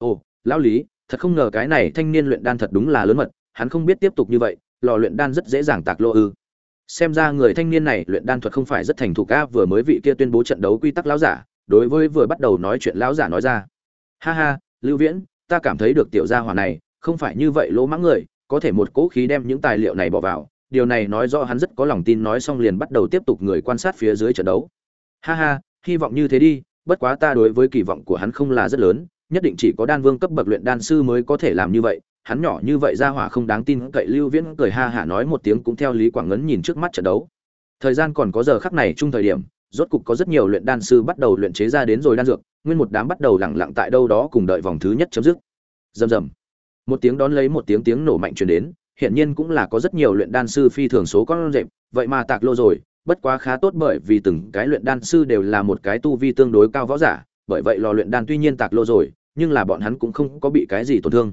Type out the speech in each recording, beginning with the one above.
ồ, lão lý, thật không ngờ cái này thanh niên luyện đan thật đúng là lớn mật, hắn không biết tiếp tục như vậy, lò luyện đan rất dễ dàng tạc lô ư. Xem ra người thanh niên này luyện đan thuật không phải rất thành thục a, vừa mới vị kia tuyên bố trận đấu quy tắc lão giả, đối với vừa bắt đầu nói chuyện lão giả nói ra. Ha ha, lưu viễn, ta cảm thấy được tiểu gia hỏa này, không phải như vậy lỗ mãng người, có thể một cỗ khí đem những tài liệu này bỏ vào. Điều này nói rõ hắn rất có lòng tin nói xong liền bắt đầu tiếp tục người quan sát phía dưới trận đấu. Ha ha, hy vọng như thế đi, bất quá ta đối với kỳ vọng của hắn không là rất lớn nhất định chỉ có đan vương cấp bậc luyện đan sư mới có thể làm như vậy. Hắn nhỏ như vậy ra hỏa không đáng tin cậy, lưu viễn cười ha hả nói một tiếng cũng theo lý quảng ngấn nhìn trước mắt trận đấu. Thời gian còn có giờ khắc này chung thời điểm, rốt cục có rất nhiều luyện đan sư bắt đầu luyện chế ra đến rồi đan dược, nguyên một đám bắt đầu lẳng lặng tại đâu đó cùng đợi vòng thứ nhất chấm dứt. Rầm rầm. Một tiếng đón lấy một tiếng tiếng nổ mạnh truyền đến hiện nhiên cũng là có rất nhiều luyện đan sư phi thường số con rệp, vậy mà tạc lô rồi, bất quá khá tốt bởi vì từng cái luyện đan sư đều là một cái tu vi tương đối cao võ giả, bởi vậy lò luyện đan tuy nhiên tạc lô rồi nhưng là bọn hắn cũng không có bị cái gì tổn thương.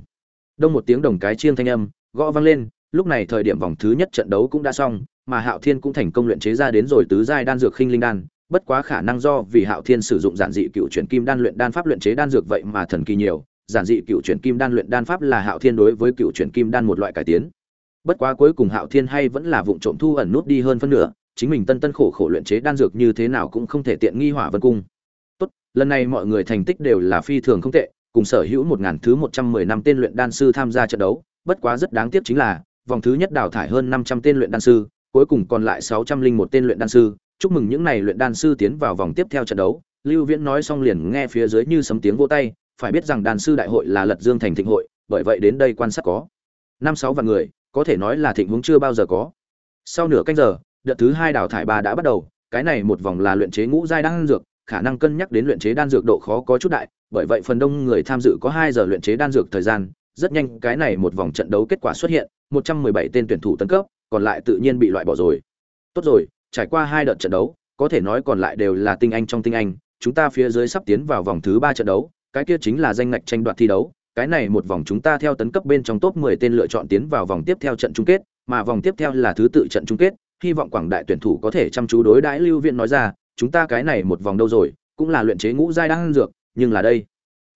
Đông một tiếng đồng cái chiêng thanh âm, gõ vang lên, lúc này thời điểm vòng thứ nhất trận đấu cũng đã xong, mà hạo thiên cũng thành công luyện chế ra đến rồi tứ giai đan dược khinh linh đan, bất quá khả năng do vì hạo thiên sử dụng giản dị cựu chuyển kim đan luyện đan pháp luyện chế đan dược vậy mà thần kỳ nhiều, giản dị cựu chuyển kim đan luyện đan pháp là hạo thiên đối với cựu chuyển kim đan một loại cải tiến. Bất quá cuối cùng hạo thiên hay vẫn là vụng trộm thu ẩn nút đi hơn phân nửa, chính mình tân tân khổ khổ luyện chế đan dược như thế nào cũng không thể tiện nghi hỏa vân cung lần này mọi người thành tích đều là phi thường không tệ, cùng sở hữu một ngàn thứ một trăm mười năm tên luyện đan sư tham gia trận đấu, bất quá rất đáng tiếc chính là, vòng thứ nhất đào thải hơn năm trăm tên luyện đan sư, cuối cùng còn lại sáu trăm linh một tên luyện đan sư. Chúc mừng những này luyện đan sư tiến vào vòng tiếp theo trận đấu. Lưu viễn nói xong liền nghe phía dưới như sấm tiếng vô tay, phải biết rằng đan sư đại hội là lật dương thành thịnh hội, bởi vậy đến đây quan sát có năm sáu vạn người, có thể nói là thịnh vướng chưa bao giờ có. Sau nửa canh giờ, đợt thứ hai đào thải ba đã bắt đầu, cái này một vòng là luyện chế ngũ giai đan dược khả năng cân nhắc đến luyện chế đan dược độ khó có chút đại, bởi vậy phần đông người tham dự có hai giờ luyện chế đan dược thời gian, rất nhanh cái này một vòng trận đấu kết quả xuất hiện 117 tên tuyển thủ tấn cấp, còn lại tự nhiên bị loại bỏ rồi. Tốt rồi, trải qua hai đợt trận đấu, có thể nói còn lại đều là tinh anh trong tinh anh, chúng ta phía dưới sắp tiến vào vòng thứ ba trận đấu, cái kia chính là danh ngạch tranh đoạt thi đấu, cái này một vòng chúng ta theo tấn cấp bên trong top 10 tên lựa chọn tiến vào vòng tiếp theo trận chung kết, mà vòng tiếp theo là thứ tự trận chung kết, hy vọng quảng đại tuyển thủ có thể chăm chú đối đãi lưu viện nói ra chúng ta cái này một vòng đâu rồi, cũng là luyện chế ngũ giai đan dược, nhưng là đây,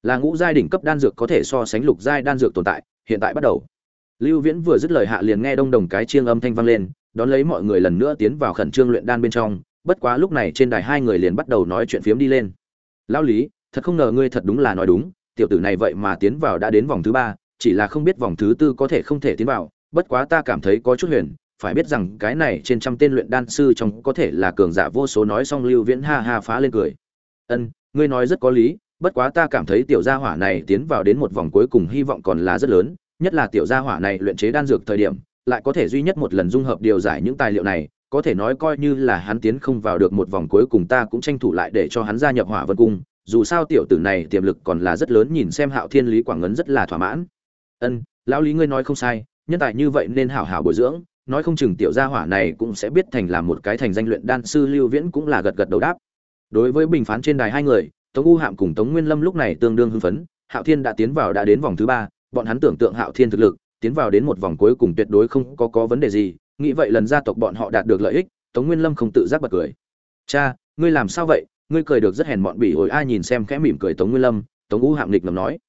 là ngũ giai đỉnh cấp đan dược có thể so sánh lục giai đan dược tồn tại, hiện tại bắt đầu. Lưu viễn vừa dứt lời hạ liền nghe đông đồng cái chiêng âm thanh vang lên, đón lấy mọi người lần nữa tiến vào khẩn trương luyện đan bên trong, bất quá lúc này trên đài hai người liền bắt đầu nói chuyện phiếm đi lên. Lão lý, thật không ngờ ngươi thật đúng là nói đúng, tiểu tử này vậy mà tiến vào đã đến vòng thứ ba, chỉ là không biết vòng thứ tư có thể không thể tiến vào, bất quá ta cảm thấy có chút huyền phải biết rằng cái này trên trăm tên luyện đan sư trong có thể là cường giả vô số nói xong lưu viễn ha ha phá lên cười. Ân, ngươi nói rất có lý, bất quá ta cảm thấy tiểu gia hỏa này tiến vào đến một vòng cuối cùng hy vọng còn là rất lớn, nhất là tiểu gia hỏa này luyện chế đan dược thời điểm, lại có thể duy nhất một lần dung hợp điều giải những tài liệu này, có thể nói coi như là hắn tiến không vào được một vòng cuối cùng ta cũng tranh thủ lại để cho hắn gia nhập hỏa vân cung, dù sao tiểu tử này tiềm lực còn là rất lớn nhìn xem hạo thiên lý quảng ngấn rất là thỏa mãn. Ân, lão lý ngươi nói không sai, nhân tài như vậy nên hảo hảo bồi dưỡng nói không chừng tiểu gia hỏa này cũng sẽ biết thành làm một cái thành danh luyện đan sư lưu viễn cũng là gật gật đầu đáp. Đối với bình phán trên đài hai người, tống u hạm cùng tống nguyên lâm lúc này tương đương hưng phấn, hạo thiên đã tiến vào đã đến vòng thứ ba, bọn hắn tưởng tượng hạo thiên thực lực, tiến vào đến một vòng cuối cùng tuyệt đối không có có vấn đề gì, nghĩ vậy lần gia tộc bọn họ đạt được lợi ích, tống nguyên lâm không tự giác bật cười. Cha, ngươi làm sao vậy? Ngươi cười được rất hèn mọn bỉ ổi ai nhìn xem khẽ mỉm cười tống nguyên lâm, tống u hạm nghịch ngầm nói.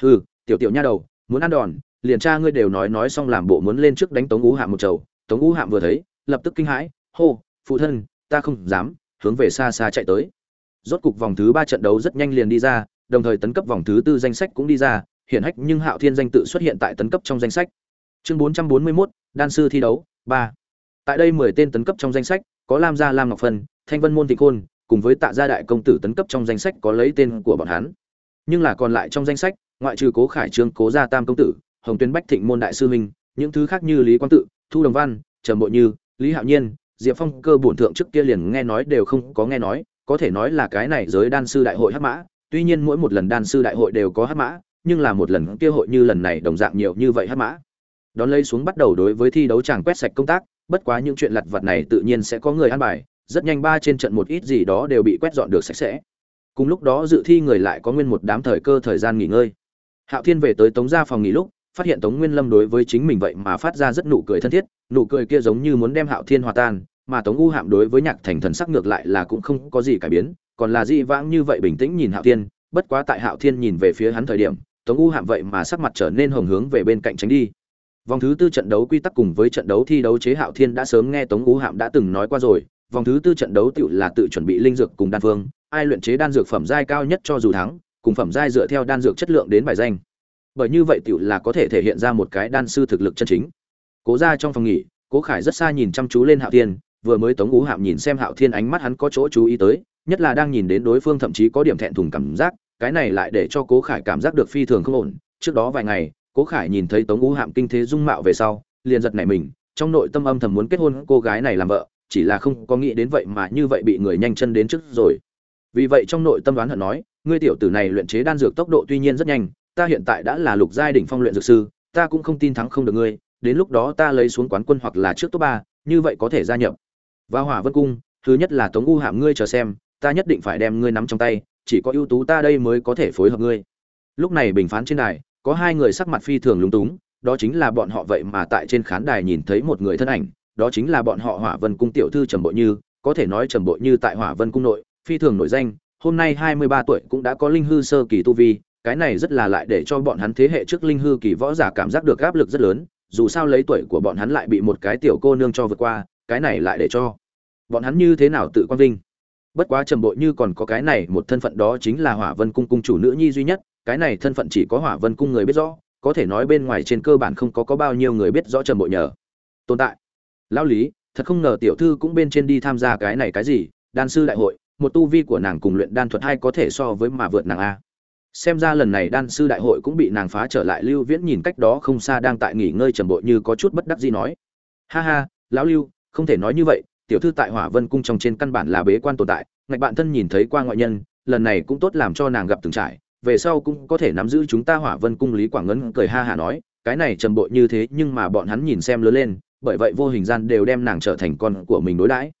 Hừ, tiểu tiểu nha đầu, muốn ăn đòn liền cha ngươi đều nói nói xong làm bộ muốn lên trước đánh tống ú hạm một chầu. Tống ú hạm vừa thấy, lập tức kinh hãi, hô, phụ thân, ta không dám, hướng về xa xa chạy tới. Rốt cục vòng thứ ba trận đấu rất nhanh liền đi ra, đồng thời tấn cấp vòng thứ tư danh sách cũng đi ra, hiển hách nhưng hạo thiên danh tự xuất hiện tại tấn cấp trong danh sách. Chương bốn trăm bốn mươi mốt, đan sư thi đấu, ba. Tại đây mười tên tấn cấp trong danh sách, có lam gia lam ngọc phân, thanh vân môn thị khôn, cùng với tạ gia đại công tử tấn cấp trong danh sách có lấy tên của bọn hắn. Nhưng là còn lại trong danh sách, ngoại trừ cố khải trương, cố gia tam công tử hồng tuyến bách thịnh môn đại sư huynh, những thứ khác như lý quang tự, thu đồng văn, trầm bội như, lý hạo nhiên, diệp phong cơ bổn thượng trước kia liền nghe nói đều không có nghe nói, có thể nói là cái này giới đan sư đại hội hắc mã, tuy nhiên mỗi một lần đan sư đại hội đều có hắc mã, nhưng là một lần kia hội như lần này đồng dạng nhiều như vậy hắc mã. Đón lấy xuống bắt đầu đối với thi đấu chàng quét sạch công tác, bất quá những chuyện lặt vặt này tự nhiên sẽ có người ăn bài, rất nhanh ba trên trận một ít gì đó đều bị quét dọn được sạch sẽ. Cùng lúc đó dự thi người lại có nguyên một đám thời cơ thời gian nghỉ ngơi. Hạo thiên về tới tống gia phòng nghỉ lúc phát hiện tống nguyên lâm đối với chính mình vậy mà phát ra rất nụ cười thân thiết, nụ cười kia giống như muốn đem hạo thiên hòa tan, mà tống u hạm đối với nhạc thành thần sắc ngược lại là cũng không có gì cải biến, còn là dị vãng như vậy bình tĩnh nhìn hạo thiên, bất quá tại hạo thiên nhìn về phía hắn thời điểm, tống u hạm vậy mà sắc mặt trở nên hồng hướng về bên cạnh tránh đi. Vòng thứ tư trận đấu quy tắc cùng với trận đấu thi đấu chế hạo thiên đã sớm nghe tống u hạm đã từng nói qua rồi, vòng thứ tư trận đấu tự là tự chuẩn bị linh dược cùng đan phương, ai luyện chế đan dược phẩm giai cao nhất cho dù thắng, cùng phẩm giai dựa theo đan dược chất lượng đến bài danh bởi như vậy tiểu là có thể thể hiện ra một cái đan sư thực lực chân chính. Cố gia trong phòng nghỉ, cố khải rất xa nhìn chăm chú lên hạo thiên, vừa mới tống ú hạm nhìn xem hạo thiên ánh mắt hắn có chỗ chú ý tới, nhất là đang nhìn đến đối phương thậm chí có điểm thẹn thùng cảm giác, cái này lại để cho cố khải cảm giác được phi thường không ổn. Trước đó vài ngày, cố khải nhìn thấy tống ú hạm kinh thế dung mạo về sau, liền giật nảy mình, trong nội tâm âm thầm muốn kết hôn cô gái này làm vợ, chỉ là không có nghĩ đến vậy mà như vậy bị người nhanh chân đến trước rồi. Vì vậy trong nội tâm đoán hận nói, ngươi tiểu tử này luyện chế đan dược tốc độ tuy nhiên rất nhanh ta hiện tại đã là lục giai đỉnh phong luyện dược sư, ta cũng không tin thắng không được ngươi, đến lúc đó ta lấy xuống quán quân hoặc là trước top ba, như vậy có thể gia nhập. Vào hỏa vân cung, thứ nhất là tống u hạm ngươi chờ xem, ta nhất định phải đem ngươi nắm trong tay, chỉ có ưu tú ta đây mới có thể phối hợp ngươi. Lúc này bình phán trên đài, có hai người sắc mặt phi thường lúng túng, đó chính là bọn họ vậy mà tại trên khán đài nhìn thấy một người thân ảnh, đó chính là bọn họ hỏa vân cung tiểu thư trầm bộ như, có thể nói trầm bộ như tại hỏa vân cung nội, phi thường nổi danh, hôm nay hai mươi ba tuổi cũng đã có linh hư sơ kỳ tu vi cái này rất là lại để cho bọn hắn thế hệ trước linh hư kỳ võ giả cảm giác được áp lực rất lớn, dù sao lấy tuổi của bọn hắn lại bị một cái tiểu cô nương cho vượt qua, cái này lại để cho bọn hắn như thế nào tự quan vinh. Bất quá trầm bội như còn có cái này, một thân phận đó chính là hỏa vân cung cung chủ nữ nhi duy nhất, cái này thân phận chỉ có hỏa vân cung người biết rõ, có thể nói bên ngoài trên cơ bản không có có bao nhiêu người biết rõ trầm bội nhờ. Tồn tại. Lao lý, thật không ngờ tiểu thư cũng bên trên đi tham gia cái này cái gì, đan sư đại hội, một tu vi của nàng cùng luyện đan thuật hay có thể so với mà vượt nàng a xem ra lần này đan sư đại hội cũng bị nàng phá trở lại lưu viễn nhìn cách đó không xa đang tại nghỉ ngơi trầm bội như có chút bất đắc gì nói. Ha ha, lão lưu, không thể nói như vậy, tiểu thư tại hỏa vân cung trong trên căn bản là bế quan tồn tại, ngạch bạn thân nhìn thấy qua ngoại nhân, lần này cũng tốt làm cho nàng gặp từng trải, về sau cũng có thể nắm giữ chúng ta hỏa vân cung lý quảng ngân cười ha hả nói, cái này trầm bội như thế nhưng mà bọn hắn nhìn xem lớn lên, bởi vậy vô hình gian đều đem nàng trở thành con của mình đối đãi.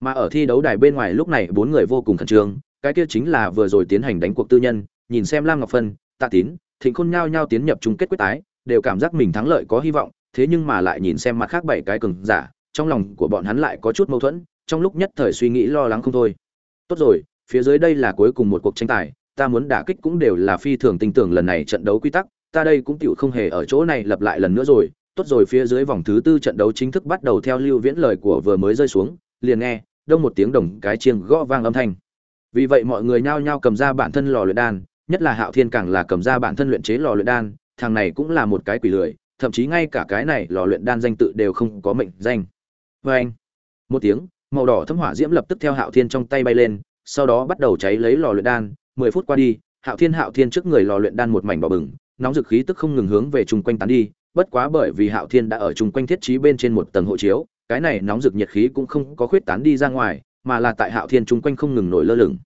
Mà ở thi đấu đài bên ngoài lúc này bốn người vô cùng khẩn trương, cái kia chính là vừa rồi tiến hành đánh cuộc tư nhân nhìn xem lam ngọc phân, tạ tín, thịnh khôn nhao nhao tiến nhập chung kết quyết tái, đều cảm giác mình thắng lợi có hy vọng, thế nhưng mà lại nhìn xem mặt khác bảy cái cường giả, trong lòng của bọn hắn lại có chút mâu thuẫn, trong lúc nhất thời suy nghĩ lo lắng không thôi. Tốt rồi, phía dưới đây là cuối cùng một cuộc tranh tài, ta muốn đả kích cũng đều là phi thường tin tưởng lần này trận đấu quy tắc, ta đây cũng tiểu không hề ở chỗ này lặp lại lần nữa rồi. Tốt rồi, phía dưới vòng thứ tư trận đấu chính thức bắt đầu theo lưu viễn lời của vừa mới rơi xuống, liền nghe, đông một tiếng đồng cái chiêng gõ vang âm thanh. Vì vậy mọi người nhao nhao cầm ra bản thân lò luyện đan nhất là hạo thiên càng là cầm ra bản thân luyện chế lò luyện đan, thằng này cũng là một cái quỷ lười, thậm chí ngay cả cái này lò luyện đan danh tự đều không có mệnh danh. Vê anh, một tiếng, màu đỏ thấm hỏa diễm lập tức theo hạo thiên trong tay bay lên, sau đó bắt đầu cháy lấy lò luyện đan. Mười phút qua đi, hạo thiên hạo thiên trước người lò luyện đan một mảnh đỏ bừng, nóng dực khí tức không ngừng hướng về chung quanh tán đi, bất quá bởi vì hạo thiên đã ở chung quanh thiết trí bên trên một tầng hộ chiếu, cái này nóng dực nhiệt khí cũng không có khuyết tán đi ra ngoài, mà là tại hạo thiên chung quanh không ngừng nổi lơ lửng.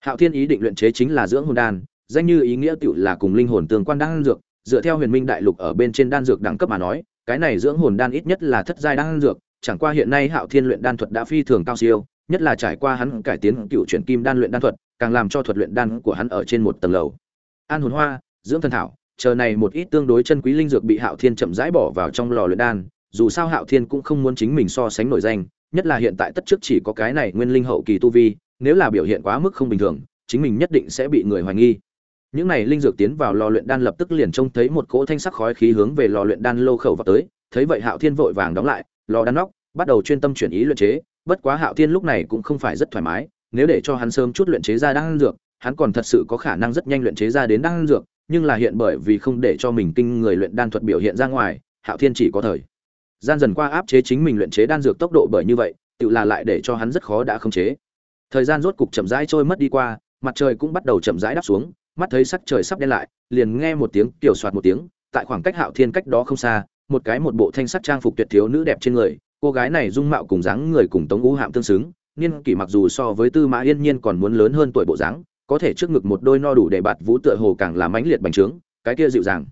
Hạo thiên ý định luyện chế chính là dưỡng hồn đan danh như ý nghĩa tựu là cùng linh hồn tương quan đan dược, dựa theo huyền minh đại lục ở bên trên đan dược đẳng cấp mà nói, cái này dưỡng hồn đan ít nhất là thất giai đan dược, chẳng qua hiện nay hạo thiên luyện đan thuật đã phi thường cao siêu, nhất là trải qua hắn cải tiến cựu chuyển kim đan luyện đan thuật, càng làm cho thuật luyện đan của hắn ở trên một tầng lầu. An hồn hoa, dưỡng thần thảo, chờ này một ít tương đối chân quý linh dược bị hạo thiên chậm rãi bỏ vào trong lò luyện đan, dù sao hạo thiên cũng không muốn chính mình so sánh nổi danh, nhất là hiện tại tất trước chỉ có cái này nguyên linh hậu kỳ tu vi, nếu là biểu hiện quá mức không bình thường, chính mình nhất định sẽ bị người hoài nghi những này linh dược tiến vào lò luyện đan lập tức liền trông thấy một cỗ thanh sắc khói khí hướng về lò luyện đan lô khẩu vào tới. Thấy vậy hạo thiên vội vàng đóng lại, lò đan nóc, bắt đầu chuyên tâm chuyển ý luyện chế. Bất quá hạo thiên lúc này cũng không phải rất thoải mái, nếu để cho hắn sớm chút luyện chế ra đan dược, hắn còn thật sự có khả năng rất nhanh luyện chế ra đến đan dược, nhưng là hiện bởi vì không để cho mình kinh người luyện đan thuật biểu hiện ra ngoài, hạo thiên chỉ có thời gian dần qua áp chế chính mình luyện chế đan dược tốc độ bởi như vậy, tự là lại để cho hắn rất khó đã khống chế. Thời gian rốt cục chậm rãi trôi mất đi qua, mặt trời cũng bắt đầu chậm rãi đáp xuống mắt thấy sắc trời sắp đen lại, liền nghe một tiếng tiểu soạt một tiếng, tại khoảng cách hạo thiên cách đó không xa, một cái một bộ thanh sắc trang phục tuyệt thiếu nữ đẹp trên người, cô gái này dung mạo cùng dáng người cùng tống ngũ hạm tương xứng, niên kỷ mặc dù so với tư mã yên nhiên còn muốn lớn hơn tuổi bộ dáng, có thể trước ngực một đôi no đủ để bạt vũ tựa hồ càng là mãnh liệt bành trướng, cái kia dịu dàng.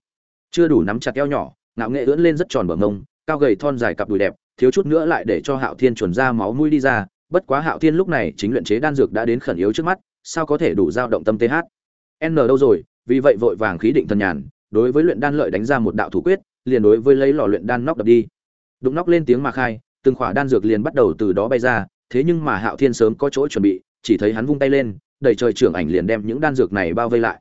Chưa đủ nắm chặt eo nhỏ, ngạo nghệ ưỡn lên rất tròn bờ ngông cao gầy thon dài cặp đùi đẹp, thiếu chút nữa lại để cho hạo thiên chuẩn ra máu mũi đi ra, bất quá hạo thiên lúc này chính luyện chế đan dược đã đến khẩn yếu trước mắt, sao có thể đủ dao động tâm th n đâu rồi, vì vậy vội vàng khí định thần nhàn, đối với luyện đan lợi đánh ra một đạo thủ quyết, liền đối với lấy lò luyện đan nóc đập đi. Đụng nóc lên tiếng mà khai, từng khỏa đan dược liền bắt đầu từ đó bay ra, thế nhưng mà hạo thiên sớm có chỗ chuẩn bị, chỉ thấy hắn vung tay lên, đầy trời trưởng ảnh liền đem những đan dược này bao vây lại.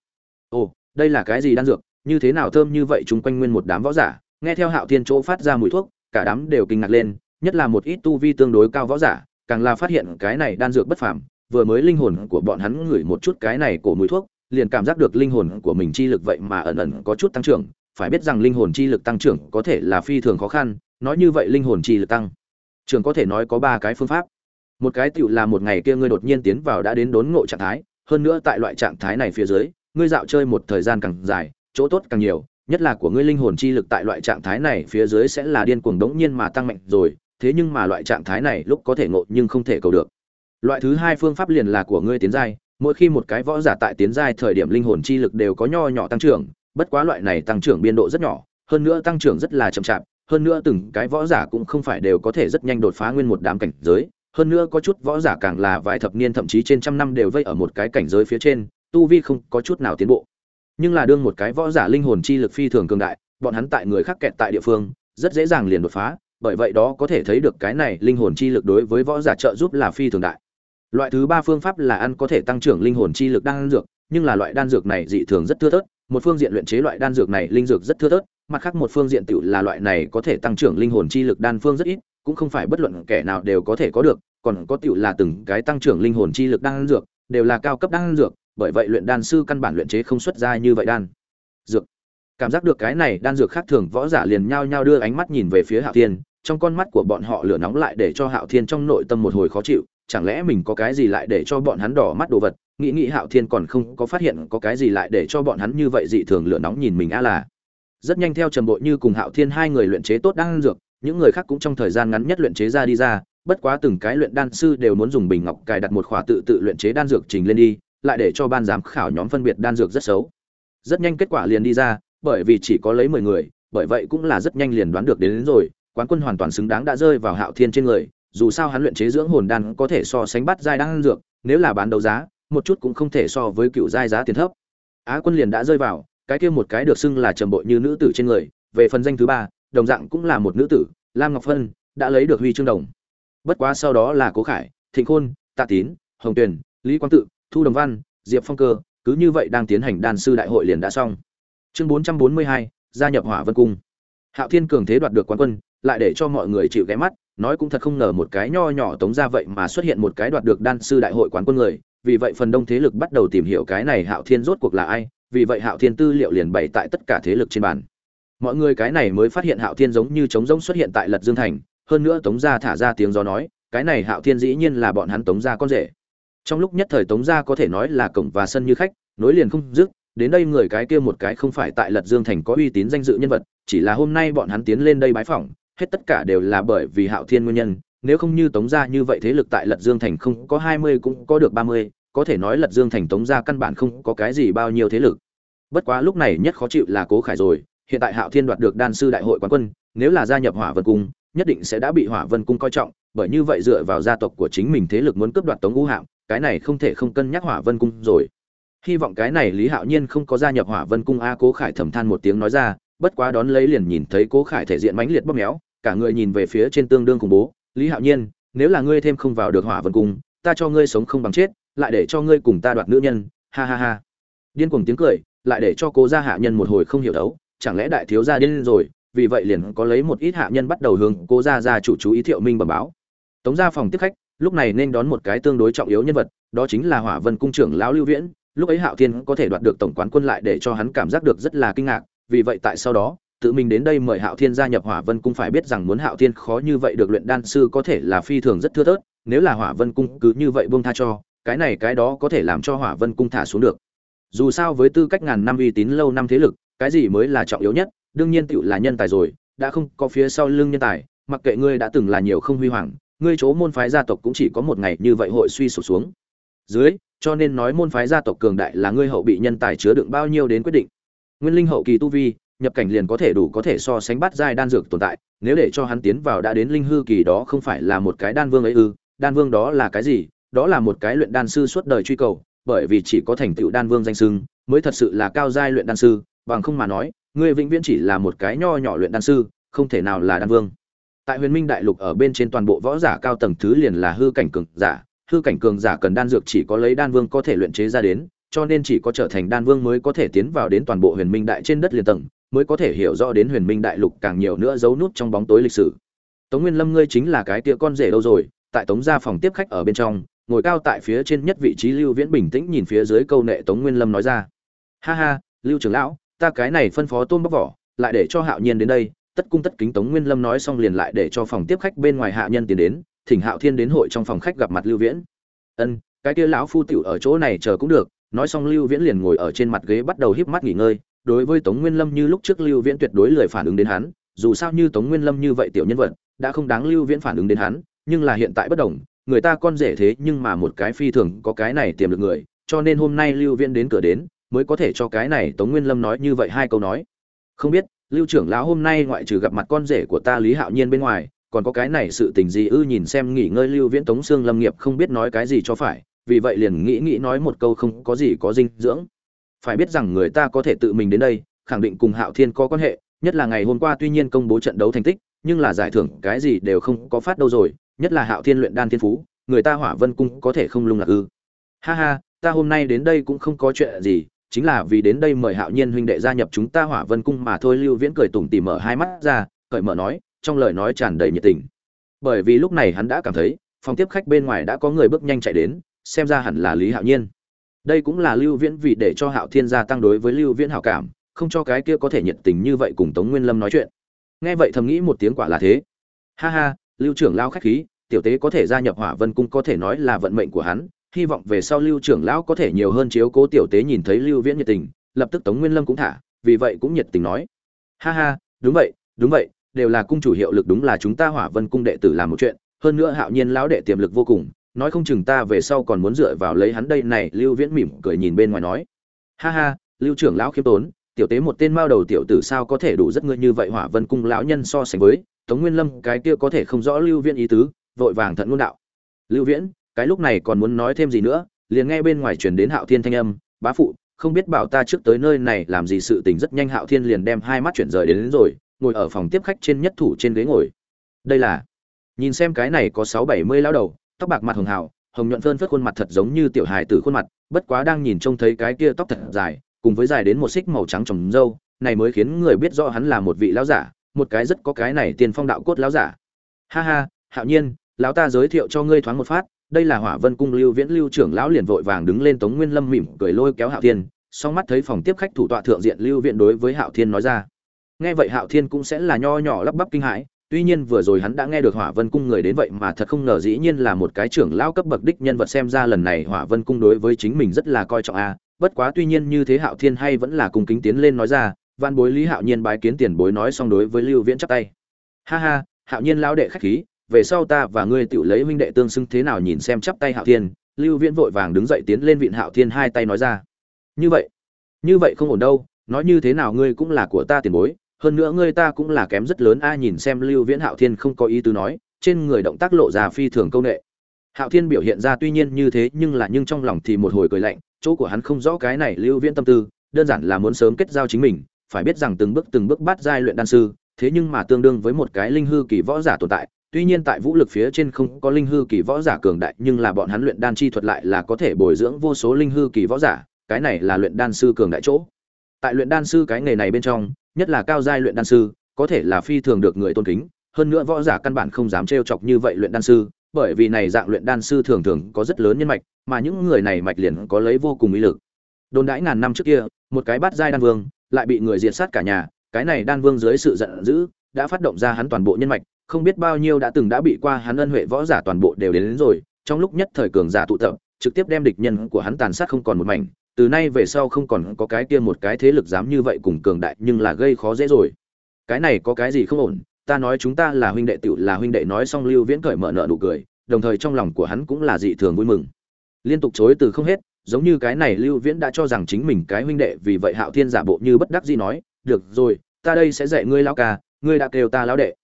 Ồ, đây là cái gì đan dược? Như thế nào thơm như vậy chung quanh nguyên một đám võ giả? Nghe theo hạo thiên chỗ phát ra mùi thuốc, cả đám đều kinh ngạc lên, nhất là một ít tu vi tương đối cao võ giả, càng là phát hiện cái này đan dược bất phàm, vừa mới linh hồn của bọn hắn ngửi một chút cái này của mùi thuốc liền cảm giác được linh hồn của mình chi lực vậy mà ẩn ẩn có chút tăng trưởng. Phải biết rằng linh hồn chi lực tăng trưởng có thể là phi thường khó khăn, nói như vậy linh hồn chi lực tăng trưởng có thể nói có ba cái phương pháp. Một cái tiểu là một ngày kia ngươi đột nhiên tiến vào đã đến đốn ngộ trạng thái, hơn nữa tại loại trạng thái này phía dưới, ngươi dạo chơi một thời gian càng dài, chỗ tốt càng nhiều, nhất là của ngươi linh hồn chi lực tại loại trạng thái này phía dưới sẽ là điên cuồng đống nhiên mà tăng mạnh rồi, thế nhưng mà loại trạng thái này lúc có thể ngộ nhưng không thể cầu được. Loại thứ hai phương pháp liền là của ngươi tiến giai mỗi khi một cái võ giả tại tiến giai thời điểm linh hồn chi lực đều có nho nhỏ tăng trưởng, bất quá loại này tăng trưởng biên độ rất nhỏ, hơn nữa tăng trưởng rất là chậm chạp, hơn nữa từng cái võ giả cũng không phải đều có thể rất nhanh đột phá nguyên một đám cảnh giới, hơn nữa có chút võ giả càng là vài thập niên thậm chí trên trăm năm đều vây ở một cái cảnh giới phía trên, tu vi không có chút nào tiến bộ. Nhưng là đương một cái võ giả linh hồn chi lực phi thường cường đại, bọn hắn tại người khác kẹt tại địa phương, rất dễ dàng liền đột phá, bởi vậy đó có thể thấy được cái này linh hồn chi lực đối với võ giả trợ giúp là phi thường đại loại thứ ba phương pháp là ăn có thể tăng trưởng linh hồn chi lực đan dược, nhưng là loại đan dược này dị thường rất thưa thớt. Một phương diện luyện chế loại đan dược này linh dược rất thưa thớt, mặt khác một phương diện tựu là loại này có thể tăng trưởng linh hồn chi lực đan phương rất ít, cũng không phải bất luận kẻ nào đều có thể có được, còn có tựu là từng cái tăng trưởng linh hồn chi lực đan dược, đều là cao cấp đan dược, bởi vậy luyện đan sư căn bản luyện chế không xuất ra như vậy đan. Dược. Cảm giác được cái này, đan dược khác thường võ giả liền nhao nhao đưa ánh mắt nhìn về phía hạo thiên, trong con mắt của bọn họ lửa nóng lại để cho hạo thiên trong nội tâm một hồi khó chịu chẳng lẽ mình có cái gì lại để cho bọn hắn đỏ mắt đồ vật? Nghĩ nghĩ hạo thiên còn không có phát hiện có cái gì lại để cho bọn hắn như vậy dị thường lửa nóng nhìn mình a là. Rất nhanh theo trầm bội như cùng hạo thiên hai người luyện chế tốt đan dược những người khác cũng trong thời gian ngắn nhất luyện chế ra đi ra bất quá từng cái luyện đan sư đều muốn dùng bình ngọc cài đặt một khỏa tự tự luyện chế đan dược trình lên đi lại để cho ban giám khảo nhóm phân biệt đan dược rất xấu. Rất nhanh kết quả liền đi ra bởi vì chỉ có lấy mười người bởi vậy cũng là rất nhanh liền đoán được đến, đến rồi quán quân hoàn toàn xứng đáng đã rơi vào hạo thiên trên người dù sao hắn luyện chế dưỡng hồn đan có thể so sánh bắt giai đan dược, nếu là bán đấu giá, một chút cũng không thể so với cựu giai giá tiền thấp. Á quân liền đã rơi vào, cái kia một cái được xưng là trầm bội như nữ tử trên người, về phần danh thứ ba, đồng dạng cũng là một nữ tử, lam ngọc phân, đã lấy được huy chương đồng. Bất quá sau đó là cố khải, thịnh khôn, tạ tín, hồng tuyền, lý quang tự, thu đồng văn, diệp phong cơ, cứ như vậy đang tiến hành đan sư đại hội liền đã xong. Chương bốn trăm bốn mươi hai, gia nhập hỏa vân cung. Hạo thiên cường thế đoạt được quán quân, lại để cho mọi người chịu ghé mắt nói cũng thật không ngờ một cái nho nhỏ tống ra vậy mà xuất hiện một cái đoạt được đan sư đại hội quán quân người, vì vậy phần đông thế lực bắt đầu tìm hiểu cái này hạo thiên rốt cuộc là ai, vì vậy hạo thiên tư liệu liền bày tại tất cả thế lực trên bàn. Mọi người cái này mới phát hiện hạo thiên giống như trống rỗng xuất hiện tại lật dương thành, hơn nữa tống gia thả ra tiếng gió nói, cái này hạo thiên dĩ nhiên là bọn hắn tống gia con rể. Trong lúc nhất thời tống gia có thể nói là cổng và sân như khách, nối liền không dứt, đến đây người cái kia một cái không phải tại lật dương thành có uy tín danh dự nhân vật, chỉ là hôm nay bọn hắn tiến lên đây bái phỏng hết tất cả đều là bởi vì hạo thiên nguyên nhân, nếu không như tống gia như vậy thế lực tại lật dương thành không có hai mươi cũng có được ba mươi, có thể nói lật dương thành tống gia căn bản không có cái gì bao nhiêu thế lực. Bất quá lúc này nhất khó chịu là cố khải rồi, hiện tại hạo thiên đoạt được đan sư đại hội quán quân, nếu là gia nhập hỏa vân cung, nhất định sẽ đã bị hỏa vân cung coi trọng, bởi như vậy dựa vào gia tộc của chính mình thế lực muốn cướp đoạt tống ngũ hạng cái này không thể không cân nhắc hỏa vân cung rồi. Hy vọng cái này lý hạo nhiên không có gia nhập hỏa vân cung a cố khải thầm than một tiếng nói ra, bất quá đón lấy liền nhìn thấy cố khải thể diện mãnh liệt bóp méo cả người nhìn về phía trên tương đương khủng bố, lý hạo nhiên, nếu là ngươi thêm không vào được hỏa vân cung, ta cho ngươi sống không bằng chết, lại để cho ngươi cùng ta đoạt nữ nhân. Ha ha ha. Điên cuồng tiếng cười, lại để cho cố gia hạ nhân một hồi không hiểu đấu, chẳng lẽ đại thiếu gia điên rồi, vì vậy liền có lấy một ít hạ nhân bắt đầu hướng cố gia gia chủ chú ý thiệu minh bẩm báo. Tống gia phòng tiếp khách, lúc này nên đón một cái tương đối trọng yếu nhân vật, đó chính là hỏa vân cung trưởng lão lưu viễn. Lúc ấy hạo thiên có thể đoạt được tổng quán quân lại để cho hắn cảm giác được rất là kinh ngạc, vì vậy tại sau đó tự mình đến đây mời hạo thiên gia nhập hỏa vân cung phải biết rằng muốn hạo thiên khó như vậy được luyện đan sư có thể là phi thường rất thưa thớt, nếu là hỏa vân cung cứ như vậy buông tha cho, cái này cái đó có thể làm cho hỏa vân cung thả xuống được. Dù sao với tư cách ngàn năm uy tín lâu năm thế lực, cái gì mới là trọng yếu nhất, đương nhiên tiểu là nhân tài rồi, đã không có phía sau lưng nhân tài, mặc kệ ngươi đã từng là nhiều không huy hoàng, ngươi chỗ môn phái gia tộc cũng chỉ có một ngày như vậy hội suy sụp xuống. Dưới, cho nên nói môn phái gia tộc cường đại là ngươi hậu bị nhân tài chứa đựng bao nhiêu đến quyết định. Nguyên linh hậu kỳ tu vi nhập cảnh liền có thể đủ có thể so sánh bắt giai đan dược tồn tại nếu để cho hắn tiến vào đã đến linh hư kỳ đó không phải là một cái đan vương ấy ư đan vương đó là cái gì? Đó là một cái luyện đan sư suốt đời truy cầu bởi vì chỉ có thành tựu đan vương danh xưng, mới thật sự là cao giai luyện đan sư bằng không mà nói ngươi vĩnh viễn chỉ là một cái nho nhỏ luyện đan sư không thể nào là đan vương. Tại huyền minh đại lục ở bên trên toàn bộ võ giả cao tầng thứ liền là hư cảnh cường giả hư cảnh cường giả cần đan dược chỉ có lấy đan vương có thể luyện chế ra đến cho nên chỉ có trở thành đan vương mới có thể tiến vào đến toàn bộ huyền minh đại trên đất liền tầng mới có thể hiểu rõ đến huyền minh đại lục càng nhiều nữa giấu nút trong bóng tối lịch sử. Tống nguyên lâm ngươi chính là cái tia con rể đâu rồi? Tại tống gia phòng tiếp khách ở bên trong, ngồi cao tại phía trên nhất vị trí lưu viễn bình tĩnh nhìn phía dưới câu nệ tống nguyên lâm nói ra. Ha ha, lưu trưởng lão, ta cái này phân phó tôm bóc vỏ, lại để cho hạo nhiên đến đây, tất cung tất kính tống nguyên lâm nói xong liền lại để cho phòng tiếp khách bên ngoài hạ nhân tiến đến, thỉnh hạo thiên đến hội trong phòng khách gặp mặt lưu viễn. Ân, cái kia lão phu tiểu ở chỗ này chờ cũng được, nói xong lưu viễn liền ngồi ở trên mặt ghế bắt đầu híp mắt nghỉ ngơi đối với tống nguyên lâm như lúc trước lưu viễn tuyệt đối lười phản ứng đến hắn, dù sao như tống nguyên lâm như vậy tiểu nhân vật, đã không đáng lưu viễn phản ứng đến hắn, nhưng là hiện tại bất đồng, người ta con rể thế nhưng mà một cái phi thường có cái này tiềm lực người, cho nên hôm nay lưu viễn đến cửa đến, mới có thể cho cái này tống nguyên lâm nói như vậy hai câu nói. Không biết, lưu trưởng lão hôm nay ngoại trừ gặp mặt con rể của ta lý hạo nhiên bên ngoài, còn có cái này sự tình gì ư nhìn xem nghỉ ngơi lưu viễn tống xương lâm nghiệp không biết nói cái gì cho phải, vì vậy liền nghĩ nghĩ nói một câu không có gì có dinh dưỡng phải biết rằng người ta có thể tự mình đến đây, khẳng định cùng hạo thiên có quan hệ, nhất là ngày hôm qua tuy nhiên công bố trận đấu thành tích, nhưng là giải thưởng cái gì đều không có phát đâu rồi, nhất là hạo thiên luyện đan thiên phú, người ta hỏa vân cung có thể không lung lạc ư. Ha ha, ta hôm nay đến đây cũng không có chuyện gì, chính là vì đến đây mời hạo nhiên huynh đệ gia nhập chúng ta hỏa vân cung mà thôi, lưu viễn cười tủm tỉm mở hai mắt ra, cởi mở nói, trong lời nói tràn đầy nhiệt tình. Bởi vì lúc này hắn đã cảm thấy, phòng tiếp khách bên ngoài đã có người bước nhanh chạy đến, xem ra hẳn là lý hạo nhiên đây cũng là lưu viễn vì để cho hạo thiên gia tăng đối với lưu viễn hảo cảm, không cho cái kia có thể nhiệt tình như vậy cùng tống nguyên lâm nói chuyện. Nghe vậy thầm nghĩ một tiếng quả là thế. Ha ha, lưu trưởng lao khách khí, tiểu tế có thể gia nhập hỏa vân cung có thể nói là vận mệnh của hắn, hy vọng về sau lưu trưởng lão có thể nhiều hơn chiếu cố tiểu tế nhìn thấy lưu viễn nhiệt tình, lập tức tống nguyên lâm cũng thả, vì vậy cũng nhiệt tình nói. Ha ha, đúng vậy đúng vậy, đều là cung chủ hiệu lực đúng là chúng ta hỏa vân cung đệ tử làm một chuyện, hơn nữa hạo nhiên lão đệ tiềm lực vô cùng nói không chừng ta về sau còn muốn dựa vào lấy hắn đây này lưu viễn mỉm cười nhìn bên ngoài nói. Ha ha lưu trưởng lão khiêm tốn tiểu tế một tên mao đầu tiểu tử sao có thể đủ rất ngươi như vậy hỏa vân cung lão nhân so sánh với tống nguyên lâm cái kia có thể không rõ lưu viễn ý tứ vội vàng thận ngôn đạo. Lưu viễn cái lúc này còn muốn nói thêm gì nữa liền nghe bên ngoài truyền đến hạo thiên thanh âm bá phụ không biết bảo ta trước tới nơi này làm gì sự tình rất nhanh hạo thiên liền đem hai mắt chuyển rời đến, đến rồi ngồi ở phòng tiếp khách trên nhất thủ trên ghế ngồi. Đây là nhìn xem cái này có sáu bảy mươi lão đầu tóc bạc mặt hường hào, hồng nhuận phơn phất khuôn mặt thật giống như tiểu hài tử khuôn mặt, bất quá đang nhìn trông thấy cái kia tóc thật dài, cùng với dài đến một xích màu trắng trồng râu, này mới khiến người biết rõ hắn là một vị lão giả, một cái rất có cái này tiền phong đạo cốt lão giả. Ha ha, hạo nhiên, lão ta giới thiệu cho ngươi thoáng một phát, đây là hỏa vân cung lưu viễn lưu trưởng lão liền vội vàng đứng lên tống nguyên lâm mỉm cười lôi kéo hạo thiên, song mắt thấy phòng tiếp khách thủ tọa thượng diện lưu viện đối với hạo thiên nói ra. Nghe vậy hạo thiên cũng sẽ là nho nhỏ lắp bắp kinh hãi tuy nhiên vừa rồi hắn đã nghe được hỏa vân cung người đến vậy mà thật không ngờ dĩ nhiên là một cái trưởng lão cấp bậc đích nhân vật xem ra lần này hỏa vân cung đối với chính mình rất là coi trọng a. À, bất quá tuy nhiên như thế hạo thiên hay vẫn là cùng kính tiến lên nói ra văn bối lý hạo nhiên bái kiến tiền bối nói xong đối với lưu viễn chắp tay. Ha ha, hạo nhiên lão đệ khách khí, về sau ta và ngươi tự lấy huynh đệ tương xưng thế nào nhìn xem chắp tay hạo thiên. Lưu viễn vội vàng đứng dậy tiến lên vịn hạo thiên hai tay nói ra. Như vậy như vậy không ổn đâu, nói như thế nào ngươi cũng là của ta tiền bối hơn nữa ngươi ta cũng là kém rất lớn a nhìn xem lưu viễn hạo thiên không có ý tứ nói, trên người động tác lộ ra phi thường công nghệ hạo thiên biểu hiện ra tuy nhiên như thế, nhưng là nhưng trong lòng thì một hồi cười lạnh, chỗ của hắn không rõ cái này lưu viễn tâm tư, đơn giản là muốn sớm kết giao chính mình, phải biết rằng từng bước từng bước bắt giai luyện đan sư, thế nhưng mà tương đương với một cái linh hư kỳ võ giả tồn tại, tuy nhiên tại vũ lực phía trên không có linh hư kỳ võ giả cường đại, nhưng là bọn hắn luyện đan chi thuật lại là có thể bồi dưỡng vô số linh hư kỳ võ giả, cái này là luyện đan sư cường đại chỗ. Tại luyện đan sư cái nghề này bên trong nhất là cao giai luyện đan sư có thể là phi thường được người tôn kính hơn nữa võ giả căn bản không dám trêu chọc như vậy luyện đan sư bởi vì này dạng luyện đan sư thường thường có rất lớn nhân mạch mà những người này mạch liền có lấy vô cùng ý lực. Đồn đãi ngàn năm trước kia một cái bát giai đan vương lại bị người diệt sát cả nhà cái này đan vương dưới sự giận dữ đã phát động ra hắn toàn bộ nhân mạch không biết bao nhiêu đã từng đã bị qua hắn ân huệ võ giả toàn bộ đều đến, đến rồi trong lúc nhất thời cường giả tụ tập trực tiếp đem địch nhân của hắn tàn sát không còn một mảnh từ nay về sau không còn có cái kia một cái thế lực dám như vậy cùng cường đại nhưng là gây khó dễ rồi. Cái này có cái gì không ổn? Ta nói chúng ta là huynh đệ tựu là huynh đệ nói xong lưu viễn cởi mở nợ nụ cười, đồng thời trong lòng của hắn cũng là dị thường vui mừng. Liên tục chối từ không hết, giống như cái này lưu viễn đã cho rằng chính mình cái huynh đệ vì vậy hạo thiên giả bộ như bất đắc dĩ nói, được rồi, ta đây sẽ dạy ngươi lão ca, ngươi đã kêu ta lão đệ.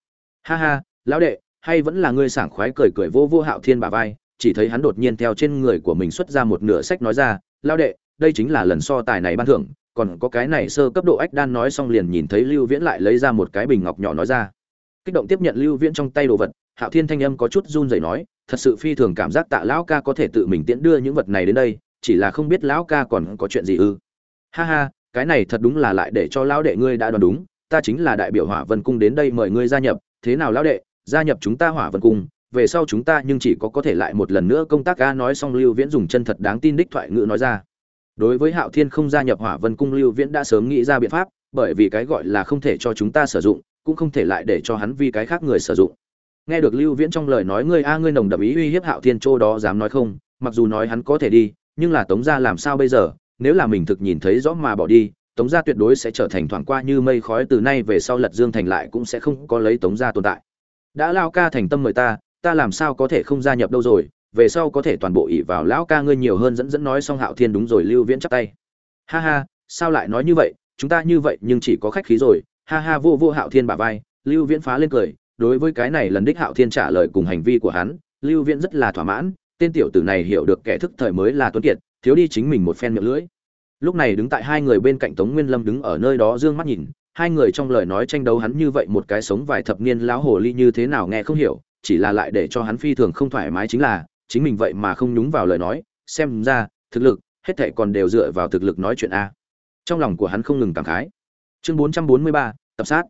Ha ha, lão đệ, hay vẫn là ngươi sảng khoái cười cười vô vô hạo thiên bà vai, chỉ thấy hắn đột nhiên theo trên người của mình xuất ra một nửa sách nói ra, lão đệ đây chính là lần so tài này ban thưởng, còn có cái này sơ cấp độ ách đan nói xong liền nhìn thấy lưu viễn lại lấy ra một cái bình ngọc nhỏ nói ra. Kích động tiếp nhận lưu viễn trong tay đồ vật, hạo thiên thanh âm có chút run rẩy nói, thật sự phi thường cảm giác tạ lão ca có thể tự mình tiễn đưa những vật này đến đây, chỉ là không biết lão ca còn có chuyện gì ư. Ha ha, cái này thật đúng là lại để cho lão đệ ngươi đã đoán đúng, ta chính là đại biểu hỏa vân cung đến đây mời ngươi gia nhập, thế nào lão đệ, gia nhập chúng ta hỏa vân cung, về sau chúng ta nhưng chỉ có có thể lại một lần nữa công tác ca nói xong lưu viễn dùng chân thật đáng tin đích thoại ngữ nói ra đối với hạo thiên không gia nhập hỏa vân cung lưu viễn đã sớm nghĩ ra biện pháp, bởi vì cái gọi là không thể cho chúng ta sử dụng, cũng không thể lại để cho hắn vì cái khác người sử dụng. Nghe được lưu viễn trong lời nói, ngươi a, ngươi nồng đậm ý uy hiếp hạo thiên châu đó dám nói không? Mặc dù nói hắn có thể đi, nhưng là tống gia làm sao bây giờ? Nếu là mình thực nhìn thấy rõ mà bỏ đi, tống gia tuyệt đối sẽ trở thành thoảng qua như mây khói từ nay về sau lật dương thành lại cũng sẽ không có lấy tống gia tồn tại. Đã lao ca thành tâm mời ta ta làm sao có thể không gia nhập đâu rồi? Về sau có thể toàn bộ ỷ vào lão ca ngươi nhiều hơn dẫn dẫn nói xong hạo thiên đúng rồi, lưu viễn chắp tay. Ha ha, sao lại nói như vậy? Chúng ta như vậy nhưng chỉ có khách khí rồi. Ha ha, vô vô hạo thiên bả vai, lưu viễn phá lên cười, đối với cái này lần đích hạo thiên trả lời cùng hành vi của hắn, lưu viễn rất là thỏa mãn, tên tiểu tử này hiểu được kẻ thức thời mới là tuấn kiệt, thiếu đi chính mình một phen miệng lưỡi. Lúc này đứng tại hai người bên cạnh tống nguyên lâm đứng ở nơi đó d ư ơ n g mắt nhìn, hai người trong lời nói tranh đấu hắn như vậy một cái sống vài thập niên lão hồ ly như thế nào nghe không hiểu, chỉ là lại để cho hắn phi thường không thoải mái chính là chính mình vậy mà không nhúng vào lời nói, xem ra, thực lực, hết thệ còn đều dựa vào thực lực nói chuyện a. Trong lòng của hắn không ngừng cảm khái. Chương bốn trăm bốn mươi ba, tập sát.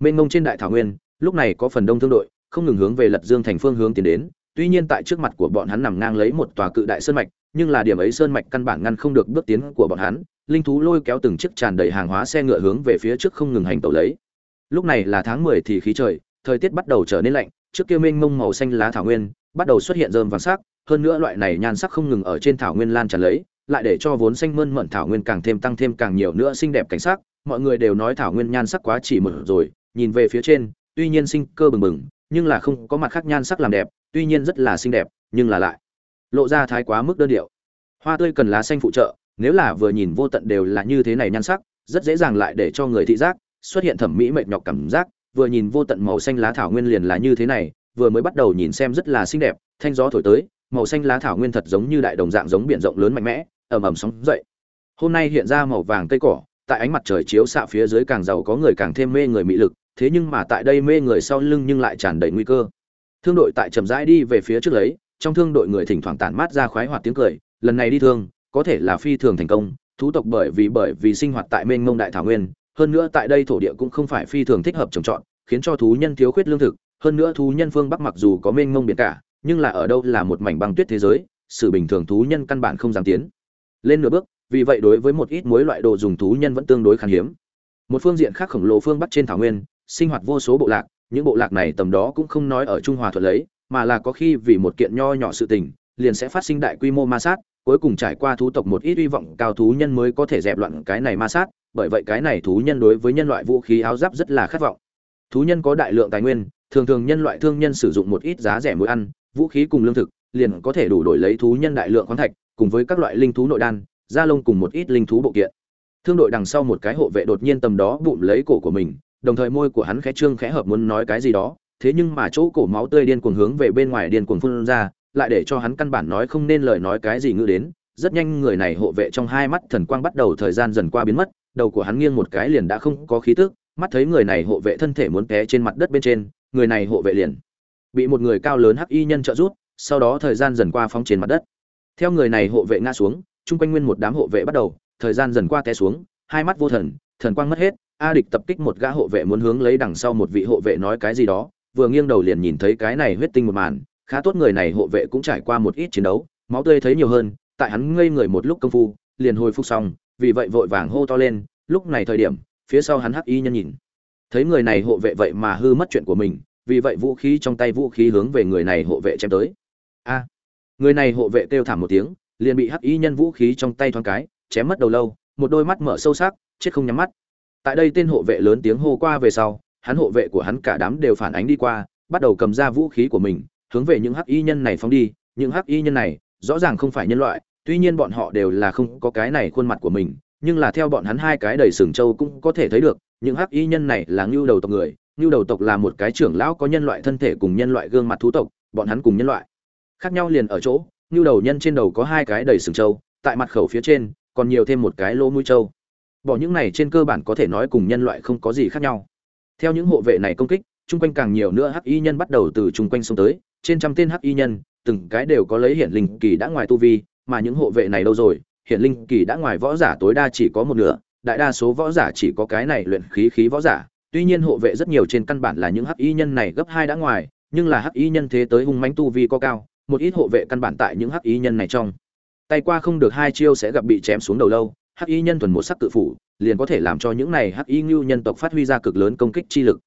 Mênh mông trên đại thảo nguyên, lúc này có phần đông thương đội, không ngừng hướng về lật dương thành phương hướng tiến đến. Tuy nhiên tại trước mặt của bọn hắn nằm ngang lấy một tòa cự đại sơn mạch, nhưng là điểm ấy sơn mạch căn bản ngăn không được bước tiến của bọn hắn. Linh thú lôi kéo từng chiếc tràn đầy hàng hóa xe ngựa hướng về phía trước không ngừng hành tẩu lấy. Lúc này là tháng mười thì khí trời, thời tiết bắt đầu trở nên lạnh, trước kia mênh mông màu xanh lá thảo nguyên bắt đầu xuất hiện rơm vàng sắc, hơn nữa loại này nhan sắc không ngừng ở trên thảo nguyên lan tràn lấy, lại để cho vốn xanh mơn mởn thảo nguyên càng thêm tăng thêm càng nhiều nữa xinh đẹp cảnh sắc, mọi người đều nói thảo nguyên nhan sắc quá chỉ mở rồi, nhìn về phía trên, tuy nhiên sinh cơ bừng bừng, nhưng là không có mặt khác nhan sắc làm đẹp, tuy nhiên rất là xinh đẹp, nhưng là lại lộ ra thái quá mức đơn điệu. Hoa tươi cần lá xanh phụ trợ, nếu là vừa nhìn vô tận đều là như thế này nhan sắc, rất dễ dàng lại để cho người thị giác, xuất hiện thẩm mỹ mệt nhọc cảm giác, vừa nhìn vô tận màu xanh lá thảo nguyên liền là như thế này vừa mới bắt đầu nhìn xem rất là xinh đẹp, thanh gió thổi tới, màu xanh lá thảo nguyên thật giống như đại đồng dạng giống biển rộng lớn mạnh mẽ, ầm ầm sóng dậy. Hôm nay hiện ra màu vàng cây cỏ, tại ánh mặt trời chiếu xạ phía dưới càng giàu có người càng thêm mê người mị lực, thế nhưng mà tại đây mê người sau lưng nhưng lại tràn đầy nguy cơ. Thương đội tại chậm rãi đi về phía trước lấy, trong thương đội người thỉnh thoảng tản mát ra khoái hoạt tiếng cười, lần này đi thương, có thể là phi thường thành công, thú tộc bởi vì bởi vì sinh hoạt tại mênh mông đại thảo nguyên, hơn nữa tại đây thổ địa cũng không phải phi thường thích hợp trồng trọt, khiến cho thú nhân thiếu khuyết lương thực hơn nữa thú nhân phương bắc mặc dù có mênh mông biển cả, nhưng là ở đâu là một mảnh băng tuyết thế giới sự bình thường thú nhân căn bản không dám tiến. Lên nửa bước, vì vậy đối với một ít mối loại đồ dùng thú nhân vẫn tương đối khan hiếm. Một phương diện khác khổng lồ phương bắc trên thảo nguyên, sinh hoạt vô số bộ lạc, những bộ lạc này tầm đó cũng không nói ở trung hòa thuận lấy, mà là có khi vì một kiện nho nhỏ sự tình, liền sẽ phát sinh đại quy mô ma sát, cuối cùng trải qua thú tộc một ít hy vọng cao thú nhân mới có thể dẹp loạn cái này ma sát, bởi vậy cái này thú nhân đối với nhân loại vũ khí áo giáp rất là khát vọng. Thú nhân có đại lượng tài nguyên thường thường nhân loại thương nhân sử dụng một ít giá rẻ mỗi ăn vũ khí cùng lương thực liền có thể đủ đổi lấy thú nhân đại lượng khoáng thạch cùng với các loại linh thú nội đan da lông cùng một ít linh thú bộ kiện thương đội đằng sau một cái hộ vệ đột nhiên tầm đó bụng lấy cổ của mình đồng thời môi của hắn khẽ trương khẽ hợp muốn nói cái gì đó, thế nhưng mà chỗ cổ máu tươi điên cuồng hướng về bên ngoài điên cuồng phun ra, lại để cho hắn căn bản nói không nên lời nói cái gì ngữ đến. Rất nhanh người này hộ vệ trong hai mắt thần quang bắt đầu thời gian dần qua biến mất, đầu của hắn nghiêng một cái liền đã không có khí tức, mắt thấy người này hộ vệ thân thể muốn té trên mặt đất bên trên, người này hộ vệ liền bị một người cao lớn hắc y nhân trợ giúp, sau đó thời gian dần qua phóng trên mặt đất. Theo người này hộ vệ ngã xuống, chung quanh nguyên một đám hộ vệ bắt đầu, thời gian dần qua té xuống, hai mắt vô thần, thần quang mất hết, a địch tập kích một gã hộ vệ muốn hướng lấy đằng sau một vị hộ vệ nói cái gì đó vừa nghiêng đầu liền nhìn thấy cái này huyết tinh một màn khá tốt người này hộ vệ cũng trải qua một ít chiến đấu máu tươi thấy nhiều hơn tại hắn ngây người một lúc công phu liền hồi phục xong vì vậy vội vàng hô to lên lúc này thời điểm phía sau hắn hắc y nhân nhìn. Thấy người này hộ vệ vậy mà hư mất chuyện của mình, vì vậy vũ khí trong tay vũ khí hướng về người này hộ vệ chém tới. A! Người này hộ vệ kêu thảm một tiếng, liền bị hắc y nhân vũ khí trong tay thoáng cái, chém mất đầu lâu, một đôi mắt mở sâu sắc, chết không nhắm mắt. Tại đây tên hộ vệ lớn tiếng hô qua về sau, hắn hộ vệ của hắn cả đám đều phản ánh đi qua, bắt đầu cầm ra vũ khí của mình, hướng về những hắc y nhân này phóng đi. Những hắc y nhân này, rõ ràng không phải nhân loại, tuy nhiên bọn họ đều là không có cái này khuôn mặt của mình nhưng là theo bọn hắn hai cái đầy sừng châu cũng có thể thấy được, những hắc y nhân này là ngưu đầu tộc người, ngưu đầu tộc là một cái trưởng lão có nhân loại thân thể cùng nhân loại gương mặt thú tộc, bọn hắn cùng nhân loại. Khác nhau liền ở chỗ, ngưu đầu nhân trên đầu có hai cái đầy sừng châu tại mặt khẩu phía trên, còn nhiều thêm một cái lỗ mũi châu bỏ những này trên cơ bản có thể nói cùng nhân loại không có gì khác nhau. Theo những hộ vệ này công kích, chung quanh càng nhiều nữa hắc y nhân bắt đầu từ chung quanh xông tới, trên trăm tên hắc y nhân, từng cái đều có lấy hiển linh kỳ đã ngoài tu vi, mà những hộ vệ này đâu rồi? Hiện linh kỳ đã ngoài võ giả tối đa chỉ có một nửa, đại đa số võ giả chỉ có cái này luyện khí khí võ giả. Tuy nhiên hộ vệ rất nhiều trên căn bản là những hắc y nhân này gấp hai đã ngoài, nhưng là hắc y nhân thế tới hung mãnh tu vi có cao, một ít hộ vệ căn bản tại những hắc y nhân này trong. Tay qua không được hai chiêu sẽ gặp bị chém xuống đầu lâu, hắc y nhân thuần một sắc tự phủ, liền có thể làm cho những này hắc y ngưu nhân tộc phát huy ra cực lớn công kích chi lực.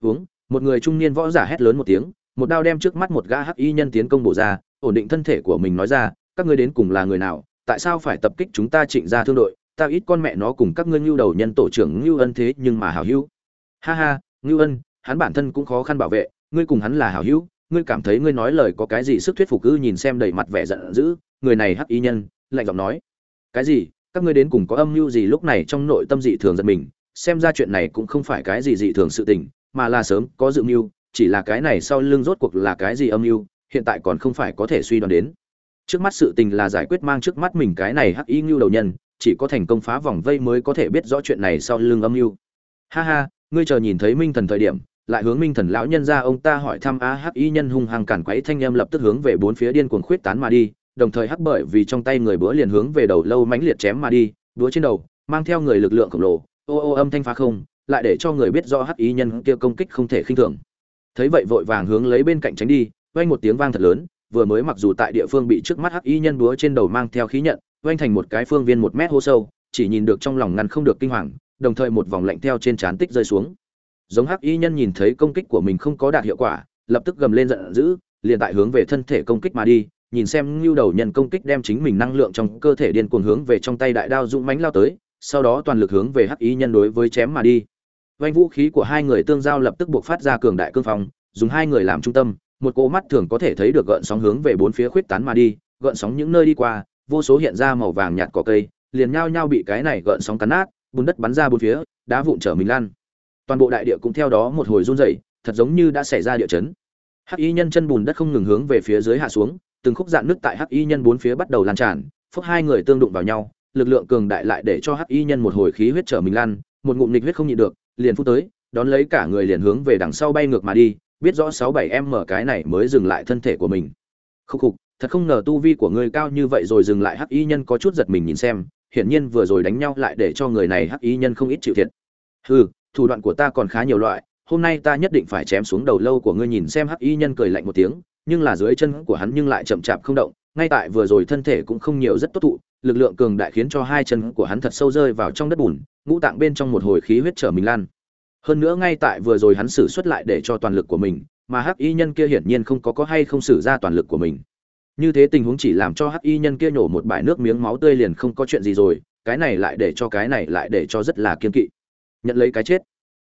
Uống một người trung niên võ giả hét lớn một tiếng, một đao đem trước mắt một gã hắc y nhân tiến công bổ ra, ổn định thân thể của mình nói ra, các ngươi đến cùng là người nào? Tại sao phải tập kích chúng ta trịnh ra thương đội? Ta ít con mẹ nó cùng các ngươi ngưu đầu nhân tổ trưởng ngưu ân thế nhưng mà hảo hữu. Ha ha, ngưu ân, hắn bản thân cũng khó khăn bảo vệ, ngươi cùng hắn là hảo hữu, ngươi cảm thấy ngươi nói lời có cái gì sức thuyết phục ư nhìn xem đầy mặt vẻ giận dữ, người này hắc ý nhân, lạnh giọng nói. Cái gì? Các ngươi đến cùng có âm mưu gì lúc này trong nội tâm dị thường giật mình, xem ra chuyện này cũng không phải cái gì dị thường sự tình, mà là sớm có dự mưu, chỉ là cái này sau lưng rốt cuộc là cái gì âm mưu, hiện tại còn không phải có thể suy đoán đến trước mắt sự tình là giải quyết mang trước mắt mình cái này hắc y ngưu đầu nhân, chỉ có thành công phá vòng vây mới có thể biết rõ chuyện này sau lưng âm mưu. Ha ha, ngươi chờ nhìn thấy minh thần thời điểm, lại hướng minh thần lão nhân ra ông ta hỏi thăm, a, hắc y nhân hung hăng cản quấy thanh em lập tức hướng về bốn phía điên cuồng khuyết tán mà đi, đồng thời hắc bởi vì trong tay người búa liền hướng về đầu lâu mãnh liệt chém mà đi, búa trên đầu, mang theo người lực lượng khổng lồ, ô ô âm thanh phá không, lại để cho người biết rõ hắc y nhân kia công kích không thể khinh thường. Thấy vậy vội vàng hướng lấy bên cạnh tránh đi, vang một tiếng vang thật lớn vừa mới mặc dù tại địa phương bị trước mắt hắc y nhân búa trên đầu mang theo khí nhận vang thành một cái phương viên một mét hô sâu, chỉ nhìn được trong lòng ngăn không được kinh hoàng, đồng thời một vòng lạnh theo trên trán tích rơi xuống. Giống hắc y nhân nhìn thấy công kích của mình không có đạt hiệu quả, lập tức gầm lên giận dữ, liền tại hướng về thân thể công kích mà đi, nhìn xem ngưu đầu nhân công kích đem chính mình năng lượng trong cơ thể điên cuồng hướng về trong tay đại đao dũng mánh lao tới, sau đó toàn lực hướng về hắc y nhân đối với chém mà đi. Vanh vũ khí của hai người tương giao lập tức buộc phát ra cường đại cương phong, dùng hai người làm trung tâm một cỗ mắt thường có thể thấy được gợn sóng hướng về bốn phía khuyết tán mà đi, gợn sóng những nơi đi qua, vô số hiện ra màu vàng nhạt cỏ cây, liền nhao nhao bị cái này gợn sóng cắn nát, bùn đất bắn ra bốn phía, đá vụn trở mình lan. Toàn bộ đại địa cũng theo đó một hồi run rẩy, thật giống như đã xảy ra địa chấn. Hắc y nhân chân bùn đất không ngừng hướng về phía dưới hạ xuống, từng khúc dạn nước tại hắc y nhân bốn phía bắt đầu lan tràn, phốc hai người tương đụng vào nhau, lực lượng cường đại lại để cho hắc y nhân một hồi khí huyết trở mình lan, một ngụm nghịch huyết không nhịn được, liền phút tới, đón lấy cả người liền hướng về đằng sau bay ngược mà đi biết rõ sáu bảy em mở cái này mới dừng lại thân thể của mình. Khúc khục, thật không ngờ tu vi của ngươi cao như vậy rồi dừng lại hắc y nhân có chút giật mình nhìn xem, hiển nhiên vừa rồi đánh nhau lại để cho người này hắc y nhân không ít chịu thiệt. Hừ, thủ đoạn của ta còn khá nhiều loại, hôm nay ta nhất định phải chém xuống đầu lâu của ngươi nhìn xem hắc y nhân cười lạnh một tiếng, nhưng là dưới chân của hắn nhưng lại chậm chạp không động, ngay tại vừa rồi thân thể cũng không nhiều rất tốt thụ, lực lượng cường đại khiến cho hai chân của hắn thật sâu rơi vào trong đất bùn, ngũ tạng bên trong một hồi khí huyết trở mình lan hơn nữa ngay tại vừa rồi hắn sử xuất lại để cho toàn lực của mình, mà hắc y nhân kia hiển nhiên không có có hay không sử ra toàn lực của mình. Như thế tình huống chỉ làm cho hắc y nhân kia nhổ một bãi nước miếng máu tươi liền không có chuyện gì rồi, cái này lại để cho cái này lại để cho rất là kiên kỵ. Nhận lấy cái chết.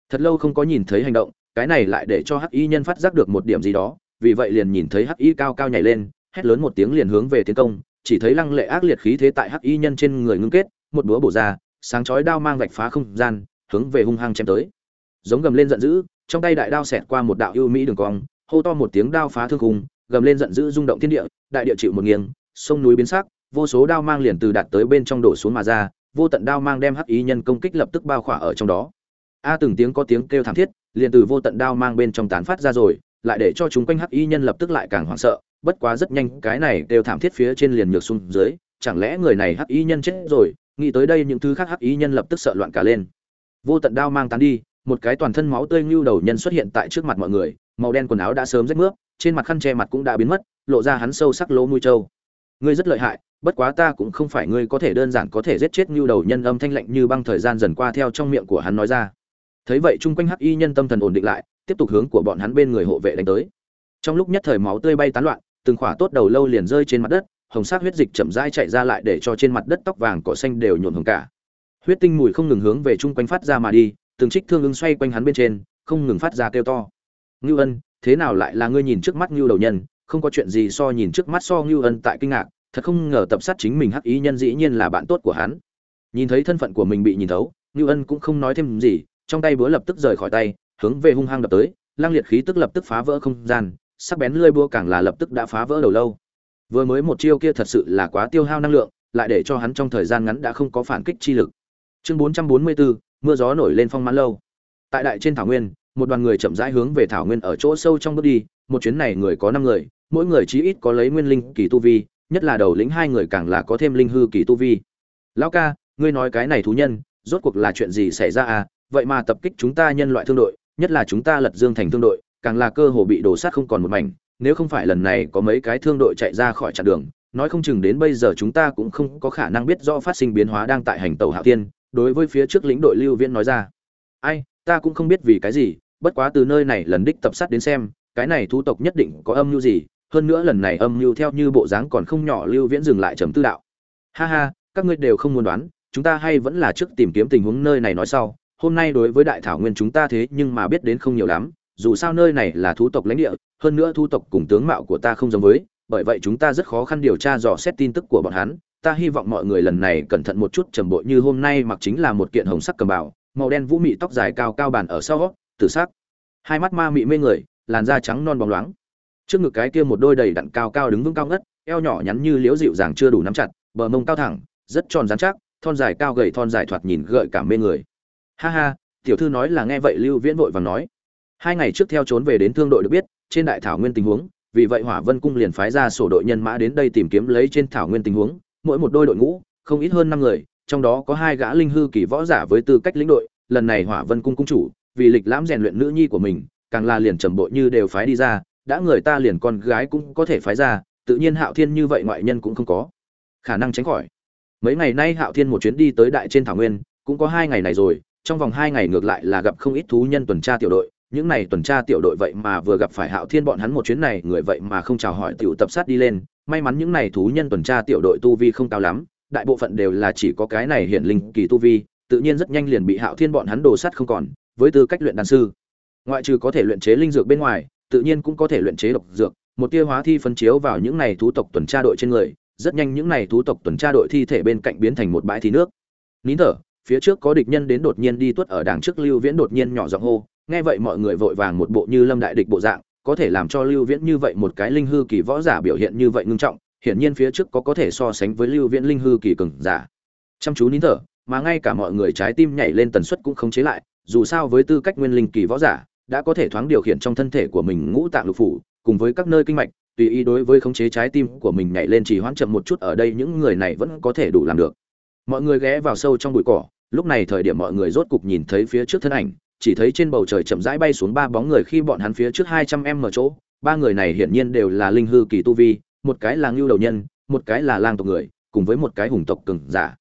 Thật lâu không có nhìn thấy hành động, cái này lại để cho hắc y nhân phát giác được một điểm gì đó, vì vậy liền nhìn thấy hắc y cao cao nhảy lên, hét lớn một tiếng liền hướng về tiến công, chỉ thấy lăng lệ ác liệt khí thế tại hắc y nhân trên người ngưng kết, một búa bổ ra, sáng chói đao mang vạch phá không gian, hướng về hung hăng chém tới giống gầm lên giận dữ, trong tay đại đao xẹt qua một đạo ưu mỹ đường cong, hô to một tiếng đao phá thương khung, gầm lên giận dữ rung động thiên địa, đại địa chịu một nghiêng, sông núi biến sắc, vô số đao mang liền từ đạt tới bên trong đổ xuống mà ra, vô tận đao mang đem hắc ý nhân công kích lập tức bao khỏa ở trong đó. A từng tiếng có tiếng kêu thảm thiết, liền từ vô tận đao mang bên trong tán phát ra rồi, lại để cho chúng quanh hắc y nhân lập tức lại càng hoảng sợ, bất quá rất nhanh, cái này kêu thảm thiết phía trên liền nhược xuống dưới, chẳng lẽ người này hắc y nhân chết rồi, nghĩ tới đây những thứ khác hắc y nhân lập tức sợ loạn cả lên. Vô tận đao mang tán đi một cái toàn thân máu tươi ngưu đầu nhân xuất hiện tại trước mặt mọi người, màu đen quần áo đã sớm rách nước trên mặt khăn che mặt cũng đã biến mất, lộ ra hắn sâu sắc lỗ mũi trâu. Ngươi rất lợi hại, bất quá ta cũng không phải ngươi có thể đơn giản có thể giết chết ngưu đầu nhân âm thanh lạnh như băng thời gian dần qua theo trong miệng của hắn nói ra. Thấy vậy chung quanh hắc y nhân tâm thần ổn định lại, tiếp tục hướng của bọn hắn bên người hộ vệ đánh tới. Trong lúc nhất thời máu tươi bay tán loạn, từng khỏa tốt đầu lâu liền rơi trên mặt đất, hồng sắc huyết dịch chậm rãi chạy ra lại để cho trên mặt đất tóc vàng cỏ xanh đều nhuộm hồng cả. Huyết tinh mùi không ngừng hướng về chung quanh phát ra mà đi từng trích thương ưng xoay quanh hắn bên trên không ngừng phát ra kêu to. Ngưu ân thế nào lại là ngươi nhìn trước mắt ngưu đầu nhân? Không có chuyện gì so nhìn trước mắt so ngưu ân tại kinh ngạc thật không ngờ tập sát chính mình hắc ý nhân dĩ nhiên là bạn tốt của hắn. Nhìn thấy thân phận của mình bị nhìn thấu ngưu ân cũng không nói thêm gì trong tay búa lập tức rời khỏi tay hướng về hung hăng đập tới lang liệt khí tức lập tức phá vỡ không gian sắc bén lưỡi búa càng là lập tức đã phá vỡ đầu lâu. Vừa mới một chiêu kia thật sự là quá tiêu hao năng lượng lại để cho hắn trong thời gian ngắn đã không có phản kích chi lực. Chương 444, mưa gió nổi lên phong mãn lâu. Tại đại trên thảo nguyên, một đoàn người chậm rãi hướng về thảo nguyên ở chỗ sâu trong bước đi, một chuyến này người có năm người, mỗi người chí ít có lấy nguyên linh kỳ tu vi, nhất là đầu lĩnh hai người càng là có thêm linh hư kỳ tu vi. Lão ca, ngươi nói cái này thú nhân, rốt cuộc là chuyện gì xảy ra à? Vậy mà tập kích chúng ta nhân loại thương đội, nhất là chúng ta lật dương thành thương đội, càng là cơ hồ bị đổ sát không còn một mảnh. Nếu không phải lần này có mấy cái thương đội chạy ra khỏi chặng đường, nói không chừng đến bây giờ chúng ta cũng không có khả năng biết rõ phát sinh biến hóa đang tại hành tàu hạo thiên đối với phía trước lĩnh đội lưu viễn nói ra. Ai, ta cũng không biết vì cái gì, bất quá từ nơi này lần đích tập sát đến xem, cái này thu tộc nhất định có âm mưu gì, hơn nữa lần này âm mưu theo như bộ dáng còn không nhỏ lưu viễn dừng lại trầm tư đạo. Ha ha, các ngươi đều không muốn đoán, chúng ta hay vẫn là trước tìm kiếm tình huống nơi này nói sau, hôm nay đối với đại thảo nguyên chúng ta thế nhưng mà biết đến không nhiều lắm, dù sao nơi này là thú tộc lãnh địa, hơn nữa thu tộc cùng tướng mạo của ta không giống với, bởi vậy chúng ta rất khó khăn điều tra dò xét tin tức của bọn hắn ta hy vọng mọi người lần này cẩn thận một chút, trầm bội như hôm nay mặc chính là một kiện hồng sắc cầm bảo màu đen vũ mị tóc dài cao cao bàn ở sau, tử sắc. Hai mắt ma mị mê người, làn da trắng non bóng loáng. Trước ngực cái kia một đôi đầy đặn cao cao đứng vững cao ngất, eo nhỏ nhắn như liễu dịu dàng chưa đủ nắm chặt, bờ mông cao thẳng, rất tròn rắn chắc, thon dài cao gầy thon dài thoạt nhìn gợi cảm mê người. Ha ha, tiểu thư nói là nghe vậy lưu viễn vội vàng nói. Hai ngày trước theo trốn về đến thương đội được biết, trên đại thảo nguyên tình huống, vì vậy hỏa vân cung liền phái ra sổ đội nhân mã đến đây tìm kiếm lấy trên thảo nguyên tình huống mỗi một đôi đội ngũ, không ít hơn năm người, trong đó có hai gã linh hư kỳ võ giả với tư cách lĩnh đội, lần này hỏa vân cung cung chủ, vì lịch lãm rèn luyện nữ nhi của mình, càng là liền trầm bộ như đều phái đi ra, đã người ta liền con gái cũng có thể phái ra, tự nhiên hạo thiên như vậy ngoại nhân cũng không có khả năng tránh khỏi. Mấy ngày nay hạo thiên một chuyến đi tới đại trên thảo nguyên, cũng có hai ngày này rồi, trong vòng hai ngày ngược lại là gặp không ít thú nhân tuần tra tiểu đội, những này tuần tra tiểu đội vậy mà vừa gặp phải hạo thiên bọn hắn một chuyến này, người vậy mà không chào hỏi tiểu tập sát đi lên may mắn những này thú nhân tuần tra tiểu đội tu vi không cao lắm, đại bộ phận đều là chỉ có cái này hiển linh kỳ tu vi, tự nhiên rất nhanh liền bị hạo thiên bọn hắn đồ sát không còn, với tư cách luyện đan sư. Ngoại trừ có thể luyện chế linh dược bên ngoài, tự nhiên cũng có thể luyện chế độc dược, một tia hóa thi phân chiếu vào những này thú tộc tuần tra đội trên người, rất nhanh những này thú tộc tuần tra đội thi thể bên cạnh biến thành một bãi thi nước. Nín thở, phía trước có địch nhân đến đột nhiên đi tuất ở đằng trước lưu viễn đột nhiên nhỏ giọng hô, nghe vậy mọi người vội vàng một bộ như lâm đại địch bộ dạng có thể làm cho lưu viễn như vậy một cái linh hư kỳ võ giả biểu hiện như vậy ngưng trọng, hiển nhiên phía trước có có thể so sánh với lưu viễn linh hư kỳ cường giả. Chăm chú nín thở, mà ngay cả mọi người trái tim nhảy lên tần suất cũng không chế lại, dù sao với tư cách nguyên linh kỳ võ giả, đã có thể thoáng điều khiển trong thân thể của mình ngũ tạng lục phủ, cùng với các nơi kinh mạch, tùy ý đối với khống chế trái tim của mình nhảy lên chỉ hoãn chậm một chút ở đây những người này vẫn có thể đủ làm được. Mọi người ghé vào sâu trong bụi cỏ, lúc này thời điểm mọi người rốt cục nhìn thấy phía trước thân ảnh chỉ thấy trên bầu trời chậm rãi bay xuống ba bóng người khi bọn hắn phía trước hai trăm em mở chỗ. Ba người này hiển nhiên đều là linh hư kỳ tu vi, một cái là ngưu đầu nhân, một cái là lang tộc người, cùng với một cái hùng tộc cường giả.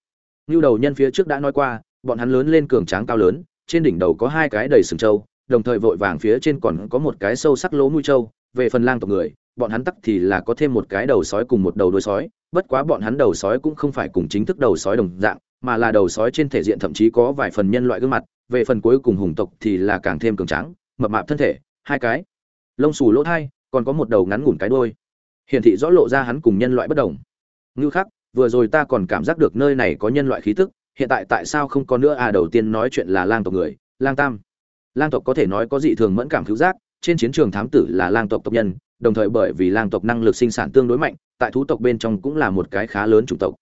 Ngưu đầu nhân phía trước đã nói qua, bọn hắn lớn lên cường tráng cao lớn, trên đỉnh đầu có hai cái đầy sừng trâu, đồng thời vội vàng phía trên còn có một cái sâu sắc lỗ mũi trâu. Về phần lang tộc người, bọn hắn tắc thì là có thêm một cái đầu sói cùng một đầu đuôi sói, bất quá bọn hắn đầu sói cũng không phải cùng chính thức đầu sói đồng dạng mà là đầu sói trên thể diện thậm chí có vài phần nhân loại gương mặt, về phần cuối cùng hùng tộc thì là càng thêm cường tráng, mập mạp thân thể, hai cái. Lông xù lỗ thai, còn có một đầu ngắn ngủn cái đôi hiển thị rõ lộ ra hắn cùng nhân loại bất đồng. Ngư khắc, vừa rồi ta còn cảm giác được nơi này có nhân loại khí tức, hiện tại tại sao không có nữa? À đầu tiên nói chuyện là lang tộc người, lang tam. Lang tộc có thể nói có dị thường mẫn cảm cứu giác, trên chiến trường thám tử là lang tộc tộc nhân, đồng thời bởi vì lang tộc năng lực sinh sản tương đối mạnh, tại thú tộc bên trong cũng là một cái khá lớn chủng tộc.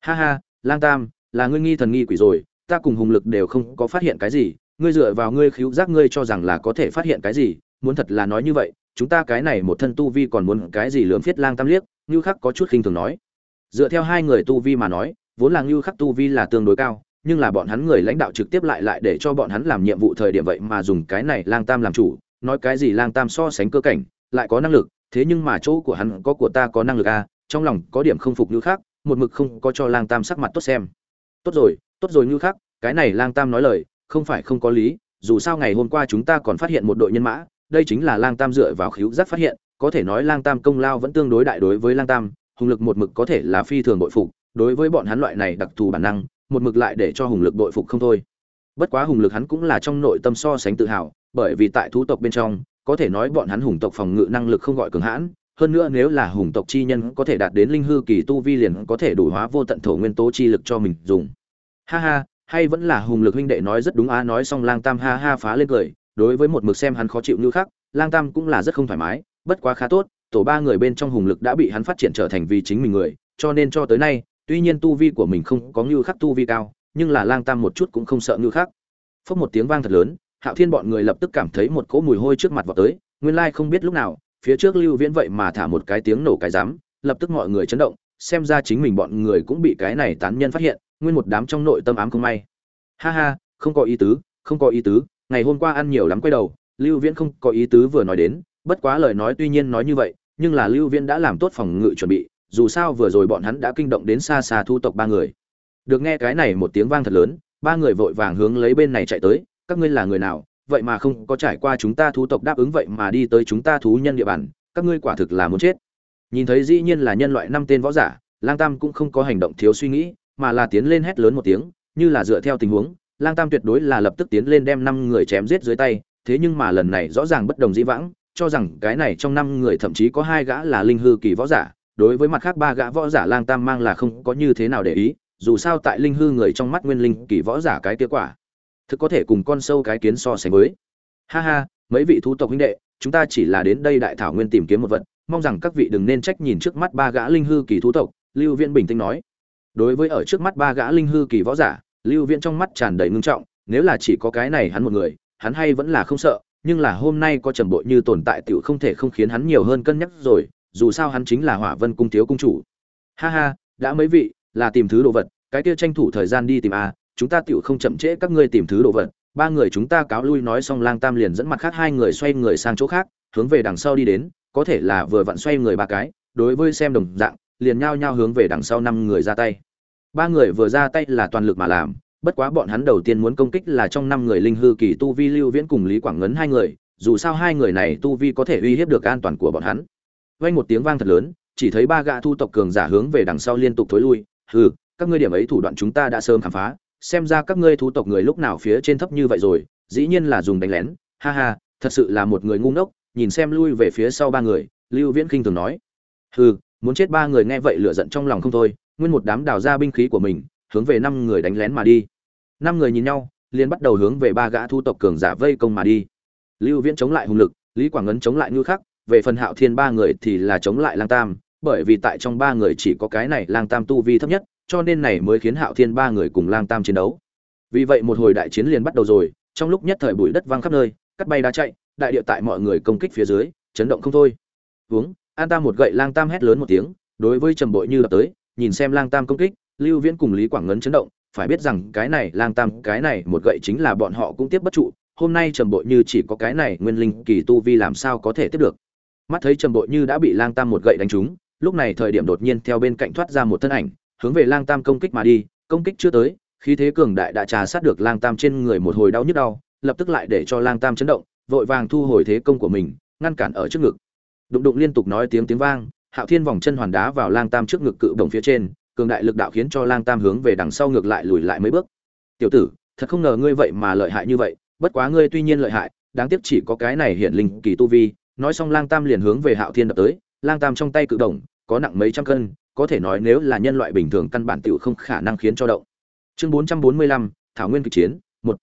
Ha ha, lang tam là ngươi nghi thần nghi quỷ rồi, ta cùng hùng lực đều không có phát hiện cái gì, ngươi dựa vào ngươi khiếu giác ngươi cho rằng là có thể phát hiện cái gì, muốn thật là nói như vậy, chúng ta cái này một thân tu vi còn muốn cái gì lưỡng phiết lang tam liếc như khắc có chút khinh thường nói. Dựa theo hai người tu vi mà nói, vốn là như khắc tu vi là tương đối cao, nhưng là bọn hắn người lãnh đạo trực tiếp lại lại để cho bọn hắn làm nhiệm vụ thời điểm vậy mà dùng cái này lang tam làm chủ, nói cái gì lang tam so sánh cơ cảnh, lại có năng lực, thế nhưng mà chỗ của hắn có của ta có năng lực à trong lòng có điểm không phục như khác một mực không có cho lang tam sắc mặt tốt xem tốt rồi tốt rồi như khác cái này lang tam nói lời, không phải không có lý, dù sao ngày hôm qua chúng ta còn phát hiện một đội nhân mã, đây chính là lang tam dựa vào khíu giác phát hiện, có thể nói lang tam công lao vẫn tương đối đại đối với lang tam, hùng lực một mực có thể là phi thường bội phục, đối với bọn hắn loại này đặc thù bản năng, một mực lại để cho hùng lực bội phục không thôi. Bất quá hùng lực hắn cũng là trong nội tâm so sánh tự hào, bởi vì tại thú tộc bên trong, có thể nói bọn hắn hùng tộc phòng ngự năng lực không gọi cường hãn hơn nữa nếu là hùng tộc chi nhân có thể đạt đến linh hư kỳ tu vi liền có thể đủ hóa vô tận thổ nguyên tố chi lực cho mình dùng. Ha ha, hay vẫn là hùng lực huynh đệ nói rất đúng á, nói xong lang tam ha ha phá lên cười. Đối với một mực xem hắn khó chịu như khác, lang tam cũng là rất không thoải mái, bất quá khá tốt, tổ ba người bên trong hùng lực đã bị hắn phát triển trở thành vì chính mình người, cho nên cho tới nay, tuy nhiên tu vi của mình không có như khắc tu vi cao, nhưng là lang tam một chút cũng không sợ như khắc phốc một tiếng vang thật lớn, hạo thiên bọn người lập tức cảm thấy một cỗ mùi hôi trước mặt vào tới, nguyên lai không biết lúc nào phía trước lưu viễn vậy mà thả một cái tiếng nổ cái rắm lập tức mọi người chấn động, xem ra chính mình bọn người cũng bị cái này tán nhân phát hiện, nguyên một đám trong nội tâm ám không may. Ha ha, không có ý tứ, không có ý tứ, ngày hôm qua ăn nhiều lắm quay đầu, lưu viễn không có ý tứ vừa nói đến, bất quá lời nói tuy nhiên nói như vậy, nhưng là lưu viễn đã làm tốt phòng ngự chuẩn bị, dù sao vừa rồi bọn hắn đã kinh động đến xa xa thu tộc ba người. Được nghe cái này một tiếng vang thật lớn, ba người vội vàng hướng lấy bên này chạy tới, các ngươi là người nào? Vậy mà không có trải qua chúng ta thú tộc đáp ứng vậy mà đi tới chúng ta thú nhân địa bàn, các ngươi quả thực là muốn chết. Nhìn thấy dĩ nhiên là nhân loại năm tên võ giả, lang tam cũng không có hành động thiếu suy nghĩ, mà là tiến lên hét lớn một tiếng, như là dựa theo tình huống, lang tam tuyệt đối là lập tức tiến lên đem năm người chém giết dưới tay, thế nhưng mà lần này rõ ràng bất đồng dĩ vãng, cho rằng cái này trong năm người thậm chí có hai gã là linh hư kỳ võ giả, đối với mặt khác ba gã võ giả lang tam mang là không có như thế nào để ý, dù sao tại linh hư người trong mắt nguyên linh kỳ võ giả cái kết quả thực có thể cùng con sâu cái kiến so sánh với. Ha ha, mấy vị thú tộc huynh đệ, chúng ta chỉ là đến đây đại thảo nguyên tìm kiếm một vật, mong rằng các vị đừng nên trách nhìn trước mắt ba gã linh hư kỳ thú tộc, lưu viễn bình tĩnh nói. Đối với ở trước mắt ba gã linh hư kỳ võ giả, lưu viễn trong mắt tràn đầy ngưng trọng, nếu là chỉ có cái này hắn một người, hắn hay vẫn là không sợ, nhưng là hôm nay có trầm bội như tồn tại tiểu không thể không khiến hắn nhiều hơn cân nhắc rồi, dù sao hắn chính là hỏa vân cung thiếu cung chủ. Ha ha, đã mấy vị, là tìm thứ đồ vật, cái kia tranh thủ thời gian đi tìm a chúng ta tiểu không chậm trễ các ngươi tìm thứ đồ vật. Ba người chúng ta cáo lui nói xong lang tam liền dẫn mặt khác hai người xoay người sang chỗ khác, hướng về đằng sau đi đến, có thể là vừa vặn xoay người ba cái, đối với xem đồng dạng, liền nhao nhao hướng về đằng sau năm người ra tay. Ba người vừa ra tay là toàn lực mà làm, bất quá bọn hắn đầu tiên muốn công kích là trong năm người linh hư kỳ tu vi lưu viễn cùng lý quảng ngấn hai người, dù sao hai người này tu vi có thể uy hiếp được an toàn của bọn hắn. Vang một tiếng vang thật lớn, chỉ thấy ba gã thu tộc cường giả hướng về đằng sau liên tục thối lui, hừ, các ngươi điểm ấy thủ đoạn chúng ta đã sớm khám phá xem ra các ngươi thu tộc người lúc nào phía trên thấp như vậy rồi, dĩ nhiên là dùng đánh lén. Ha ha, thật sự là một người ngu ngốc, nhìn xem lui về phía sau ba người, lưu viễn khinh thường nói. Hừ, muốn chết ba người nghe vậy lửa giận trong lòng không thôi, nguyên một đám đào ra binh khí của mình, hướng về năm người đánh lén mà đi. Năm người nhìn nhau, liền bắt đầu hướng về ba gã thu tộc cường giả vây công mà đi. Lưu viễn chống lại hùng lực, lý quảng ngấn chống lại ngư khắc, về phần hạo thiên ba người thì là chống lại lang tam, bởi vì tại trong ba người chỉ có cái này lang tam tu vi thấp nhất cho nên này mới khiến hạo thiên ba người cùng lang tam chiến đấu. Vì vậy một hồi đại chiến liền bắt đầu rồi trong lúc nhất thời bụi đất vang khắp nơi cắt bay đá chạy đại địa tại mọi người công kích phía dưới chấn động không thôi. Hướng, an tam một gậy lang tam hét lớn một tiếng đối với trầm bội như lập tới nhìn xem lang tam công kích lưu viễn cùng lý quảng ngấn chấn động phải biết rằng cái này lang tam cái này một gậy chính là bọn họ cũng tiếp bất trụ hôm nay trầm bội như chỉ có cái này nguyên linh kỳ tu vi làm sao có thể tiếp được. Mắt thấy trầm bội như đã bị lang tam một gậy đánh trúng lúc này thời điểm đột nhiên theo bên cạnh thoát ra một thân ảnh hướng về lang tam công kích mà đi, công kích chưa tới, khí thế cường đại đã trà sát được lang tam trên người một hồi đau nhức đau, lập tức lại để cho lang tam chấn động, vội vàng thu hồi thế công của mình, ngăn cản ở trước ngực. Đụng đụng liên tục nói tiếng tiếng vang, hạo thiên vòng chân hoàn đá vào lang tam trước ngực cự đồng phía trên, cường đại lực đạo khiến cho lang tam hướng về đằng sau ngược lại lùi lại mấy bước. Tiểu tử, thật không ngờ ngươi vậy mà lợi hại như vậy, bất quá ngươi tuy nhiên lợi hại, đáng tiếc chỉ có cái này hiện linh kỳ tu vi. Nói xong lang tam liền hướng về hạo thiên đập tới, lang tam trong tay cự đồng, có nặng mấy trăm cân có thể nói nếu là nhân loại bình thường căn bản tiểu không khả năng khiến cho động. Chương bốn trăm bốn mươi lăm, thảo nguyên kịch chiến, một.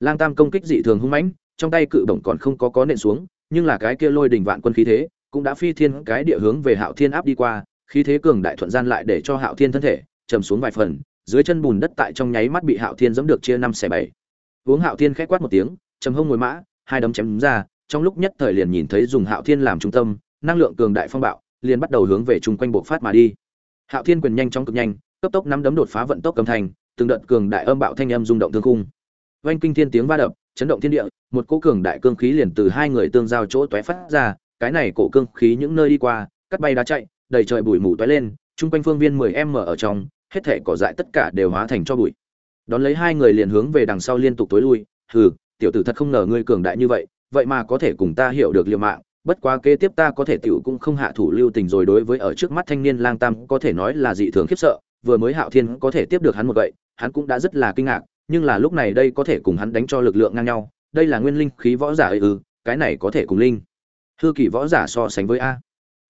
Lang tam công kích dị thường hung mãnh, trong tay cự bổng còn không có có nện xuống, nhưng là cái kia lôi đỉnh vạn quân khí thế, cũng đã phi thiên cái địa hướng về hạo thiên áp đi qua, khí thế cường đại thuận gian lại để cho hạo thiên thân thể trầm xuống vài phần, dưới chân bùn đất tại trong nháy mắt bị hạo thiên giẫm được chia năm xẻ bảy. Uống hạo thiên khẽ quát một tiếng, trầm hông ngồi mã, hai đấm chém ra, trong lúc nhất thời liền nhìn thấy dùng hạo thiên làm trung tâm, năng lượng cường đại phong bạo, liền bắt đầu hướng về chung quanh bộ phát mà đi hạo thiên quyền nhanh chóng cực nhanh, cấp tốc nắm đấm đột phá vận tốc cầm thành từng đợt cường đại âm bạo thanh âm rung động thương khung. Vang kinh thiên tiếng va đập, chấn động thiên địa, một cỗ cường đại cương khí liền từ hai người tương giao chỗ tóe phát ra, cái này cổ cương khí những nơi đi qua, cắt bay đá chạy, đầy trời bụi mù tóe lên, chung quanh phương viên 10 m ở trong, hết thể cỏ dại tất cả đều hóa thành cho bụi. Đón lấy hai người liền hướng về đằng sau liên tục tối lui, hừ, tiểu tử thật không ngờ ngươi cường đại như vậy vậy mà có thể cùng ta hiểu được liều mạng bất quá kế tiếp ta có thể tiểu cũng không hạ thủ lưu tình rồi đối với ở trước mắt thanh niên lang tam có thể nói là dị thường khiếp sợ, vừa mới hạo thiên có thể tiếp được hắn một vậy hắn cũng đã rất là kinh ngạc, nhưng là lúc này đây có thể cùng hắn đánh cho lực lượng ngang nhau, đây là nguyên linh khí võ giả ư, cái này có thể cùng linh. Hư kỳ võ giả so sánh với a.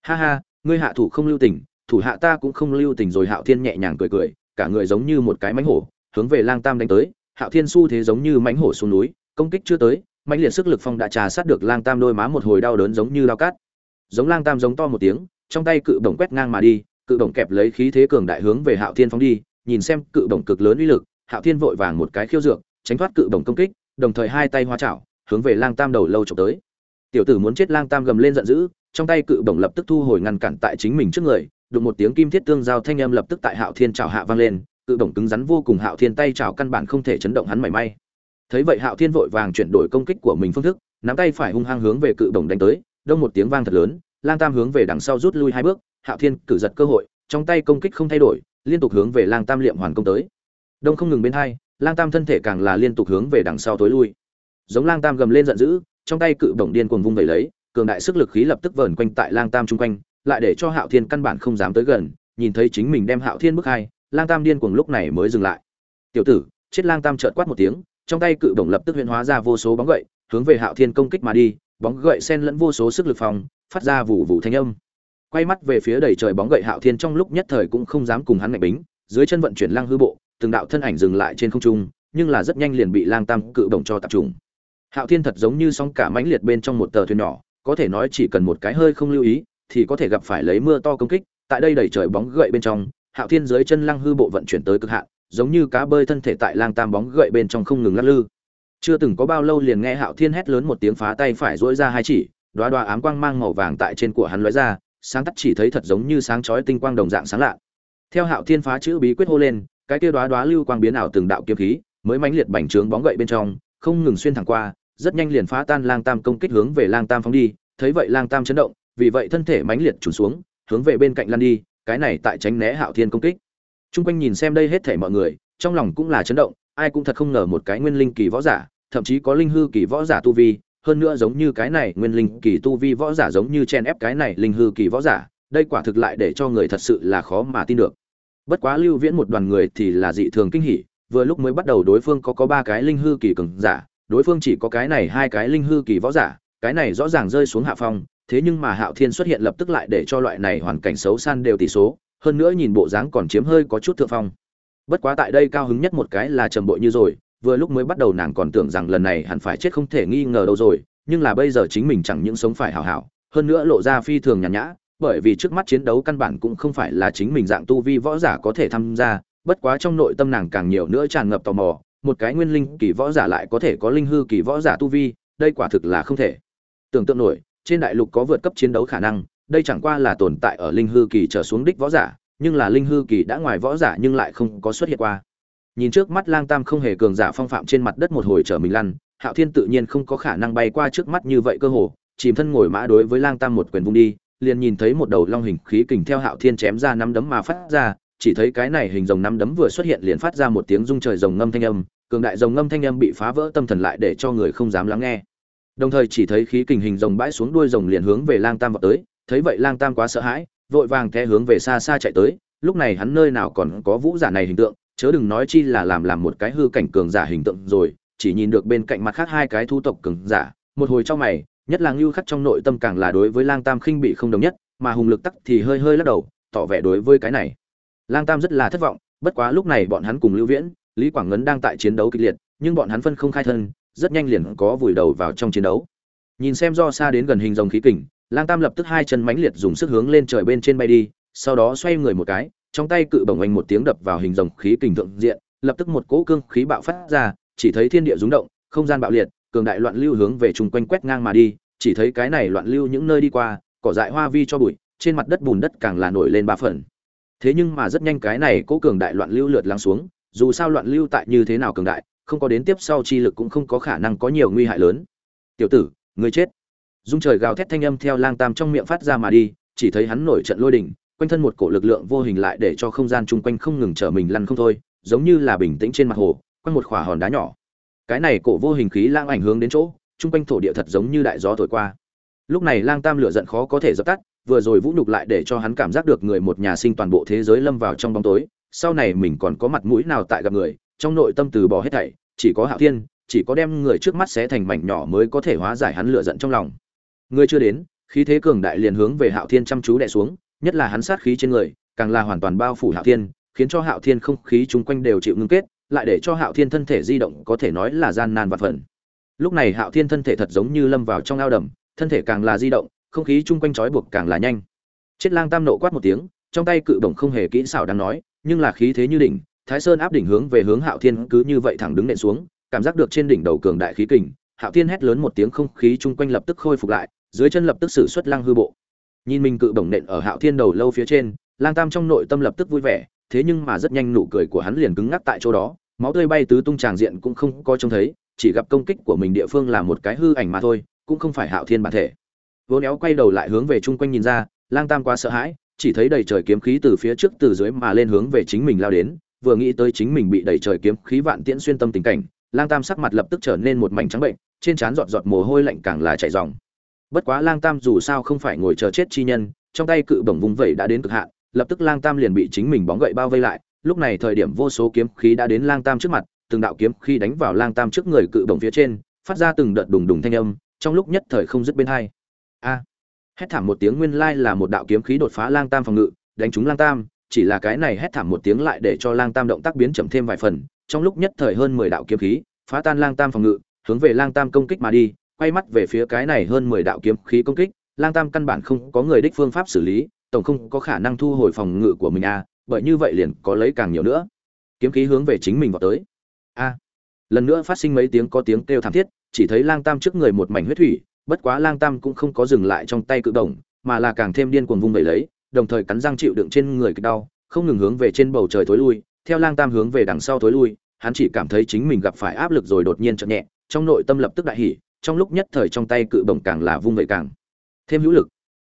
Ha ha, ngươi hạ thủ không lưu tình, thủ hạ ta cũng không lưu tình rồi hạo thiên nhẹ nhàng cười cười, cả người giống như một cái mánh hổ, hướng về lang tam đánh tới, hạo thiên xu thế giống như mánh hổ xuống núi, công kích chưa tới mãnh liệt sức lực phong đã trà sát được lang tam đôi má một hồi đau đớn giống như lao cát. Giống lang tam giống to một tiếng, trong tay cự bổng quét ngang mà đi, cự bổng kẹp lấy khí thế cường đại hướng về hạo thiên phóng đi, nhìn xem cự bổng cực lớn uy lực, hạo thiên vội vàng một cái khiêu dược, tránh thoát cự bổng công kích, đồng thời hai tay hoa chảo, hướng về lang tam đầu lâu trộm tới. Tiểu tử muốn chết lang tam gầm lên giận dữ, trong tay cự bổng lập tức thu hồi ngăn cản tại chính mình trước người, đụng một tiếng kim thiết tương giao thanh âm lập tức tại hạo thiên chảo hạ vang lên, cự bổng cứng rắn vô cùng hạo thiên tay chảo căn bản không thể chấn động hắn mảy may thấy vậy hạo thiên vội vàng chuyển đổi công kích của mình phương thức, nắm tay phải hung hăng hướng về cự động đánh tới, đông một tiếng vang thật lớn, lang tam hướng về đằng sau rút lui hai bước, hạo thiên cử giật cơ hội, trong tay công kích không thay đổi, liên tục hướng về lang tam liệm hoàn công tới. Đông không ngừng bên hai, lang tam thân thể càng là liên tục hướng về đằng sau tối lui. Giống lang tam gầm lên giận dữ, trong tay cự động điên cuồng vung vẩy lấy, cường đại sức lực khí lập tức vờn quanh tại lang tam chung quanh, lại để cho hạo thiên căn bản không dám tới gần, nhìn thấy chính mình đem hạo thiên bức hai, lang tam điên cuồng lúc này mới dừng lại. Tiểu tử, chết lang tam trợt quát một tiếng trong tay cự động lập tức huyễn hóa ra vô số bóng gậy, hướng về hạo thiên công kích mà đi, bóng gậy xen lẫn vô số sức lực phòng, phát ra vụ vụ thanh âm. Quay mắt về phía đầy trời bóng gậy hạo thiên trong lúc nhất thời cũng không dám cùng hắn mạnh bính, dưới chân vận chuyển lang hư bộ, từng đạo thân ảnh dừng lại trên không trung, nhưng là rất nhanh liền bị lang tam cự động cho tập trung. Hạo thiên thật giống như sóng cả mãnh liệt bên trong một tờ thuyền nhỏ, có thể nói chỉ cần một cái hơi không lưu ý, thì có thể gặp phải lấy mưa to công kích. Tại đây đầy trời bóng gậy bên trong, hạo thiên dưới chân lăng hư bộ vận chuyển tới cực hạn giống như cá bơi thân thể tại lang tam bóng gậy bên trong không ngừng lắc lư. Chưa từng có bao lâu liền nghe hạo thiên hét lớn một tiếng phá tay phải dỗi ra hai chỉ đoá đoá ám quang mang màu vàng tại trên của hắn lóe ra, sáng tắt chỉ thấy thật giống như sáng chói tinh quang đồng dạng sáng lạ. Theo hạo thiên phá chữ bí quyết hô lên, cái kia đoá đoá lưu quang biến ảo từng đạo kiếm khí, mới mãnh liệt bành trướng bóng gậy bên trong, không ngừng xuyên thẳng qua, rất nhanh liền phá tan lang tam công kích hướng về lang tam phóng đi, thấy vậy lang tam chấn động, vì vậy thân thể mãnh liệt trùn xuống, hướng về bên cạnh lăn đi, cái này tại tránh né hạo thiên công kích. Trung quanh nhìn xem đây hết thảy mọi người, trong lòng cũng là chấn động, ai cũng thật không ngờ một cái nguyên linh kỳ võ giả, thậm chí có linh hư kỳ võ giả tu vi, hơn nữa giống như cái này nguyên linh kỳ tu vi võ giả giống như chen ép cái này linh hư kỳ võ giả, đây quả thực lại để cho người thật sự là khó mà tin được. Bất quá Lưu Viễn một đoàn người thì là dị thường kinh hỉ, vừa lúc mới bắt đầu đối phương có có ba cái linh hư kỳ cường giả, đối phương chỉ có cái này hai cái linh hư kỳ võ giả, cái này rõ ràng rơi xuống hạ phong, thế nhưng mà Hạo Thiên xuất hiện lập tức lại để cho loại này hoàn cảnh xấu san đều tỷ số, hơn nữa nhìn bộ dáng còn chiếm hơi có chút thượng phong. Bất quá tại đây cao hứng nhất một cái là trầm bội như rồi, vừa lúc mới bắt đầu nàng còn tưởng rằng lần này hẳn phải chết không thể nghi ngờ đâu rồi, nhưng là bây giờ chính mình chẳng những sống phải hảo hảo, hơn nữa lộ ra phi thường nhàn nhã, bởi vì trước mắt chiến đấu căn bản cũng không phải là chính mình dạng tu vi võ giả có thể tham gia, bất quá trong nội tâm nàng càng nhiều nữa tràn ngập tò mò, một cái nguyên linh kỳ võ giả lại có thể có linh hư kỳ võ giả tu vi, đây quả thực là không thể tưởng tượng nổi, trên đại lục có vượt cấp chiến đấu khả năng đây chẳng qua là tồn tại ở linh hư kỳ trở xuống đích võ giả, nhưng là linh hư kỳ đã ngoài võ giả nhưng lại không có xuất hiện qua. Nhìn trước mắt lang tam không hề cường giả phong phạm trên mặt đất một hồi trở mình lăn, hạo thiên tự nhiên không có khả năng bay qua trước mắt như vậy cơ hồ, chìm thân ngồi mã đối với lang tam một quyền vung đi, liền nhìn thấy một đầu long hình khí kình theo hạo thiên chém ra năm đấm mà phát ra, chỉ thấy cái này hình rồng năm đấm vừa xuất hiện liền phát ra một tiếng rung trời rồng ngâm thanh âm, cường đại rồng ngâm thanh âm bị phá vỡ tâm thần lại để cho người không dám lắng nghe. Đồng thời chỉ thấy khí kình hình rồng bãi xuống đuôi rồng liền hướng về lang tam vào tới thấy vậy lang tam quá sợ hãi, vội vàng té hướng về xa xa chạy tới, lúc này hắn nơi nào còn có vũ giả này hình tượng, chớ đừng nói chi là làm làm một cái hư cảnh cường giả hình tượng rồi, chỉ nhìn được bên cạnh mặt khác hai cái thu tộc cường giả, một hồi trong mày, nhất là ngưu khắc trong nội tâm càng là đối với lang tam khinh bị không đồng nhất, mà hùng lực tắc thì hơi hơi lắc đầu, tỏ vẻ đối với cái này. Lang tam rất là thất vọng, bất quá lúc này bọn hắn cùng lưu viễn, lý quảng ngấn đang tại chiến đấu kịch liệt, nhưng bọn hắn phân không khai thân, rất nhanh liền có vùi đầu vào trong chiến đấu. Nhìn xem do xa đến gần hình dòng khí kình lang tam lập tức hai chân mãnh liệt dùng sức hướng lên trời bên trên bay đi, sau đó xoay người một cái, trong tay cự bổng anh một tiếng đập vào hình dòng khí kình thượng diện, lập tức một cỗ cương khí bạo phát ra, chỉ thấy thiên địa rúng động, không gian bạo liệt, cường đại loạn lưu hướng về chung quanh quét ngang mà đi, chỉ thấy cái này loạn lưu những nơi đi qua, cỏ dại hoa vi cho bụi, trên mặt đất bùn đất càng là nổi lên ba phần. Thế nhưng mà rất nhanh cái này cỗ cường đại loạn lưu lượt lắng xuống, dù sao loạn lưu tại như thế nào cường đại, không có đến tiếp sau chi lực cũng không có khả năng có nhiều nguy hại lớn. Tiểu tử người chết dung trời gào thét thanh âm theo lang tam trong miệng phát ra mà đi, chỉ thấy hắn nổi trận lôi đỉnh quanh thân một cổ lực lượng vô hình lại để cho không gian chung quanh không ngừng trở mình lăn không thôi, giống như là bình tĩnh trên mặt hồ, quanh một khỏa hòn đá nhỏ. Cái này cổ vô hình khí lang ảnh hướng đến chỗ, chung quanh thổ địa thật giống như đại gió thổi qua. Lúc này lang tam lửa giận khó có thể dập tắt, vừa rồi vũ nhục lại để cho hắn cảm giác được người một nhà sinh toàn bộ thế giới lâm vào trong bóng tối, sau này mình còn có mặt mũi nào tại gặp người, trong nội tâm từ bỏ hết thảy, chỉ có hạo thiên, chỉ có đem người trước mắt xé thành mảnh nhỏ mới có thể hóa giải hắn lửa giận trong lòng. Người chưa đến, khí thế cường đại liền hướng về Hạo Thiên chăm chú đè xuống, nhất là hắn sát khí trên người, càng là hoàn toàn bao phủ Hạo Thiên, khiến cho Hạo Thiên không khí chung quanh đều chịu ngưng kết, lại để cho Hạo Thiên thân thể di động có thể nói là gian nan vật phần. Lúc này Hạo Thiên thân thể thật giống như lâm vào trong ao đầm, thân thể càng là di động, không khí chung quanh trói buộc càng là nhanh. Chết Lang Tam nộ quát một tiếng, trong tay cự động không hề kỹ xảo đang nói, nhưng là khí thế như đỉnh, Thái Sơn áp đỉnh hướng về hướng Hạo Thiên cứ như vậy thẳng đứng nện xuống, cảm giác được trên đỉnh đầu cường đại khí kình, Hạo Thiên hét lớn một tiếng không khí chung quanh lập tức khôi phục lại, dưới chân lập tức sử xuất lăng hư bộ. Nhìn mình cự bổng nện ở hạo thiên đầu lâu phía trên, lang tam trong nội tâm lập tức vui vẻ, thế nhưng mà rất nhanh nụ cười của hắn liền cứng ngắc tại chỗ đó, máu tươi bay tứ tung tràng diện cũng không có trông thấy, chỉ gặp công kích của mình địa phương là một cái hư ảnh mà thôi, cũng không phải hạo thiên bản thể. Vô néo quay đầu lại hướng về chung quanh nhìn ra, lang tam quá sợ hãi, chỉ thấy đầy trời kiếm khí từ phía trước từ dưới mà lên hướng về chính mình lao đến, vừa nghĩ tới chính mình bị đầy trời kiếm khí vạn tiễn xuyên tâm tình cảnh, lang tam sắc mặt lập tức trở nên một mảnh trắng bệnh, trên trán giọt giọt mồ hôi lạnh càng là chảy ròng bất quá lang tam dù sao không phải ngồi chờ chết chi nhân, trong tay cự bổng vung vẩy đã đến cực hạn, lập tức lang tam liền bị chính mình bóng gậy bao vây lại. Lúc này thời điểm vô số kiếm khí đã đến lang tam trước mặt, từng đạo kiếm khí đánh vào lang tam trước người cự bổng phía trên, phát ra từng đợt đùng đùng thanh âm, trong lúc nhất thời không dứt bên hai. A! Hét thảm một tiếng nguyên lai là một đạo kiếm khí đột phá lang tam phòng ngự, đánh trúng lang tam, chỉ là cái này hét thảm một tiếng lại để cho lang tam động tác biến chậm thêm vài phần, trong lúc nhất thời hơn mười đạo kiếm khí phá tan lang tam phòng ngự, hướng về lang tam công kích mà đi quay mắt về phía cái này hơn mười đạo kiếm khí công kích, lang tam căn bản không có người đích phương pháp xử lý, tổng không có khả năng thu hồi phòng ngự của mình a bởi như vậy liền có lấy càng nhiều nữa. Kiếm khí hướng về chính mình vào tới. A. Lần nữa phát sinh mấy tiếng có tiếng kêu thảm thiết, chỉ thấy lang tam trước người một mảnh huyết thủy, bất quá lang tam cũng không có dừng lại trong tay cự đồng, mà là càng thêm điên cuồng vung vẩy lấy, đồng thời cắn răng chịu đựng trên người kịch đau, không ngừng hướng về trên bầu trời tối lui, theo lang tam hướng về đằng sau tối lui, hắn chỉ cảm thấy chính mình gặp phải áp lực rồi đột nhiên chợt nhẹ, trong nội tâm lập tức đại hỉ trong lúc nhất thời trong tay cự bổng càng là vung vậy càng. Thêm hữu lực.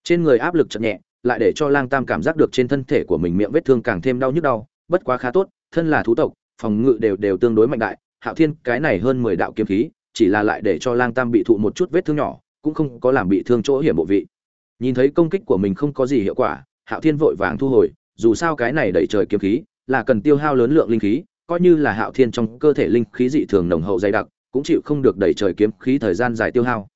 Trên người áp lực chợt nhẹ, lại để cho lang tam cảm giác được trên thân thể của mình miệng vết thương càng thêm đau nhức đau, bất quá khá tốt, thân là thú tộc, phòng ngự đều đều tương đối mạnh đại, hạo thiên, cái này hơn mười đạo kiếm khí, chỉ là lại để cho lang tam bị thụ một chút vết thương nhỏ, cũng không có làm bị thương chỗ hiểm bộ vị. Nhìn thấy công kích của mình không có gì hiệu quả, hạo thiên vội vàng thu hồi, dù sao cái này đẩy trời kiếm khí, là cần tiêu hao lớn lượng linh khí, coi như là hạo thiên trong cơ thể linh khí dị thường nồng hậu dày đặc cũng chịu không được đẩy trời kiếm khí thời gian dài tiêu hao.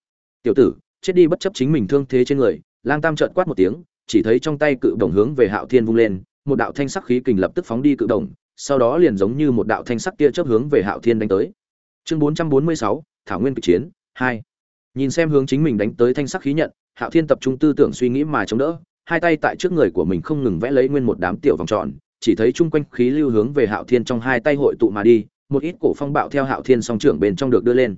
Tiểu tử, chết đi bất chấp chính mình thương thế trên người, lang tam trợn quát một tiếng, chỉ thấy trong tay cự đồng hướng về hạo thiên vung lên, một đạo thanh sắc khí kình lập tức phóng đi cự đồng, sau đó liền giống như một đạo thanh sắc tia chớp hướng về hạo thiên đánh tới. Chương bốn trăm bốn mươi sáu, thảo nguyên kịch chiến, hai. Nhìn xem hướng chính mình đánh tới thanh sắc khí nhận, hạo thiên tập trung tư tưởng suy nghĩ mà chống đỡ, hai tay tại trước người của mình không ngừng vẽ lấy nguyên một đám tiểu vòng tròn, chỉ thấy chung quanh khí lưu hướng về hạo thiên trong hai tay hội tụ mà đi một ít cổ phong bạo theo hạo thiên song trưởng bên trong được đưa lên.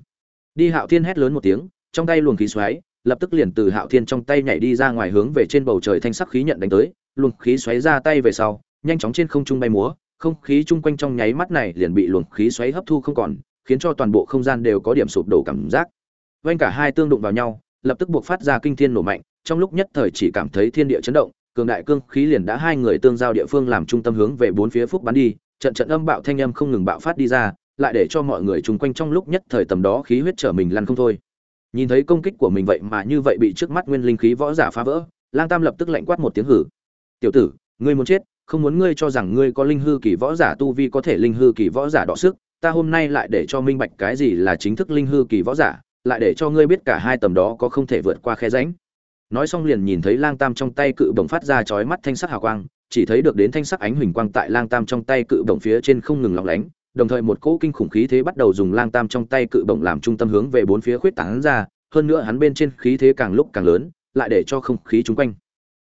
Đi hạo thiên hét lớn một tiếng, trong tay luồng khí xoáy, lập tức liền từ hạo thiên trong tay nhảy đi ra ngoài hướng về trên bầu trời thanh sắc khí nhận đánh tới, luồng khí xoáy ra tay về sau, nhanh chóng trên không trung bay múa, không khí chung quanh trong nháy mắt này liền bị luồng khí xoáy hấp thu không còn, khiến cho toàn bộ không gian đều có điểm sụp đổ cảm giác. Vành cả hai tương đụng vào nhau, lập tức buộc phát ra kinh thiên nổ mạnh, trong lúc nhất thời chỉ cảm thấy thiên địa chấn động, cường đại cương khí liền đã hai người tương giao địa phương làm trung tâm hướng về bốn phía phúc bắn đi trận trận âm bạo thanh âm không ngừng bạo phát đi ra, lại để cho mọi người chung quanh trong lúc nhất thời tầm đó khí huyết trở mình lăn không thôi. Nhìn thấy công kích của mình vậy mà như vậy bị trước mắt nguyên linh khí võ giả phá vỡ, lang tam lập tức lạnh quát một tiếng hử. Tiểu tử, ngươi muốn chết, không muốn ngươi cho rằng ngươi có linh hư kỳ võ giả tu vi có thể linh hư kỳ võ giả đọ sức, ta hôm nay lại để cho minh bạch cái gì là chính thức linh hư kỳ võ giả, lại để cho ngươi biết cả hai tầm đó có không thể vượt qua khe rãnh. Nói xong liền nhìn thấy lang tam trong tay cự bổng phát ra chói mắt thanh sắc hào quang chỉ thấy được đến thanh sắc ánh huỳnh quang tại lang tam trong tay cự bổng phía trên không ngừng lóng lánh, đồng thời một cỗ kinh khủng khí thế bắt đầu dùng lang tam trong tay cự bổng làm trung tâm hướng về bốn phía khuyết tảng ra, hơn nữa hắn bên trên khí thế càng lúc càng lớn, lại để cho không khí chung quanh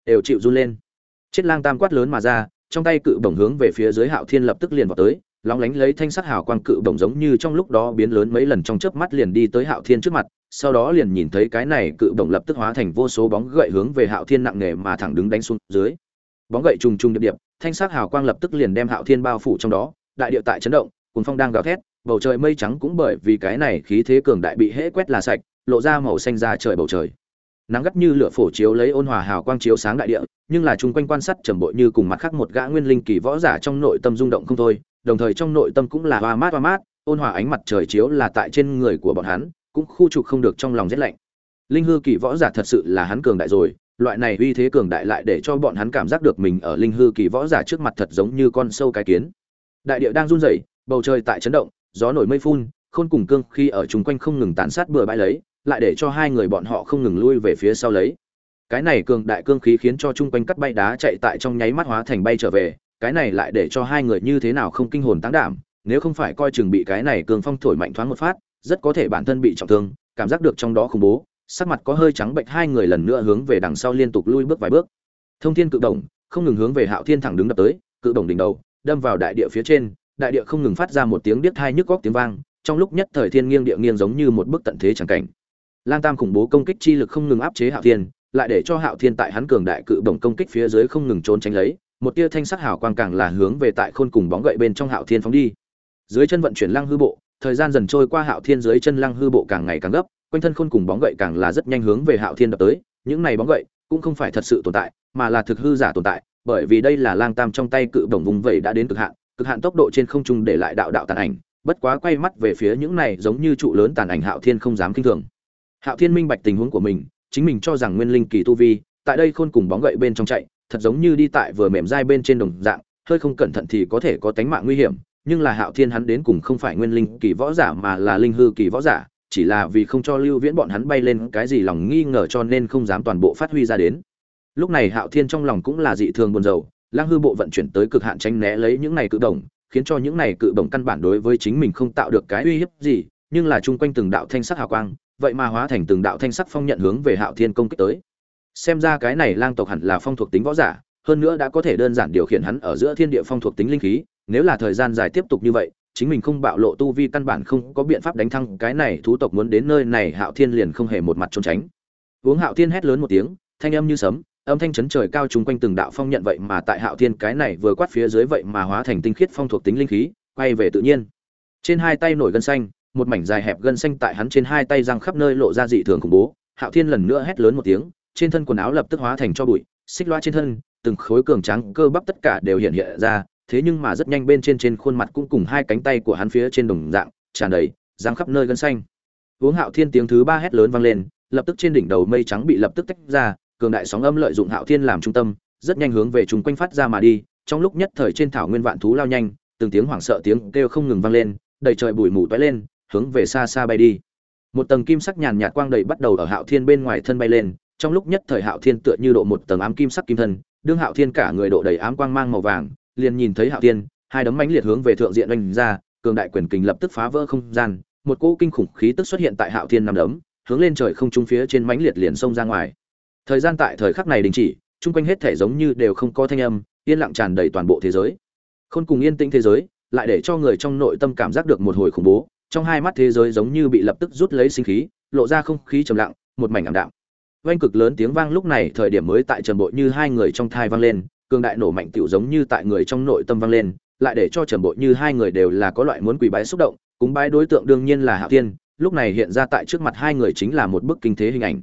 đều chịu run lên. Chết lang tam quát lớn mà ra, trong tay cự bổng hướng về phía dưới hạo thiên lập tức liền vào tới, lóng lánh lấy thanh sắc hào quang cự bổng giống như trong lúc đó biến lớn mấy lần trong chớp mắt liền đi tới hạo thiên trước mặt, sau đó liền nhìn thấy cái này cự bổng lập tức hóa thành vô số bóng gậy hướng về hạo thiên nặng nề mà thẳng đứng đánh xuống dưới bóng gậy trùng trùng điệp điệp, thanh sắc hào quang lập tức liền đem hạo thiên bao phủ trong đó, đại địa tại chấn động cùng phong đang gào thét, bầu trời mây trắng cũng bởi vì cái này khí thế cường đại bị hễ quét là sạch, lộ ra màu xanh ra trời bầu trời. Nắng gắt như lửa phổ chiếu lấy ôn hòa hào quang chiếu sáng đại địa, nhưng là chung quanh quan sát trầm bội như cùng mặt khác một gã nguyên linh kỳ võ giả trong nội tâm rung động không thôi, đồng thời trong nội tâm cũng là hoa mát hoa mát, ôn hòa ánh mặt trời chiếu là tại trên người của bọn hắn, cũng khu trục không được trong lòng rét lạnh. Linh hư kỳ võ giả thật sự là hắn cường đại rồi loại này uy thế cường đại lại để cho bọn hắn cảm giác được mình ở linh hư kỳ võ giả trước mặt thật giống như con sâu cái kiến. Đại địa đang run rẩy, bầu trời tại chấn động, gió nổi mây phun, khôn cùng cương khi ở chung quanh không ngừng tàn sát bừa bãi lấy, lại để cho hai người bọn họ không ngừng lui về phía sau lấy. Cái này cường đại cương khí khiến cho chung quanh cắt bay đá chạy tại trong nháy mắt hóa thành bay trở về, cái này lại để cho hai người như thế nào không kinh hồn táng đảm, nếu không phải coi chừng bị cái này cường phong thổi mạnh thoáng một phát, rất có thể bản thân bị trọng thương, cảm giác được trong đó khủng bố sắc mặt có hơi trắng bệnh, hai người lần nữa hướng về đằng sau liên tục lui bước vài bước. Thông thiên cự động không ngừng hướng về hạo thiên thẳng đứng đập tới, cự động đỉnh đầu, đâm vào đại địa phía trên, đại địa không ngừng phát ra một tiếng điếc thai nhức góc tiếng vang, trong lúc nhất thời thiên nghiêng địa nghiêng giống như một bức tận thế chẳng cảnh. Lang tam khủng bố công kích chi lực không ngừng áp chế hạo thiên, lại để cho hạo thiên tại hắn cường đại cự động công kích phía dưới không ngừng trốn tránh lấy, một tia thanh sắc hào quang càng là hướng về tại khôn cùng bóng gậy bên trong hạo thiên phóng đi. Dưới chân vận chuyển lăng hư bộ, thời gian dần trôi qua hạo thiên dưới chân lăng hư bộ càng ngày càng gấp quanh thân khôn cùng bóng gậy càng là rất nhanh hướng về hạo thiên đập tới, những này bóng gậy cũng không phải thật sự tồn tại, mà là thực hư giả tồn tại, bởi vì đây là lang tam trong tay cự đồng vùng vẩy đã đến cực hạn cực hạn tốc độ trên không trung để lại đạo đạo tàn ảnh, bất quá quay mắt về phía những này giống như trụ lớn tàn ảnh hạo thiên không dám kinh thường. Hạo thiên minh bạch tình huống của mình, chính mình cho rằng nguyên linh kỳ tu vi tại đây khôn cùng bóng gậy bên trong chạy, thật giống như đi tại vừa mềm dai bên trên đồng dạng, hơi không cẩn thận thì có thể có tánh mạng nguy hiểm, nhưng là hạo thiên hắn đến cùng không phải nguyên linh kỳ võ giả mà là linh hư kỳ võ giả chỉ là vì không cho lưu viễn bọn hắn bay lên cái gì lòng nghi ngờ cho nên không dám toàn bộ phát huy ra đến. Lúc này hạo thiên trong lòng cũng là dị thường buồn rầu lang hư bộ vận chuyển tới cực hạn tránh né lấy những này cự động khiến cho những này cự động căn bản đối với chính mình không tạo được cái uy hiếp gì, nhưng là chung quanh từng đạo thanh sắc hào quang, vậy mà hóa thành từng đạo thanh sắc phong nhận hướng về hạo thiên công kích tới. Xem ra cái này lang tộc hẳn là phong thuộc tính võ giả, hơn nữa đã có thể đơn giản điều khiển hắn ở giữa thiên địa phong thuộc tính linh khí, nếu là thời gian dài tiếp tục như vậy chính mình không bạo lộ tu vi căn bản không có biện pháp đánh thăng cái này, thú tộc muốn đến nơi này, hạo thiên liền không hề một mặt trốn tránh. Uống hạo thiên hét lớn một tiếng, thanh âm như sấm, âm thanh chấn trời cao chung quanh từng đạo phong nhận vậy mà tại hạo thiên cái này vừa quát phía dưới vậy mà hóa thành tinh khiết phong thuộc tính linh khí, quay về tự nhiên. Trên hai tay nổi gân xanh, một mảnh dài hẹp gân xanh tại hắn trên hai tay răng khắp nơi lộ ra dị thường khủng bố. Hạo thiên lần nữa hét lớn một tiếng, trên thân quần áo lập tức hóa thành cho bụi, xích loa trên thân, từng khối cường trắng cơ bắp tất cả đều hiện hiện ra thế nhưng mà rất nhanh bên trên trên khuôn mặt cũng cùng hai cánh tay của hắn phía trên đồng dạng, tràn đầy răng khắp nơi gân xanh. Uống hạo thiên tiếng thứ ba hét lớn vang lên, lập tức trên đỉnh đầu mây trắng bị lập tức tách ra, cường đại sóng âm lợi dụng hạo thiên làm trung tâm, rất nhanh hướng về chúng quanh phát ra mà đi, trong lúc nhất thời trên thảo nguyên vạn thú lao nhanh, từng tiếng hoảng sợ tiếng kêu không ngừng vang lên, đầy trời bụi mù toái lên, hướng về xa xa bay đi. Một tầng kim sắc nhàn nhạt quang đầy bắt đầu ở hạo thiên bên ngoài thân bay lên, trong lúc nhất thời hạo thiên tựa như độ một tầng ám kim sắc kim thân, đương hạo thiên cả người độ đầy ám quang mang màu vàng liền nhìn thấy hạo thiên, hai đấm mãnh liệt hướng về thượng diện đánh ra, cường đại quyền kình lập tức phá vỡ không gian, một cỗ kinh khủng khí tức xuất hiện tại hạo thiên năm đấm, hướng lên trời không trung phía trên mãnh liệt liền xông ra ngoài. Thời gian tại thời khắc này đình chỉ, chung quanh hết thể giống như đều không có thanh âm, yên lặng tràn đầy toàn bộ thế giới. Khôn cùng yên tĩnh thế giới, lại để cho người trong nội tâm cảm giác được một hồi khủng bố, trong hai mắt thế giới giống như bị lập tức rút lấy sinh khí, lộ ra không khí trầm lặng, một mảnh ảm đạm. Oanh cực lớn tiếng vang lúc này thời điểm mới tại trần bộ như hai người trong thai vang lên cường đại nổ mạnh tiểu giống như tại người trong nội tâm vang lên, lại để cho trầm bộ như hai người đều là có loại muốn quỳ bái xúc động, cúng bái đối tượng đương nhiên là hạo thiên, lúc này hiện ra tại trước mặt hai người chính là một bức kinh thế hình ảnh.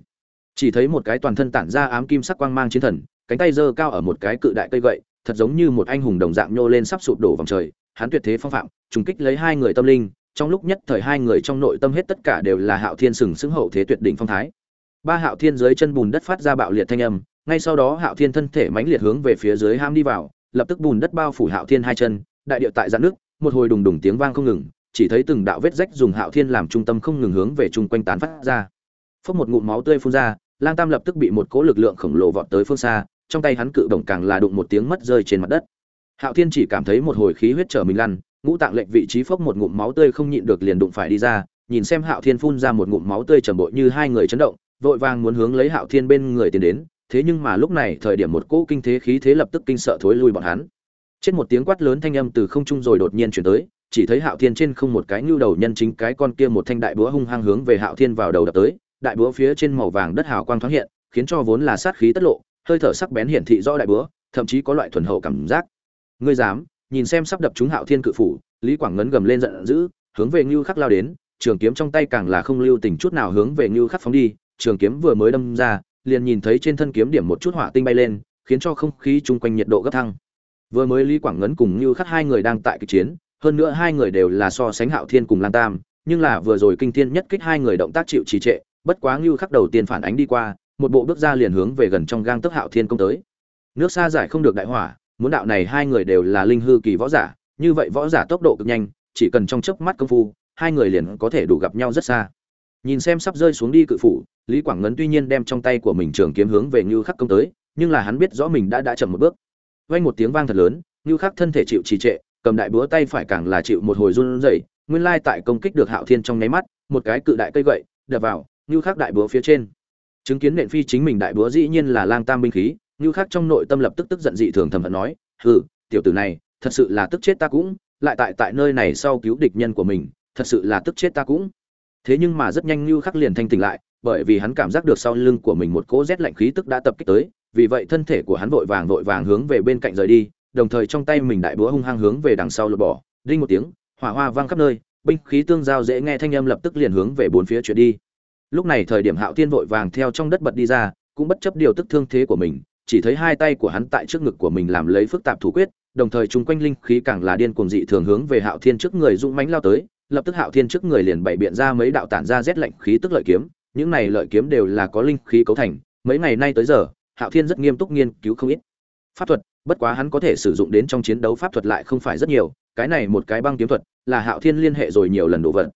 Chỉ thấy một cái toàn thân tản ra ám kim sắc quang mang chiến thần, cánh tay giơ cao ở một cái cự đại cây gậy, thật giống như một anh hùng đồng dạng nhô lên sắp sụp đổ vòng trời, hắn tuyệt thế phong phạm, trùng kích lấy hai người tâm linh, trong lúc nhất thời hai người trong nội tâm hết tất cả đều là hạo thiên sừng sững hậu thế tuyệt đỉnh phong thái. Ba hạo thiên dưới chân bùn đất phát ra bạo liệt thanh âm ngay sau đó hạo thiên thân thể mãnh liệt hướng về phía dưới ham đi vào, lập tức bùn đất bao phủ hạo thiên hai chân, đại địa tại giạn nước, một hồi đùng đùng tiếng vang không ngừng, chỉ thấy từng đạo vết rách dùng hạo thiên làm trung tâm không ngừng hướng về chung quanh tán phát ra. Phốc một ngụm máu tươi phun ra, lang tam lập tức bị một cỗ lực lượng khổng lồ vọt tới phương xa, trong tay hắn cự động càng là đụng một tiếng mất rơi trên mặt đất. Hạo thiên chỉ cảm thấy một hồi khí huyết trở mình lăn, ngũ tạng lệch vị trí phốc một ngụm máu tươi không nhịn được liền đụng phải đi ra, nhìn xem hạo thiên phun ra một ngụm máu tươi trầm bội như hai người chấn động, vội vàng muốn hướng lấy hạo thiên bên người tiến đến thế nhưng mà lúc này thời điểm một cỗ kinh thế khí thế lập tức kinh sợ thối lui bọn hắn. Trên một tiếng quát lớn thanh âm từ không trung rồi đột nhiên chuyển tới, chỉ thấy hạo thiên trên không một cái nhu đầu nhân chính cái con kia một thanh đại búa hung hăng hướng về hạo thiên vào đầu đập tới, đại búa phía trên màu vàng đất hào quang thoáng hiện, khiến cho vốn là sát khí tất lộ, hơi thở sắc bén hiển thị rõ đại búa, thậm chí có loại thuần hậu cảm giác. Ngươi dám, nhìn xem sắp đập chúng hạo thiên cự phủ, lý quảng ngấn gầm lên giận dữ, hướng về ngưu khắc lao đến, trường kiếm trong tay càng là không lưu tình chút nào hướng về ngưu khắc phóng đi, trường kiếm vừa mới đâm ra liền nhìn thấy trên thân kiếm điểm một chút hỏa tinh bay lên, khiến cho không khí chung quanh nhiệt độ gấp thăng. Vừa mới lý quảng ngấn cùng Như khắc hai người đang tại kịch chiến, hơn nữa hai người đều là so sánh hạo thiên cùng lan tam, nhưng là vừa rồi kinh thiên nhất kích hai người động tác chịu trì trệ, bất quá Như khắc đầu tiên phản ánh đi qua, một bộ bước ra liền hướng về gần trong gang tức hạo thiên công tới. Nước xa giải không được đại hỏa, muốn đạo này hai người đều là linh hư kỳ võ giả, như vậy võ giả tốc độ cực nhanh, chỉ cần trong chớp mắt công phu, hai người liền có thể đủ gặp nhau rất xa nhìn xem sắp rơi xuống đi cự phủ, lý quảng ngấn tuy nhiên đem trong tay của mình trường kiếm hướng về ngưu khắc công tới, nhưng là hắn biết rõ mình đã đã chậm một bước. Vang một tiếng vang thật lớn, ngưu khắc thân thể chịu trì trệ, cầm đại búa tay phải càng là chịu một hồi run rẩy, nguyên lai tại công kích được hạo thiên trong nháy mắt, một cái cự đại cây gậy, đập vào, ngưu khắc đại búa phía trên. Chứng kiến nện phi chính mình đại búa dĩ nhiên là lang tam binh khí, ngưu khắc trong nội tâm lập tức tức giận dị thường thầm hận nói, hừ, tiểu tử này, thật sự là tức chết ta cũng, lại tại tại nơi này sau cứu địch nhân của mình, thật sự là tức chết ta cũng thế nhưng mà rất nhanh như khắc liền thanh tỉnh lại, bởi vì hắn cảm giác được sau lưng của mình một cỗ rét lạnh khí tức đã tập kích tới, vì vậy thân thể của hắn vội vàng vội vàng hướng về bên cạnh rời đi, đồng thời trong tay mình đại búa hung hăng hướng về đằng sau lột bỏ, đinh một tiếng, hỏa hoa vang khắp nơi, binh khí tương giao dễ nghe thanh âm lập tức liền hướng về bốn phía chuyển đi. Lúc này thời điểm hạo thiên vội vàng theo trong đất bật đi ra, cũng bất chấp điều tức thương thế của mình, chỉ thấy hai tay của hắn tại trước ngực của mình làm lấy phức tạp thủ quyết, đồng thời chúng quanh linh khí càng là điên cuồng dị thường hướng về hạo thiên trước người dũng mãnh lao tới lập tức hạo thiên trước người liền bày biện ra mấy đạo tản ra rét lạnh khí tức lợi kiếm, những này lợi kiếm đều là có linh khí cấu thành, mấy ngày nay tới giờ, hạo thiên rất nghiêm túc nghiên cứu không ít. Pháp thuật, bất quá hắn có thể sử dụng đến trong chiến đấu pháp thuật lại không phải rất nhiều, cái này một cái băng kiếm thuật là hạo thiên liên hệ rồi nhiều lần đổ vật.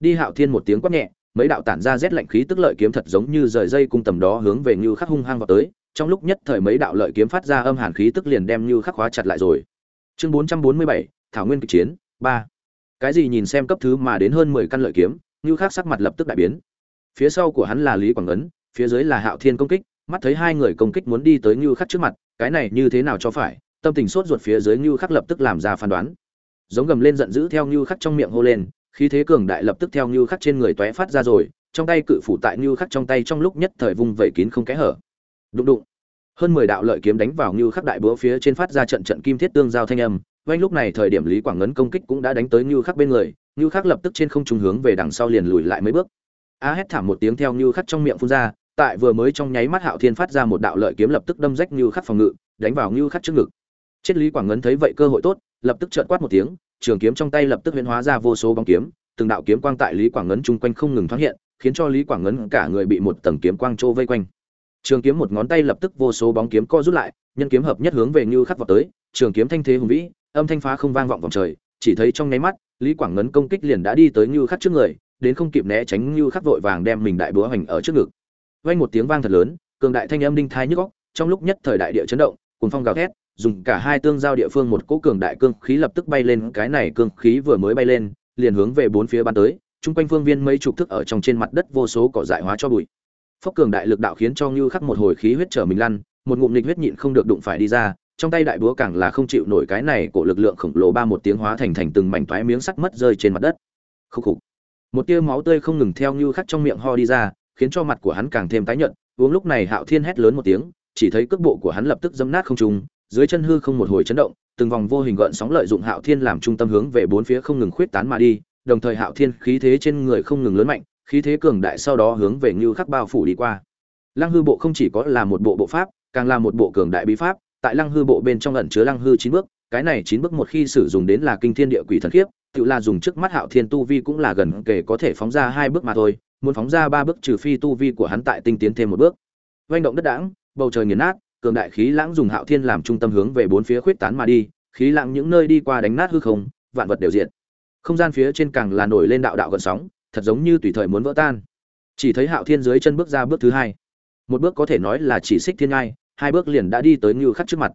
Đi hạo thiên một tiếng quát nhẹ, mấy đạo tản ra rét lạnh khí tức lợi kiếm thật giống như rời dây cung tầm đó hướng về như khắc hung hăng vào tới, trong lúc nhất thời mấy đạo lợi kiếm phát ra âm hàn khí tức liền đem như khắc khóa chặt lại rồi. Chương bốn trăm bốn mươi bảy, thảo nguyên kịch chiến, ba cái gì nhìn xem cấp thứ mà đến hơn mười căn lợi kiếm, như khắc sắc mặt lập tức đại biến. Phía sau của hắn là lý quảng ấn, phía dưới là hạo thiên công kích, mắt thấy hai người công kích muốn đi tới như khắc trước mặt, cái này như thế nào cho phải, tâm tình sốt ruột phía dưới như khắc lập tức làm ra phán đoán. Giống gầm lên giận dữ theo như khắc trong miệng hô lên, khí thế cường đại lập tức theo như khắc trên người tóe phát ra rồi, trong tay cự phủ tại như khắc trong tay trong lúc nhất thời vung vẩy kín không kẽ hở. Đụng đụng. Hơn mười đạo lợi kiếm đánh vào như khắc đại búa phía trên phát ra trận trận kim thiết tương giao thanh âm vanh lúc này thời điểm lý quảng ngấn công kích cũng đã đánh tới như khắc bên người như khắc lập tức trên không trung hướng về đằng sau liền lùi lại mấy bước. A hét thảm một tiếng theo như khắc trong miệng phun ra, tại vừa mới trong nháy mắt hạo thiên phát ra một đạo lợi kiếm lập tức đâm rách như khắc phòng ngự, đánh vào như khắc trước ngực. Chết lý quảng ngấn thấy vậy cơ hội tốt, lập tức trợn quát một tiếng, trường kiếm trong tay lập tức huyễn hóa ra vô số bóng kiếm, từng đạo kiếm quang tại lý quảng ngấn chung quanh không ngừng thoáng hiện, khiến cho lý quảng ngấn cả người bị một tầng kiếm quang trô vây quanh. Trường kiếm một ngón tay lập tức vô số bóng kiếm co rút lại, nhân kiếm hợp nhất hướng về như khắc vào tới, trường kiếm thanh thế hùng vĩ âm thanh phá không vang vọng vòng trời, chỉ thấy trong nháy mắt, lý quảng ngấn công kích liền đã đi tới như khắc trước người, đến không kịp né tránh như khắc vội vàng đem mình đại búa hoành ở trước ngực. Vang một tiếng vang thật lớn, cường đại thanh âm đinh thai nhức óc, trong lúc nhất thời đại địa chấn động, cuồng phong gào thét, dùng cả hai tương giao địa phương một cỗ cường đại cương khí lập tức bay lên, cái này cương khí vừa mới bay lên, liền hướng về bốn phía bắn tới, chung quanh phương viên mấy chục thức ở trong trên mặt đất vô số cỏ dại hóa cho bụi. Phốc cường đại lực đạo khiến cho như khắc một hồi khí huyết trở mình lăn, một ngụm nghịch huyết nhịn không được đụng phải đi ra trong tay đại búa càng là không chịu nổi cái này của lực lượng khổng lồ ba một tiếng hóa thành thành từng mảnh toái miếng sắt mất rơi trên mặt đất. Khúc khục. Một tia máu tươi không ngừng theo như khắc trong miệng ho đi ra, khiến cho mặt của hắn càng thêm tái nhợt, uống lúc này hạo thiên hét lớn một tiếng, chỉ thấy cước bộ của hắn lập tức dẫm nát không trung, dưới chân hư không một hồi chấn động, từng vòng vô hình gợn sóng lợi dụng hạo thiên làm trung tâm hướng về bốn phía không ngừng khuyết tán mà đi, đồng thời hạo thiên khí thế trên người không ngừng lớn mạnh, khí thế cường đại sau đó hướng về như khắc bao phủ đi qua. Lăng hư bộ không chỉ có là một bộ bộ pháp, càng là một bộ cường đại bí pháp tại lăng hư bộ bên trong ẩn chứa lăng hư chín bước, cái này chín bước một khi sử dụng đến là kinh thiên địa quỷ thần khiếp, tự là dùng trước mắt hạo thiên tu vi cũng là gần kể có thể phóng ra hai bước mà thôi, muốn phóng ra ba bước trừ phi tu vi của hắn tại tinh tiến thêm một bước. Doanh động đất đãng, bầu trời nghiền nát, cường đại khí lãng dùng hạo thiên làm trung tâm hướng về bốn phía khuyết tán mà đi, khí lãng những nơi đi qua đánh nát hư không, vạn vật đều diện không gian phía trên càng là nổi lên đạo đạo gần sóng, thật giống như tùy thời muốn vỡ tan. Chỉ thấy hạo thiên dưới chân bước ra bước thứ hai. Một bước có thể nói là chỉ xích thiên ngai hai bước liền đã đi tới Nưu khắc trước mặt.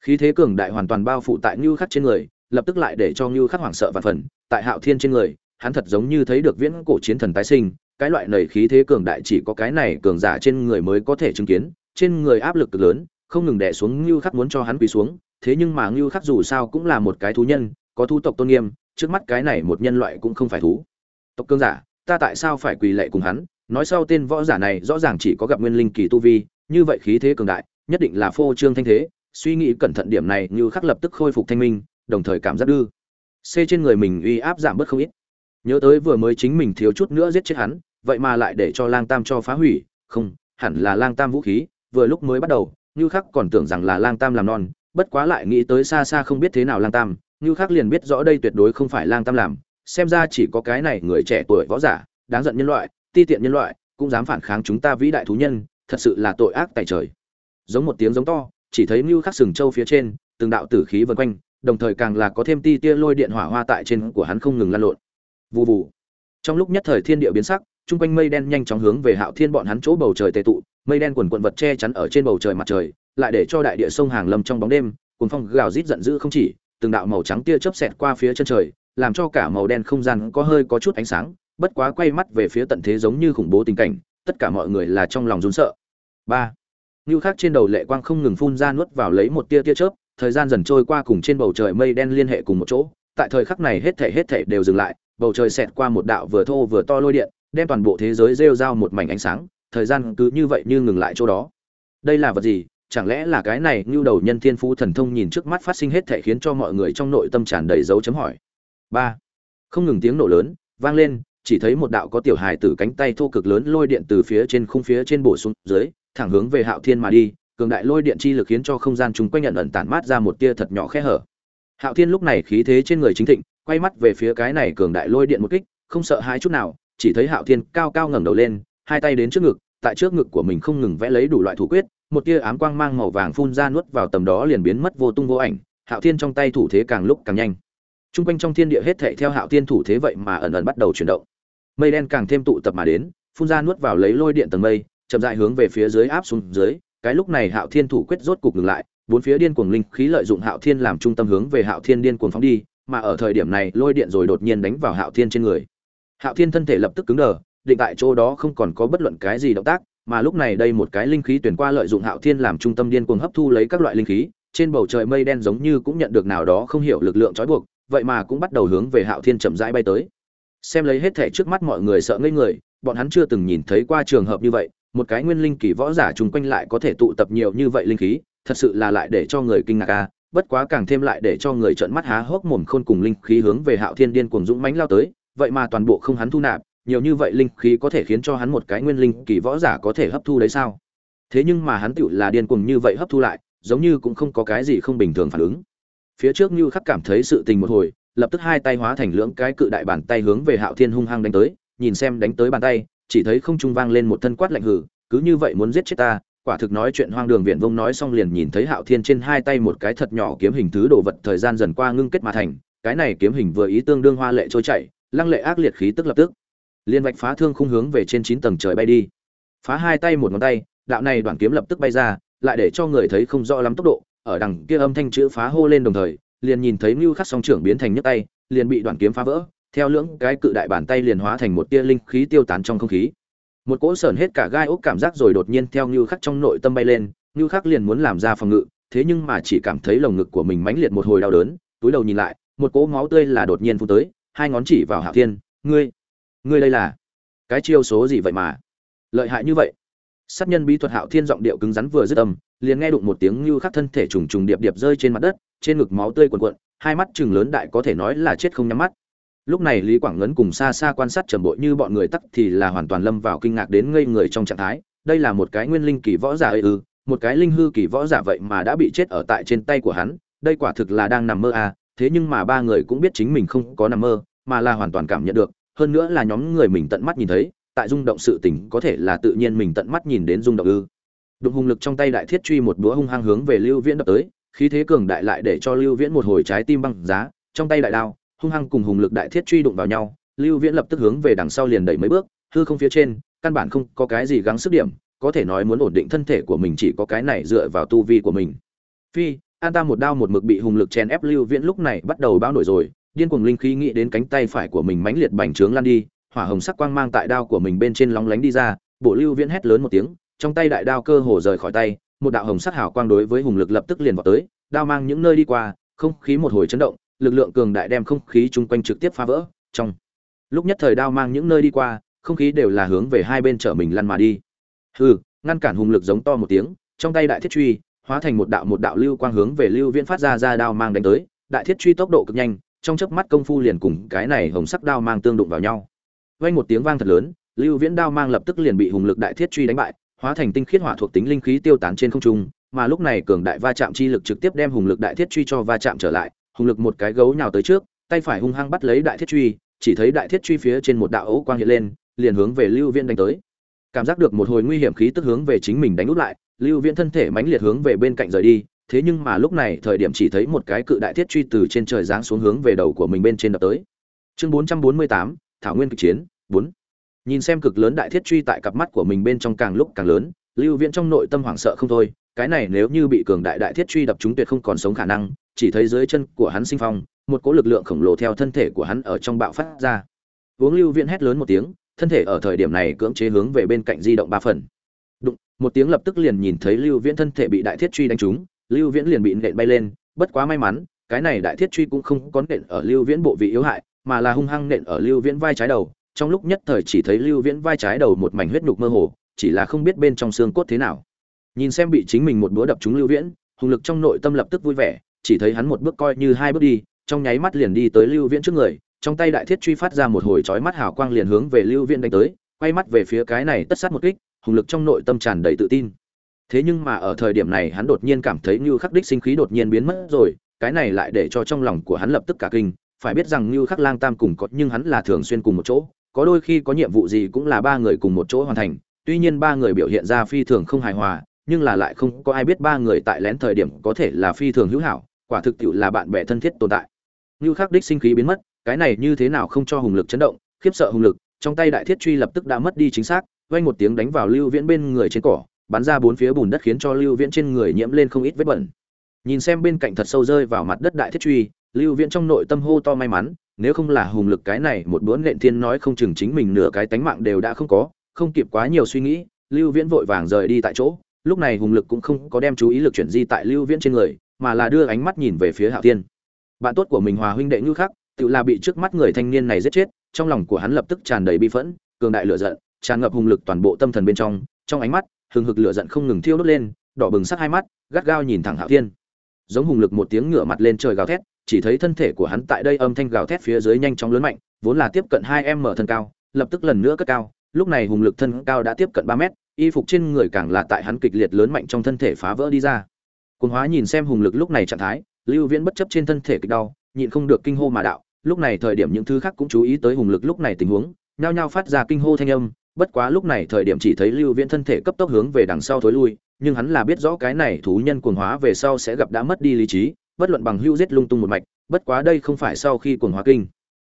Khí thế cường đại hoàn toàn bao phủ tại Nưu khắc trên người, lập tức lại để cho Nưu khắc hoảng sợ và phần, tại hạo thiên trên người, hắn thật giống như thấy được viễn cổ chiến thần tái sinh, cái loại nầy khí thế cường đại chỉ có cái này cường giả trên người mới có thể chứng kiến, trên người áp lực cực lớn, không ngừng đè xuống Nưu khắc muốn cho hắn quỳ xuống, thế nhưng mà Nưu khắc dù sao cũng là một cái thú nhân, có thu tộc tôn nghiêm, trước mắt cái này một nhân loại cũng không phải thú. Tộc cường giả, ta tại sao phải quỳ lệ cùng hắn? Nói sau tên võ giả này rõ ràng chỉ có gặp nguyên linh kỳ tu vi, như vậy khí thế cường đại nhất định là phô trương thanh thế, suy nghĩ cẩn thận điểm này như khắc lập tức khôi phục thanh minh, đồng thời cảm giác đư. C trên người mình uy áp giảm bớt không ít. Nhớ tới vừa mới chính mình thiếu chút nữa giết chết hắn, vậy mà lại để cho lang tam cho phá hủy, không, hẳn là lang tam vũ khí, vừa lúc mới bắt đầu, như khắc còn tưởng rằng là lang tam làm non, bất quá lại nghĩ tới xa xa không biết thế nào lang tam, như khắc liền biết rõ đây tuyệt đối không phải lang tam làm, xem ra chỉ có cái này người trẻ tuổi võ giả, đáng giận nhân loại, ti tiện nhân loại, cũng dám phản kháng chúng ta vĩ đại thú nhân, thật sự là tội ác tại trời giống một tiếng giống to, chỉ thấy mưu khắc sừng châu phía trên, từng đạo tử khí vần quanh, đồng thời càng là có thêm ti tia lôi điện hỏa hoa tại trên của hắn không ngừng lan lộn. Vù vù. Trong lúc nhất thời thiên địa biến sắc, chung quanh mây đen nhanh chóng hướng về hạo thiên bọn hắn chỗ bầu trời tề tụ, mây đen quần quận vật che chắn ở trên bầu trời mặt trời, lại để cho đại địa sông hàng lâm trong bóng đêm, cuồng phong gào rít giận dữ không chỉ, từng đạo màu trắng tia chớp xẹt qua phía chân trời, làm cho cả màu đen không gian có hơi có chút ánh sáng, bất quá quay mắt về phía tận thế giống như khủng bố tình cảnh, tất cả mọi người là trong lòng run sợ. Ba. Nưu khác trên đầu lệ quang không ngừng phun ra nuốt vào lấy một tia tia chớp, thời gian dần trôi qua cùng trên bầu trời mây đen liên hệ cùng một chỗ, tại thời khắc này hết thể hết thể đều dừng lại, bầu trời xẹt qua một đạo vừa thô vừa to lôi điện, đem toàn bộ thế giới rêu rao một mảnh ánh sáng, thời gian cứ như vậy như ngừng lại chỗ đó. Đây là vật gì? Chẳng lẽ là cái này Nưu đầu nhân thiên phú thần thông nhìn trước mắt phát sinh hết thể khiến cho mọi người trong nội tâm tràn đầy dấu chấm hỏi. Ba. Không ngừng tiếng nổ lớn, vang lên, chỉ thấy một đạo có tiểu hài tử cánh tay thô cực lớn lôi điện từ phía trên khung phía trên bổ xuống dưới thẳng hướng về hạo thiên mà đi, cường đại lôi điện chi lực khiến cho không gian chúng quanh nhận ẩn tản mát ra một tia thật nhỏ khe hở. Hạo thiên lúc này khí thế trên người chính thịnh, quay mắt về phía cái này cường đại lôi điện một kích, không sợ hãi chút nào, chỉ thấy hạo thiên cao cao ngẩng đầu lên, hai tay đến trước ngực, tại trước ngực của mình không ngừng vẽ lấy đủ loại thủ quyết, một tia ám quang mang màu vàng phun ra nuốt vào tầm đó liền biến mất vô tung vô ảnh, hạo thiên trong tay thủ thế càng lúc càng nhanh. Trung quanh trong thiên địa hết thảy theo hạo thiên thủ thế vậy mà ẩn ẩn bắt đầu chuyển động. Mây đen càng thêm tụ tập mà đến, phun ra nuốt vào lấy lôi điện tầng mây chậm dại hướng về phía dưới áp xuống dưới, cái lúc này hạo thiên thủ quyết rốt cục ngừng lại, bốn phía điên cuồng linh khí lợi dụng hạo thiên làm trung tâm hướng về hạo thiên điên cuồng phóng đi, mà ở thời điểm này lôi điện rồi đột nhiên đánh vào hạo thiên trên người. Hạo thiên thân thể lập tức cứng đờ, định tại chỗ đó không còn có bất luận cái gì động tác, mà lúc này đây một cái linh khí tuyển qua lợi dụng hạo thiên làm trung tâm điên cuồng hấp thu lấy các loại linh khí, trên bầu trời mây đen giống như cũng nhận được nào đó không hiểu lực lượng trói buộc, vậy mà cũng bắt đầu hướng về hạo thiên chậm rãi bay tới. Xem lấy hết thể trước mắt mọi người sợ ngây người, bọn hắn chưa từng nhìn thấy qua trường hợp như vậy một cái nguyên linh kỳ võ giả chung quanh lại có thể tụ tập nhiều như vậy linh khí, thật sự là lại để cho người kinh ngạc a. Bất quá càng thêm lại để cho người trợn mắt há hốc mồm khôn cùng linh khí hướng về hạo thiên điên cuồng dũng mãnh lao tới, vậy mà toàn bộ không hắn thu nạp, nhiều như vậy linh khí có thể khiến cho hắn một cái nguyên linh kỳ võ giả có thể hấp thu đấy sao? Thế nhưng mà hắn tựu là điên cuồng như vậy hấp thu lại, giống như cũng không có cái gì không bình thường phản ứng. Phía trước như khắc cảm thấy sự tình một hồi, lập tức hai tay hóa thành lưỡng cái cự đại bàn tay hướng về hạo thiên hung hăng đánh tới, nhìn xem đánh tới bàn tay chỉ thấy không trung vang lên một thân quát lạnh hử cứ như vậy muốn giết chết ta, quả thực nói chuyện hoang đường viện vông nói xong liền nhìn thấy hạo thiên trên hai tay một cái thật nhỏ kiếm hình thứ đồ vật thời gian dần qua ngưng kết mà thành, cái này kiếm hình vừa ý tương đương hoa lệ trôi chảy, lăng lệ ác liệt khí tức lập tức. Liên vạch phá thương khung hướng về trên chín tầng trời bay đi. Phá hai tay một ngón tay, đạo này đoạn kiếm lập tức bay ra, lại để cho người thấy không rõ lắm tốc độ, ở đằng kia âm thanh chữ phá hô lên đồng thời, liền nhìn thấy mưu khắc song trưởng biến thành nhấc tay, liền bị đoạn kiếm phá vỡ theo lưỡng cái cự đại bàn tay liền hóa thành một tia linh khí tiêu tán trong không khí. Một cỗ sởn hết cả gai ốc cảm giác rồi đột nhiên theo như khắc trong nội tâm bay lên như khắc liền muốn làm ra phòng ngự, thế nhưng mà chỉ cảm thấy lồng ngực của mình mãnh liệt một hồi đau đớn, túi đầu nhìn lại, một cỗ máu tươi là đột nhiên phun tới, hai ngón chỉ vào hạ thiên, ngươi ngươi đây là cái chiêu số gì vậy mà? Lợi hại như vậy. Sát nhân bí thuật hạo thiên giọng điệu cứng rắn vừa dứt âm, liền nghe đụng một tiếng như khắc thân thể trùng trùng điệp điệp rơi trên mặt đất, trên ngực máu tươi cuồn cuộn, hai mắt chừng lớn đại có thể nói là chết không nhắm mắt lúc này lý quảng ngấn cùng xa xa quan sát trầm bội như bọn người tắc thì là hoàn toàn lâm vào kinh ngạc đến ngây người trong trạng thái. Đây là một cái nguyên linh kỳ võ giả ư, một cái linh hư kỳ võ giả vậy mà đã bị chết ở tại trên tay của hắn, đây quả thực là đang nằm mơ à thế nhưng mà ba người cũng biết chính mình không có nằm mơ, mà là hoàn toàn cảm nhận được, hơn nữa là nhóm người mình tận mắt nhìn thấy, tại rung động sự tình có thể là tự nhiên mình tận mắt nhìn đến rung động ư. Đụng hùng lực trong tay đại thiết truy một búa hung hăng hướng về lưu viễn đập tới, khí thế cường đại lại để cho lưu viễn một hồi trái tim băng giá, trong tay đại đao hung hăng cùng hùng lực đại thiết truy đụng vào nhau, lưu viễn lập tức hướng về đằng sau liền đẩy mấy bước, hư không phía trên, căn bản không có cái gì gắng sức điểm, có thể nói muốn ổn định thân thể của mình chỉ có cái này dựa vào tu vi của mình. Phi, an ta một đao một mực bị hùng lực chèn ép lưu viễn lúc này bắt đầu bao nổi rồi, điên cuồng linh khí nghĩ đến cánh tay phải của mình mãnh liệt bành trướng lan đi, hỏa hồng sắc quang mang tại đao của mình bên trên lóng lánh đi ra, bộ lưu viễn hét lớn một tiếng, trong tay đại đao cơ hồ rời khỏi tay, một đạo hồng sắc hào quang đối với hùng lực lập tức liền vào tới, đao mang những nơi đi qua, không khí một hồi chấn động lực lượng cường đại đem không khí chung quanh trực tiếp phá vỡ, trong lúc nhất thời đao mang những nơi đi qua, không khí đều là hướng về hai bên trở mình lăn mà đi. Hừ, ngăn cản hùng lực giống to một tiếng, trong tay đại thiết truy, hóa thành một đạo một đạo lưu quang hướng về lưu viễn phát ra ra đao mang đánh tới, đại thiết truy tốc độ cực nhanh, trong chớp mắt công phu liền cùng cái này hồng sắc đao mang tương đụng vào nhau. Vang một tiếng vang thật lớn, lưu viễn đao mang lập tức liền bị hùng lực đại thiết truy đánh bại, hóa thành tinh khiết hỏa thuộc tính linh khí tiêu tán trên không trung, mà lúc này cường đại va chạm chi lực trực tiếp đem hùng lực đại thiết truy cho va chạm trở lại hùng lực một cái gấu nhào tới trước tay phải hung hăng bắt lấy đại thiết truy chỉ thấy đại thiết truy phía trên một đạo ấu quang hiện lên liền hướng về lưu viễn đánh tới cảm giác được một hồi nguy hiểm khí tức hướng về chính mình đánh úp lại lưu viễn thân thể mãnh liệt hướng về bên cạnh rời đi thế nhưng mà lúc này thời điểm chỉ thấy một cái cự đại thiết truy từ trên trời giáng xuống hướng về đầu của mình bên trên đập tới chương 448, thảo nguyên kịch chiến 4. nhìn xem cực lớn đại thiết truy tại cặp mắt của mình bên trong càng lúc càng lớn lưu viễn trong nội tâm hoảng sợ không thôi cái này nếu như bị cường đại đại thiết truy đập chúng tuyệt không còn sống khả năng chỉ thấy dưới chân của hắn sinh phong, một cỗ lực lượng khổng lồ theo thân thể của hắn ở trong bạo phát ra. Uống lưu viễn hét lớn một tiếng, thân thể ở thời điểm này cưỡng chế hướng về bên cạnh di động ba phần. Đụng, một tiếng lập tức liền nhìn thấy lưu viễn thân thể bị đại thiết truy đánh trúng, lưu viễn liền bị nện bay lên, bất quá may mắn, cái này đại thiết truy cũng không có nện ở lưu viễn bộ vị yếu hại, mà là hung hăng nện ở lưu viễn vai trái đầu, trong lúc nhất thời chỉ thấy lưu viễn vai trái đầu một mảnh huyết nhục mơ hồ, chỉ là không biết bên trong xương cốt thế nào. Nhìn xem bị chính mình một búa đập trúng lưu viễn hùng lực trong nội tâm lập tức vui vẻ chỉ thấy hắn một bước coi như hai bước đi, trong nháy mắt liền đi tới lưu viễn trước người, trong tay đại thiết truy phát ra một hồi chói mắt hào quang liền hướng về lưu viễn đánh tới, quay mắt về phía cái này tất sát một kích, hùng lực trong nội tâm tràn đầy tự tin. Thế nhưng mà ở thời điểm này hắn đột nhiên cảm thấy như khắc đích sinh khí đột nhiên biến mất rồi, cái này lại để cho trong lòng của hắn lập tức cả kinh, phải biết rằng như khắc lang tam cùng có, nhưng hắn là thường xuyên cùng một chỗ, có đôi khi có nhiệm vụ gì cũng là ba người cùng một chỗ hoàn thành, tuy nhiên ba người biểu hiện ra phi thường không hài hòa, nhưng là lại không có ai biết ba người tại lén thời điểm có thể là phi thường hữu hảo quả thực tiệu là bạn bè thân thiết tồn tại. Như khắc đích sinh khí biến mất, cái này như thế nào không cho hùng lực chấn động, khiếp sợ hùng lực, trong tay đại thiết truy lập tức đã mất đi chính xác, vang một tiếng đánh vào lưu viễn bên người trên cỏ, bắn ra bốn phía bùn đất khiến cho lưu viễn trên người nhiễm lên không ít vết bẩn. Nhìn xem bên cạnh thật sâu rơi vào mặt đất đại thiết truy, lưu viễn trong nội tâm hô to may mắn, nếu không là hùng lực cái này một bữa nện thiên nói không chừng chính mình nửa cái tánh mạng đều đã không có, không kịp quá nhiều suy nghĩ, lưu viễn vội vàng rời đi tại chỗ. Lúc này hùng lực cũng không có đem chú ý lực chuyển di tại lưu viễn trên người mà là đưa ánh mắt nhìn về phía hạo thiên. Bạn tốt của mình hòa huynh đệ như khắc, tự là bị trước mắt người thanh niên này giết chết, trong lòng của hắn lập tức tràn đầy bi phẫn, cường đại lửa giận, tràn ngập hùng lực toàn bộ tâm thần bên trong trong ánh mắt, hừng hực lửa giận không ngừng thiêu đốt lên, đỏ bừng sắc hai mắt, gắt gao nhìn thẳng hạo thiên. Giống hùng lực một tiếng ngửa mặt lên trời gào thét, chỉ thấy thân thể của hắn tại đây âm thanh gào thét phía dưới nhanh chóng lớn mạnh, vốn là tiếp cận hai em mở thân cao, lập tức lần nữa cất cao, lúc này hùng lực thân cao đã tiếp cận ba mét, y phục trên người càng là tại hắn kịch liệt lớn mạnh trong thân thể phá vỡ đi ra. Cuồng hóa nhìn xem hùng lực lúc này trạng thái, lưu viễn bất chấp trên thân thể kịch đau, nhịn không được kinh hô mà đạo, lúc này thời điểm những thứ khác cũng chú ý tới hùng lực lúc này tình huống, nhao nhao phát ra kinh hô thanh âm, bất quá lúc này thời điểm chỉ thấy lưu viễn thân thể cấp tốc hướng về đằng sau thối lui, nhưng hắn là biết rõ cái này thú nhân cuồng hóa về sau sẽ gặp đã mất đi lý trí, bất luận bằng hưu giết lung tung một mạch, bất quá đây không phải sau khi cuồng hóa kinh.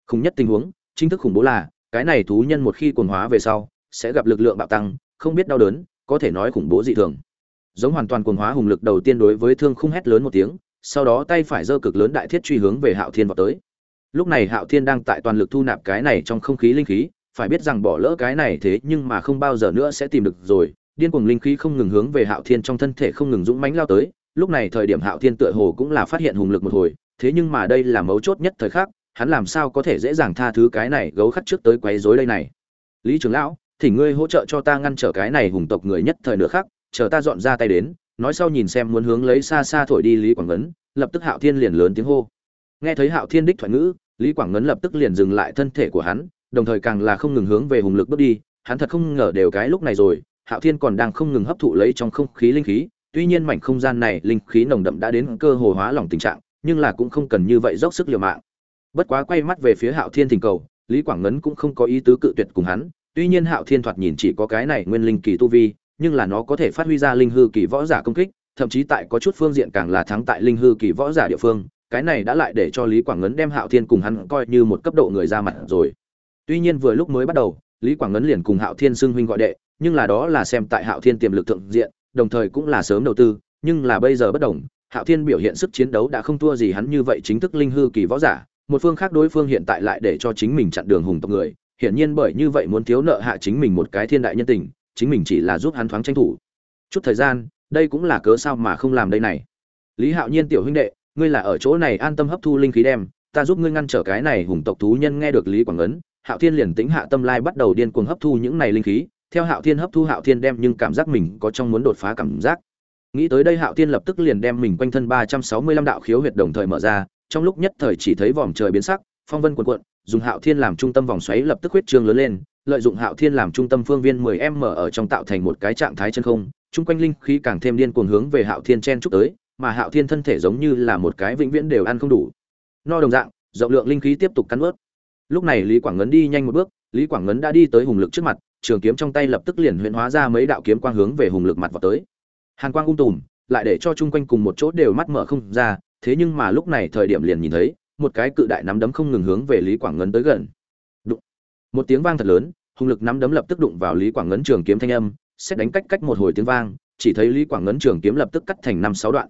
Khủng nhất tình huống, chính thức khủng bố là, cái này thú nhân một khi cuồng hóa về sau, sẽ gặp lực lượng bạo tăng, không biết đau đớn, có thể nói khủng bố dị thường giống hoàn toàn cuồng hóa hùng lực đầu tiên đối với thương khung hét lớn một tiếng, sau đó tay phải giơ cực lớn đại thiết truy hướng về hạo thiên vào tới. Lúc này hạo thiên đang tại toàn lực thu nạp cái này trong không khí linh khí, phải biết rằng bỏ lỡ cái này thế nhưng mà không bao giờ nữa sẽ tìm được rồi, điên cuồng linh khí không ngừng hướng về hạo thiên trong thân thể không ngừng dũng mãnh lao tới, lúc này thời điểm hạo thiên tựa hồ cũng là phát hiện hùng lực một hồi, thế nhưng mà đây là mấu chốt nhất thời khắc, hắn làm sao có thể dễ dàng tha thứ cái này gấu khắt trước tới quấy rối đây này. Lý trưởng lão, thỉnh ngươi hỗ trợ cho ta ngăn trở cái này hùng tộc người nhất thời nữa khác chờ ta dọn ra tay đến, nói sau nhìn xem muốn hướng lấy xa xa thổi đi lý quảng ngấn, lập tức hạo thiên liền lớn tiếng hô. Nghe thấy hạo thiên đích thoại ngữ, lý quảng ngấn lập tức liền dừng lại thân thể của hắn, đồng thời càng là không ngừng hướng về hùng lực bước đi, hắn thật không ngờ đều cái lúc này rồi, hạo thiên còn đang không ngừng hấp thụ lấy trong không khí linh khí, tuy nhiên mảnh không gian này linh khí nồng đậm đã đến cơ hồ hóa lỏng tình trạng, nhưng là cũng không cần như vậy dốc sức liều mạng. Bất quá quay mắt về phía hạo thiên thỉnh cầu, lý quảng ngấn cũng không có ý tứ cự tuyệt cùng hắn, tuy nhiên hạo thiên thoạt nhìn chỉ có cái này nguyên linh kỳ tu vi nhưng là nó có thể phát huy ra linh hư kỳ võ giả công kích, thậm chí tại có chút phương diện càng là thắng tại linh hư kỳ võ giả địa phương, cái này đã lại để cho lý quảng ngấn đem hạo thiên cùng hắn coi như một cấp độ người ra mặt rồi. Tuy nhiên vừa lúc mới bắt đầu, lý quảng ngấn liền cùng hạo thiên xưng huynh gọi đệ, nhưng là đó là xem tại hạo thiên tiềm lực thượng diện, đồng thời cũng là sớm đầu tư, nhưng là bây giờ bất đồng, hạo thiên biểu hiện sức chiến đấu đã không thua gì hắn như vậy chính thức linh hư kỳ võ giả, một phương khác đối phương hiện tại lại để cho chính mình chặn đường hùng tộc người, hiển nhiên bởi như vậy muốn thiếu nợ hạ chính mình một cái thiên đại nhân tình chính mình chỉ là giúp hắn thoáng tranh thủ. Chút thời gian, đây cũng là cớ sao mà không làm đây này. Lý hạo nhiên tiểu huynh đệ, ngươi là ở chỗ này an tâm hấp thu linh khí đem, ta giúp ngươi ngăn trở cái này hùng tộc thú nhân nghe được lý quảng ấn, hạo thiên liền tính hạ tâm lai bắt đầu điên cuồng hấp thu những này linh khí. Theo hạo thiên hấp thu, hạo thiên đem nhưng cảm giác mình có trong muốn đột phá cảm giác. Nghĩ tới đây hạo thiên lập tức liền đem mình quanh thân ba trăm sáu mươi lăm đạo khiếu huyệt đồng thời mở ra, trong lúc nhất thời chỉ thấy vòm trời biến sắc, phong vân cuộn cuộn, dùng hạo thiên làm trung tâm vòng xoáy lập tức huyết trương lớn lên lợi dụng hạo thiên làm trung tâm phương viên mười m ở trong tạo thành một cái trạng thái chân không, chung quanh linh khí càng thêm điên cuồng hướng về hạo thiên chen chúc tới, mà hạo thiên thân thể giống như là một cái vĩnh viễn đều ăn không đủ. No đồng dạng, rộng lượng linh khí tiếp tục cắn nuốt. lúc này lý quảng ngấn đi nhanh một bước, lý quảng ngấn đã đi tới hùng lực trước mặt, trường kiếm trong tay lập tức liền huyễn hóa ra mấy đạo kiếm quang hướng về hùng lực mặt vào tới. Hàn quang ung tùm, lại để cho chung quanh cùng một chỗ đều mắt mở không ra, thế nhưng mà lúc này thời điểm liền nhìn thấy, một cái cự đại nắm đấm không ngừng hướng về lý quảng ngấn tới gần. Đụng. Một tiếng vang thật lớn hùng lực nắm đấm lập tức đụng vào lý quảng ngấn trường kiếm thanh âm, xét đánh cách cách một hồi tiếng vang, chỉ thấy lý quảng ngấn trường kiếm lập tức cắt thành năm sáu đoạn.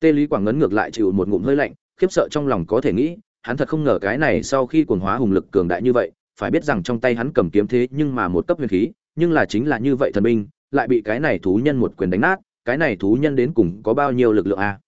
Tê lý quảng ngấn ngược lại chịu một ngụm hơi lạnh, khiếp sợ trong lòng có thể nghĩ, hắn thật không ngờ cái này sau khi cuồng hóa hùng lực cường đại như vậy, phải biết rằng trong tay hắn cầm kiếm thế nhưng mà một cấp huyền khí, nhưng là chính là như vậy thần binh, lại bị cái này thú nhân một quyền đánh nát, cái này thú nhân đến cùng có bao nhiêu lực lượng a?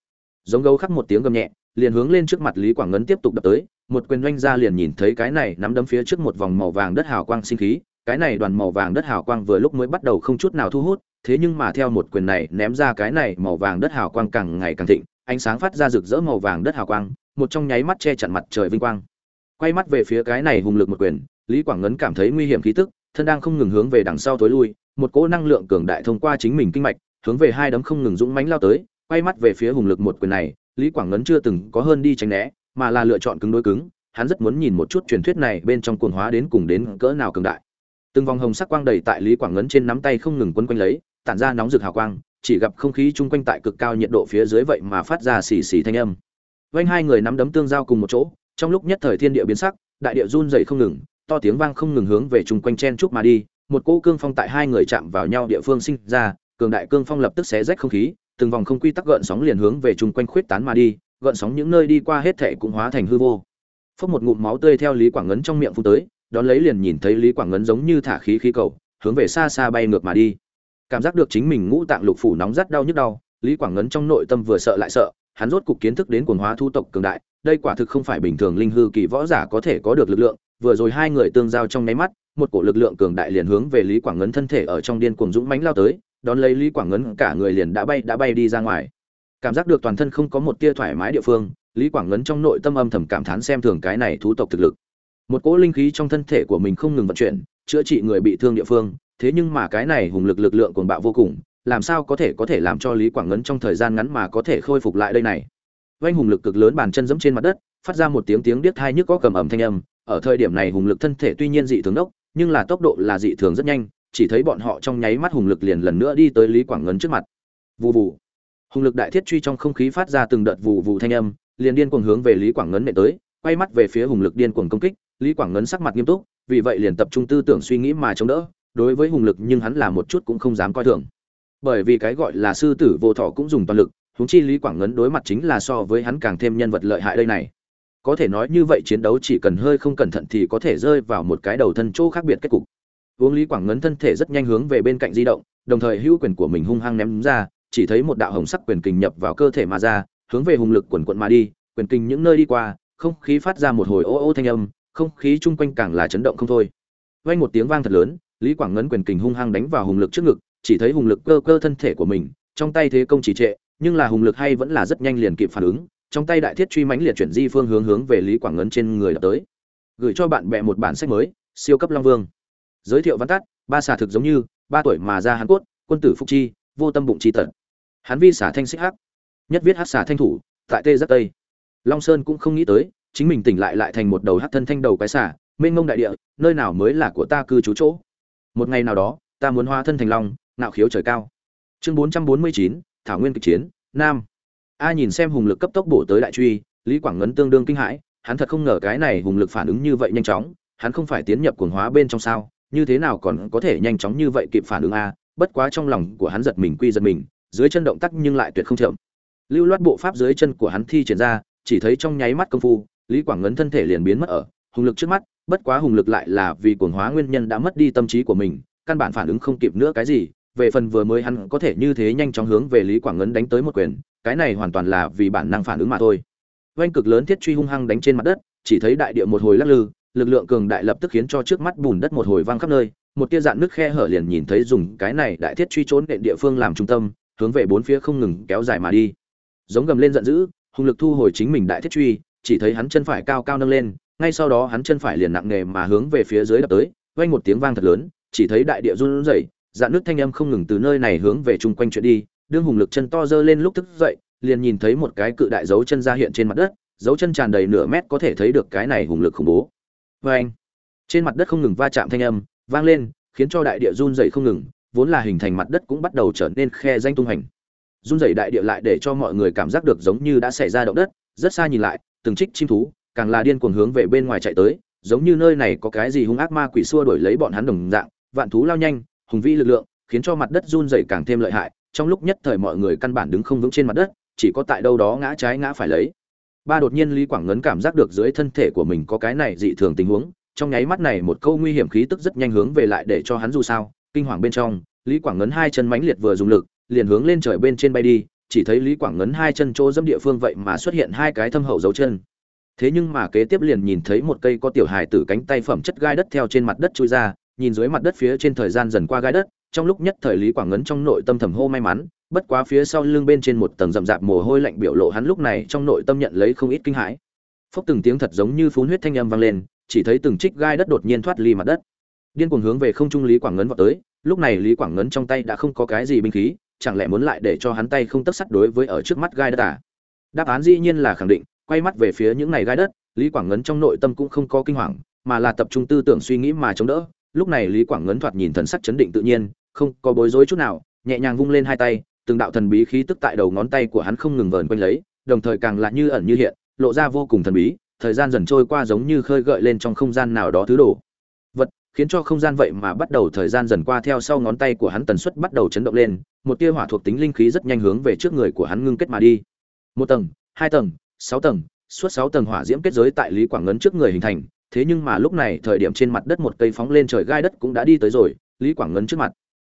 Giống gấu khắc một tiếng gầm nhẹ, liền hướng lên trước mặt lý quảng ngấn tiếp tục đập tới, một quyền doanh ra liền nhìn thấy cái này nắm đấm phía trước một vòng màu vàng đất hào quang sinh khí cái này đoàn màu vàng đất hào quang vừa lúc mới bắt đầu không chút nào thu hút, thế nhưng mà theo một quyền này ném ra cái này màu vàng đất hào quang càng ngày càng thịnh, ánh sáng phát ra rực rỡ màu vàng đất hào quang, một trong nháy mắt che chặn mặt trời vinh quang. Quay mắt về phía cái này hùng lực một quyền, lý quảng ngấn cảm thấy nguy hiểm khí tức, thân đang không ngừng hướng về đằng sau tối lui, một cỗ năng lượng cường đại thông qua chính mình kinh mạch, hướng về hai đấm không ngừng dũng mãnh lao tới, quay mắt về phía hùng lực một quyền này, lý quảng ngấn chưa từng có hơn đi tránh né, mà là lựa chọn cứng đối cứng, hắn rất muốn nhìn một chút truyền thuyết này bên trong cuồng hóa đến cùng đến cỡ nào cường đại từng vòng hồng sắc quang đầy tại lý quảng ngấn trên nắm tay không ngừng quấn quanh lấy, tản ra nóng rực hào quang, chỉ gặp không khí chung quanh tại cực cao nhiệt độ phía dưới vậy mà phát ra xì xì thanh âm. Vanh hai người nắm đấm tương giao cùng một chỗ, trong lúc nhất thời thiên địa biến sắc, đại địa run dậy không ngừng, to tiếng vang không ngừng hướng về chung quanh chen chúc mà đi, một cỗ cương phong tại hai người chạm vào nhau địa phương sinh ra, cường đại cương phong lập tức xé rách không khí, từng vòng không quy tắc gợn sóng liền hướng về chung quanh khuyết tán mà đi, gợn sóng những nơi đi qua hết thệ cũng hóa thành hư vô. Phốc một ngụm máu tươi theo lý quảng ngấn trong miệng phun tới đón lấy liền nhìn thấy lý quảng ngấn giống như thả khí khí cầu, hướng về xa xa bay ngược mà đi. Cảm giác được chính mình ngũ tạng lục phủ nóng rất đau nhức đau, lý quảng ngấn trong nội tâm vừa sợ lại sợ, hắn rốt cục kiến thức đến quần hóa thu tộc cường đại, đây quả thực không phải bình thường linh hư kỳ võ giả có thể có được lực lượng, vừa rồi hai người tương giao trong nháy mắt, một cổ lực lượng cường đại liền hướng về lý quảng ngấn thân thể ở trong điên cuồng dũng mãnh lao tới, đón lấy lý quảng ngấn cả người liền đã bay đã bay đi ra ngoài. Cảm giác được toàn thân không có một tia thoải mái địa phương, lý quảng ngấn trong nội tâm âm thầm cảm thán xem thường cái này thú tộc thực lực một cỗ linh khí trong thân thể của mình không ngừng vận chuyển, chữa trị người bị thương địa phương. Thế nhưng mà cái này hùng lực lực lượng cuồng bạo vô cùng, làm sao có thể có thể làm cho lý quảng ngấn trong thời gian ngắn mà có thể khôi phục lại đây này? Oanh hùng lực cực lớn bàn chân giẫm trên mặt đất, phát ra một tiếng tiếng điếc hai nhức có cầm ẩm thanh âm. Ở thời điểm này hùng lực thân thể tuy nhiên dị thường đốc, nhưng là tốc độ là dị thường rất nhanh, chỉ thấy bọn họ trong nháy mắt hùng lực liền lần nữa đi tới lý quảng ngấn trước mặt. Vù vù. Hùng lực đại thiết truy trong không khí phát ra từng đợt vù vù thanh âm, liền điên cuồng hướng về lý quảng ngấn nệ tới, quay mắt về phía hùng lực điên cuồng công kích lý quảng ngấn sắc mặt nghiêm túc, vì vậy liền tập trung tư tưởng suy nghĩ mà chống đỡ, đối với hùng lực nhưng hắn là một chút cũng không dám coi thường. Bởi vì cái gọi là sư tử vô thọ cũng dùng toàn lực, huống chi lý quảng ngấn đối mặt chính là so với hắn càng thêm nhân vật lợi hại đây này. Có thể nói như vậy chiến đấu chỉ cần hơi không cẩn thận thì có thể rơi vào một cái đầu thân chỗ khác biệt kết cục. Uống lý quảng ngấn thân thể rất nhanh hướng về bên cạnh di động, đồng thời hữu quyền của mình hung hăng ném ra, chỉ thấy một đạo hồng sắc quyền kình nhập vào cơ thể mà ra, hướng về hùng lực quần quần mà đi, quyền kình những nơi đi qua, không khí phát ra một hồi ô ô thanh âm không khí chung quanh càng là chấn động không thôi. Vang một tiếng vang thật lớn, lý quảng ngấn quyền kình hung hăng đánh vào hùng lực trước ngực, chỉ thấy hùng lực cơ cơ thân thể của mình, trong tay thế công chỉ trệ, nhưng là hùng lực hay vẫn là rất nhanh liền kịp phản ứng, trong tay đại thiết truy mãnh liệt chuyển di phương hướng hướng về lý quảng ngấn trên người đập tới. Gửi cho bạn bè một bản sách mới, siêu cấp long vương. Giới thiệu văn tắt, ba xà thực giống như, ba tuổi mà ra hàn cốt quân tử phúc chi, vô tâm bụng chi tận. Hắn vi xả thanh xích hắc. Nhất viết hắc xả thanh thủ, tại tê giác tây. Long sơn cũng không nghĩ tới chính mình tỉnh lại lại thành một đầu hắc thân thanh đầu cái xả mênh mông đại địa, nơi nào mới là của ta cư trú chỗ? Một ngày nào đó, ta muốn hóa thân thành long nạo khiếu trời cao. Chương bốn trăm bốn mươi chín, thảo nguyên kịch chiến, nam. A nhìn xem hùng lực cấp tốc bổ tới đại truy, lý quảng ngấn tương đương kinh hãi, hắn thật không ngờ cái này hùng lực phản ứng như vậy nhanh chóng, hắn không phải tiến nhập cuồng hóa bên trong sao, như thế nào còn có thể nhanh chóng như vậy kịp phản ứng a, bất quá trong lòng của hắn giật mình quy giật mình, dưới chân động tác nhưng lại tuyệt không chậm. Lưu loát bộ pháp dưới chân của hắn thi triển ra, chỉ thấy trong nháy mắt công phu lý quảng ngấn thân thể liền biến mất ở hùng lực trước mắt, bất quá hùng lực lại là vì cuồng hóa nguyên nhân đã mất đi tâm trí của mình, căn bản phản ứng không kịp nữa cái gì. Về phần vừa mới hắn có thể như thế nhanh chóng hướng về lý quảng ngấn đánh tới một quyền, cái này hoàn toàn là vì bản năng phản ứng mà thôi. Oanh cực lớn thiết truy hung hăng đánh trên mặt đất, chỉ thấy đại địa một hồi lắc lư, lực lượng cường đại lập tức khiến cho trước mắt bùn đất một hồi vang khắp nơi, một tia dạn nước khe hở liền nhìn thấy dùng cái này đại thiết truy trốn nện địa phương làm trung tâm, hướng về bốn phía không ngừng kéo dài mà đi. Giống gầm lên giận dữ hùng lực thu hồi chính mình đại thiết truy chỉ thấy hắn chân phải cao cao nâng lên, ngay sau đó hắn chân phải liền nặng nề mà hướng về phía dưới đập tới, vang một tiếng vang thật lớn, chỉ thấy đại địa run rẩy, dạn nước thanh âm không ngừng từ nơi này hướng về chung quanh chuyện đi, đương hùng lực chân to dơ lên lúc thức dậy, liền nhìn thấy một cái cự đại dấu chân ra hiện trên mặt đất, dấu chân tràn đầy nửa mét có thể thấy được cái này hùng lực khủng bố. Vê anh trên mặt đất không ngừng va chạm thanh âm, vang lên, khiến cho đại địa run rẩy không ngừng, vốn là hình thành mặt đất cũng bắt đầu trở nên khe danh tung hành run rẩy đại địa lại để cho mọi người cảm giác được giống như đã xảy ra động đất, rất xa nhìn lại từng trích chim thú, càng là điên cuồng hướng về bên ngoài chạy tới, giống như nơi này có cái gì hung ác ma quỷ xua đuổi lấy bọn hắn đồng dạng, vạn thú lao nhanh, hùng vĩ lực lượng, khiến cho mặt đất run dày càng thêm lợi hại, trong lúc nhất thời mọi người căn bản đứng không vững trên mặt đất, chỉ có tại đâu đó ngã trái ngã phải lấy. Ba đột nhiên lý quảng ngấn cảm giác được dưới thân thể của mình có cái này dị thường tình huống, trong nháy mắt này một câu nguy hiểm khí tức rất nhanh hướng về lại để cho hắn dù sao, kinh hoàng bên trong, lý quảng ngấn hai chân mãnh liệt vừa dùng lực, liền hướng lên trời bên trên bay đi chỉ thấy lý quảng ngấn hai chân chỗ dẫm địa phương vậy mà xuất hiện hai cái thâm hậu dấu chân. Thế nhưng mà kế tiếp liền nhìn thấy một cây có tiểu hài tử cánh tay phẩm chất gai đất theo trên mặt đất chui ra, nhìn dưới mặt đất phía trên thời gian dần qua gai đất, trong lúc nhất thời lý quảng ngấn trong nội tâm thầm hô may mắn, bất quá phía sau lưng bên trên một tầng rậm rạp mồ hôi lạnh biểu lộ hắn lúc này trong nội tâm nhận lấy không ít kinh hãi. Phốc từng tiếng thật giống như phun huyết thanh âm vang lên, chỉ thấy từng trích gai đất đột nhiên thoát ly mặt đất. Điên cuồng hướng về không trung lý quảng ngấn vọt tới, lúc này lý quảng ngấn trong tay đã không có cái gì binh khí chẳng lẽ muốn lại để cho hắn tay không tất sắt đối với ở trước mắt gai đất à? đáp án dĩ nhiên là khẳng định, quay mắt về phía những này gai đất, lý quảng ngấn trong nội tâm cũng không có kinh hoàng, mà là tập trung tư tưởng suy nghĩ mà chống đỡ lúc này lý quảng ngấn thoạt nhìn thần sắc chấn định tự nhiên, không có bối rối chút nào, nhẹ nhàng vung lên hai tay, từng đạo thần bí khí tức tại đầu ngón tay của hắn không ngừng vờn quanh lấy, đồng thời càng là như ẩn như hiện, lộ ra vô cùng thần bí, thời gian dần trôi qua giống như khơi gợi lên trong không gian nào đó thứ đồ khiến cho không gian vậy mà bắt đầu thời gian dần qua theo sau ngón tay của hắn tần suất bắt đầu chấn động lên, một tia hỏa thuộc tính linh khí rất nhanh hướng về trước người của hắn ngưng kết mà đi. Một tầng, hai tầng, sáu tầng, suốt sáu tầng hỏa diễm kết giới tại lý quảng ngấn trước người hình thành, thế nhưng mà lúc này thời điểm trên mặt đất một cây phóng lên trời gai đất cũng đã đi tới rồi, lý quảng ngấn trước mặt.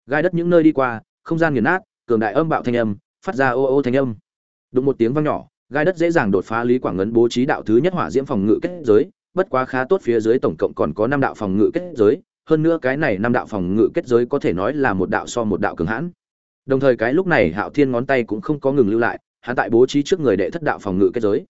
Gai đất những nơi đi qua, không gian nghiền nát, cường đại âm bạo thanh âm, phát ra ô ô thanh âm. Đụng một tiếng vang nhỏ, gai đất dễ dàng đột phá lý quảng ngấn bố trí đạo thứ nhất hỏa diễm phòng ngự kết giới bất quá khá tốt phía dưới tổng cộng còn có năm đạo phòng ngự kết giới, hơn nữa cái này năm đạo phòng ngự kết giới có thể nói là một đạo so một đạo cường hãn. Đồng thời cái lúc này hạo thiên ngón tay cũng không có ngừng lưu lại, hắn tại bố trí trước người đệ thất đạo phòng ngự kết giới.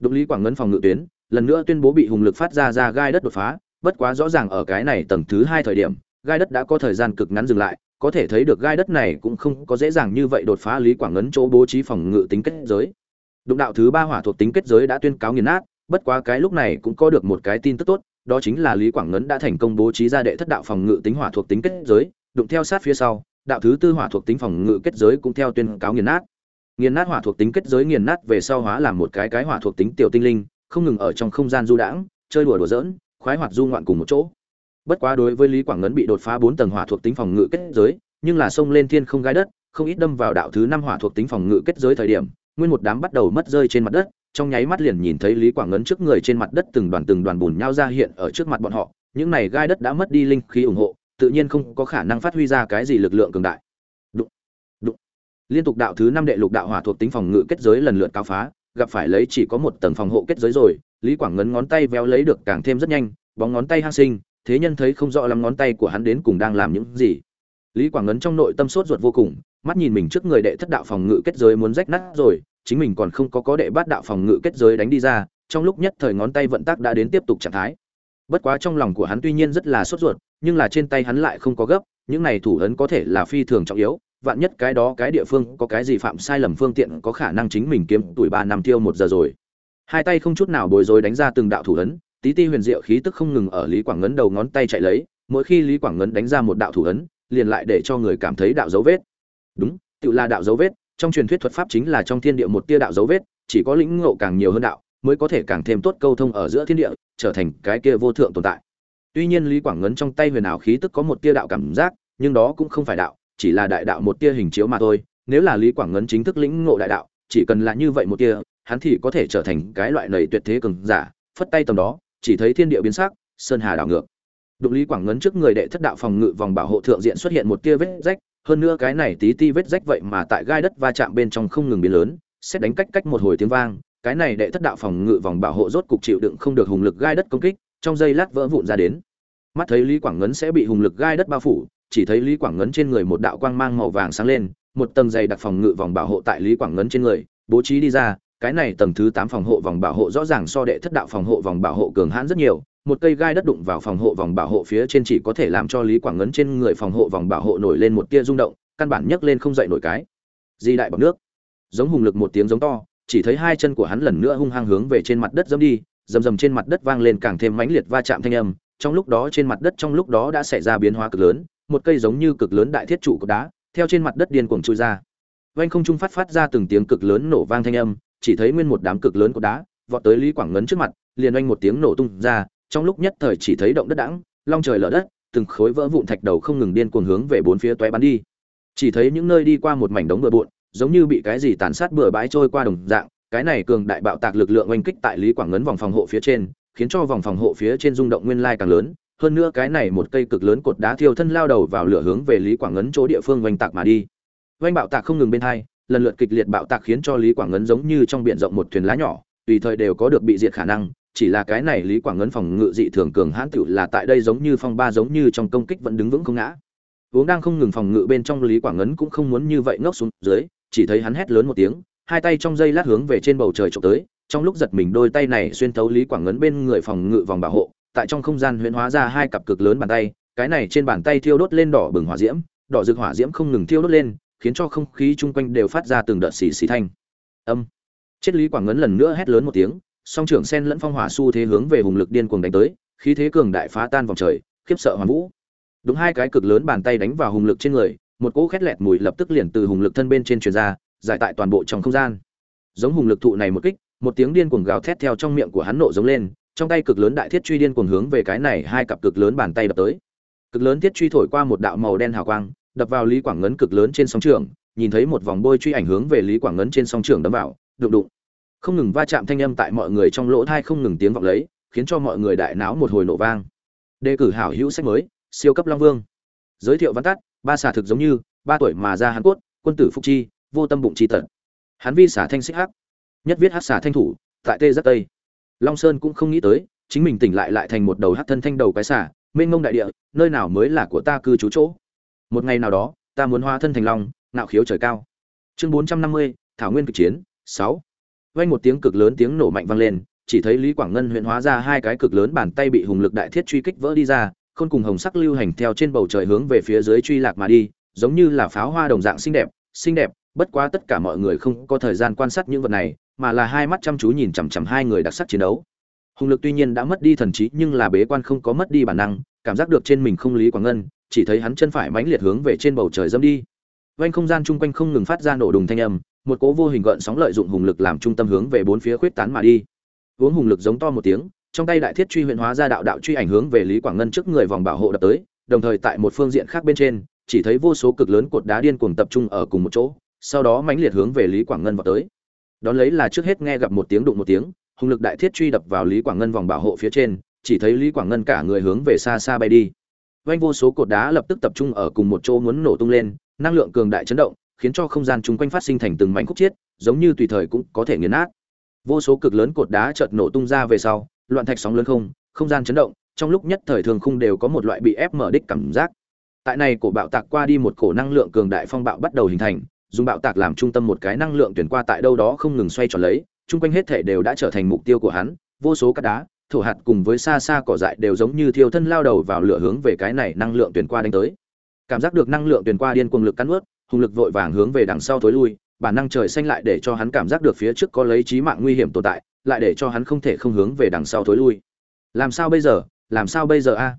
Đúng lý quảng ngấn phòng ngự tuyến, lần nữa tuyên bố bị hùng lực phát ra ra gai đất đột phá, bất quá rõ ràng ở cái này tầng thứ hai thời điểm, gai đất đã có thời gian cực ngắn dừng lại, có thể thấy được gai đất này cũng không có dễ dàng như vậy đột phá lý quảng ngấn chỗ bố trí phòng ngự tính kết giới. Đụng đạo thứ ba hỏa thuộc tính kết giới đã tuyên cáo nghiền nát bất quá cái lúc này cũng có được một cái tin tức tốt, đó chính là lý quảng ngấn đã thành công bố trí ra đệ thất đạo phòng ngự tính hỏa thuộc tính kết giới, đụng theo sát phía sau, đạo thứ tư hỏa thuộc tính phòng ngự kết giới cũng theo tuyên cáo nghiền nát. Nghiền nát hỏa thuộc tính kết giới nghiền nát về sau hóa làm một cái cái hỏa thuộc tính tiểu tinh linh, không ngừng ở trong không gian du đãng, chơi đùa đùa giỡn, khoái hoạt du ngoạn cùng một chỗ. Bất quá đối với lý quảng ngấn bị đột phá bốn tầng hỏa thuộc tính phòng ngự kết giới, nhưng là xông lên thiên không gai đất, không ít đâm vào đạo thứ năm hỏa thuộc tính phòng ngự kết giới thời điểm, nguyên một đám bắt đầu mất rơi trên mặt đất trong nháy mắt liền nhìn thấy lý quảng ngấn trước người trên mặt đất từng đoàn từng đoàn bùn nhau ra hiện ở trước mặt bọn họ. Những này gai đất đã mất đi linh khí ủng hộ, tự nhiên không có khả năng phát huy ra cái gì lực lượng cường đại. Đụng đụng. Liên tục đạo thứ năm đệ lục đạo hỏa thuộc tính phòng ngự kết giới lần lượt cao phá, gặp phải lấy chỉ có một tầng phòng hộ kết giới rồi, lý quảng ngấn ngón tay véo lấy được càng thêm rất nhanh, bóng ngón tay hang sinh, thế nhân thấy không rõ lắm ngón tay của hắn đến cùng đang làm những gì. Lý quảng ngấn trong nội tâm sốt ruột vô cùng, mắt nhìn mình trước người đệ thất đạo phòng ngự kết giới muốn rách nát rồi chính mình còn không có có đệ bát đạo phòng ngự kết giới đánh đi ra, trong lúc nhất thời ngón tay vận tác đã đến tiếp tục trạng thái. Bất quá trong lòng của hắn tuy nhiên rất là sốt ruột, nhưng là trên tay hắn lại không có gấp, những này thủ ấn có thể là phi thường trọng yếu, vạn nhất cái đó cái địa phương có cái gì phạm sai lầm phương tiện có khả năng chính mình kiếm tuổi ba năm tiêu một giờ rồi. Hai tay không chút nào bối rối đánh ra từng đạo thủ ấn, tí ti huyền diệu khí tức không ngừng ở lý quảng ngấn đầu ngón tay chạy lấy, mỗi khi lý quảng ngấn đánh ra một đạo thủ ấn, liền lại để cho người cảm thấy đạo dấu vết. Đúng, tự là đạo dấu vết trong truyền thuyết thuật pháp chính là trong thiên địa một tia đạo dấu vết, chỉ có lĩnh ngộ càng nhiều hơn đạo, mới có thể càng thêm tốt câu thông ở giữa thiên địa, trở thành cái kia vô thượng tồn tại. Tuy nhiên lý quảng ngấn trong tay huyền ảo khí tức có một tia đạo cảm giác, nhưng đó cũng không phải đạo, chỉ là đại đạo một tia hình chiếu mà thôi. Nếu là lý quảng ngấn chính thức lĩnh ngộ đại đạo, chỉ cần là như vậy một tia, hắn thì có thể trở thành cái loại nầy tuyệt thế cường giả, phất tay tầm đó, chỉ thấy thiên địa biến sắc, sơn hà đảo ngược. Đụng lý quảng ngấn trước người đệ thất đạo phòng ngự vòng bảo hộ thượng diện xuất hiện một tia vết rách hơn nữa cái này tí ti vết rách vậy mà tại gai đất va chạm bên trong không ngừng biến lớn, xét đánh cách cách một hồi tiếng vang, cái này đệ thất đạo phòng ngự vòng bảo hộ rốt cục chịu đựng không được hùng lực gai đất công kích, trong giây lát vỡ vụn ra đến. Mắt thấy lý quảng ngấn sẽ bị hùng lực gai đất bao phủ, chỉ thấy lý quảng ngấn trên người một đạo quang mang màu vàng sáng lên, một tầng dày đặc phòng ngự vòng bảo hộ tại lý quảng ngấn trên người, bố trí đi ra, cái này tầng thứ tám phòng hộ vòng bảo hộ rõ ràng so đệ thất đạo phòng hộ vòng bảo hộ cường hãn rất nhiều một cây gai đất đụng vào phòng hộ vòng bảo hộ phía trên chỉ có thể làm cho lý quảng ngấn trên người phòng hộ vòng bảo hộ nổi lên một tia rung động, căn bản nhấc lên không dậy nổi cái. Di đại bọc nước. Giống hùng lực một tiếng giống to, chỉ thấy hai chân của hắn lần nữa hung hăng hướng về trên mặt đất dẫm đi, rầm rầm trên mặt đất vang lên càng thêm mãnh liệt va chạm thanh âm, trong lúc đó trên mặt đất trong lúc đó đã xảy ra biến hóa cực lớn, một cây giống như cực lớn đại thiết trụ của đá, theo trên mặt đất điên cuồng trôi ra. Vanh không trung phát phát ra từng tiếng cực lớn nổ vang thanh âm, chỉ thấy nguyên một đám cực lớn của đá vọt tới lý quảng ngấn trước mặt, liền oanh một tiếng nổ tung ra trong lúc nhất thời chỉ thấy động đất đãng, long trời lở đất, từng khối vỡ vụn thạch đầu không ngừng điên cuồng hướng về bốn phía toé bắn đi. Chỉ thấy những nơi đi qua một mảnh đống bừa bộn, giống như bị cái gì tàn sát bừa bãi trôi qua đồng dạng, cái này cường đại bạo tạc lực lượng oanh kích tại lý quảng ngấn vòng phòng hộ phía trên, khiến cho vòng phòng hộ phía trên rung động nguyên lai càng lớn. Hơn nữa cái này một cây cực lớn cột đá thiêu thân lao đầu vào lửa hướng về lý quảng ngấn chỗ địa phương oanh tạc mà đi. Oanh bạo tạc không ngừng bên hai, lần lượt kịch liệt bạo tạc khiến cho lý quảng ngấn giống như trong biển rộng một thuyền lá nhỏ, tùy thời đều có được bị diệt khả năng chỉ là cái này lý quảng ngấn phòng ngự dị thường cường hãn tựu là tại đây giống như phong ba giống như trong công kích vẫn đứng vững không ngã. Uống đang không ngừng phòng ngự bên trong lý quảng ngấn cũng không muốn như vậy ngốc xuống dưới, chỉ thấy hắn hét lớn một tiếng, hai tay trong dây lát hướng về trên bầu trời trộm tới, trong lúc giật mình đôi tay này xuyên thấu lý quảng ngấn bên người phòng ngự vòng bảo hộ, tại trong không gian huyễn hóa ra hai cặp cực lớn bàn tay, cái này trên bàn tay thiêu đốt lên đỏ bừng hỏa diễm, đỏ rực hỏa diễm không ngừng thiêu đốt lên, khiến cho không khí chung quanh đều phát ra từng đợt xì xì thanh. Âm. Chết lý quảng ngấn lần nữa hét lớn một tiếng song trưởng sen lẫn phong hỏa xu thế hướng về hùng lực điên cuồng đánh tới, khí thế cường đại phá tan vòng trời, khiếp sợ hoàn vũ. Đúng hai cái cực lớn bàn tay đánh vào hùng lực trên người, một cỗ khét lẹt mùi lập tức liền từ hùng lực thân bên trên truyền ra, giải tại toàn bộ trong không gian. Giống hùng lực thụ này một kích, một tiếng điên cuồng gào thét theo trong miệng của hắn nộ giống lên, trong tay cực lớn đại thiết truy điên cuồng hướng về cái này hai cặp cực lớn bàn tay đập tới. Cực lớn thiết truy thổi qua một đạo màu đen hào quang, đập vào lý quảng ngấn cực lớn trên sóng trường nhìn thấy một vòng bôi truy ảnh hướng về lý quảng ngấn trên song trường đấm vào, đụng đụng không ngừng va chạm thanh âm tại mọi người trong lỗ thai không ngừng tiếng vọng lấy, khiến cho mọi người đại náo một hồi nổ vang. Đề cử hảo hữu sách mới, siêu cấp long vương. Giới thiệu văn tắt, ba xà thực giống như, ba tuổi mà ra hàn cốt quân tử phúc chi, vô tâm bụng chi tận hắn vi xả thanh xích hắc. Nhất viết hát xả thanh thủ, tại tê rất tây long sơn cũng không nghĩ tới, chính mình tỉnh lại lại thành một đầu hát thân thanh đầu cái xả mênh mông đại địa, nơi nào mới là của ta cư trú chỗ. Một ngày nào đó, ta muốn hóa thân thành long nạo khiếu trời cao. Chương bốn trăm năm mươi, thảo nguyên cực chiến, sáu vang một tiếng cực lớn tiếng nổ mạnh vang lên, chỉ thấy lý quảng ngân huyện hóa ra hai cái cực lớn bàn tay bị hùng lực đại thiết truy kích vỡ đi ra, khôn cùng hồng sắc lưu hành theo trên bầu trời hướng về phía dưới truy lạc mà đi, giống như là pháo hoa đồng dạng xinh đẹp xinh đẹp, bất quá tất cả mọi người không có thời gian quan sát những vật này, mà là hai mắt chăm chú nhìn chằm chằm hai người đặc sắc chiến đấu. Hùng lực tuy nhiên đã mất đi thần trí nhưng là bế quan không có mất đi bản năng, cảm giác được trên mình không lý quảng ngân, chỉ thấy hắn chân phải mãnh liệt hướng về trên bầu trời dâm đi. Vành không gian chung quanh không ngừng phát ra nổ đùng thanh âm một cố vô hình gợn sóng lợi dụng hùng lực làm trung tâm hướng về bốn phía khuyết tán mà đi. Uống hùng lực giống to một tiếng, trong tay đại thiết truy huyện hóa ra đạo đạo truy ảnh hướng về lý quảng ngân trước người vòng bảo hộ đập tới, đồng thời tại một phương diện khác bên trên, chỉ thấy vô số cực lớn cột đá điên cuồng tập trung ở cùng một chỗ, sau đó mãnh liệt hướng về lý quảng ngân vào tới. Đón lấy là trước hết nghe gặp một tiếng đụng một tiếng, hùng lực đại thiết truy đập vào lý quảng ngân vòng bảo hộ phía trên, chỉ thấy lý quảng ngân cả người hướng về xa xa bay đi. Vanh vô số cột đá lập tức tập trung ở cùng một chỗ muốn nổ tung lên, năng lượng cường đại chấn động khiến cho không gian chung quanh phát sinh thành từng mảnh khúc chiết giống như tùy thời cũng có thể nghiền nát. Vô số cực lớn cột đá chợt nổ tung ra về sau loạn thạch sóng lớn không không gian chấn động trong lúc nhất thời thường khung đều có một loại bị ép mở đích cảm giác. Tại này cổ bạo tạc qua đi một cổ năng lượng cường đại phong bạo bắt đầu hình thành dùng bạo tạc làm trung tâm một cái năng lượng tuyển qua tại đâu đó không ngừng xoay tròn lấy chung quanh hết thể đều đã trở thành mục tiêu của hắn vô số cát đá thổ hạt cùng với xa xa cỏ dại đều giống như thiêu thân lao đầu vào lửa hướng về cái này năng lượng tuyển qua đánh tới. Cảm giác được năng lượng tuyển qua điên cuồng lực cắn nuốt, hùng lực vội vàng hướng về đằng sau thối lui, bản năng trời xanh lại để cho hắn cảm giác được phía trước có lấy chí mạng nguy hiểm tồn tại, lại để cho hắn không thể không hướng về đằng sau thối lui. Làm sao bây giờ? Làm sao bây giờ a?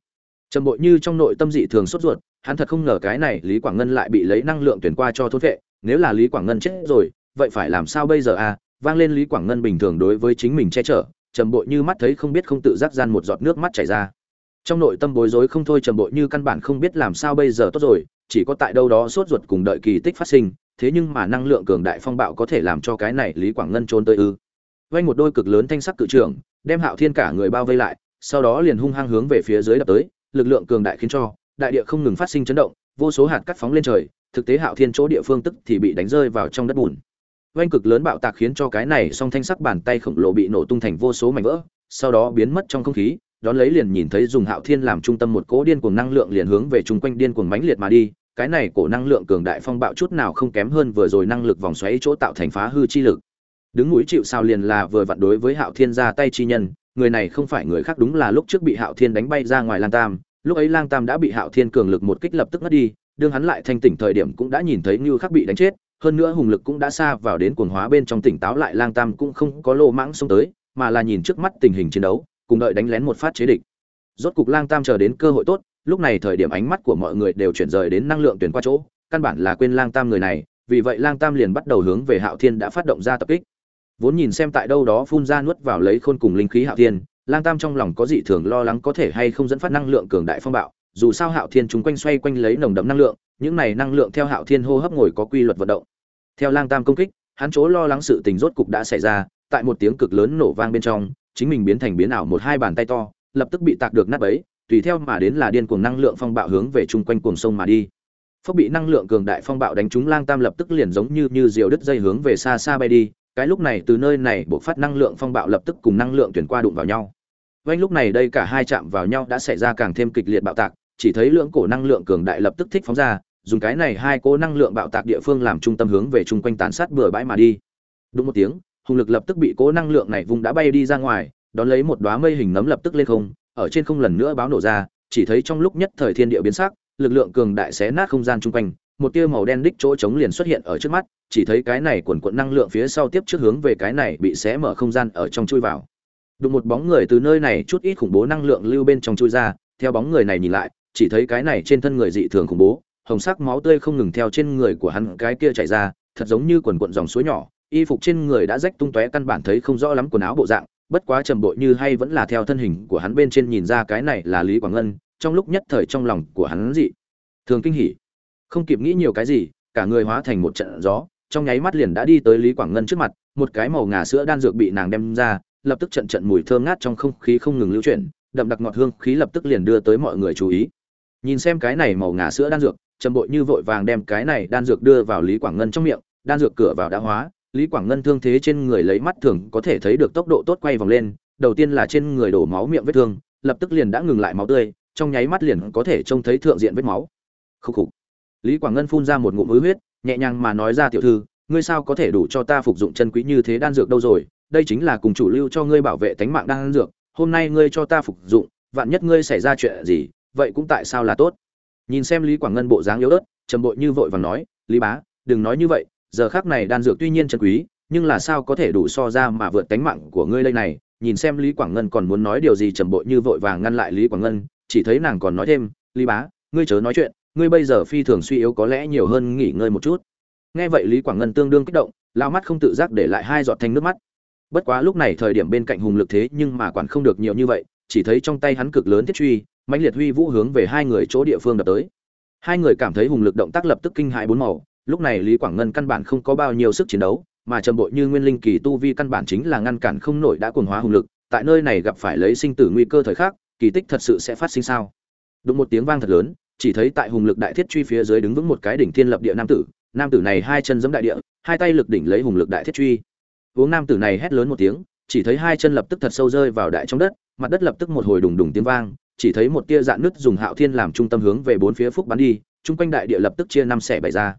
Trầm bội như trong nội tâm dị thường sốt ruột, hắn thật không ngờ cái này lý quảng ngân lại bị lấy năng lượng tuyển qua cho thốt vệ, nếu là lý quảng ngân chết rồi, vậy phải làm sao bây giờ a? Vang lên lý quảng ngân bình thường đối với chính mình che chở, trầm bội như mắt thấy không biết không tự giác gian một giọt nước mắt chảy ra. Trong nội tâm bối rối không thôi, trầm bội như căn bản không biết làm sao bây giờ tốt rồi chỉ có tại đâu đó sốt ruột cùng đợi kỳ tích phát sinh, thế nhưng mà năng lượng cường đại phong bạo có thể làm cho cái này lý quảng ngân trôn tới ư. Vay một đôi cực lớn thanh sắc cự trưởng, đem hạo thiên cả người bao vây lại, sau đó liền hung hăng hướng về phía dưới đập tới, lực lượng cường đại khiến cho đại địa không ngừng phát sinh chấn động, vô số hạt cắt phóng lên trời, thực tế hạo thiên chỗ địa phương tức thì bị đánh rơi vào trong đất bùn. Vanh cực lớn bạo tạc khiến cho cái này song thanh sắc bàn tay khổng lồ bị nổ tung thành vô số mảnh vỡ, sau đó biến mất trong không khí, đón lấy liền nhìn thấy dùng hạo thiên làm trung tâm một cỗ điên cuồng năng lượng liền hướng về chung quanh điên cuồng mãnh liệt mà đi cái này cổ năng lượng cường đại phong bạo chút nào không kém hơn vừa rồi năng lực vòng xoáy chỗ tạo thành phá hư chi lực. Đứng núi chịu sao liền là vừa vặn đối với hạo thiên ra tay chi nhân, người này không phải người khác đúng là lúc trước bị hạo thiên đánh bay ra ngoài lang tam. Lúc ấy lang tam đã bị hạo thiên cường lực một kích lập tức ngất đi, đương hắn lại thanh tỉnh thời điểm cũng đã nhìn thấy như khắc bị đánh chết, hơn nữa hùng lực cũng đã xa vào đến cuồng hóa bên trong tỉnh táo lại lang tam cũng không có lô mãng xông tới, mà là nhìn trước mắt tình hình chiến đấu, cùng đợi đánh lén một phát chế địch. Rốt cục lang tam chờ đến cơ hội tốt lúc này thời điểm ánh mắt của mọi người đều chuyển rời đến năng lượng tuyển qua chỗ, căn bản là quên lang tam người này, vì vậy lang tam liền bắt đầu hướng về hạo thiên đã phát động ra tập kích. Vốn nhìn xem tại đâu đó phun ra nuốt vào lấy khôn cùng linh khí hạo thiên, lang tam trong lòng có dị thường lo lắng có thể hay không dẫn phát năng lượng cường đại phong bạo, dù sao hạo thiên chúng quanh xoay quanh lấy nồng đậm năng lượng, những này năng lượng theo hạo thiên hô hấp ngồi có quy luật vận động. Theo lang tam công kích, hắn chỗ lo lắng sự tình rốt cục đã xảy ra, tại một tiếng cực lớn nổ vang bên trong, chính mình biến thành biến ảo một hai bàn tay to, lập tức bị tạc được nát ấy tùy theo mà đến là điên cuồng năng lượng phong bạo hướng về chung quanh cuồng sông mà đi. Phốc bị năng lượng cường đại phong bạo đánh trúng lang tam lập tức liền giống như như diều đứt dây hướng về xa xa bay đi. Cái lúc này từ nơi này buộc phát năng lượng phong bạo lập tức cùng năng lượng chuyển qua đụng vào nhau. Vanh lúc này đây cả hai chạm vào nhau đã xảy ra càng thêm kịch liệt bạo tạc, chỉ thấy lưỡng cổ năng lượng cường đại lập tức thích phóng ra, dùng cái này hai cỗ năng lượng bạo tạc địa phương làm trung tâm hướng về chung quanh tàn sát bừa bãi mà đi. Đúng một tiếng hùng lực lập tức bị cỗ năng lượng này vùng đã bay đi ra ngoài, đón lấy một đóa mây hình nấm lập tức lên không ở trên không lần nữa báo nổ ra, chỉ thấy trong lúc nhất thời thiên địa biến sắc, lực lượng cường đại xé nát không gian chung quanh, một tia màu đen đích chỗ trống liền xuất hiện ở trước mắt, chỉ thấy cái này quần cuộn năng lượng phía sau tiếp trước hướng về cái này bị xé mở không gian ở trong chui vào. Đụng một bóng người từ nơi này chút ít khủng bố năng lượng lưu bên trong chui ra, theo bóng người này nhìn lại, chỉ thấy cái này trên thân người dị thường khủng bố, hồng sắc máu tươi không ngừng theo trên người của hắn cái kia chảy ra, thật giống như quần cuộn dòng suối nhỏ, y phục trên người đã rách tung tóe căn bản thấy không rõ lắm quần áo bộ dạng bất quá trầm bội như hay vẫn là theo thân hình của hắn bên trên nhìn ra cái này là lý quảng ngân, trong lúc nhất thời trong lòng của hắn dị thường kinh hỉ. Không kịp nghĩ nhiều cái gì, cả người hóa thành một trận gió, trong nháy mắt liền đã đi tới lý quảng ngân trước mặt, một cái màu ngà sữa đan dược bị nàng đem ra, lập tức trận trận mùi thơm ngát trong không khí không ngừng lưu chuyển, đậm đặc ngọt hương khí lập tức liền đưa tới mọi người chú ý. Nhìn xem cái này màu ngà sữa đan dược, trầm bội như vội vàng đem cái này đan dược đưa vào lý quảng ngân trong miệng, đan dược cửa vào đã hóa lý quảng ngân thương thế trên người lấy mắt thường có thể thấy được tốc độ tốt quay vòng lên, đầu tiên là trên người đổ máu miệng vết thương, lập tức liền đã ngừng lại máu tươi, trong nháy mắt liền có thể trông thấy thượng diện vết máu. Khúc khục. Lý quảng ngân phun ra một ngụm huyết, nhẹ nhàng mà nói ra tiểu thư, ngươi sao có thể đủ cho ta phục dụng chân quý như thế đan dược đâu rồi, đây chính là cùng chủ lưu cho ngươi bảo vệ tánh mạng đan dược, hôm nay ngươi cho ta phục dụng, vạn nhất ngươi xảy ra chuyện gì, vậy cũng tại sao là tốt. Nhìn xem lý quảng ngân bộ dáng yếu ớt, trầm bội như vội và nói, lý bá, đừng nói như vậy giờ khác này đan dược tuy nhiên chân quý, nhưng là sao có thể đủ so ra mà vượt tánh mạng của ngươi đây này? Nhìn xem lý quảng ngân còn muốn nói điều gì trầm bội như vội vàng ngăn lại lý quảng ngân, chỉ thấy nàng còn nói thêm, lý bá, ngươi chớ nói chuyện, ngươi bây giờ phi thường suy yếu có lẽ nhiều hơn nghỉ ngơi một chút. Nghe vậy lý quảng ngân tương đương kích động, lao mắt không tự giác để lại hai giọt thanh nước mắt. Bất quá lúc này thời điểm bên cạnh hùng lực thế nhưng mà quản không được nhiều như vậy, chỉ thấy trong tay hắn cực lớn thiết truy, mãnh liệt huy vũ hướng về hai người chỗ địa phương đập tới. Hai người cảm thấy hùng lực động tác lập tức kinh hại bốn màu lúc này lý quảng ngân căn bản không có bao nhiêu sức chiến đấu, mà trầm bội như nguyên linh kỳ tu vi căn bản chính là ngăn cản không nổi đã cuồng hóa hùng lực, tại nơi này gặp phải lấy sinh tử nguy cơ thời khắc, kỳ tích thật sự sẽ phát sinh sao? Đúng một tiếng vang thật lớn, chỉ thấy tại hùng lực đại thiết truy phía dưới đứng vững một cái đỉnh thiên lập địa nam tử nam tử này hai chân giẫm đại địa, hai tay lực đỉnh lấy hùng lực đại thiết truy. Uống nam tử này hét lớn một tiếng, chỉ thấy hai chân lập tức thật sâu rơi vào đại trong đất, mặt đất lập tức một hồi đùng đùng tiếng vang, chỉ thấy một tia dạn nứt dùng hạo thiên làm trung tâm hướng về bốn phía phúc bắn đi, chung quanh đại địa lập tức chia năm xẻ bảy ra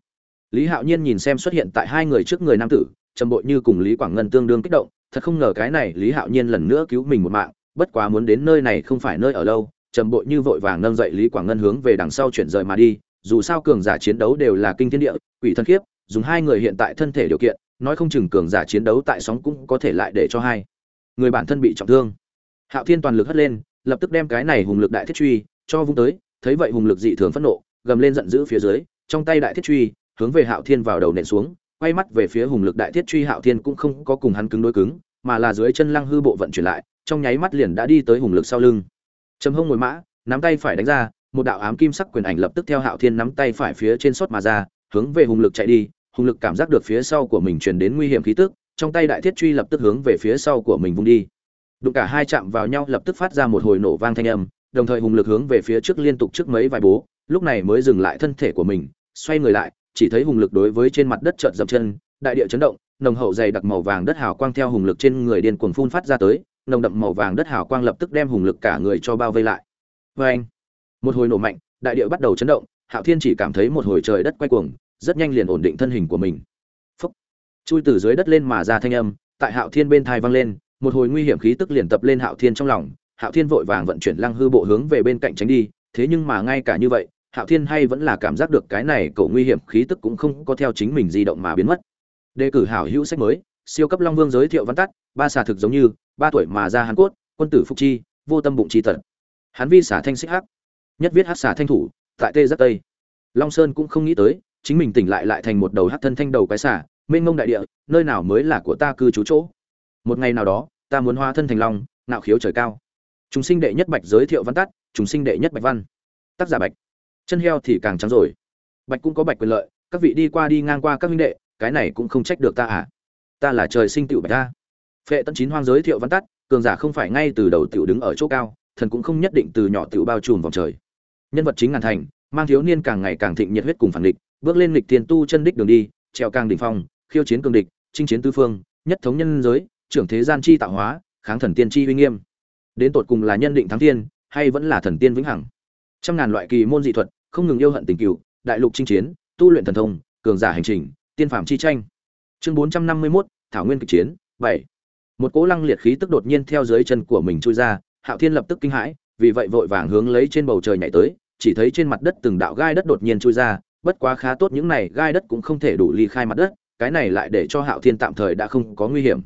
lý hạo nhiên nhìn xem xuất hiện tại hai người trước người nam tử, trầm bội như cùng lý quảng ngân tương đương kích động, thật không ngờ cái này lý hạo nhiên lần nữa cứu mình một mạng, bất quá muốn đến nơi này không phải nơi ở lâu, trầm bội như vội vàng nâng dậy lý quảng ngân hướng về đằng sau chuyển rời mà đi, dù sao cường giả chiến đấu đều là kinh thiên địa, quỷ thân khiếp, dùng hai người hiện tại thân thể điều kiện, nói không chừng cường giả chiến đấu tại sóng cũng có thể lại để cho hai người bản thân bị trọng thương. Hạo thiên toàn lực hất lên, lập tức đem cái này hùng lực đại thiết truy cho vung tới, thấy vậy hùng lực dị thường phẫn nộ, gầm lên giận dữ phía dưới, trong tay đại thiết truy hướng về hạo thiên vào đầu nện xuống, quay mắt về phía hùng lực đại thiết truy, hạo thiên cũng không có cùng hắn cứng đối cứng, mà là dưới chân lăng hư bộ vận chuyển lại, trong nháy mắt liền đã đi tới hùng lực sau lưng. Trầm hông ngồi mã, nắm tay phải đánh ra, một đạo ám kim sắc quyền ảnh lập tức theo hạo thiên nắm tay phải phía trên sót mà ra, hướng về hùng lực chạy đi. Hùng lực cảm giác được phía sau của mình truyền đến nguy hiểm khí tức, trong tay đại thiết truy lập tức hướng về phía sau của mình vung đi. Đụng cả hai chạm vào nhau lập tức phát ra một hồi nổ vang thanh âm, đồng thời hùng lực hướng về phía trước liên tục trước mấy vài bố, lúc này mới dừng lại thân thể của mình, xoay người lại chỉ thấy hùng lực đối với trên mặt đất chợt dậm chân, đại địa chấn động, nồng hậu dày đặc màu vàng đất hào quang theo hùng lực trên người điên cuồng phun phát ra tới, nồng đậm màu vàng đất hào quang lập tức đem hùng lực cả người cho bao vây lại Oeng! một hồi nổ mạnh, đại địa bắt đầu chấn động, hạo thiên chỉ cảm thấy một hồi trời đất quay cuồng, rất nhanh liền ổn định thân hình của mình Phốc! chui từ dưới đất lên mà ra thanh âm, tại hạo thiên bên tai vang lên, một hồi nguy hiểm khí tức liền tập lên hạo thiên trong lòng, hạo thiên vội vàng vận chuyển lăng hư bộ hướng về bên cạnh tránh đi, thế nhưng mà ngay cả như vậy hạo thiên hay vẫn là cảm giác được cái này cậu nguy hiểm khí tức cũng không có theo chính mình di động mà biến mất. Đề cử hảo hữu sách mới, siêu cấp long vương giới thiệu văn tắt, ba xà thực giống như, ba tuổi mà ra hàn cốt, quân tử phục chi, vô tâm bụng chi tật hắn vi xả thanh xích hắc, nhất viết hắc xả thanh thủ, tại tê giác tây. Long sơn cũng không nghĩ tới, chính mình tỉnh lại lại thành một đầu hắc thân thanh đầu cái xả mênh mông đại địa, nơi nào mới là của ta cư trú chỗ. Một ngày nào đó, ta muốn hóa thân thành long nạo khiếu trời cao. Chúng sinh đệ nhất bạch giới thiệu văn tắt, chúng sinh đệ nhất bạch văn. Tác giả bạch chân heo thì càng trắng rồi. Bạch cũng có bạch quyền lợi, các vị đi qua đi ngang qua các huynh đệ, cái này cũng không trách được ta à? Ta là trời sinh tựu bạch ta phệ tận chín hoang giới thiệu văn tắt, cường giả không phải ngay từ đầu tiểu đứng ở chỗ cao, thần cũng không nhất định từ nhỏ tiểu bao trùm vòng trời. Nhân vật chính ngàn thành, mang thiếu niên càng ngày càng thịnh nhiệt huyết cùng phản địch bước lên lịch tiền tu chân đích đường đi treo càng đỉnh phong, khiêu chiến cường địch, chinh chiến tứ phương, nhất thống nhân giới, trưởng thế gian chi tạo hóa, kháng thần tiên chi uy nghiêm. Đến tột cùng là nhân định thắng tiên hay vẫn là thần tiên vĩnh hằng? Trăm ngàn loại kỳ môn dị thuật không ngừng yêu hận tình cựu đại lục chinh chiến tu luyện thần thông cường giả hành trình tiên phạm chi tranh. Chương bốn trăm năm mươi 451, thảo nguyên kịch chiến bảy. Một cỗ lăng liệt khí tức đột nhiên theo dưới chân của mình trôi ra hạo thiên lập tức kinh hãi vì vậy vội vàng hướng lấy trên bầu trời nhảy tới chỉ thấy trên mặt đất từng đạo gai đất đột nhiên trôi ra bất quá khá tốt những này gai đất cũng không thể đủ ly khai mặt đất cái này lại để cho hạo thiên tạm thời đã không có nguy hiểm.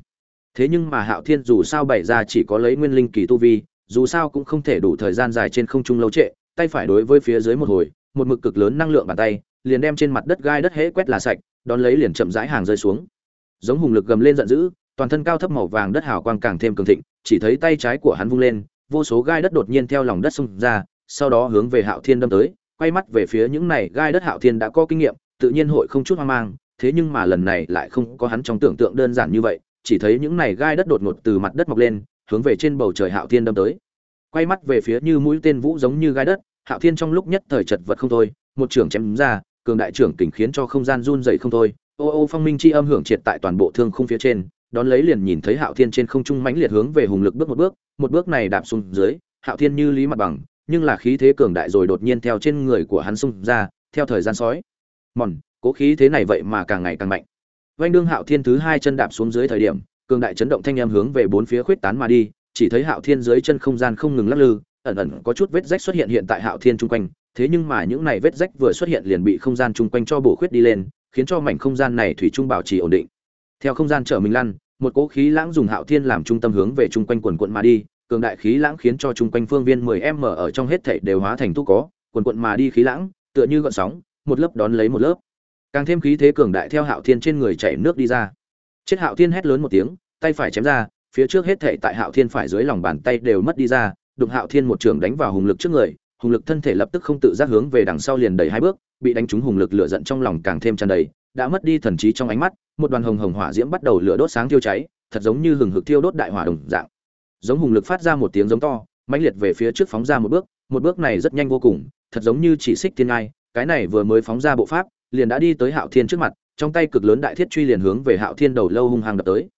Thế nhưng mà hạo thiên dù sao bày ra chỉ có lấy nguyên linh kỳ tu vi dù sao cũng không thể đủ thời gian dài trên không trung lâu trệ tay phải đối với phía dưới một hồi, một mực cực lớn năng lượng bàn tay, liền đem trên mặt đất gai đất hễ quét là sạch, đón lấy liền chậm rãi hàng rơi xuống. Giống hùng lực gầm lên giận dữ, toàn thân cao thấp màu vàng đất hào quang càng thêm cường thịnh, chỉ thấy tay trái của hắn vung lên, vô số gai đất đột nhiên theo lòng đất xông ra, sau đó hướng về hạo thiên đâm tới, quay mắt về phía những này gai đất hạo thiên đã có kinh nghiệm, tự nhiên hội không chút hoang mang, thế nhưng mà lần này lại không có hắn trong tưởng tượng đơn giản như vậy, chỉ thấy những này gai đất đột ngột từ mặt đất mọc lên, hướng về trên bầu trời hạo thiên đâm tới. Quay mắt về phía như mũi tên vũ giống như gai đất hạo thiên trong lúc nhất thời chật vật không thôi, một trưởng chém ra, cường đại trưởng kình khiến cho không gian run rẩy không thôi. Ô ô, phong minh chi âm hưởng triệt tại toàn bộ thương khung phía trên, đón lấy liền nhìn thấy hạo thiên trên không trung mãnh liệt hướng về hùng lực bước một bước một bước này đạp xuống dưới, hạo thiên như lý mặt bằng, nhưng là khí thế cường đại rồi đột nhiên theo trên người của hắn xung ra, theo thời gian sói. Mòn, cố khí thế này vậy mà càng ngày càng mạnh. Vành đương hạo thiên thứ hai chân đạp xuống dưới thời điểm, cường đại chấn động thanh âm hướng về bốn phía khuyết tán mà đi, chỉ thấy hạo thiên dưới chân không gian không ngừng lắc lư ẩn ẩn có chút vết rách xuất hiện hiện tại hạo thiên trung quanh, thế nhưng mà những này vết rách vừa xuất hiện liền bị không gian chung quanh cho bổ khuyết đi lên, khiến cho mảnh không gian này thủy chung bảo trì ổn định. Theo không gian trở mình lăn, một cỗ khí lãng dùng hạo thiên làm trung tâm hướng về chung quanh quần quần mà đi, cường đại khí lãng khiến cho chung quanh phương viên 10 m ở trong hết thảy đều hóa thành tu có, quần quần mà đi khí lãng, tựa như gợn sóng, một lớp đón lấy một lớp. Càng thêm khí thế cường đại theo hạo thiên trên người chảy nước đi ra. Chết hạo thiên hét lớn một tiếng, tay phải chém ra, phía trước hết thảy tại hạo thiên phải dưới lòng bàn tay đều mất đi ra đụng hạo thiên một trường đánh vào hùng lực trước người, hùng lực thân thể lập tức không tự giác hướng về đằng sau liền đẩy hai bước, bị đánh trúng hùng lực lửa giận trong lòng càng thêm tràn đầy, đã mất đi thần trí trong ánh mắt, một đoàn hồng hồng hỏa diễm bắt đầu lửa đốt sáng thiêu cháy, thật giống như hừng hực thiêu đốt đại hỏa đồng dạng. Giống hùng lực phát ra một tiếng giống to, mãnh liệt về phía trước phóng ra một bước một bước này rất nhanh vô cùng, thật giống như chỉ xích thiên ngai, cái này vừa mới phóng ra bộ pháp, liền đã đi tới hạo thiên trước mặt, trong tay cực lớn đại thiết truy liền hướng về hạo thiên đầu lâu hung hăng đập tới.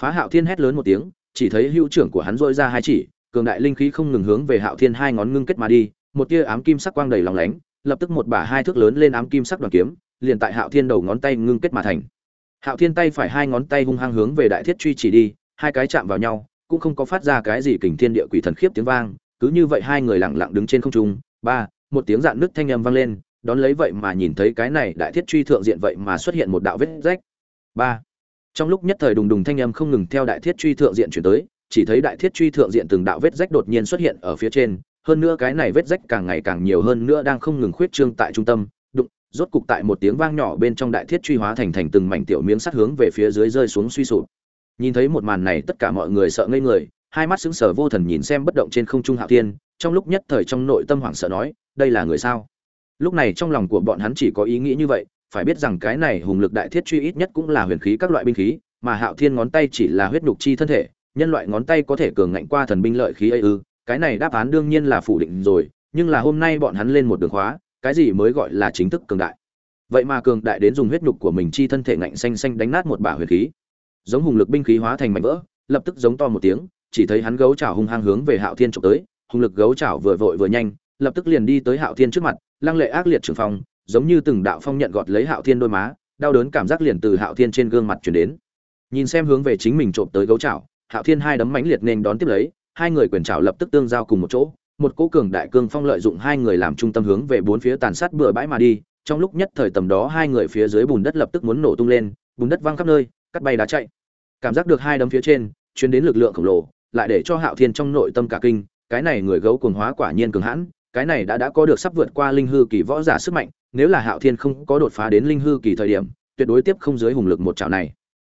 Phá hạo thiên hét lớn một tiếng, chỉ thấy hữu trưởng của hắn dội ra hai chỉ cường đại linh khí không ngừng hướng về hạo thiên hai ngón ngưng kết mà đi, một tia ám kim sắc quang đầy lòng lánh, lập tức một bả hai thước lớn lên ám kim sắc đoàn kiếm, liền tại hạo thiên đầu ngón tay ngưng kết mà thành. Hạo thiên tay phải hai ngón tay hung hăng hướng về đại thiết truy chỉ đi, hai cái chạm vào nhau, cũng không có phát ra cái gì kình thiên địa quỷ thần khiếp tiếng vang, cứ như vậy hai người lặng lặng đứng trên không trung, ba, một tiếng dạn nứt thanh âm vang lên, đón lấy vậy mà nhìn thấy cái này đại thiết truy thượng diện vậy mà xuất hiện một đạo vết rách. Ba, trong lúc nhất thời đùng đùng thanh âm không ngừng theo đại thiết truy thượng diện chuyển tới chỉ thấy đại thiết truy thượng diện từng đạo vết rách đột nhiên xuất hiện ở phía trên, hơn nữa cái này vết rách càng ngày càng nhiều hơn nữa đang không ngừng khuyết trương tại trung tâm, đụng, rốt cục tại một tiếng vang nhỏ bên trong đại thiết truy hóa thành thành từng mảnh tiểu miếng sắt hướng về phía dưới rơi xuống suy sụp. Nhìn thấy một màn này, tất cả mọi người sợ ngây người, hai mắt sững sờ vô thần nhìn xem bất động trên không trung hạo thiên, trong lúc nhất thời trong nội tâm hoảng sợ nói, đây là người sao? Lúc này trong lòng của bọn hắn chỉ có ý nghĩ như vậy, phải biết rằng cái này hùng lực đại thiết truy ít nhất cũng là huyền khí các loại binh khí, mà hạo thiên ngón tay chỉ là huyết nhục chi thân thể nhân loại ngón tay có thể cường ngạnh qua thần binh lợi khí ấy ư, cái này đáp án đương nhiên là phủ định rồi, nhưng là hôm nay bọn hắn lên một đường khóa, cái gì mới gọi là chính thức cường đại? Vậy mà cường đại đến dùng huyết nhục của mình chi thân thể ngạnh xanh xanh đánh nát một bả huyền khí. Giống hùng lực binh khí hóa thành mảnh vỡ, lập tức giống to một tiếng, chỉ thấy hắn gấu chảo hung hăng hướng về hạo thiên trộm tới, hùng lực gấu chảo vừa vội vừa nhanh, lập tức liền đi tới hạo thiên trước mặt, lăng lệ ác liệt trường phong, giống như từng đạo phong nhận gọt lấy hạo thiên đôi má, đau đớn cảm giác liền từ hạo thiên trên gương mặt chuyển đến. Nhìn xem hướng về chính mình trộm tới gấu chảo hạo thiên hai đấm mãnh liệt nên đón tiếp lấy, hai người quyền trảo lập tức tương giao cùng một chỗ, một cỗ cường đại cương phong lợi dụng hai người làm trung tâm hướng về bốn phía tàn sát bừa bãi mà đi, trong lúc nhất thời tầm đó hai người phía dưới bùn đất lập tức muốn nổ tung lên, bùn đất văng khắp nơi, cắt bay đá chạy. Cảm giác được hai đấm phía trên truyền đến lực lượng khổng lồ, lại để cho hạo thiên trong nội tâm cả kinh, cái này người gấu cuồng hóa quả nhiên cường hãn, cái này đã đã có được sắp vượt qua linh hư kỳ võ giả sức mạnh, nếu là hạo thiên không có đột phá đến linh hư kỳ thời điểm, tuyệt đối tiếp không dưới hùng lực một chảo này.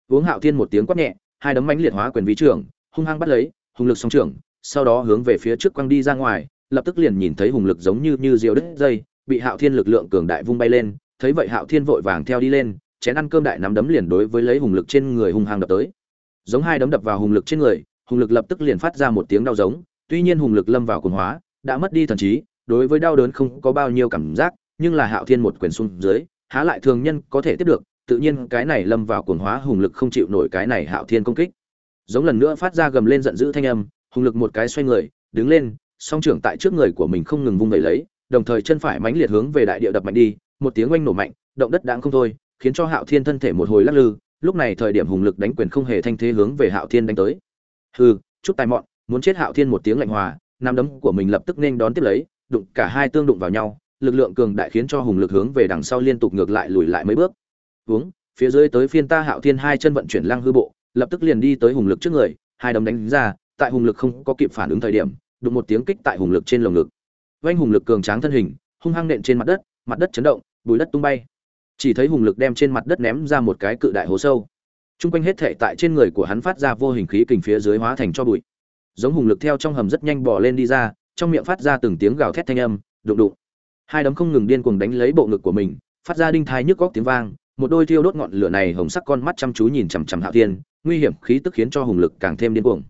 Uống hạo thiên một tiếng quát nhẹ hai đấm mãnh liệt hóa quyền vĩ trưởng, hung hăng bắt lấy hùng lực song trưởng, sau đó hướng về phía trước quăng đi ra ngoài, lập tức liền nhìn thấy hùng lực giống như như diều đứt dây, bị hạo thiên lực lượng cường đại vung bay lên, thấy vậy hạo thiên vội vàng theo đi lên, chén ăn cơm đại nắm đấm liền đối với lấy hùng lực trên người hung hăng đập tới. Giống hai đấm đập vào hùng lực trên người hùng lực lập tức liền phát ra một tiếng đau giống, tuy nhiên hùng lực lâm vào cuồng hóa, đã mất đi thần trí, đối với đau đớn không có bao nhiêu cảm giác, nhưng là hạo thiên một quyền xung dưới, há lại thường nhân có thể tiếp được tự nhiên cái này lâm vào cuồng hóa hùng lực không chịu nổi cái này hạo thiên công kích. Giống lần nữa phát ra gầm lên giận dữ thanh âm, hùng lực một cái xoay người, đứng lên, song trưởng tại trước người của mình không ngừng vung vẩy lấy, đồng thời chân phải mãnh liệt hướng về đại địa đập mạnh đi, một tiếng oanh nổ mạnh, động đất đáng không thôi, khiến cho hạo thiên thân thể một hồi lắc lư, lúc này thời điểm hùng lực đánh quyền không hề thanh thế hướng về hạo thiên đánh tới. Hừ chút tài mọn, muốn chết hạo thiên một tiếng lạnh hòa, nam đấm của mình lập tức nên đón tiếp lấy, đụng cả hai tương đụng vào nhau, lực lượng cường đại khiến cho hùng lực hướng về đằng sau liên tục ngược lại lùi lại mấy bước uống phía dưới tới phiên ta hạo thiên hai chân vận chuyển lăng hư bộ lập tức liền đi tới hùng lực trước người hai đấm đánh ra tại hùng lực không có kịp phản ứng thời điểm đụng một tiếng kích tại hùng lực trên lồng ngực vanh hùng lực cường tráng thân hình hung hăng nện trên mặt đất mặt đất chấn động bùi đất tung bay chỉ thấy hùng lực đem trên mặt đất ném ra một cái cự đại hố sâu Trung quanh hết thể tại trên người của hắn phát ra vô hình khí kình phía dưới hóa thành cho bụi. Giống hùng lực theo trong hầm rất nhanh bò lên đi ra, trong miệng phát ra từng tiếng gào thét thanh âm, đụng đụng. Hai đấm không ngừng điên cuồng đánh lấy bộ ngực của mình, phát ra đinh thai nhức góc tiếng vang, một đôi thiêu đốt ngọn lửa này hồng sắc con mắt chăm chú nhìn chằm chằm Hạo Thiên, nguy hiểm khí tức khiến cho hùng lực càng thêm điên cuồng.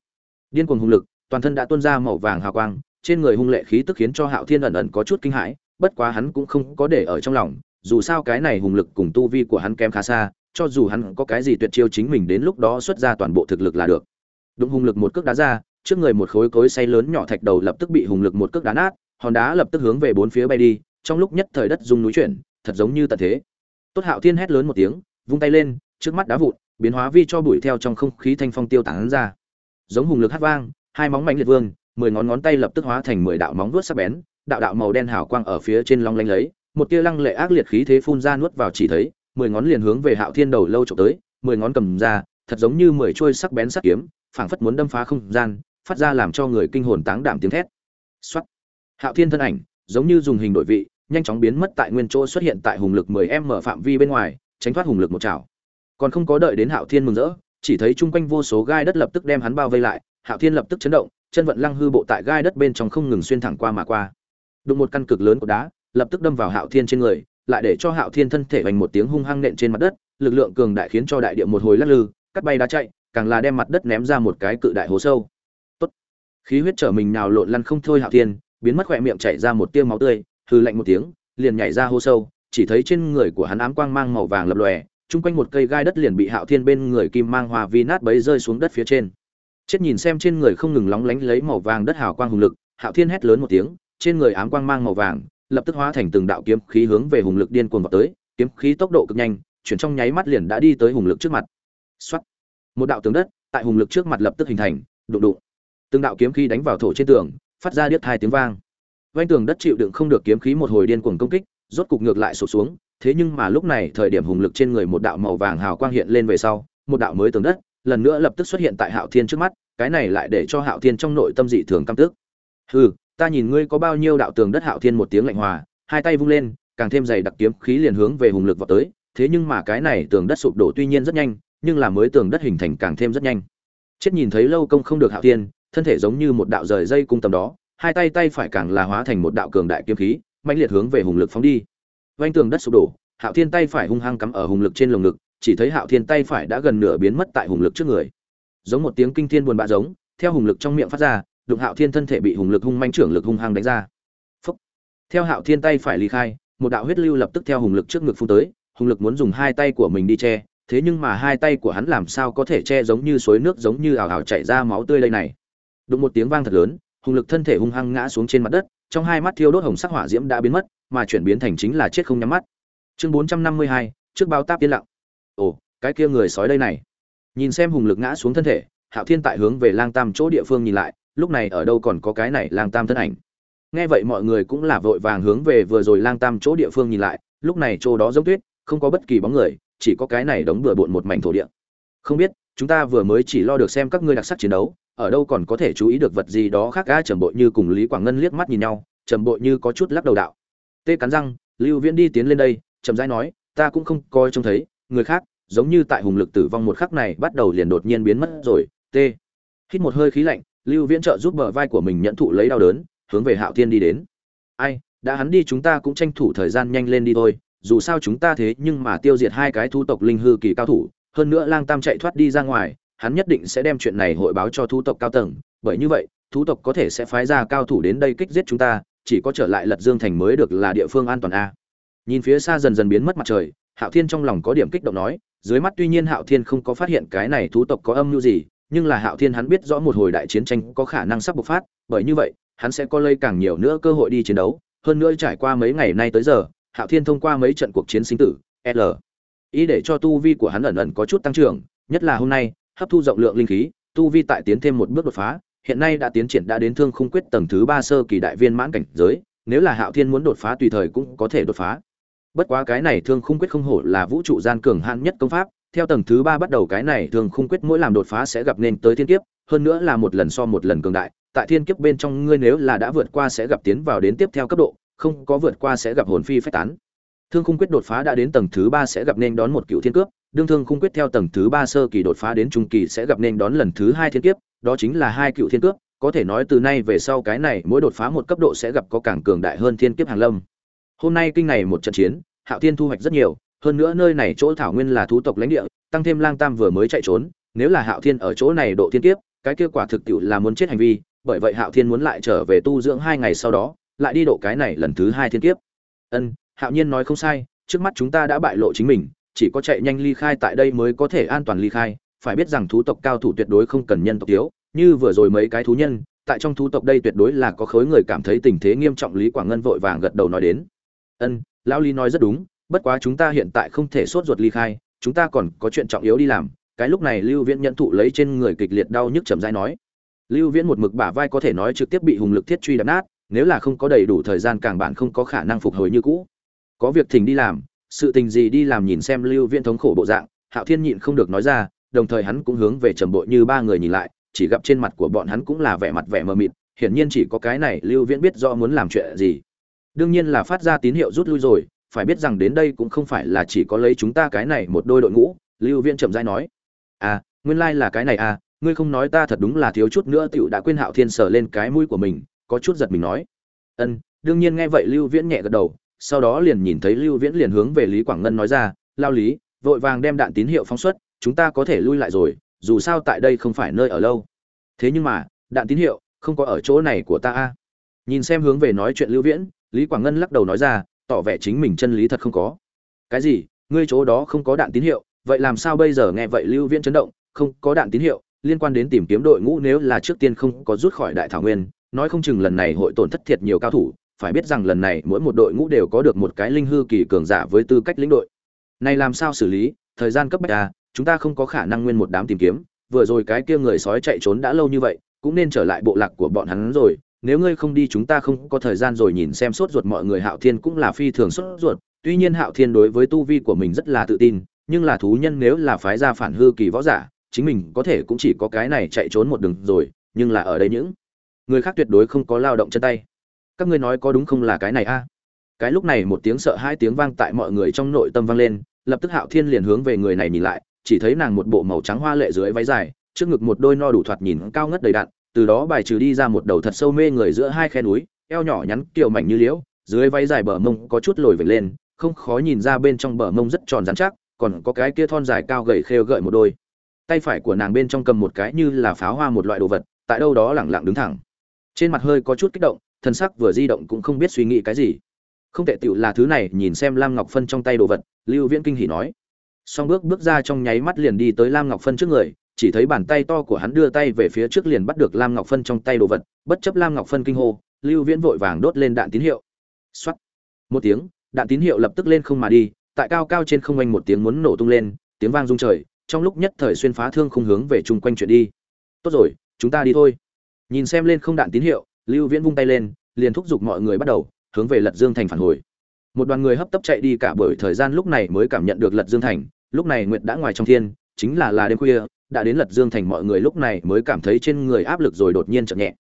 Điên cuồng hùng lực, toàn thân đã tuôn ra màu vàng hào quang, trên người hung lệ khí tức khiến cho Hạo Thiên ẩn ẩn có chút kinh hãi, bất quá hắn cũng không có để ở trong lòng, dù sao cái này hùng lực cùng tu vi của hắn kém khá xa, cho dù hắn có cái gì tuyệt chiêu chính mình đến lúc đó xuất ra toàn bộ thực lực là được Đúng hùng lực một cước đá ra trước người một khối cối xay lớn nhỏ thạch đầu lập tức bị hùng lực một cước đá nát hòn đá lập tức hướng về bốn phía bay đi trong lúc nhất thời đất rung núi chuyển thật giống như tận thế tốt hạo thiên hét lớn một tiếng vung tay lên trước mắt đá vụn biến hóa vi cho bụi theo trong không khí thanh phong tiêu tán ra giống hùng lực hát vang hai móng mạnh liệt vương mười ngón ngón tay lập tức hóa thành mười đạo móng vuốt sắc bén đạo đạo màu đen hào quang ở phía trên long lanh lấy một tia lăng lệ ác liệt khí thế phun ra nuốt vào chỉ thấy mười ngón liền hướng về Hạo Thiên đầu lâu chụp tới, mười ngón cầm ra, thật giống như mười chuôi sắc bén sắc kiếm, phảng phất muốn đâm phá không gian, phát ra làm cho người kinh hồn táng đảm tiếng thét. Soát. Hạo Thiên thân ảnh, giống như dùng hình đổi vị, nhanh chóng biến mất tại nguyên chỗ xuất hiện tại hùng lực 10m phạm vi bên ngoài, tránh thoát hùng lực một chảo. Còn không có đợi đến Hạo Thiên mừng rỡ, chỉ thấy chung quanh vô số gai đất lập tức đem hắn bao vây lại, Hạo Thiên lập tức chấn động, chân vận lăng hư bộ tại gai đất bên trong không ngừng xuyên thẳng qua mà qua. Đụng một căn cực lớn của đá, lập tức đâm vào Hạo Thiên trên người, lại để cho Hạo Thiên thân thể vành một tiếng hung hăng nện trên mặt đất, lực lượng cường đại khiến cho đại địa một hồi lắc lư, cắt bay đá chạy, càng là đem mặt đất ném ra một cái cự đại hố sâu. Tốt. Khí huyết trở mình nào lộn lăn không thôi Hạo Thiên, biến mất khỏe miệng chảy ra một tia máu tươi, hừ lạnh một tiếng, liền nhảy ra hô sâu, chỉ thấy trên người của hắn ám quang mang màu vàng lập lòe, chung quanh một cây gai đất liền bị Hạo Thiên bên người kim mang hòa vi nát bấy rơi xuống đất phía trên. Chết nhìn xem trên người không ngừng lóng lánh lấy màu vàng đất hào quang hùng lực, Hạo Thiên hét lớn một tiếng, trên người ám quang mang màu vàng, lập tức hóa thành từng đạo kiếm khí hướng về hùng lực điên cuồng vọt tới, kiếm khí tốc độ cực nhanh, chuyển trong nháy mắt liền đã đi tới hùng lực trước mặt. Soát. Một đạo tường đất tại hùng lực trước mặt lập tức hình thành, đụng đụng. Từng đạo kiếm khí đánh vào thổ trên tường, phát ra điếc hai tiếng vang vách tường đất chịu đựng không được kiếm khí một hồi điên cuồng công kích, rốt cục ngược lại sụp xuống, thế nhưng mà lúc này thời điểm hùng lực trên người một đạo màu vàng hào quang hiện lên về sau, một đạo mới tường đất, lần nữa lập tức xuất hiện tại Hạo Thiên trước mắt, cái này lại để cho Hạo Thiên trong nội tâm dị thường căm tức. Hừ, ta nhìn ngươi có bao nhiêu đạo tường đất hạo thiên một tiếng lạnh hòa hai tay vung lên càng thêm dày đặc kiếm khí liền hướng về hùng lực vọt tới thế nhưng mà cái này tường đất sụp đổ tuy nhiên rất nhanh nhưng là mới tường đất hình thành càng thêm rất nhanh chết nhìn thấy lâu công không được hạo thiên thân thể giống như một đạo rời dây cung tầm đó hai tay tay phải càng là hóa thành một đạo cường đại kiếm khí mạnh liệt hướng về hùng lực phóng đi. Vanh tường đất sụp đổ, hạo thiên tay phải hung hăng cắm ở hùng lực trên lồng ngực, chỉ thấy hạo thiên tay phải đã gần nửa biến mất tại hùng lực trước người. Giống một tiếng kinh thiên buồn bã giống, theo hùng lực trong miệng phát ra, đụng hạo thiên thân thể bị hùng lực hung manh trưởng lực hung hăng đánh ra. Phúc. theo hạo thiên tay phải ly khai, một đạo huyết lưu lập tức theo hùng lực trước ngực phun tới, hùng lực muốn dùng hai tay của mình đi che, thế nhưng mà hai tay của hắn làm sao có thể che giống như suối nước giống như ảo ảo chảy ra máu tươi đây này. Đụng một tiếng vang thật lớn hùng lực thân thể hung hăng ngã xuống trên mặt đất, trong hai mắt thiêu đốt hồng sắc hỏa diễm đã biến mất, mà chuyển biến thành chính là chết không nhắm mắt. Chương bốn trăm năm mươi hai, trước báo táp yên lặng. Ồ, cái kia người sói đây này. Nhìn xem hùng lực ngã xuống thân thể, hạo thiên tại hướng về lang tam chỗ địa phương nhìn lại, lúc này ở đâu còn có cái này lang tam thân ảnh. Nghe vậy mọi người cũng là vội vàng hướng về vừa rồi lang tam chỗ địa phương nhìn lại, lúc này chỗ đó giống tuyết, không có bất kỳ bóng người, chỉ có cái này đóng bừa bộn một mảnh thổ địa. Không biết, chúng ta vừa mới chỉ lo được xem các ngươi đặc sắc chiến đấu ở đâu còn có thể chú ý được vật gì đó khác ga trầm bội như cùng lý quảng ngân liếc mắt nhìn nhau, trầm bội như có chút lắc đầu đạo. Tê cắn răng, lưu viễn đi tiến lên đây trầm rãi nói, ta cũng không coi trông thấy, người khác, giống như tại hùng lực tử vong một khắc này bắt đầu liền đột nhiên biến mất rồi tê hít một hơi khí lạnh, lưu viễn trợ giúp bờ vai của mình nhận thụ lấy đau đớn, hướng về hạo thiên đi đến. Ai, đã hắn đi chúng ta cũng tranh thủ thời gian nhanh lên đi thôi, dù sao chúng ta thế nhưng mà tiêu diệt hai cái thu tộc linh hư kỳ cao thủ, hơn nữa lang tam chạy thoát đi ra ngoài hắn nhất định sẽ đem chuyện này hội báo cho thu tộc cao tầng bởi như vậy thu tộc có thể sẽ phái ra cao thủ đến đây kích giết chúng ta chỉ có trở lại lật dương thành mới được là địa phương an toàn a. Nhìn phía xa dần dần biến mất mặt trời hạo thiên trong lòng có điểm kích động nói dưới mắt tuy nhiên hạo thiên không có phát hiện cái này thú tộc có âm mưu gì nhưng là Hạo Thiên hắn biết rõ một hồi đại chiến tranh có khả năng sắp bộc phát, bởi như vậy, hắn sẽ có lây càng nhiều nữa cơ hội đi chiến đấu, hơn nữa trải qua mấy ngày nay tới giờ hạo thiên thông qua mấy trận cuộc chiến sinh tử l. Ý để cho tu vi của hắn ẩn ẩn có chút tăng trưởng nhất là hôm nay hấp thu rộng lượng linh khí, tu vi tại tiến thêm một bước đột phá, hiện nay đã tiến triển đã đến thương khung quyết tầng thứ ba sơ kỳ đại viên mãn cảnh giới, nếu là hạo thiên muốn đột phá tùy thời cũng có thể đột phá. Bất quá cái này thương khung quyết không hổ là vũ trụ gian cường hạn nhất công pháp, theo tầng thứ ba bắt đầu cái này thương khung quyết mỗi làm đột phá sẽ gặp nên tới thiên kiếp, hơn nữa là một lần so một lần cường đại, tại thiên kiếp bên trong ngươi nếu là đã vượt qua sẽ gặp tiến vào đến tiếp theo cấp độ, không có vượt qua sẽ gặp hồn phi phách tán thương khung quyết đột phá đã đến tầng thứ ba sẽ gặp nên đón một cựu thiên cướp, đương thương khung quyết theo tầng thứ ba sơ kỳ đột phá đến trung kỳ sẽ gặp nên đón lần thứ hai thiên kiếp, đó chính là hai cựu thiên cướp, có thể nói từ nay về sau cái này mỗi đột phá một cấp độ sẽ gặp có càng cường đại hơn thiên kiếp hàng lâm. Hôm nay kinh này một trận chiến, hạo thiên thu hoạch rất nhiều, hơn nữa nơi này chỗ thảo nguyên là thú tộc lãnh địa, tăng thêm lang tam vừa mới chạy trốn, nếu là hạo thiên ở chỗ này độ thiên kiếp, cái kết quả thực tiệu là muốn chết hành vi, bởi vậy hạo thiên muốn lại trở về tu dưỡng hai ngày sau đó, lại đi độ cái này lần thứ hai thiên kiếp. Ân hạo nhiên nói không sai, trước mắt chúng ta đã bại lộ chính mình, chỉ có chạy nhanh ly khai tại đây mới có thể an toàn ly khai. Phải biết rằng thú tộc cao thủ tuyệt đối không cần nhân tộc thiếu, như vừa rồi mấy cái thú nhân, tại trong thú tộc đây tuyệt đối là có khối người cảm thấy tình thế nghiêm trọng lý quảng ngân vội vàng gật đầu nói đến. Ân, lão lý nói rất đúng, bất quá chúng ta hiện tại không thể sốt ruột ly khai, chúng ta còn có chuyện trọng yếu đi làm. Cái lúc này lưu viễn nhận thụ lấy trên người kịch liệt đau nhức chậm rãi nói. Lưu viễn một mực bả vai có thể nói trực tiếp bị hùng lực thiết truy đập nát, nếu là không có đầy đủ thời gian càng bạn không có khả năng phục hồi như cũ có việc thỉnh đi làm, sự tình gì đi làm nhìn xem lưu viễn thống khổ bộ dạng, hạo thiên nhịn không được nói ra, đồng thời hắn cũng hướng về trầm bộ như ba người nhìn lại, chỉ gặp trên mặt của bọn hắn cũng là vẻ mặt vẻ mờ mịt, hiển nhiên chỉ có cái này lưu viễn biết rõ muốn làm chuyện gì. Đương nhiên là phát ra tín hiệu rút lui rồi, phải biết rằng đến đây cũng không phải là chỉ có lấy chúng ta cái này một đôi đội ngũ, lưu viễn chậm rãi nói. À nguyên lai là cái này à ngươi không nói ta thật đúng là thiếu chút nữa tựu đã quên hạo thiên sờ lên cái mũi của mình, có chút giật mình nói. Ân, đương nhiên nghe vậy lưu viễn nhẹ gật đầu sau đó liền nhìn thấy lưu viễn liền hướng về lý quảng ngân nói ra, lao lý, vội vàng đem đạn tín hiệu phóng xuất, chúng ta có thể lui lại rồi, dù sao tại đây không phải nơi ở lâu. Thế nhưng mà, đạn tín hiệu không có ở chỗ này của ta a. Nhìn xem hướng về nói chuyện lưu viễn, lý quảng ngân lắc đầu nói ra, tỏ vẻ chính mình chân lý thật không có. Cái gì? Ngươi chỗ đó không có đạn tín hiệu, vậy làm sao bây giờ? Nghe vậy lưu viễn chấn động, không có đạn tín hiệu, liên quan đến tìm kiếm đội ngũ nếu là trước tiên không có rút khỏi đại thảo nguyên, nói không chừng lần này hội tổn thất thiệt nhiều cao thủ phải biết rằng lần này mỗi một đội ngũ đều có được một cái linh hư kỳ cường giả với tư cách lĩnh đội. Này làm sao xử lý? Thời gian cấp bách à chúng ta không có khả năng nguyên một đám tìm kiếm. Vừa rồi cái kia người sói chạy trốn đã lâu như vậy, cũng nên trở lại bộ lạc của bọn hắn rồi. Nếu ngươi không đi chúng ta không có thời gian rồi nhìn xem sốt ruột mọi người hạo thiên cũng là phi thường sốt ruột. Tuy nhiên hạo thiên đối với tu vi của mình rất là tự tin, nhưng là thú nhân nếu là phái ra phản hư kỳ võ giả, chính mình có thể cũng chỉ có cái này chạy trốn một đường rồi, nhưng là ở đây những người khác tuyệt đối không có lao động chân tay các ngươi nói có đúng không là cái này a? Cái lúc này một tiếng sợ hai tiếng vang tại mọi người trong nội tâm vang lên, lập tức hạo thiên liền hướng về người này nhìn lại, chỉ thấy nàng một bộ màu trắng hoa lệ dưới váy dài, trước ngực một đôi no đủ thoạt nhìn cao ngất đầy đặn, từ đó bài trừ đi ra một đầu thật sâu mê người giữa hai khe núi, eo nhỏ nhắn, kiều mảnh như liễu, dưới váy dài bờ mông có chút lồi vệt lên, không khó nhìn ra bên trong bờ mông rất tròn rắn chắc, còn có cái kia thon dài cao gầy khêu gợi một đôi. Tay phải của nàng bên trong cầm một cái như là pháo hoa một loại đồ vật, tại đâu đó lẳng lặng đứng thẳng. Trên mặt hơi có chút kích động thân sắc vừa di động cũng không biết suy nghĩ cái gì. Không tệ tựu là thứ này, nhìn xem lam ngọc phân trong tay đồ vật, lưu viễn kinh hỉ nói. Song bước bước ra trong nháy mắt liền đi tới lam ngọc phân trước người, chỉ thấy bàn tay to của hắn đưa tay về phía trước liền bắt được lam ngọc phân trong tay đồ vật, bất chấp lam ngọc phân kinh hô, lưu viễn vội vàng đốt lên đạn tín hiệu. Xuất một tiếng, đạn tín hiệu lập tức lên không mà đi, tại cao cao trên không anh một tiếng muốn nổ tung lên, tiếng vang rung trời, trong lúc nhất thời xuyên phá thương không hướng về chung quanh chuyện đi. Tốt rồi, chúng ta đi thôi. Nhìn xem lên không đạn tín hiệu lưu viễn vung tay lên, liền thúc giục mọi người bắt đầu, hướng về lật dương thành phản hồi. Một đoàn người hấp tấp chạy đi cả buổi thời gian lúc này mới cảm nhận được lật dương thành, lúc này nguyệt đã ngoài trong thiên, chính là là đêm khuya, đã đến lật dương thành mọi người lúc này mới cảm thấy trên người áp lực rồi đột nhiên chậm nhẹ.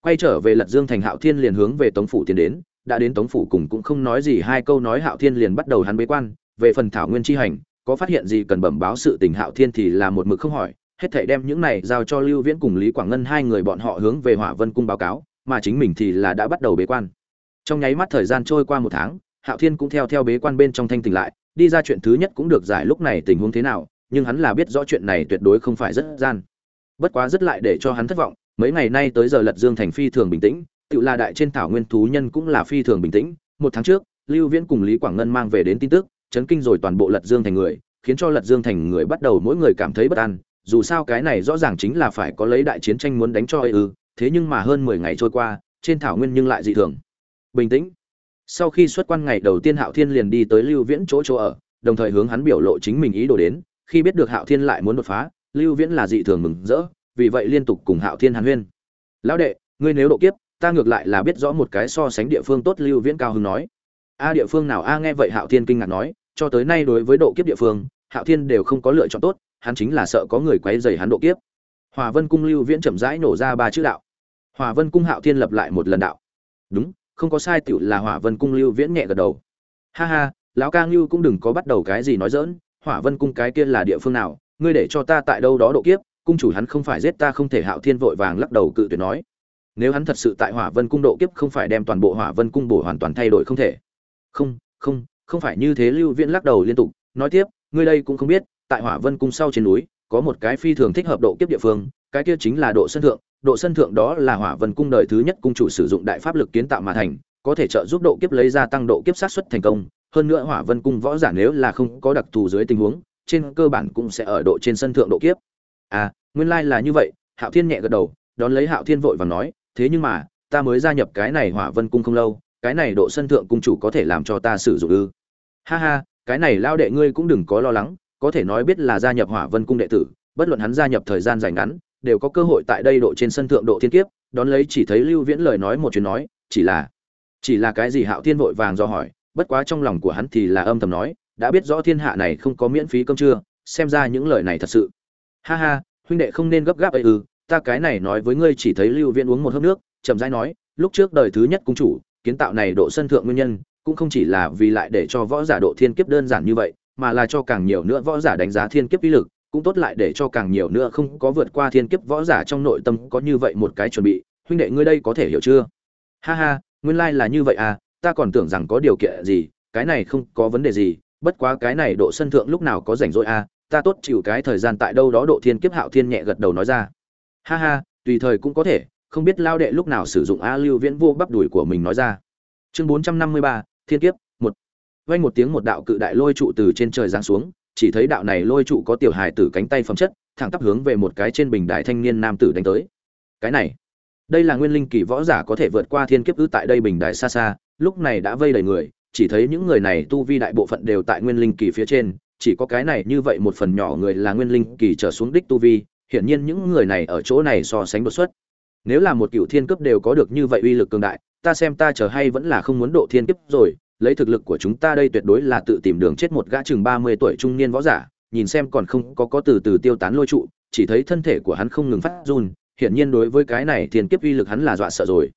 Quay trở về lật dương thành hạo thiên liền hướng về tống phủ tiến đến, đã đến tống phủ cùng cũng không nói gì, hai câu nói hạo thiên liền bắt đầu hắn bế quan, về phần thảo nguyên chi hành, có phát hiện gì cần bẩm báo sự tình hạo thiên thì là một mực không hỏi, hết thảy đem những này giao cho lưu viễn cùng lý quảng ngân hai người bọn họ hướng về hỏa vân cung báo cáo mà chính mình thì là đã bắt đầu bế quan. Trong nháy mắt thời gian trôi qua một tháng, hạo thiên cũng theo theo bế quan bên trong thanh tỉnh lại, đi ra chuyện thứ nhất cũng được giải lúc này tình huống thế nào, nhưng hắn là biết rõ chuyện này tuyệt đối không phải rất gian. Bất quá rất lại để cho hắn thất vọng, mấy ngày nay tới giờ lật dương thành phi thường bình tĩnh, tự là đại trên thảo nguyên thú nhân cũng là phi thường bình tĩnh. Một tháng trước, lưu viễn cùng lý quảng ngân mang về đến tin tức, chấn kinh rồi toàn bộ lật dương thành người, khiến cho lật dương thành người bắt đầu mỗi người cảm thấy bất an. Dù sao cái này rõ ràng chính là phải có lấy đại chiến tranh muốn đánh cho ư thế nhưng mà hơn mười ngày trôi qua, trên thảo nguyên nhưng lại dị thường. Bình tĩnh. Sau khi xuất quan ngày đầu tiên hạo thiên liền đi tới lưu viễn chỗ chỗ ở, đồng thời hướng hắn biểu lộ chính mình ý đồ đến, khi biết được hạo thiên lại muốn đột phá, lưu viễn là dị thường mừng rỡ, vì vậy liên tục cùng hạo thiên hàn huyên. Lão đệ, ngươi nếu độ kiếp, ta ngược lại là biết rõ một cái so sánh địa phương tốt, lưu viễn cao hứng nói. A, địa phương nào? A nghe vậy hạo thiên kinh ngạc nói, cho tới nay đối với độ kiếp địa phương, hạo thiên đều không có lựa chọn tốt, hắn chính là sợ có người quấy rầy hắn độ kiếp. Hòa vân cung lưu viễn chậm rãi nổ ra ba chữ đạo. Hỏa vân cung hạo thiên lập lại một lần đạo. Đúng, không có sai tiểu là hỏa vân cung lưu viễn nhẹ gật đầu. Ha ha, lão ca Lưu cũng đừng có bắt đầu cái gì nói dỡn hỏa vân cung cái kia là địa phương nào, ngươi để cho ta tại đâu đó độ kiếp, cung chủ hắn không phải giết ta không thể hạo thiên vội vàng lắc đầu cự tuyệt nói. Nếu hắn thật sự tại hỏa vân cung độ kiếp không phải đem toàn bộ hỏa vân cung bổ hoàn toàn thay đổi không thể. Không không không phải như thế lưu viễn lắc đầu liên tục, nói tiếp, ngươi đây cũng không biết, tại hỏa vân cung sau trên núi, có một cái phi thường thích hợp độ kiếp địa phương, cái kia chính là độ sân thượng độ sân thượng đó là hỏa vân cung đời thứ nhất cung chủ sử dụng đại pháp lực kiến tạo mà thành, có thể trợ giúp độ kiếp lấy ra tăng độ kiếp sát xuất thành công. Hơn nữa hỏa vân cung võ giả nếu là không có đặc thù dưới tình huống, trên cơ bản cũng sẽ ở độ trên sân thượng độ kiếp. À nguyên lai là như vậy, hạo thiên nhẹ gật đầu, đón lấy hạo thiên vội và nói, thế nhưng mà, ta mới gia nhập cái này hỏa vân cung không lâu, cái này độ sân thượng cung chủ có thể làm cho ta sử dụng ư? Ha ha, cái này lao đệ ngươi cũng đừng có lo lắng, có thể nói biết là gia nhập hỏa vân cung đệ tử, bất luận hắn gia nhập thời gian dài ngắn đều có cơ hội tại đây độ trên sân thượng độ thiên kiếp, đón lấy chỉ thấy lưu viễn lời nói một chuyện nói, chỉ là chỉ là cái gì hạo thiên vội vàng do hỏi, bất quá trong lòng của hắn thì là âm thầm nói, đã biết rõ thiên hạ này không có miễn phí cơm trưa, xem ra những lời này thật sự. Ha ha, huynh đệ không nên gấp gáp ấy ư, ta cái này nói với ngươi chỉ thấy lưu viễn uống một hớp nước, chậm rãi nói, lúc trước đời thứ nhất cung chủ, kiến tạo này độ sân thượng nguyên nhân, cũng không chỉ là vì lại để cho võ giả độ thiên kiếp đơn giản như vậy, mà là cho càng nhiều nữa võ giả đánh giá thiên kiếp uy lực cũng tốt lại để cho càng nhiều nữa không có vượt qua thiên kiếp võ giả trong nội tâm có như vậy một cái chuẩn bị. Huynh đệ ngươi đây có thể hiểu chưa? Ha ha, nguyên lai là như vậy à ta còn tưởng rằng có điều kiện gì, cái này không có vấn đề gì, bất quá cái này độ sân thượng lúc nào có rảnh rỗi à ta tốt chịu cái thời gian tại đâu đó độ thiên kiếp hạo thiên nhẹ gật đầu nói ra. Ha ha, tùy thời cũng có thể, không biết lao đệ lúc nào sử dụng a lưu viễn vô bắp đùi của mình nói ra. Chương bốn trăm năm mươi ba, thiên kiếp, một. Vay một tiếng một đạo cự đại lôi trụ từ trên trời giáng xuống chỉ thấy đạo này lôi trụ có tiểu hài tử cánh tay phẩm chất, thẳng tắp hướng về một cái trên bình đại thanh niên nam tử đánh tới. Cái này, đây là nguyên linh kỳ võ giả có thể vượt qua thiên kiếp ư tại đây bình đại xa xa, lúc này đã vây đầy người, chỉ thấy những người này tu vi đại bộ phận đều tại nguyên linh kỳ phía trên, chỉ có cái này như vậy một phần nhỏ người là nguyên linh kỳ trở xuống đích tu vi, hiển nhiên những người này ở chỗ này so sánh đột xuất. Nếu là một cựu thiên cấp đều có được như vậy uy lực cường đại, ta xem ta chờ hay vẫn là không muốn độ thiên kiếp rồi lấy thực lực của chúng ta đây tuyệt đối là tự tìm đường chết một gã chừng ba mươi tuổi trung niên võ giả, nhìn xem còn không có có từ từ tiêu tán lôi trụ, chỉ thấy thân thể của hắn không ngừng phát run, hiển nhiên đối với cái này thiên kiếp uy lực hắn là dọa sợ rồi.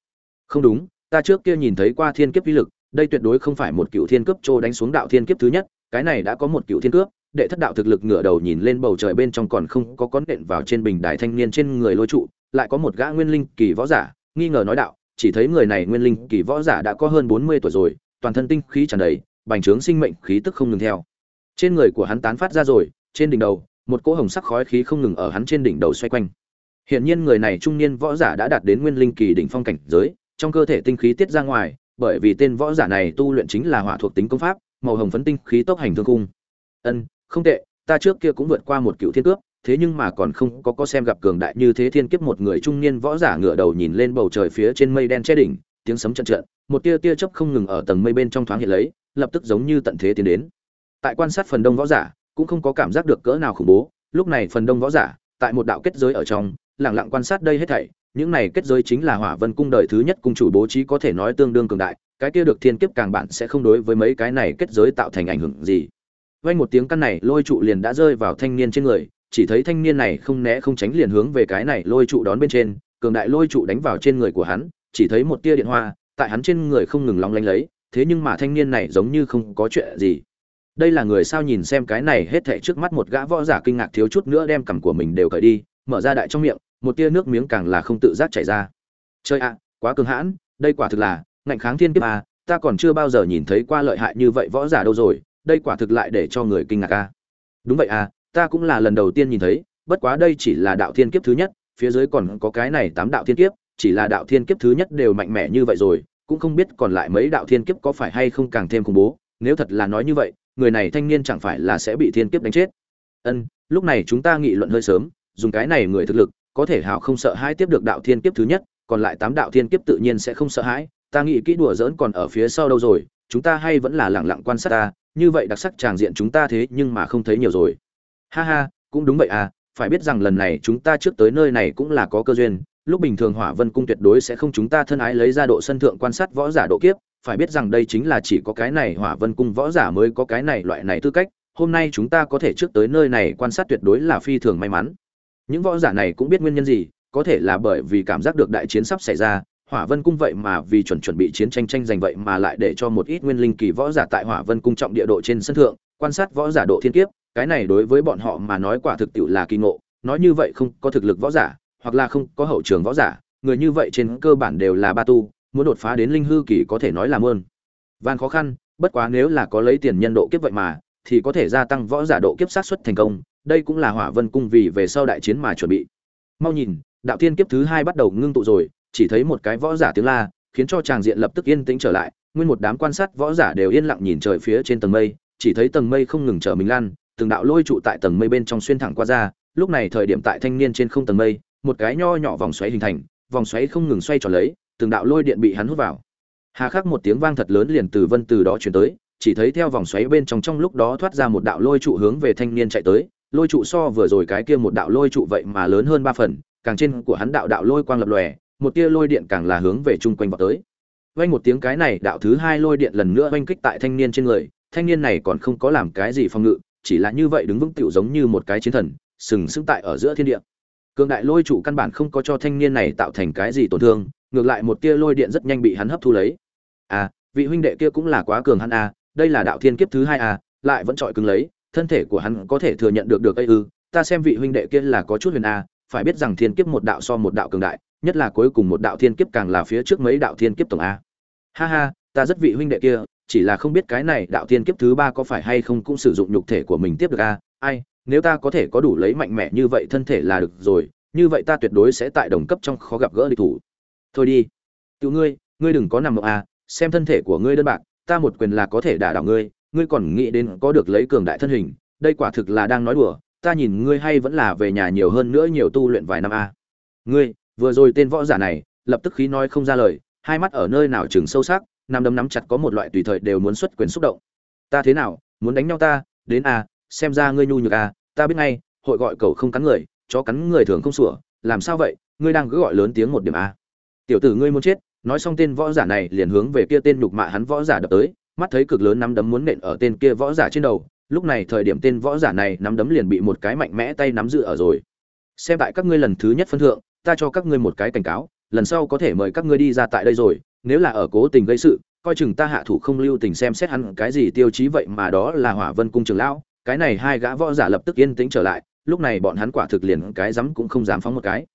Không đúng, ta trước kia nhìn thấy qua thiên kiếp uy lực, đây tuyệt đối không phải một cựu thiên cấp trô đánh xuống đạo thiên kiếp thứ nhất, cái này đã có một cựu thiên cướp, đệ thất đạo thực lực ngửa đầu nhìn lên bầu trời bên trong còn không có con đện vào trên bình đài thanh niên trên người lôi trụ, lại có một gã nguyên linh kỳ võ giả, nghi ngờ nói đạo, chỉ thấy người này nguyên linh kỳ võ giả đã có hơn bốn mươi tuổi rồi toàn thân tinh khí tràn đầy, bành trướng sinh mệnh khí tức không ngừng theo. Trên người của hắn tán phát ra rồi, trên đỉnh đầu, một cỗ hồng sắc khói khí không ngừng ở hắn trên đỉnh đầu xoay quanh. Hiện nhiên người này trung niên võ giả đã đạt đến nguyên linh kỳ đỉnh phong cảnh giới, trong cơ thể tinh khí tiết ra ngoài, bởi vì tên võ giả này tu luyện chính là hỏa thuộc tính công pháp, màu hồng phấn tinh khí tốc hành thương cung. Ân, không tệ, ta trước kia cũng vượt qua một cựu thiên cướp thế nhưng mà còn không có có xem gặp cường đại như thế thiên kiếp một người trung niên võ giả ngửa đầu nhìn lên bầu trời phía trên mây đen che đỉnh tiếng sấm trận trận, một tia tia chớp không ngừng ở tầng mây bên trong thoáng hiện lấy, lập tức giống như tận thế tiến đến. Tại quan sát phần đông võ giả, cũng không có cảm giác được cỡ nào khủng bố, lúc này phần đông võ giả, tại một đạo kết giới ở trong, lặng lặng quan sát đây hết thảy, những này kết giới chính là hỏa vân cung đời thứ nhất cung chủ bố trí có thể nói tương đương cường đại, cái kia được thiên kiếp càng bạn sẽ không đối với mấy cái này kết giới tạo thành ảnh hưởng gì. Vang một tiếng căn này, lôi trụ liền đã rơi vào thanh niên trên người, chỉ thấy thanh niên này không né không tránh liền hướng về cái này lôi trụ đón bên trên, cường đại lôi trụ đánh vào trên người của hắn chỉ thấy một tia điện hoa, tại hắn trên người không ngừng lóng lanh lấy, thế nhưng mà thanh niên này giống như không có chuyện gì. Đây là người sao nhìn xem cái này hết thảy trước mắt một gã võ giả kinh ngạc thiếu chút nữa đem cằm của mình đều cởi đi, mở ra đại trong miệng, một tia nước miếng càng là không tự giác chảy ra. Chơi ạ à, quá cường hãn, đây quả thực là, ngạnh kháng thiên kiếp à ta còn chưa bao giờ nhìn thấy qua lợi hại như vậy võ giả đâu rồi, đây quả thực lại để cho người kinh ngạc à. Đúng vậy à ta cũng là lần đầu tiên nhìn thấy, bất quá đây chỉ là đạo thiên kiếp thứ nhất, phía dưới còn có cái này tám đạo thiên kiếp chỉ là đạo thiên kiếp thứ nhất đều mạnh mẽ như vậy rồi, cũng không biết còn lại mấy đạo thiên kiếp có phải hay không càng thêm khủng bố, nếu thật là nói như vậy, người này thanh niên chẳng phải là sẽ bị thiên kiếp đánh chết. Ân, lúc này chúng ta nghị luận hơi sớm, dùng cái này người thực lực, có thể hào không sợ hãi tiếp được đạo thiên kiếp thứ nhất, còn lại tám đạo thiên kiếp tự nhiên sẽ không sợ hãi, ta nghĩ kỹ đùa giỡn còn ở phía sau đâu rồi, chúng ta hay vẫn là lẳng lặng quan sát ta, như vậy đặc sắc tràng diện chúng ta thế nhưng mà không thấy nhiều rồi. Ha ha, cũng đúng vậy à phải biết rằng lần này chúng ta trước tới nơi này cũng là có cơ duyên lúc bình thường hỏa vân cung tuyệt đối sẽ không chúng ta thân ái lấy ra độ sân thượng quan sát võ giả độ kiếp, phải biết rằng đây chính là chỉ có cái này hỏa vân cung võ giả mới có cái này loại này tư cách, hôm nay chúng ta có thể trước tới nơi này quan sát tuyệt đối là phi thường may mắn. Những võ giả này cũng biết nguyên nhân gì, có thể là bởi vì cảm giác được đại chiến sắp xảy ra, hỏa vân cung vậy mà vì chuẩn chuẩn bị chiến tranh tranh giành vậy mà lại để cho một ít nguyên linh kỳ võ giả tại hỏa vân cung trọng địa độ trên sân thượng, quan sát võ giả độ thiên kiếp, cái này đối với bọn họ mà nói quả thực tiệu là kỳ ngộ, nói như vậy không có thực lực võ giả hoặc là không có hậu trường võ giả, người như vậy trên cơ bản đều là ba tu, muốn đột phá đến linh hư kỳ có thể nói là mơn. Van khó khăn, bất quá nếu là có lấy tiền nhân độ kiếp vậy mà, thì có thể gia tăng võ giả độ kiếp sát xuất thành công, đây cũng là hỏa vân cung vì về sau đại chiến mà chuẩn bị. Mau nhìn, đạo tiên kiếp thứ hai bắt đầu ngưng tụ rồi, chỉ thấy một cái võ giả tiếng la, khiến cho tràng diện lập tức yên tĩnh trở lại, nguyên một đám quan sát võ giả đều yên lặng nhìn trời phía trên tầng mây, chỉ thấy tầng mây không ngừng trở mình lan, từng đạo lôi trụ tại tầng mây bên trong xuyên thẳng qua ra, lúc này thời điểm tại thanh niên trên không tầng mây một cái nho nhỏ vòng xoáy hình thành, vòng xoáy không ngừng xoay tròn lấy, từng đạo lôi điện bị hắn hút vào. Hà khắc một tiếng vang thật lớn liền từ vân từ đó truyền tới, chỉ thấy theo vòng xoáy bên trong trong lúc đó thoát ra một đạo lôi trụ hướng về thanh niên chạy tới, lôi trụ so vừa rồi cái kia một đạo lôi trụ vậy mà lớn hơn ba phần, càng trên của hắn đạo đạo lôi quang lập lòe, một tia lôi điện càng là hướng về chung quanh vọt tới. Vang một tiếng cái này, đạo thứ hai lôi điện lần nữa vang kích tại thanh niên trên người, thanh niên này còn không có làm cái gì phòng ngự, chỉ là như vậy đứng vững tựu giống như một cái chiến thần, sừng sững tại ở giữa thiên địa cường đại lôi trụ căn bản không có cho thanh niên này tạo thành cái gì tổn thương, ngược lại một tia lôi điện rất nhanh bị hắn hấp thu lấy. À vị huynh đệ kia cũng là quá cường hắn à đây là đạo thiên kiếp thứ hai à lại vẫn trọi cứng lấy, thân thể của hắn có thể thừa nhận được được ây ư, ta xem vị huynh đệ kia là có chút huyền à phải biết rằng thiên kiếp một đạo so một đạo cường đại, nhất là cuối cùng một đạo thiên kiếp càng là phía trước mấy đạo thiên kiếp tổng a. Ha ha, ta rất vị huynh đệ kia, chỉ là không biết cái này đạo thiên kiếp thứ ba có phải hay không cũng sử dụng nhục thể của mình tiếp được a ai nếu ta có thể có đủ lấy mạnh mẽ như vậy thân thể là được rồi, như vậy ta tuyệt đối sẽ tại đồng cấp trong khó gặp gỡ địch thủ. Thôi đi. Tiểu ngươi ngươi đừng có nằm mộng à xem thân thể của ngươi đơn bạc, ta một quyền là có thể đả đảo ngươi ngươi còn nghĩ đến có được lấy cường đại thân hình, đây quả thực là đang nói đùa, ta nhìn ngươi hay vẫn là về nhà nhiều hơn nữa nhiều tu luyện vài năm a ngươi, vừa rồi tên võ giả này, lập tức khí nói không ra lời, hai mắt ở nơi nào chừng sâu sắc, nằm đấm nắm chặt có một loại tùy thời đều muốn xuất quyền xúc động. Ta thế nào, muốn đánh nhau ta? Đến a xem ra ngươi nhu nhược a ta biết ngay, hội gọi cậu không cắn người, chó cắn người thường không sủa, làm sao vậy? Ngươi đang cứ gọi lớn tiếng một điểm a. Tiểu tử ngươi muốn chết, nói xong tên võ giả này liền hướng về kia tên nhục mạ hắn võ giả đập tới, mắt thấy cực lớn nắm đấm muốn nện ở tên kia võ giả trên đầu, lúc này thời điểm tên võ giả này nắm đấm liền bị một cái mạnh mẽ tay nắm giữ ở rồi. Xem tại các ngươi lần thứ nhất phân thượng, ta cho các ngươi một cái cảnh cáo, lần sau có thể mời các ngươi đi ra tại đây rồi, nếu là ở cố tình gây sự, coi chừng ta hạ thủ không lưu tình xem xét hắn cái gì tiêu chí vậy mà đó là hỏa vân cung trường lão cái này hai gã võ giả lập tức yên tĩnh trở lại, lúc này bọn hắn quả thực liền cái dám cũng không dám phóng một cái.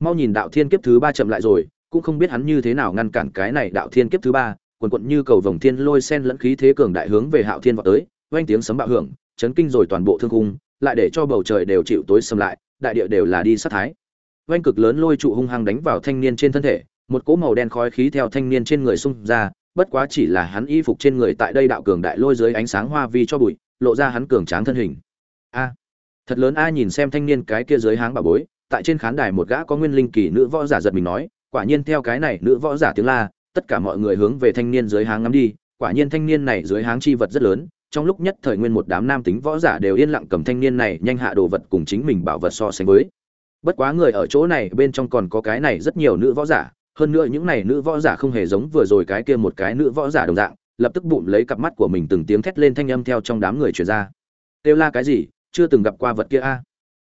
Mau nhìn đạo thiên kiếp thứ ba chậm lại rồi, cũng không biết hắn như thế nào ngăn cản cái này đạo thiên kiếp thứ ba, quần quận như cầu vồng thiên lôi sen lẫn khí thế cường đại hướng về hạo thiên vào tới vang tiếng sấm bạo hưởng, chấn kinh rồi toàn bộ thương cung lại để cho bầu trời đều chịu tối sầm lại, đại địa đều là đi sát thái. Vang cực lớn lôi trụ hung hăng đánh vào thanh niên trên thân thể, một cỗ màu đen khói khí theo thanh niên trên người xung ra, bất quá chỉ là hắn y phục trên người tại đây đạo cường đại lôi dưới ánh sáng hoa vi cho bụi lộ ra hắn cường tráng thân hình. A, thật lớn a nhìn xem thanh niên cái kia dưới háng bà bối, tại trên khán đài một gã có nguyên linh kỳ nữ võ giả giật mình nói, quả nhiên theo cái này nữ võ giả tiếng la, tất cả mọi người hướng về thanh niên dưới háng ngắm đi, quả nhiên thanh niên này dưới háng chi vật rất lớn, trong lúc nhất thời nguyên một đám nam tính võ giả đều yên lặng cầm thanh niên này nhanh hạ đồ vật cùng chính mình bảo vật so sánh với. Bất quá người ở chỗ này bên trong còn có cái này rất nhiều nữ võ giả, hơn nữa những này nữ võ giả không hề giống vừa rồi cái kia một cái nữ võ giả đồng dạng lập tức bụng lấy cặp mắt của mình từng tiếng thét lên thanh âm theo trong đám người truyền ra. Kêu la cái gì? Chưa từng gặp qua vật kia a.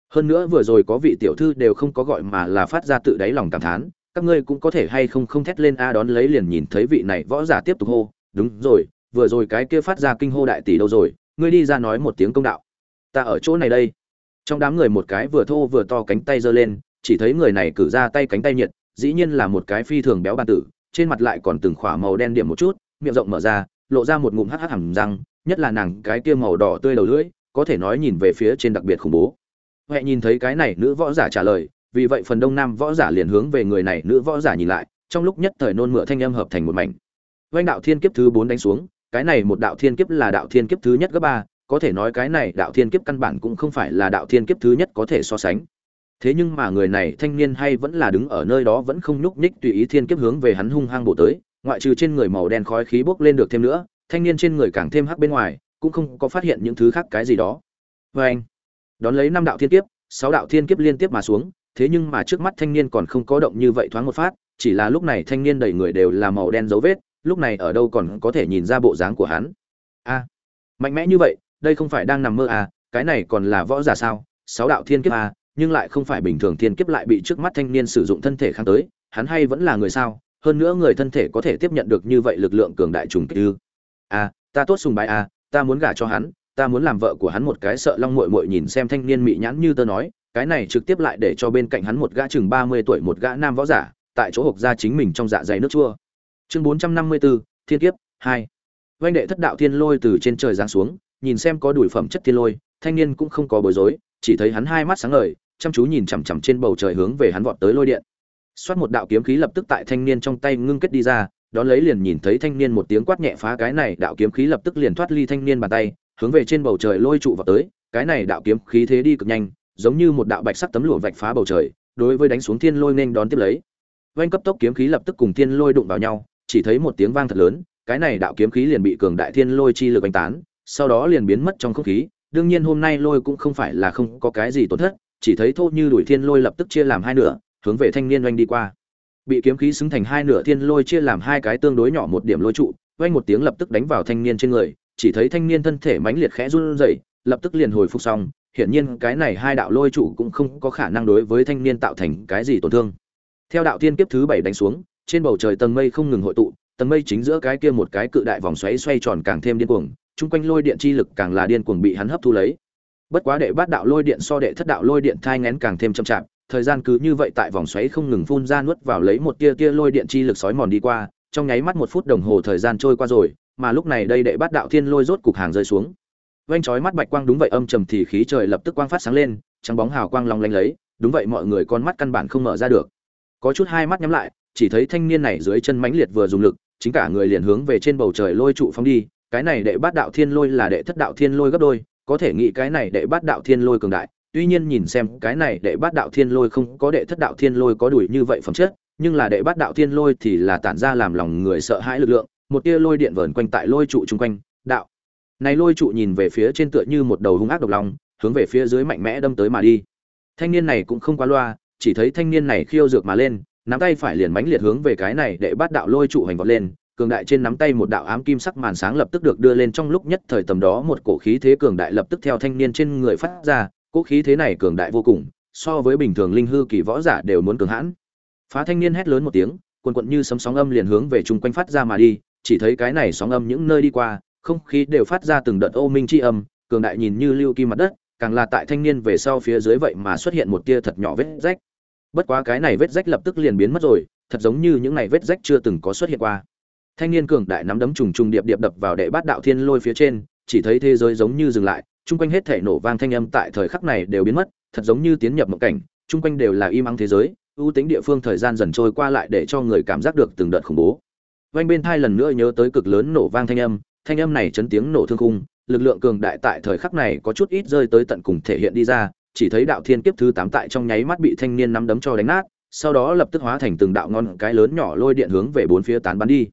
Hơn nữa vừa rồi có vị tiểu thư đều không có gọi mà là phát ra tự đáy lòng cảm thán. Các ngươi cũng có thể hay không không thét lên a đón lấy liền nhìn thấy vị này võ giả tiếp tục hô. Đúng rồi, vừa rồi cái kia phát ra kinh hô đại tỷ đâu rồi? Ngươi đi ra nói một tiếng công đạo. Ta ở chỗ này đây. Trong đám người một cái vừa thô vừa to cánh tay giơ lên, chỉ thấy người này cử ra tay cánh tay nhiệt, dĩ nhiên là một cái phi thường béo bàn tử, trên mặt lại còn từng khỏa màu đen điểm một chút miệng rộng mở ra, lộ ra một ngụm hắc hắc hầm răng, nhất là nàng cái kia màu đỏ tươi đầu lưỡi, có thể nói nhìn về phía trên đặc biệt khủng bố. Huệ nhìn thấy cái này nữ võ giả trả lời, vì vậy phần đông nam võ giả liền hướng về người này nữ võ giả nhìn lại, trong lúc nhất thời nôn mửa thanh âm hợp thành một mảnh. Oanh đạo thiên kiếp thứ bốn đánh xuống, cái này một đạo thiên kiếp là đạo thiên kiếp thứ nhất gấp ba, có thể nói cái này đạo thiên kiếp căn bản cũng không phải là đạo thiên kiếp thứ nhất có thể so sánh. Thế nhưng mà người này thanh niên hay vẫn là đứng ở nơi đó vẫn không nhúc nhích tùy ý thiên kiếp hướng về hắn hung hăng bổ tới ngoại trừ trên người màu đen khói khí bốc lên được thêm nữa, thanh niên trên người càng thêm hắc bên ngoài, cũng không có phát hiện những thứ khác cái gì đó. Vê anh, đón lấy năm đạo thiên kiếp, sáu đạo thiên kiếp liên tiếp mà xuống, thế nhưng mà trước mắt thanh niên còn không có động như vậy thoáng một phát, chỉ là lúc này thanh niên đầy người đều là màu đen dấu vết, lúc này ở đâu còn có thể nhìn ra bộ dáng của hắn. A, mạnh mẽ như vậy, đây không phải đang nằm mơ à cái này còn là võ giả sao? Sáu đạo thiên kiếp à nhưng lại không phải bình thường thiên kiếp lại bị trước mắt thanh niên sử dụng thân thể kháng tới, hắn hay vẫn là người sao? Hơn nữa người thân thể có thể tiếp nhận được như vậy lực lượng cường đại trùng kích ư. À ta tốt sùng bái à ta muốn gả cho hắn, ta muốn làm vợ của hắn một cái sợ long muội muội nhìn xem thanh niên mị nhãn như tớ nói, cái này trực tiếp lại để cho bên cạnh hắn một gã chừng ba mươi tuổi một gã nam võ giả, tại chỗ hộc ra chính mình trong dạ dày nước chua. Chương bốn trăm năm mươi bốn thiên kiếp, hai. Oanh đệ thất đạo thiên lôi từ trên trời giáng xuống, nhìn xem có đuổi phẩm chất thiên lôi, thanh niên cũng không có bối rối, chỉ thấy hắn hai mắt sáng ngời, chăm chú nhìn chằm chằm trên bầu trời hướng về hắn vọt tới lôi điện xoát một đạo kiếm khí lập tức tại thanh niên trong tay ngưng kết đi ra, đón lấy liền nhìn thấy thanh niên một tiếng quát nhẹ phá cái này, đạo kiếm khí lập tức liền thoát ly thanh niên bàn tay, hướng về trên bầu trời lôi trụ vào tới, cái này đạo kiếm khí thế đi cực nhanh, giống như một đạo bạch sắc tấm lụa vạch phá bầu trời, đối với đánh xuống thiên lôi nên đón tiếp lấy. Vanh cấp tốc kiếm khí lập tức cùng thiên lôi đụng vào nhau, chỉ thấy một tiếng vang thật lớn, cái này đạo kiếm khí liền bị cường đại thiên lôi chi lực đánh tán, sau đó liền biến mất trong không khí, đương nhiên hôm nay lôi cũng không phải là không có cái gì tổn thất, chỉ thấy thô như đuổi thiên lôi lập tức chia làm hai nửa hướng về thanh niên oanh đi qua. Bị kiếm khí xứng thành hai nửa thiên lôi chia làm hai cái tương đối nhỏ một điểm lôi trụ, oanh một tiếng lập tức đánh vào thanh niên trên người, chỉ thấy thanh niên thân thể mãnh liệt khẽ run rẩy, lập tức liền hồi phục xong. Hiển nhiên cái này hai đạo lôi trụ cũng không có khả năng đối với thanh niên tạo thành cái gì tổn thương. Theo đạo thiên kiếp thứ bảy đánh xuống, trên bầu trời tầng mây không ngừng hội tụ, tầng mây chính giữa cái kia một cái cự đại vòng xoáy xoay tròn càng thêm điên cuồng, chung quanh lôi điện chi lực càng là điên cuồng bị hắn hấp thu lấy. Bất quá đệ bát đạo lôi điện so đệ thất đạo lôi điện thai ngén càng thêm chậm chạp thời gian cứ như vậy tại vòng xoáy không ngừng phun ra nuốt vào lấy một tia tia lôi điện chi lực sói mòn đi qua, trong nháy mắt một phút đồng hồ thời gian trôi qua rồi, mà lúc này đây đệ bát đạo thiên lôi rốt cục hàng rơi xuống. Vành chói mắt bạch quang đúng vậy âm trầm thì khí trời lập tức quang phát sáng lên, trắng bóng hào quang long lanh lấy, đúng vậy mọi người con mắt căn bản không mở ra được. Có chút hai mắt nhắm lại, chỉ thấy thanh niên này dưới chân mãnh liệt vừa dùng lực, chính cả người liền hướng về trên bầu trời lôi trụ phóng đi, cái này đệ bát đạo thiên lôi là đệ thất đạo thiên lôi gấp đôi, có thể nghĩ cái này đệ bát đạo thiên lôi cường đại tuy nhiên nhìn xem cái này đệ bát đạo thiên lôi không có đệ thất đạo thiên lôi có đuổi như vậy phẩm chất, nhưng là đệ bát đạo thiên lôi thì là tản ra làm lòng người sợ hãi lực lượng, một tia lôi điện vờn quanh tại lôi trụ chung quanh, đạo. Này lôi trụ nhìn về phía trên tựa như một đầu hung ác độc lòng hướng về phía dưới mạnh mẽ đâm tới mà đi. Thanh niên này cũng không quá loa, chỉ thấy thanh niên này khiêu dược mà lên, nắm tay phải liền mãnh liệt hướng về cái này để bắt đạo lôi trụ hành vọt lên, cường đại trên nắm tay một đạo ám kim sắc màn sáng lập tức được đưa lên trong lúc nhất thời tầm đó một cổ khí thế cường đại lập tức theo thanh niên trên người phát ra cỗ khí thế này cường đại vô cùng, so với bình thường linh hư kỳ võ giả đều muốn cường hãn. Phá thanh niên hét lớn một tiếng, quần quận như sấm sóng âm liền hướng về chung quanh phát ra mà đi, chỉ thấy cái này sóng âm những nơi đi qua, không khí đều phát ra từng đợt ô minh chi âm, cường đại nhìn như lưu kim mặt đất, càng là tại thanh niên về sau phía dưới vậy mà xuất hiện một tia thật nhỏ vết rách. Bất quá cái này vết rách lập tức liền biến mất rồi, thật giống như những này vết rách chưa từng có xuất hiện qua. Thanh niên cường đại nắm đấm trùng trùng điệp điệp đập vào đệ bát đạo thiên lôi phía trên, chỉ thấy thế giới giống như dừng lại chung quanh hết thể nổ vang thanh âm tại thời khắc này đều biến mất, thật giống như tiến nhập một cảnh, chung quanh đều là im ắng thế giới, ưu tính địa phương thời gian dần trôi qua lại để cho người cảm giác được từng đợt khủng bố. Vanh bên thai lần nữa nhớ tới cực lớn nổ vang thanh âm thanh âm này chấn tiếng nổ thương khung, lực lượng cường đại tại thời khắc này có chút ít rơi tới tận cùng thể hiện đi ra, chỉ thấy đạo thiên kiếp thứ tám tại trong nháy mắt bị thanh niên nắm đấm cho đánh nát, sau đó lập tức hóa thành từng đạo ngon cái lớn nhỏ lôi điện hướng về bốn phía tán bắn đi.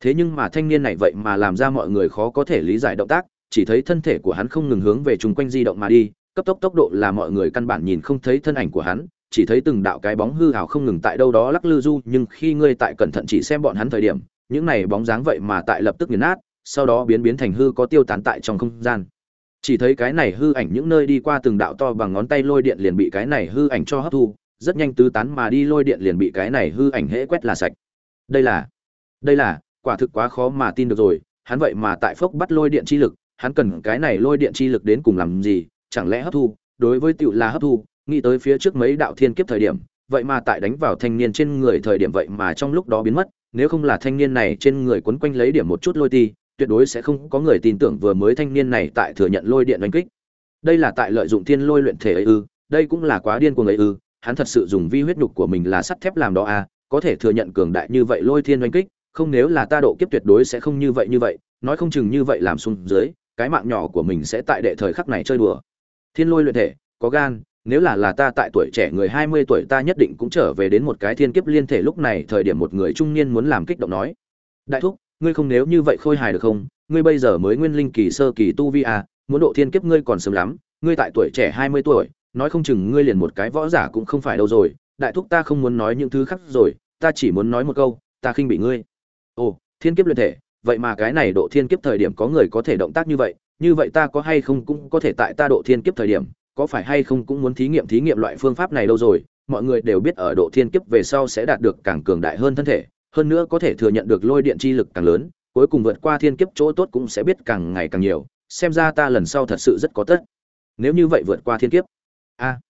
Thế nhưng mà thanh niên này vậy mà làm ra mọi người khó có thể lý giải động tác chỉ thấy thân thể của hắn không ngừng hướng về chung quanh di động mà đi, cấp tốc tốc độ là mọi người căn bản nhìn không thấy thân ảnh của hắn, chỉ thấy từng đạo cái bóng hư hào không ngừng tại đâu đó lắc lư du, nhưng khi ngươi tại cẩn thận chỉ xem bọn hắn thời điểm, những này bóng dáng vậy mà tại lập tức nghiền nát, sau đó biến biến thành hư có tiêu tán tại trong không gian. Chỉ thấy cái này hư ảnh những nơi đi qua từng đạo to bằng ngón tay lôi điện liền bị cái này hư ảnh cho hấp thu, rất nhanh tứ tán mà đi lôi điện liền bị cái này hư ảnh hễ quét là sạch. Đây là đây là, quả thực quá khó mà tin được rồi, hắn vậy mà tại phốc bắt lôi điện chi lực hắn cần cái này lôi điện chi lực đến cùng làm gì chẳng lẽ hấp thu đối với tựu là hấp thu nghĩ tới phía trước mấy đạo thiên kiếp thời điểm vậy mà tại đánh vào thanh niên trên người thời điểm vậy mà trong lúc đó biến mất nếu không là thanh niên này trên người quấn quanh lấy điểm một chút lôi ti tuyệt đối sẽ không có người tin tưởng vừa mới thanh niên này tại thừa nhận lôi điện đánh kích. Đây là tại lợi dụng thiên lôi luyện thể ấy ư, đây cũng là quá điên của người ư, hắn thật sự dùng vi huyết nhục của mình là sắt thép làm đó à, có thể thừa nhận cường đại như vậy lôi thiên đánh kích, không nếu là ta độ kiếp tuyệt đối sẽ không như vậy như vậy, nói không chừng như vậy làm xuống dưới, cái mạng nhỏ của mình sẽ tại đệ thời khắc này chơi đùa. Thiên lôi luyện thể, có gan, nếu là là ta tại tuổi trẻ người 20 tuổi ta nhất định cũng trở về đến một cái thiên kiếp liên thể lúc này thời điểm một người trung niên muốn làm kích động nói. đại thúc ngươi không nếu như vậy khôi hài được không ngươi bây giờ mới nguyên linh kỳ sơ kỳ tu vi à, muốn độ thiên kiếp ngươi còn sớm lắm ngươi tại tuổi trẻ hai mươi tuổi nói không chừng ngươi liền một cái võ giả cũng không phải đâu rồi đại thúc ta không muốn nói những thứ khác rồi ta chỉ muốn nói một câu ta khinh bị ngươi ồ thiên kiếp luyện thể vậy mà cái này độ thiên kiếp thời điểm có người có thể động tác như vậy như vậy ta có hay không cũng có thể tại ta độ thiên kiếp thời điểm, có phải hay không cũng muốn thí nghiệm thí nghiệm loại phương pháp này đâu rồi, mọi người đều biết ở độ thiên kiếp về sau sẽ đạt được càng cường đại hơn thân thể, hơn nữa có thể thừa nhận được lôi điện chi lực càng lớn, cuối cùng vượt qua thiên kiếp chỗ tốt cũng sẽ biết càng ngày càng nhiều, xem ra ta lần sau thật sự rất có tất. Nếu như vậy vượt qua thiên kiếp, a,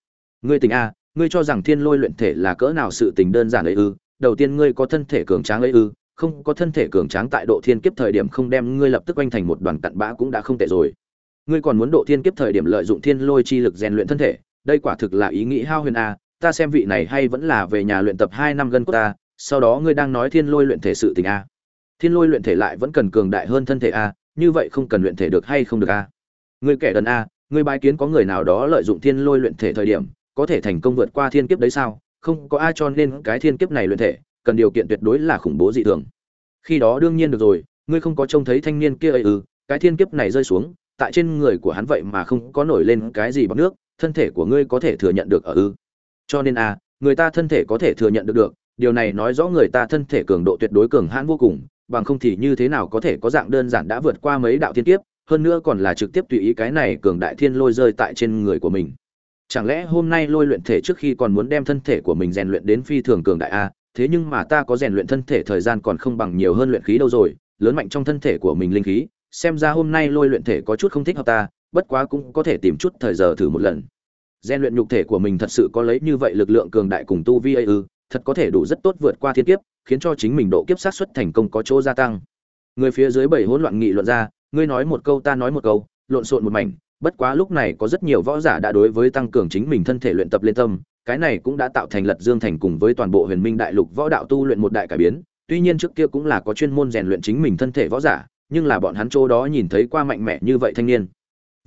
ngươi tình a, ngươi cho rằng thiên lôi luyện thể là cỡ nào sự tình đơn giản ấy ư, đầu tiên ngươi có thân thể cường tráng ấy ư không có thân thể cường tráng tại độ thiên kiếp thời điểm không đem ngươi lập tức quanh thành một đoàn cặn bã cũng đã không tệ rồi. Ngươi còn muốn độ thiên kiếp thời điểm lợi dụng thiên lôi chi lực rèn luyện thân thể, đây quả thực là ý nghĩ hao huyền a, ta xem vị này hay vẫn là về nhà luyện tập hai năm gần của ta, sau đó ngươi đang nói thiên lôi luyện thể sự tình a. Thiên lôi luyện thể lại vẫn cần cường đại hơn thân thể a, như vậy không cần luyện thể được hay không được a? Ngươi kẻ đần a, ngươi bái kiến có người nào đó lợi dụng thiên lôi luyện thể thời điểm, có thể thành công vượt qua thiên kiếp đấy sao? Không có ai cho nên cái thiên kiếp này luyện thể cần điều kiện tuyệt đối là khủng bố dị thường. Khi đó đương nhiên được rồi, ngươi không có trông thấy thanh niên kia ấy ư? Cái thiên kiếp này rơi xuống, tại trên người của hắn vậy mà không có nổi lên cái gì bằng nước, thân thể của ngươi có thể thừa nhận được ở ư? Cho nên a người ta thân thể có thể thừa nhận được được, điều này nói rõ người ta thân thể cường độ tuyệt đối cường hãn vô cùng, bằng không thì như thế nào có thể có dạng đơn giản đã vượt qua mấy đạo thiên kiếp, hơn nữa còn là trực tiếp tùy ý cái này cường đại thiên lôi rơi tại trên người của mình. Chẳng lẽ hôm nay lôi luyện thể trước khi còn muốn đem thân thể của mình rèn luyện đến phi thường cường đại a thế nhưng mà ta có rèn luyện thân thể thời gian còn không bằng nhiều hơn luyện khí đâu rồi, lớn mạnh trong thân thể của mình linh khí, xem ra hôm nay lôi luyện thể có chút không thích hợp ta, bất quá cũng có thể tìm chút thời giờ thử một lần. Rèn luyện nhục thể của mình thật sự có lấy như vậy lực lượng cường đại cùng tu vi ư, thật có thể đủ rất tốt vượt qua thiên kiếp, khiến cho chính mình độ kiếp sát xuất thành công có chỗ gia tăng. Người phía dưới bảy hỗn loạn nghị luận ra, ngươi nói một câu ta nói một câu, lộn xộn một mảnh, bất quá lúc này có rất nhiều võ giả đã đối với tăng cường chính mình thân thể luyện tập lên tâm cái này cũng đã tạo thành lật dương thành cùng với toàn bộ huyền minh đại lục võ đạo tu luyện một đại cải biến. Tuy nhiên trước kia cũng là có chuyên môn rèn luyện chính mình thân thể võ giả, nhưng là bọn hắn chỗ đó nhìn thấy qua mạnh mẽ như vậy thanh niên.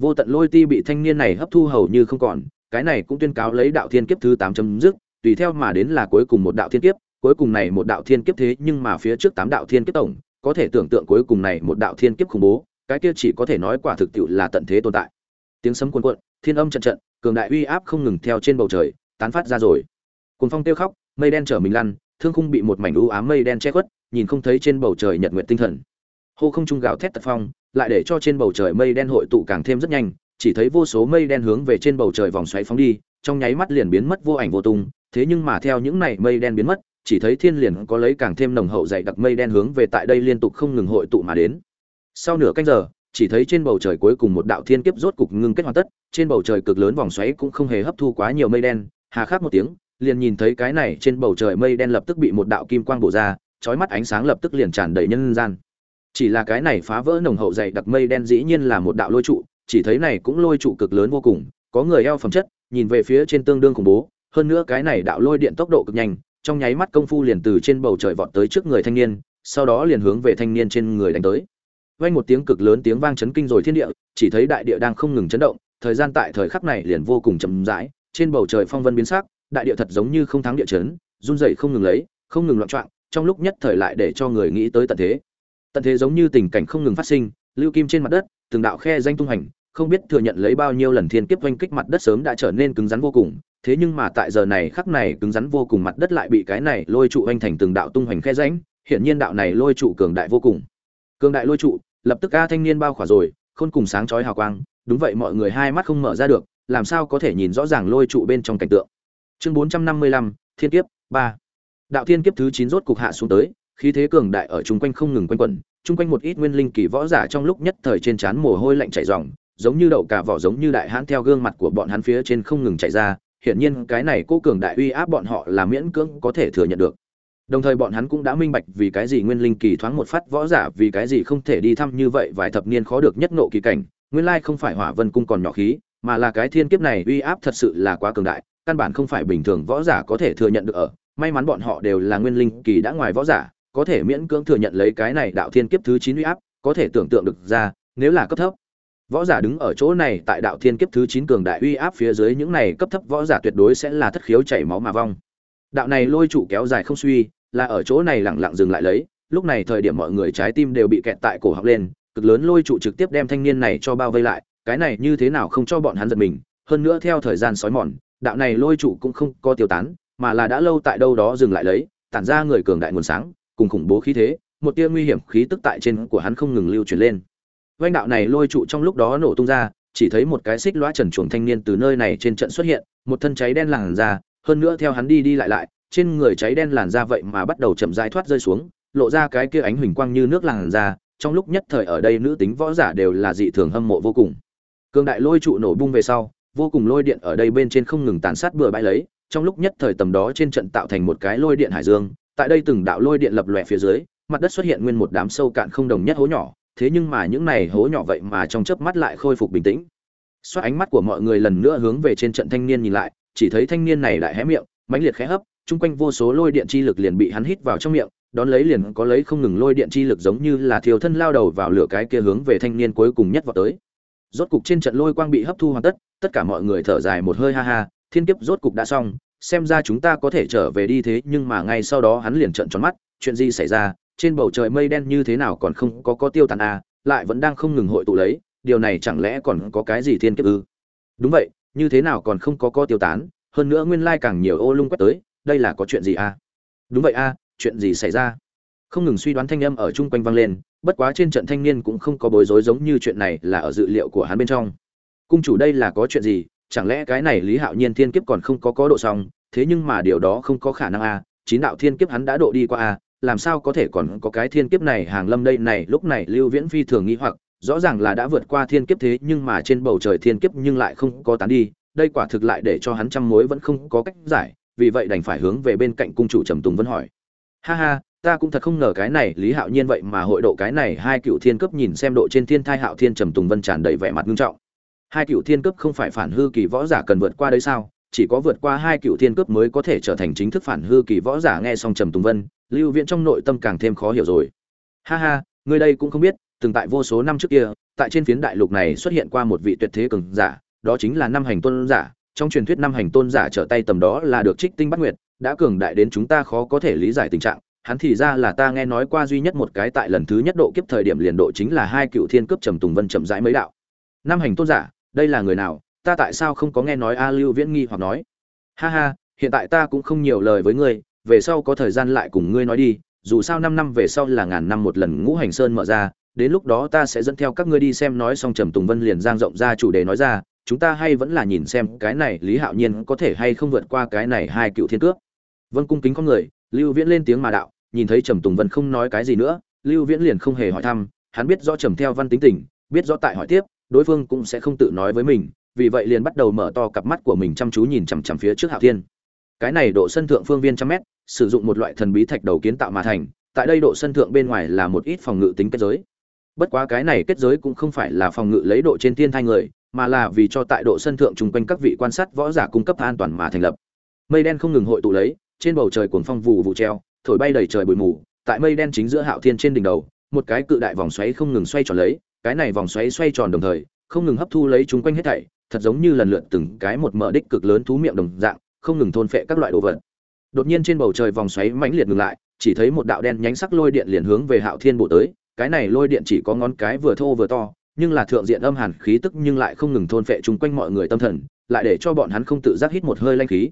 Vô tận lôi ti bị thanh niên này hấp thu hầu như không còn, cái này cũng tuyên cáo lấy đạo thiên kiếp thứ tám chấm dứt, tùy theo mà đến là cuối cùng một đạo thiên kiếp, cuối cùng này một đạo thiên kiếp thế nhưng mà phía trước tám đạo thiên kiếp tổng, có thể tưởng tượng cuối cùng này một đạo thiên kiếp khủng bố, cái kia chỉ có thể nói quả thực tiệu là tận thế tồn tại. Tiếng sấm cuồn cuộn, thiên âm trận trận, cường đại uy áp không ngừng theo trên bầu trời tán phát ra rồi. Cùng phong tiêu khóc, mây đen trở mình lăn, thương khung bị một mảnh u ám mây đen che khuất, nhìn không thấy trên bầu trời nhật nguyện tinh thần. Hô không trung gào thét tật phong, lại để cho trên bầu trời mây đen hội tụ càng thêm rất nhanh, chỉ thấy vô số mây đen hướng về trên bầu trời vòng xoáy phóng đi, trong nháy mắt liền biến mất vô ảnh vô tung, thế nhưng mà theo những này mây đen biến mất, chỉ thấy thiên liền có lấy càng thêm nồng hậu dày đặc mây đen hướng về tại đây liên tục không ngừng hội tụ mà đến. Sau nửa canh giờ, chỉ thấy trên bầu trời cuối cùng một đạo thiên kiếp rốt cục ngưng kết hoàn tất, trên bầu trời cực lớn vòng xoáy cũng không hề hấp thu quá nhiều mây đen hà khắc một tiếng, liền nhìn thấy cái này trên bầu trời mây đen lập tức bị một đạo kim quang bổ ra, chói mắt ánh sáng lập tức liền tràn đầy nhân gian. Chỉ là cái này phá vỡ nồng hậu dày đặc mây đen dĩ nhiên là một đạo lôi trụ, chỉ thấy này cũng lôi trụ cực lớn vô cùng, có người eo phẩm chất, nhìn về phía trên tương đương khủng bố, hơn nữa cái này đạo lôi điện tốc độ cực nhanh, trong nháy mắt công phu liền từ trên bầu trời vọt tới trước người thanh niên, sau đó liền hướng về thanh niên trên người đánh tới. Vang một tiếng cực lớn tiếng vang chấn kinh rồi thiên địa, chỉ thấy đại địa đang không ngừng chấn động, thời gian tại thời khắc này liền vô cùng chậm rãi trên bầu trời phong vân biến sắc, đại địa thật giống như không thắng địa chấn, run rẩy không ngừng lấy, không ngừng loạn trọng trong lúc nhất thời lại để cho người nghĩ tới tận thế. Tận thế giống như tình cảnh không ngừng phát sinh, lưu kim trên mặt đất, từng đạo khe danh tung hành, không biết thừa nhận lấy bao nhiêu lần thiên kiếp oanh kích mặt đất sớm đã trở nên cứng rắn vô cùng, thế nhưng mà tại giờ này khắc này cứng rắn vô cùng mặt đất lại bị cái này lôi trụ oanh thành từng đạo tung hoành khe rãnh, hiển nhiên đạo này lôi trụ cường đại vô cùng. Cường đại lôi trụ, lập tức a thanh niên bao khỏa rồi, khôn cùng sáng chói hào quang, đúng vậy mọi người hai mắt không mở ra được làm sao có thể nhìn rõ ràng lôi trụ bên trong cảnh tượng. Chương bốn trăm năm mươi lăm, thiên kiếp, ba. Đạo thiên kiếp thứ chín rốt cục hạ xuống tới, khí thế cường đại ở chung quanh không ngừng quanh quẩn, chung quanh một ít nguyên linh kỳ võ giả trong lúc nhất thời trên trán mồ hôi lạnh chảy ròng, giống như đậu cả vỏ giống như đại hãn theo gương mặt của bọn hắn phía trên không ngừng chạy ra, hiển nhiên cái này cố cường đại uy áp bọn họ là miễn cưỡng có thể thừa nhận được. Đồng thời bọn hắn cũng đã minh bạch vì cái gì nguyên linh kỳ thoáng một phát võ giả vì cái gì không thể đi thăm như vậy vài thập niên khó được nhất nộ kỳ cảnh, nguyên lai không phải hỏa vân cung còn nhỏ khí mà là cái thiên kiếp này uy áp thật sự là quá cường đại, căn bản không phải bình thường võ giả có thể thừa nhận được ở. May mắn bọn họ đều là nguyên linh kỳ đã ngoài võ giả, có thể miễn cưỡng thừa nhận lấy cái này đạo thiên kiếp thứ chín uy áp, có thể tưởng tượng được ra, nếu là cấp thấp. Võ giả đứng ở chỗ này tại đạo thiên kiếp thứ chín cường đại uy áp phía dưới, những này cấp thấp võ giả tuyệt đối sẽ là thất khiếu chảy máu mà vong. Đạo này lôi trụ kéo dài không suy, là ở chỗ này lặng lặng dừng lại lấy, lúc này thời điểm mọi người trái tim đều bị kẹt tại cổ họng lên, cực lớn lôi trụ trực tiếp đem thanh niên này cho bao vây lại cái này như thế nào không cho bọn hắn giật mình, hơn nữa theo thời gian sói mòn, đạo này lôi trụ cũng không có tiêu tán, mà là đã lâu tại đâu đó dừng lại lấy, tản ra người cường đại nguồn sáng, cùng khủng bố khí thế, một tia nguy hiểm khí tức tại trên của hắn không ngừng lưu truyền lên. Vanh đạo này lôi trụ trong lúc đó nổ tung ra, chỉ thấy một cái xích lõa trần chuồng thanh niên từ nơi này trên trận xuất hiện, một thân cháy đen làn ra hơn nữa theo hắn đi đi lại lại, trên người cháy đen làn ra vậy mà bắt đầu chậm rãi thoát rơi xuống, lộ ra cái kia ánh huỳnh quang như nước làn ra trong lúc nhất thời ở đây nữ tính võ giả đều là dị thường hâm mộ vô cùng cường đại lôi trụ nổ bung về sau, vô cùng lôi điện ở đây bên trên không ngừng tàn sát bừa bãi lấy, trong lúc nhất thời tầm đó trên trận tạo thành một cái lôi điện hải dương, tại đây từng đạo lôi điện lập lòe phía dưới, mặt đất xuất hiện nguyên một đám sâu cạn không đồng nhất hố nhỏ, thế nhưng mà những này hố nhỏ vậy mà trong chớp mắt lại khôi phục bình tĩnh. Xoát ánh mắt của mọi người lần nữa hướng về trên trận thanh niên nhìn lại, chỉ thấy thanh niên này lại hé miệng, mãnh liệt khẽ hấp, chung quanh vô số lôi điện chi lực liền bị hắn hít vào trong miệng, đón lấy liền có lấy không ngừng lôi điện chi lực giống như là thiêu thân lao đầu vào lửa cái kia hướng về thanh niên cuối cùng nhất vào tới rốt cục trên trận lôi quang bị hấp thu hoàn tất tất cả mọi người thở dài một hơi ha ha thiên kiếp rốt cục đã xong xem ra chúng ta có thể trở về đi thế nhưng mà ngay sau đó hắn liền trợn tròn mắt chuyện gì xảy ra trên bầu trời mây đen như thế nào còn không có có tiêu tàn à, lại vẫn đang không ngừng hội tụ lấy điều này chẳng lẽ còn có cái gì thiên kiếp ư? Đúng vậy như thế nào còn không có có tiêu tán hơn nữa nguyên lai càng nhiều ô lung quét tới đây là có chuyện gì à? Đúng vậy à chuyện gì xảy ra? Không ngừng suy đoán thanh âm ở chung quanh vang lên bất quá trên trận thanh niên cũng không có bối rối giống như chuyện này là ở dự liệu của hắn bên trong. Cung chủ đây là có chuyện gì? Chẳng lẽ cái này lý hạo nhiên thiên kiếp còn không có có độ xong? Thế nhưng mà điều đó không có khả năng a à, chín đạo thiên kiếp hắn đã độ đi qua a à, làm sao có thể còn có cái thiên kiếp này? Hàng lâm đây này lúc này lưu viễn phi thường nghĩ hoặc rõ ràng là đã vượt qua thiên kiếp thế nhưng mà trên bầu trời thiên kiếp nhưng lại không có tán đi đây quả thực lại để cho hắn trăm mối vẫn không có cách giải vì vậy đành phải hướng về bên cạnh cung chủ trầm tùng vân hỏi. Ha ha ta cũng thật không ngờ cái này lý hạo nhiên vậy mà hội độ cái này hai cựu thiên cấp nhìn xem độ trên thiên thai hạo thiên trầm tùng vân tràn đầy vẻ mặt nghiêm trọng. Hai cựu thiên cấp không phải phản hư kỳ võ giả cần vượt qua đấy sao? Chỉ có vượt qua hai cựu thiên cấp mới có thể trở thành chính thức phản hư kỳ võ giả nghe xong trầm tùng vân, lưu viễn trong nội tâm càng thêm khó hiểu rồi. Ha ha, người đây cũng không biết, từng tại vô số năm trước kia, tại trên phiến đại lục này xuất hiện qua một vị tuyệt thế cường giả, đó chính là năm hành tôn giả. Trong truyền thuyết năm hành tôn giả trở tay tầm đó là được trích tinh bắt nguyệt, đã cường đại đến chúng ta khó có thể lý giải tình trạng hắn thì ra là ta nghe nói qua duy nhất một cái tại lần thứ nhất độ kiếp thời điểm liền độ chính là hai cựu thiên cướp trầm tùng vân chậm rãi mấy đạo. Năm hành tôn giả, đây là người nào? Ta tại sao không có nghe nói a lưu viễn nghi hoặc nói? Ha ha, hiện tại ta cũng không nhiều lời với ngươi, về sau có thời gian lại cùng ngươi nói đi, dù sao năm năm về sau là ngàn năm một lần ngũ hành sơn mở ra, đến lúc đó ta sẽ dẫn theo các ngươi đi xem nói xong trầm tùng vân liền giang rộng ra chủ đề nói ra, chúng ta hay vẫn là nhìn xem cái này lý hạo nhiên có thể hay không vượt qua cái này hai cựu thiên cướp. Vân cung kính con người, lưu viễn lên tiếng mà đạo nhìn thấy trầm tùng vân không nói cái gì nữa, lưu viễn liền không hề hỏi thăm, hắn biết rõ trầm theo văn tính tình, biết rõ tại hỏi tiếp, đối phương cũng sẽ không tự nói với mình, vì vậy liền bắt đầu mở to cặp mắt của mình chăm chú nhìn chằm chằm phía trước hạo thiên. Cái này độ sân thượng phương viên trăm mét, sử dụng một loại thần bí thạch đầu kiến tạo mà thành, tại đây độ sân thượng bên ngoài là một ít phòng ngự tính kết giới. Bất quá cái này kết giới cũng không phải là phòng ngự lấy độ trên thiên thai người, mà là vì cho tại độ sân thượng chung quanh các vị quan sát võ giả cung cấp an toàn mà thành lập. Mây đen không ngừng hội tụ lấy trên bầu trời cuồng phong vụ vụ treo, thổi bay đầy trời bụi mù, tại mây đen chính giữa hạo thiên trên đỉnh đầu, một cái cự đại vòng xoáy không ngừng xoay tròn lấy, cái này vòng xoáy xoay tròn đồng thời, không ngừng hấp thu lấy chúng quanh hết thảy, thật giống như lần lượt từng cái một mở đích cực lớn thú miệng đồng dạng, không ngừng thôn phệ các loại đồ vật. Đột nhiên trên bầu trời vòng xoáy mãnh liệt ngừng lại, chỉ thấy một đạo đen nhánh sắc lôi điện liền hướng về hạo thiên bộ tới, cái này lôi điện chỉ có ngón cái vừa thô vừa to, nhưng là thượng diện âm hàn khí tức nhưng lại không ngừng thôn phệ chúng quanh mọi người tâm thần, lại để cho bọn hắn không tự giác hít một hơi lanh khí.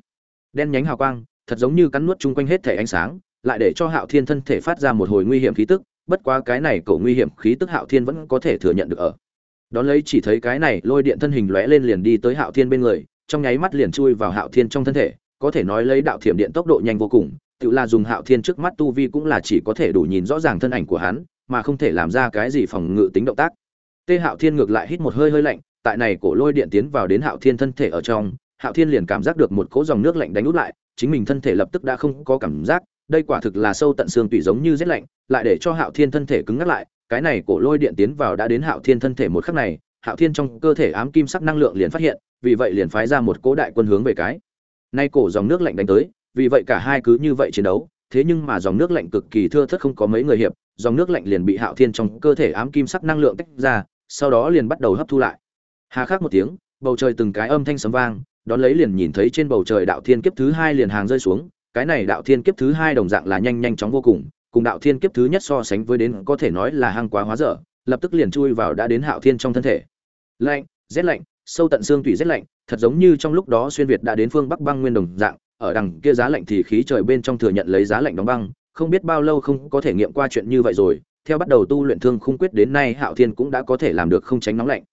Đen nhánh hào quang thật giống như cắn nuốt chung quanh hết thể ánh sáng, lại để cho hạo thiên thân thể phát ra một hồi nguy hiểm khí tức, bất quá cái này cổ nguy hiểm khí tức hạo thiên vẫn có thể thừa nhận được ở. Đón lấy chỉ thấy cái này lôi điện thân hình lóe lên liền đi tới hạo thiên bên người, trong nháy mắt liền chui vào hạo thiên trong thân thể, có thể nói lấy đạo thiểm điện tốc độ nhanh vô cùng, tự là dùng hạo thiên trước mắt tu vi cũng là chỉ có thể đủ nhìn rõ ràng thân ảnh của hắn, mà không thể làm ra cái gì phòng ngự tính động tác. Tê hạo thiên ngược lại hít một hơi hơi lạnh, tại này cổ lôi điện tiến vào đến hạo thiên thân thể ở trong, hạo thiên liền cảm giác được một cỗ dòng nước lạnh đánh út lại chính mình thân thể lập tức đã không có cảm giác, đây quả thực là sâu tận xương tủy giống như rét lạnh, lại để cho hạo thiên thân thể cứng ngắc lại, cái này cổ lôi điện tiến vào đã đến hạo thiên thân thể một khắc này, hạo thiên trong cơ thể ám kim sắc năng lượng liền phát hiện, vì vậy liền phái ra một cỗ đại quân hướng về cái. Nay cổ dòng nước lạnh đánh tới, vì vậy cả hai cứ như vậy chiến đấu, thế nhưng mà dòng nước lạnh cực kỳ thưa thớt không có mấy người hiệp, dòng nước lạnh liền bị hạo thiên trong cơ thể ám kim sắc năng lượng tách ra, sau đó liền bắt đầu hấp thu lại. Hà khắc một tiếng, bầu trời từng cái âm thanh sấm vang đón lấy liền nhìn thấy trên bầu trời đạo thiên kiếp thứ hai liền hàng rơi xuống, cái này đạo thiên kiếp thứ hai đồng dạng là nhanh nhanh chóng vô cùng cùng đạo thiên kiếp thứ nhất so sánh với đến có thể nói là hăng quá hóa dở, lập tức liền chui vào đã đến hạo thiên trong thân thể. Lạnh, rét lạnh, sâu tận xương tủy rét lạnh, thật giống như trong lúc đó xuyên việt đã đến phương bắc băng nguyên đồng dạng, ở đằng kia giá lạnh thì khí trời bên trong thừa nhận lấy giá lạnh đóng băng, không biết bao lâu không có thể nghiệm qua chuyện như vậy rồi, theo bắt đầu tu luyện thương khung quyết đến nay hạo thiên cũng đã có thể làm được không tránh nóng lạnh.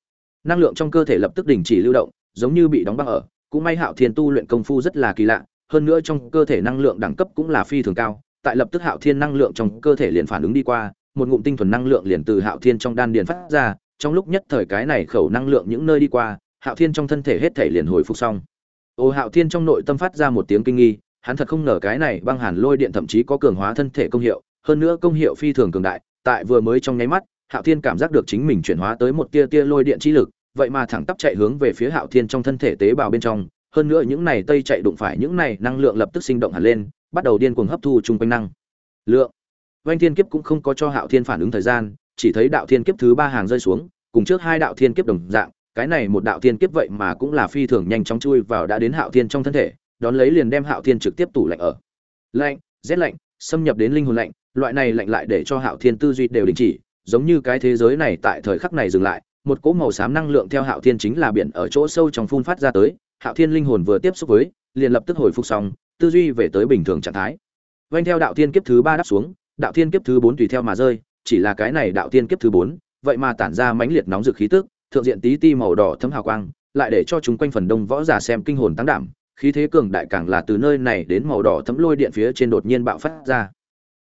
Năng lượng trong cơ thể lập tức đình chỉ lưu động, giống như bị đóng băng ở cũng may hạo thiên tu luyện công phu rất là kỳ lạ, hơn nữa trong cơ thể năng lượng đẳng cấp cũng là phi thường cao, tại lập tức hạo thiên năng lượng trong cơ thể liền phản ứng đi qua, một ngụm tinh thuần năng lượng liền từ hạo thiên trong đan điền phát ra, trong lúc nhất thời cái này khẩu năng lượng những nơi đi qua, hạo thiên trong thân thể hết thể liền hồi phục xong. Ô, hạo thiên trong nội tâm phát ra một tiếng kinh nghi, hắn thật không ngờ cái này băng hàn lôi điện thậm chí có cường hóa thân thể công hiệu, hơn nữa công hiệu phi thường cường đại, tại vừa mới trong nháy mắt, hạo thiên cảm giác được chính mình chuyển hóa tới một tia tia lôi điện chi lực vậy mà thẳng tắp chạy hướng về phía hạo thiên trong thân thể tế bào bên trong. Hơn nữa những này tây chạy đụng phải những này năng lượng lập tức sinh động hẳn lên bắt đầu điên cuồng hấp thu chung quanh năng lượng. Vành Thiên Kiếp cũng không có cho Hạo Thiên phản ứng thời gian, chỉ thấy đạo thiên kiếp thứ ba hàng rơi xuống, cùng trước hai đạo thiên kiếp đồng dạng, cái này một đạo thiên kiếp vậy mà cũng là phi thường nhanh chóng chui vào đã đến Hạo Thiên trong thân thể, đón lấy liền đem Hạo Thiên trực tiếp tủ lạnh ở. Lạnh, rét lạnh, xâm nhập đến linh hồn lạnh, loại này lạnh lại để cho Hạo Thiên tư duy đều đình chỉ, giống như cái thế giới này tại thời khắc này dừng lại, một cỗ màu xám năng lượng theo Hạo Thiên chính là biển ở chỗ sâu trong phun phát ra tới, Hạo Thiên linh hồn vừa tiếp xúc với, liền lập tức hồi phục xong, tư duy về tới bình thường trạng thái. Vành theo đạo thiên kiếp thứ ba đáp xuống, đạo thiên kiếp thứ bốn tùy theo mà rơi, chỉ là cái này đạo thiên kiếp thứ bốn, vậy mà tản ra mãnh liệt nóng rực khí tức, thượng diện tí ti màu đỏ thấm hào quang, lại để cho chúng quanh phần đông võ giả xem kinh hồn tăng đảm, khí thế cường đại càng là từ nơi này đến màu đỏ thấm lôi điện phía trên đột nhiên bạo phát ra.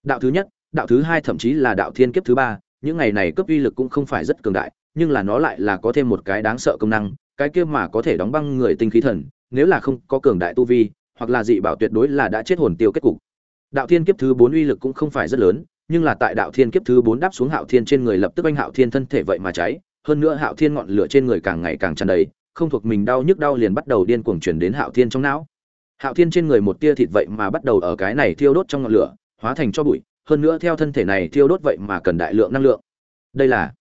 Đạo thứ nhất, đạo thứ hai thậm chí là đạo thiên kiếp thứ ba, những ngày này cấp uy lực cũng không phải rất cường đại, nhưng là nó lại là có thêm một cái đáng sợ công năng, cái kia mà có thể đóng băng người tinh khí thần, nếu là không có cường đại tu vi, hoặc là dị bảo tuyệt đối là đã chết hồn tiêu kết cục. Đạo thiên kiếp thứ 4 uy lực cũng không phải rất lớn, nhưng là tại đạo thiên kiếp thứ 4 đáp xuống Hạo Thiên trên người lập tức anh Hạo Thiên thân thể vậy mà cháy, hơn nữa Hạo Thiên ngọn lửa trên người càng ngày càng tràn đầy, không thuộc mình đau nhức đau liền bắt đầu điên cuồng truyền đến Hạo Thiên trong não. Hạo Thiên trên người một tia thịt vậy mà bắt đầu ở cái này thiêu đốt trong ngọn lửa, hóa thành cho bụi, hơn nữa theo thân thể này thiêu đốt vậy mà cần đại lượng năng lượng. Đây là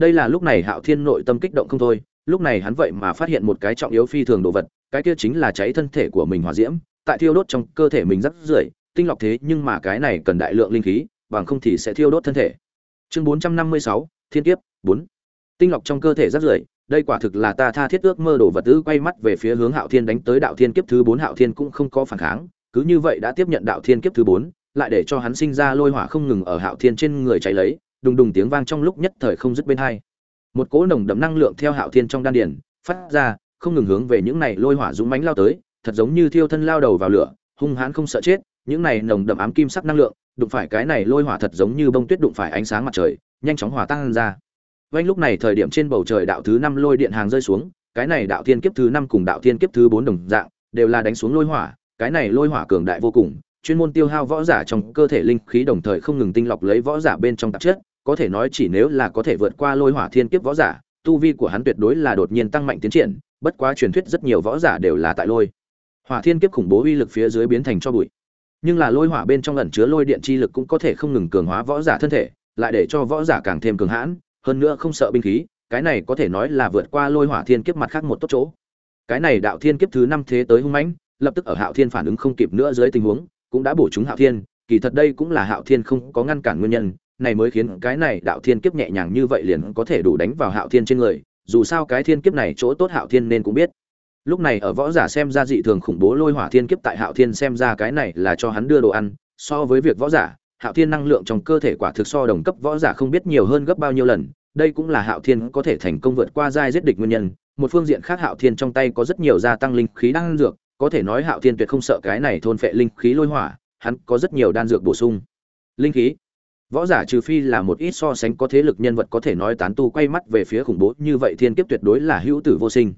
đây là lúc này Hạo Thiên nội tâm kích động không thôi, lúc này hắn vậy mà phát hiện một cái trọng yếu phi thường đồ vật, cái kia chính là cháy thân thể của mình hỏa diễm, tại thiêu đốt trong cơ thể mình rất rưởi, tinh lọc thế nhưng mà cái này cần đại lượng linh khí, bằng không thì sẽ thiêu đốt thân thể. Chương 456, Thiên kiếp 4. Tinh lọc trong cơ thể rất rưởi, đây quả thực là ta tha thiết ước mơ đồ vật tứ quay mắt về phía hướng Hạo Thiên đánh tới đạo thiên kiếp thứ 4 Hạo Thiên cũng không có phản kháng, cứ như vậy đã tiếp nhận đạo thiên kiếp thứ 4, lại để cho hắn sinh ra lôi hỏa không ngừng ở Hạo Thiên trên người cháy lấy, đùng đùng tiếng vang trong lúc nhất thời không dứt bên hai. Một cỗ nồng đậm năng lượng theo Hạo Thiên trong đan điền phát ra, không ngừng hướng về những này lôi hỏa dũng mãnh lao tới, thật giống như thiêu thân lao đầu vào lửa, hung hãn không sợ chết, những này nồng đậm ám kim sắc năng lượng, đụng phải cái này lôi hỏa thật giống như bông tuyết đụng phải ánh sáng mặt trời, nhanh chóng hòa tan ra. Vành lúc này thời điểm trên bầu trời đạo thứ năm lôi điện hàng rơi xuống, cái này đạo thiên kiếp thứ năm cùng đạo thiên kiếp thứ bốn đồng dạng, đều là đánh xuống lôi hỏa, cái này lôi hỏa cường đại vô cùng, chuyên môn tiêu hao võ giả trong cơ thể linh khí đồng thời không ngừng tinh lọc lấy võ giả bên trong tạp chất, có thể nói chỉ nếu là có thể vượt qua lôi hỏa thiên kiếp võ giả, tu vi của hắn tuyệt đối là đột nhiên tăng mạnh tiến triển, bất quá truyền thuyết rất nhiều võ giả đều là tại lôi. Hỏa thiên kiếp khủng bố uy lực phía dưới biến thành cho bụi nhưng là lôi hỏa bên trong ẩn chứa lôi điện chi lực cũng có thể không ngừng cường hóa võ giả thân thể lại để cho võ giả càng thêm cường hãn hơn nữa không sợ binh khí cái này có thể nói là vượt qua lôi hỏa thiên kiếp mặt khác một tốt chỗ cái này đạo thiên kiếp thứ năm thế tới hung mãnh lập tức ở hạo thiên phản ứng không kịp nữa dưới tình huống cũng đã bổ trúng hạo thiên kỳ thật đây cũng là hạo thiên không có ngăn cản nguyên nhân này mới khiến cái này đạo thiên kiếp nhẹ nhàng như vậy liền có thể đủ đánh vào hạo thiên trên người, dù sao cái thiên kiếp này chỗ tốt hạo thiên nên cũng biết. Lúc này ở võ giả xem ra dị thường khủng bố lôi hỏa thiên kiếp tại hạo thiên xem ra cái này là cho hắn đưa đồ ăn, so với việc võ giả, hạo thiên năng lượng trong cơ thể quả thực so đồng cấp võ giả không biết nhiều hơn gấp bao nhiêu lần, đây cũng là hạo thiên có thể thành công vượt qua giai giết địch nguyên nhân. Một phương diện khác hạo thiên trong tay có rất nhiều gia tăng linh khí đan dược, có thể nói hạo thiên tuyệt không sợ cái này thôn phệ linh khí lôi hỏa, hắn có rất nhiều đan dược bổ sung. Linh khí võ giả trừ phi là một ít so sánh có thế lực nhân vật có thể nói tán tu quay mắt về phía khủng bố như vậy thiên kiếp tuyệt đối là hữu tử vô sinh.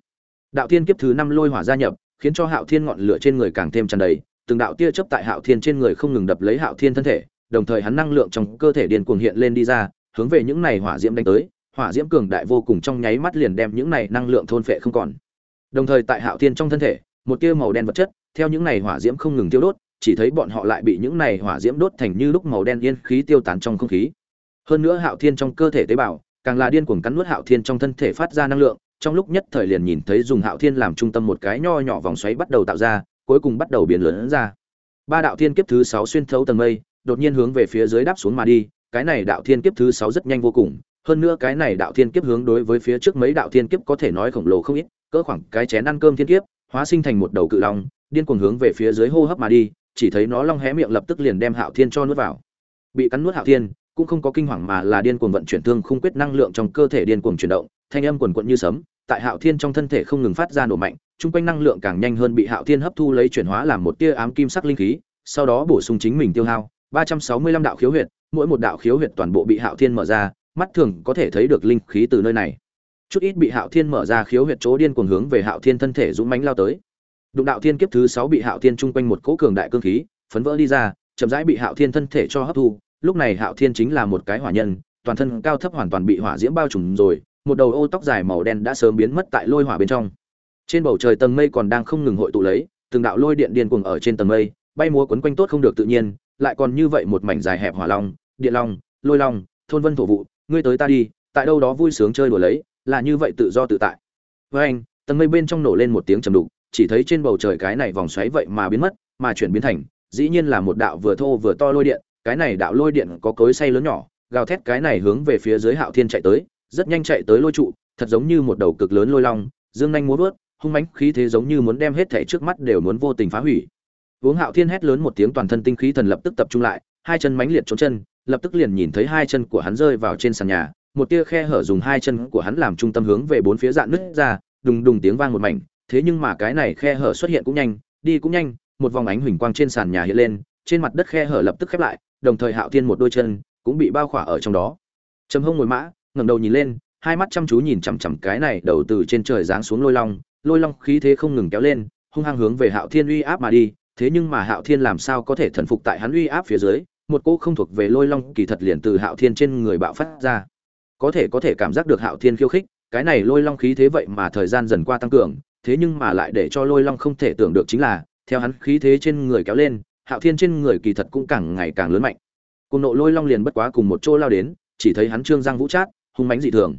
Đạo thiên kiếp thứ năm lôi hỏa gia nhập, khiến cho hạo thiên ngọn lửa trên người càng thêm tràn đầy, từng đạo tia chớp tại hạo thiên trên người không ngừng đập lấy hạo thiên thân thể, đồng thời hắn năng lượng trong cơ thể điên cuồng hiện lên đi ra, hướng về những này hỏa diễm đánh tới, hỏa diễm cường đại vô cùng trong nháy mắt liền đem những này năng lượng thôn phệ không còn. Đồng thời tại hạo thiên trong thân thể, một tia màu đen vật chất, theo những này hỏa diễm không ngừng tiêu đốt chỉ thấy bọn họ lại bị những này hỏa diễm đốt thành như lúc màu đen yên khí tiêu tán trong không khí. Hơn nữa hạo thiên trong cơ thể tế bào, càng là điên cuồng cắn nuốt hạo thiên trong thân thể phát ra năng lượng, trong lúc nhất thời liền nhìn thấy dùng hạo thiên làm trung tâm một cái nho nhỏ vòng xoáy bắt đầu tạo ra, cuối cùng bắt đầu biến lớn ra. Ba đạo thiên kiếp thứ sáu xuyên thấu tầng mây, đột nhiên hướng về phía dưới đáp xuống mà đi, cái này đạo thiên kiếp thứ sáu rất nhanh vô cùng, hơn nữa cái này đạo thiên kiếp hướng đối với phía trước mấy đạo thiên kiếp có thể nói khổng lồ không ít, cỡ khoảng cái chén ăn cơm thiên kiếp, hóa sinh thành một đầu cự long, điên cuồng hướng về phía dưới hô hấp mà đi chỉ thấy nó long hé miệng lập tức liền đem hạo thiên cho nuốt vào. Bị cắn nuốt hạo thiên, cũng không có kinh hoàng mà là điên cuồng vận chuyển thương khung quyết năng lượng trong cơ thể điên cuồng chuyển động, thanh âm quần quật như sấm, tại hạo thiên trong thân thể không ngừng phát ra nổ mạnh, chung quanh năng lượng càng nhanh hơn bị hạo thiên hấp thu lấy chuyển hóa làm một tia ám kim sắc linh khí, sau đó bổ sung chính mình tiêu hao, ba trăm sáu mươi lăm đạo khiếu huyệt, mỗi một đạo khiếu huyệt toàn bộ bị hạo thiên mở ra, mắt thường có thể thấy được linh khí từ nơi này. Chút ít bị hạo thiên mở ra khiếu huyệt chỗ điên cuồng hướng về hạo thiên thân thể dũng mãnh lao tới đụng đạo thiên kiếp thứ sáu bị hạo thiên chung quanh một cỗ cường đại cương khí, phấn vỡ đi ra, chậm rãi bị hạo thiên thân thể cho hấp thu. Lúc này hạo thiên chính là một cái hỏa nhân, toàn thân cao thấp hoàn toàn bị hỏa diễm bao trùm rồi, một đầu ô tóc dài màu đen đã sớm biến mất tại lôi hỏa bên trong. Trên bầu trời tầng mây còn đang không ngừng hội tụ lấy, từng đạo lôi điện điên cuồng ở trên tầng mây, bay múa quấn quanh tốt không được tự nhiên, lại còn như vậy một mảnh dài hẹp hỏa long, điện long, lôi long, thôn vân thổ vụ, ngươi tới ta đi, tại đâu đó vui sướng chơi đùa lấy, là như vậy tự do tự tại. Với anh, tầng mây bên trong nổ lên một tiếng trầm đục chỉ thấy trên bầu trời cái này vòng xoáy vậy mà biến mất, mà chuyển biến thành, dĩ nhiên là một đạo vừa thô vừa to lôi điện, cái này đạo lôi điện có cối xay lớn nhỏ, gào thét cái này hướng về phía dưới hạo thiên chạy tới, rất nhanh chạy tới lôi trụ, thật giống như một đầu cực lớn lôi long, dương nhanh muốn vớt, hung mãnh khí thế giống như muốn đem hết thể trước mắt đều muốn vô tình phá hủy. Uống hạo thiên hét lớn một tiếng toàn thân tinh khí thần lập tức tập trung lại, hai chân mãnh liệt trốn chân, lập tức liền nhìn thấy hai chân của hắn rơi vào trên sàn nhà, một tia khe hở dùng hai chân của hắn làm trung tâm hướng về bốn phía dạn nứt ra, đùng đùng tiếng vang một mảnh thế nhưng mà cái này khe hở xuất hiện cũng nhanh, đi cũng nhanh, một vòng ánh huỳnh quang trên sàn nhà hiện lên, trên mặt đất khe hở lập tức khép lại, đồng thời hạo thiên một đôi chân cũng bị bao khỏa ở trong đó. Trầm hông ngồi mã, ngẩng đầu nhìn lên, hai mắt chăm chú nhìn chằm chằm cái này đầu từ trên trời giáng xuống lôi long lôi long khí thế không ngừng kéo lên, hung hăng hướng về hạo thiên uy áp mà đi, thế nhưng mà hạo thiên làm sao có thể thần phục tại hắn uy áp phía dưới, một cô không thuộc về lôi long kỳ thật liền từ hạo thiên trên người bạo phát ra. Có thể có thể cảm giác được hạo thiên khiêu khích, cái này lôi long khí thế vậy mà thời gian dần qua tăng cường thế nhưng mà lại để cho lôi long không thể tưởng được chính là, theo hắn khí thế trên người kéo lên, hạo thiên trên người kỳ thật cũng càng ngày càng lớn mạnh. Cùng nộ lôi long liền bất quá cùng một chỗ lao đến, chỉ thấy hắn trương giang vũ trát hung mãnh dị thường.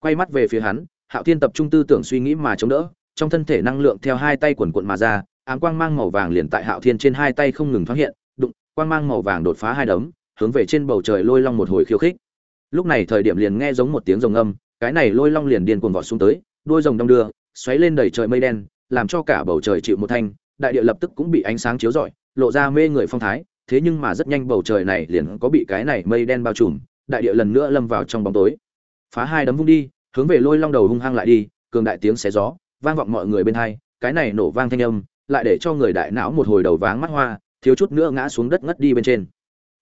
Quay mắt về phía hắn, hạo thiên tập trung tư tưởng suy nghĩ mà chống đỡ, trong thân thể năng lượng theo hai tay quần quận mà ra, ám quang mang màu vàng liền tại hạo thiên trên hai tay không ngừng thoáng hiện, đụng, quang mang màu vàng đột phá hai đấm, hướng về trên bầu trời lôi long một hồi khiêu khích. Lúc này thời điểm liền nghe giống một tiếng rồng âm, cái này lôi long liền điên cuồng vọt xuống tới, đuôi rồng đong đưa xoáy lên đầy trời mây đen, làm cho cả bầu trời chịu một thanh, đại địa lập tức cũng bị ánh sáng chiếu rọi, lộ ra mê người phong thái, thế nhưng mà rất nhanh bầu trời này liền có bị cái này mây đen bao trùm, đại địa lần nữa lâm vào trong bóng tối. Phá hai đấm vung đi, hướng về lôi long đầu hung hăng lại đi, cường đại tiếng xé gió, vang vọng mọi người bên hai, cái này nổ vang thanh âm, lại để cho người đại não một hồi đầu váng mắt hoa, thiếu chút nữa ngã xuống đất ngất đi bên trên.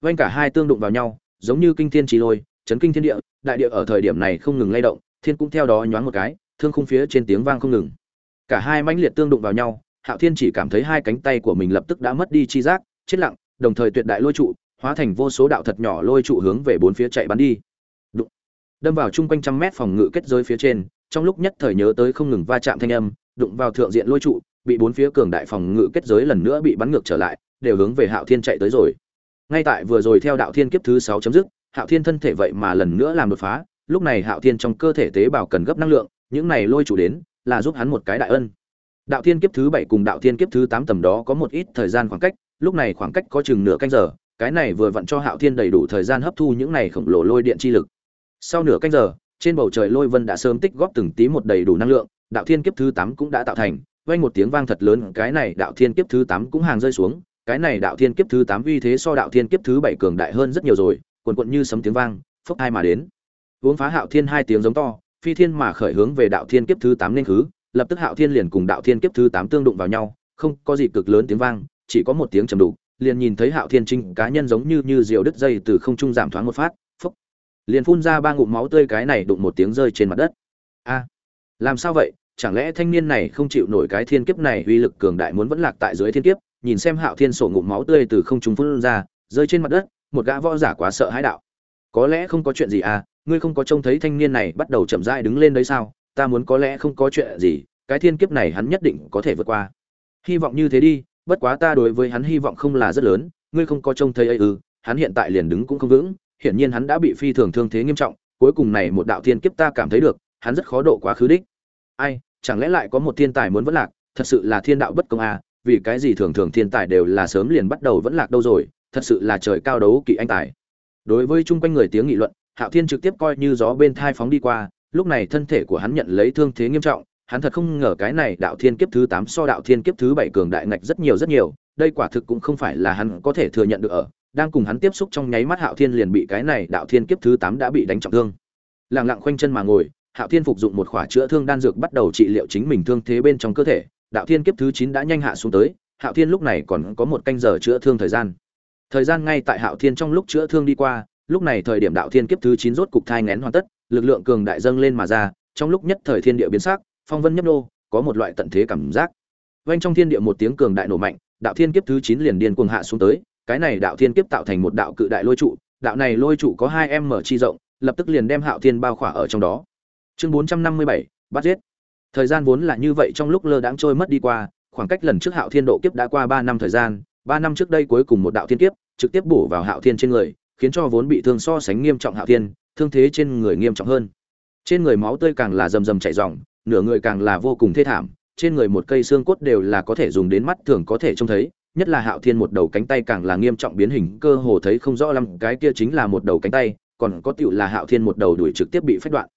Vanh cả hai tương đụng vào nhau, giống như kinh thiên trì lôi, chấn kinh thiên địa, đại địa ở thời điểm này không ngừng lay động, thiên cũng theo đó nhoáng một cái thương khung phía trên tiếng vang không ngừng. Cả hai mãnh liệt tương đụng vào nhau, hạo thiên chỉ cảm thấy hai cánh tay của mình lập tức đã mất đi chi giác, chết lặng, đồng thời tuyệt đại lôi trụ, hóa thành vô số đạo thật nhỏ lôi trụ hướng về bốn phía chạy bắn đi. Đụng. đâm vào chung quanh trăm mét phòng ngự kết giới phía trên, trong lúc nhất thời nhớ tới không ngừng va chạm thanh âm, đụng vào thượng diện lôi trụ, bị bốn phía cường đại phòng ngự kết giới lần nữa bị bắn ngược trở lại, đều hướng về hạo thiên chạy tới rồi. Ngay tại vừa rồi theo đạo thiên kiếp thứ sáu chấm dứt, hạo thiên thân thể vậy mà lần nữa làm đột phá, lúc này hạo thiên trong cơ thể tế bào cần gấp năng lượng những này lôi chủ đến là giúp hắn một cái đại ân. Đạo thiên kiếp thứ bảy cùng đạo thiên kiếp thứ tám tầm đó có một ít thời gian khoảng cách, lúc này khoảng cách có chừng nửa canh giờ, cái này vừa vặn cho hạo thiên đầy đủ thời gian hấp thu những này khổng lồ lôi điện chi lực. Sau nửa canh giờ, trên bầu trời lôi vân đã sớm tích góp từng tí một đầy đủ năng lượng, đạo thiên kiếp thứ tám cũng đã tạo thành, vang một tiếng vang thật lớn, cái này đạo thiên kiếp thứ tám cũng hàng rơi xuống, cái này đạo thiên kiếp thứ tám uy thế so đạo thiên kiếp thứ bảy cường đại hơn rất nhiều rồi quần quận như sấm tiếng vang, phốc hai mà đến. Uống phá hạo thiên hai tiếng giống to phi thiên mà khởi hướng về đạo thiên kiếp thứ tám nên khứ, lập tức hạo thiên liền cùng đạo thiên kiếp thứ tám tương đụng vào nhau, không có gì cực lớn tiếng vang, chỉ có một tiếng trầm đủ liền nhìn thấy hạo thiên trinh cá nhân giống như như diều đứt dây từ không trung giảm thoáng một phát, phốc. liền phun ra ba ngụm máu tươi cái này đụng một tiếng rơi trên mặt đất a, làm sao vậy chẳng lẽ thanh niên này không chịu nổi cái thiên kiếp này, uy lực cường đại muốn vẫn lạc tại dưới thiên kiếp, nhìn xem hạo thiên sổ ngụm máu tươi từ không trung phun ra, rơi trên mặt đất, một gã võ giả quá sợ hãi đạo có lẽ không có chuyện gì à ngươi không có trông thấy thanh niên này bắt đầu chậm rãi đứng lên đấy sao? Ta muốn có lẽ không có chuyện gì, cái thiên kiếp này hắn nhất định có thể vượt qua. Hy vọng như thế đi, bất quá ta đối với hắn hy vọng không là rất lớn, ngươi không có trông thấy ấy ư, hắn hiện tại liền đứng cũng không vững, hiển nhiên hắn đã bị phi thường thương thế nghiêm trọng, cuối cùng này một đạo thiên kiếp ta cảm thấy được, hắn rất khó độ quá khứ đích. Ai, chẳng lẽ lại có một thiên tài muốn vẫn lạc? Thật sự là thiên đạo bất công à vì cái gì thường thường thiên tài đều là sớm liền bắt đầu vẫn lạc đâu rồi, thật sự là trời cao đấu kỵ anh tài. Đối với chung quanh người tiếng nghị luận hạo thiên trực tiếp coi như gió bên thai phóng đi qua, lúc này thân thể của hắn nhận lấy thương thế nghiêm trọng, hắn thật không ngờ cái này đạo thiên kiếp thứ tám so đạo thiên kiếp thứ bảy cường đại ngạch rất nhiều rất nhiều, đây quả thực cũng không phải là hắn có thể thừa nhận được ở, đang cùng hắn tiếp xúc trong nháy mắt hạo thiên liền bị cái này đạo thiên kiếp thứ tám đã bị đánh trọng thương. Lặng lặng khoanh chân mà ngồi, hạo thiên phục dụng một khỏa chữa thương đan dược bắt đầu trị liệu chính mình thương thế bên trong cơ thể, đạo thiên kiếp thứ chín đã nhanh hạ xuống tới, hạo thiên lúc này còn có một canh giờ chữa thương thời gian. Thời gian ngay tại hạo thiên trong lúc chữa thương đi qua lúc này thời điểm đạo thiên kiếp thứ chín rốt cục thai ngén hoàn tất, lực lượng cường đại dâng lên mà ra, trong lúc nhất thời thiên địa biến sắc, phong vân nhấp nô, có một loại tận thế cảm giác. Vang trong thiên địa một tiếng cường đại nổ mạnh, đạo thiên kiếp thứ chín liền điên cuồng hạ xuống tới, cái này đạo thiên kiếp tạo thành một đạo cự đại lôi trụ, đạo này lôi trụ có hai m chi rộng, lập tức liền đem hạo thiên bao khỏa ở trong đó. Chương bốn trăm năm mươi bảy, bắt giết. Thời gian vốn là như vậy trong lúc lơ đãng trôi mất đi qua, khoảng cách lần trước hạo thiên độ kiếp đã qua ba năm thời gian, ba năm trước đây cuối cùng một đạo thiên kiếp, trực tiếp bổ vào hạo thiên trên người khiến cho vốn bị thương so sánh nghiêm trọng hạo thiên, thương thế trên người nghiêm trọng hơn. Trên người máu tươi càng là rầm rầm chảy ròng, nửa người càng là vô cùng thê thảm, trên người một cây xương cốt đều là có thể dùng đến mắt thường có thể trông thấy, nhất là hạo thiên một đầu cánh tay càng là nghiêm trọng biến hình, cơ hồ thấy không rõ lắm, cái kia chính là một đầu cánh tay, còn có tiểu là hạo thiên một đầu đuổi trực tiếp bị phách đoạn.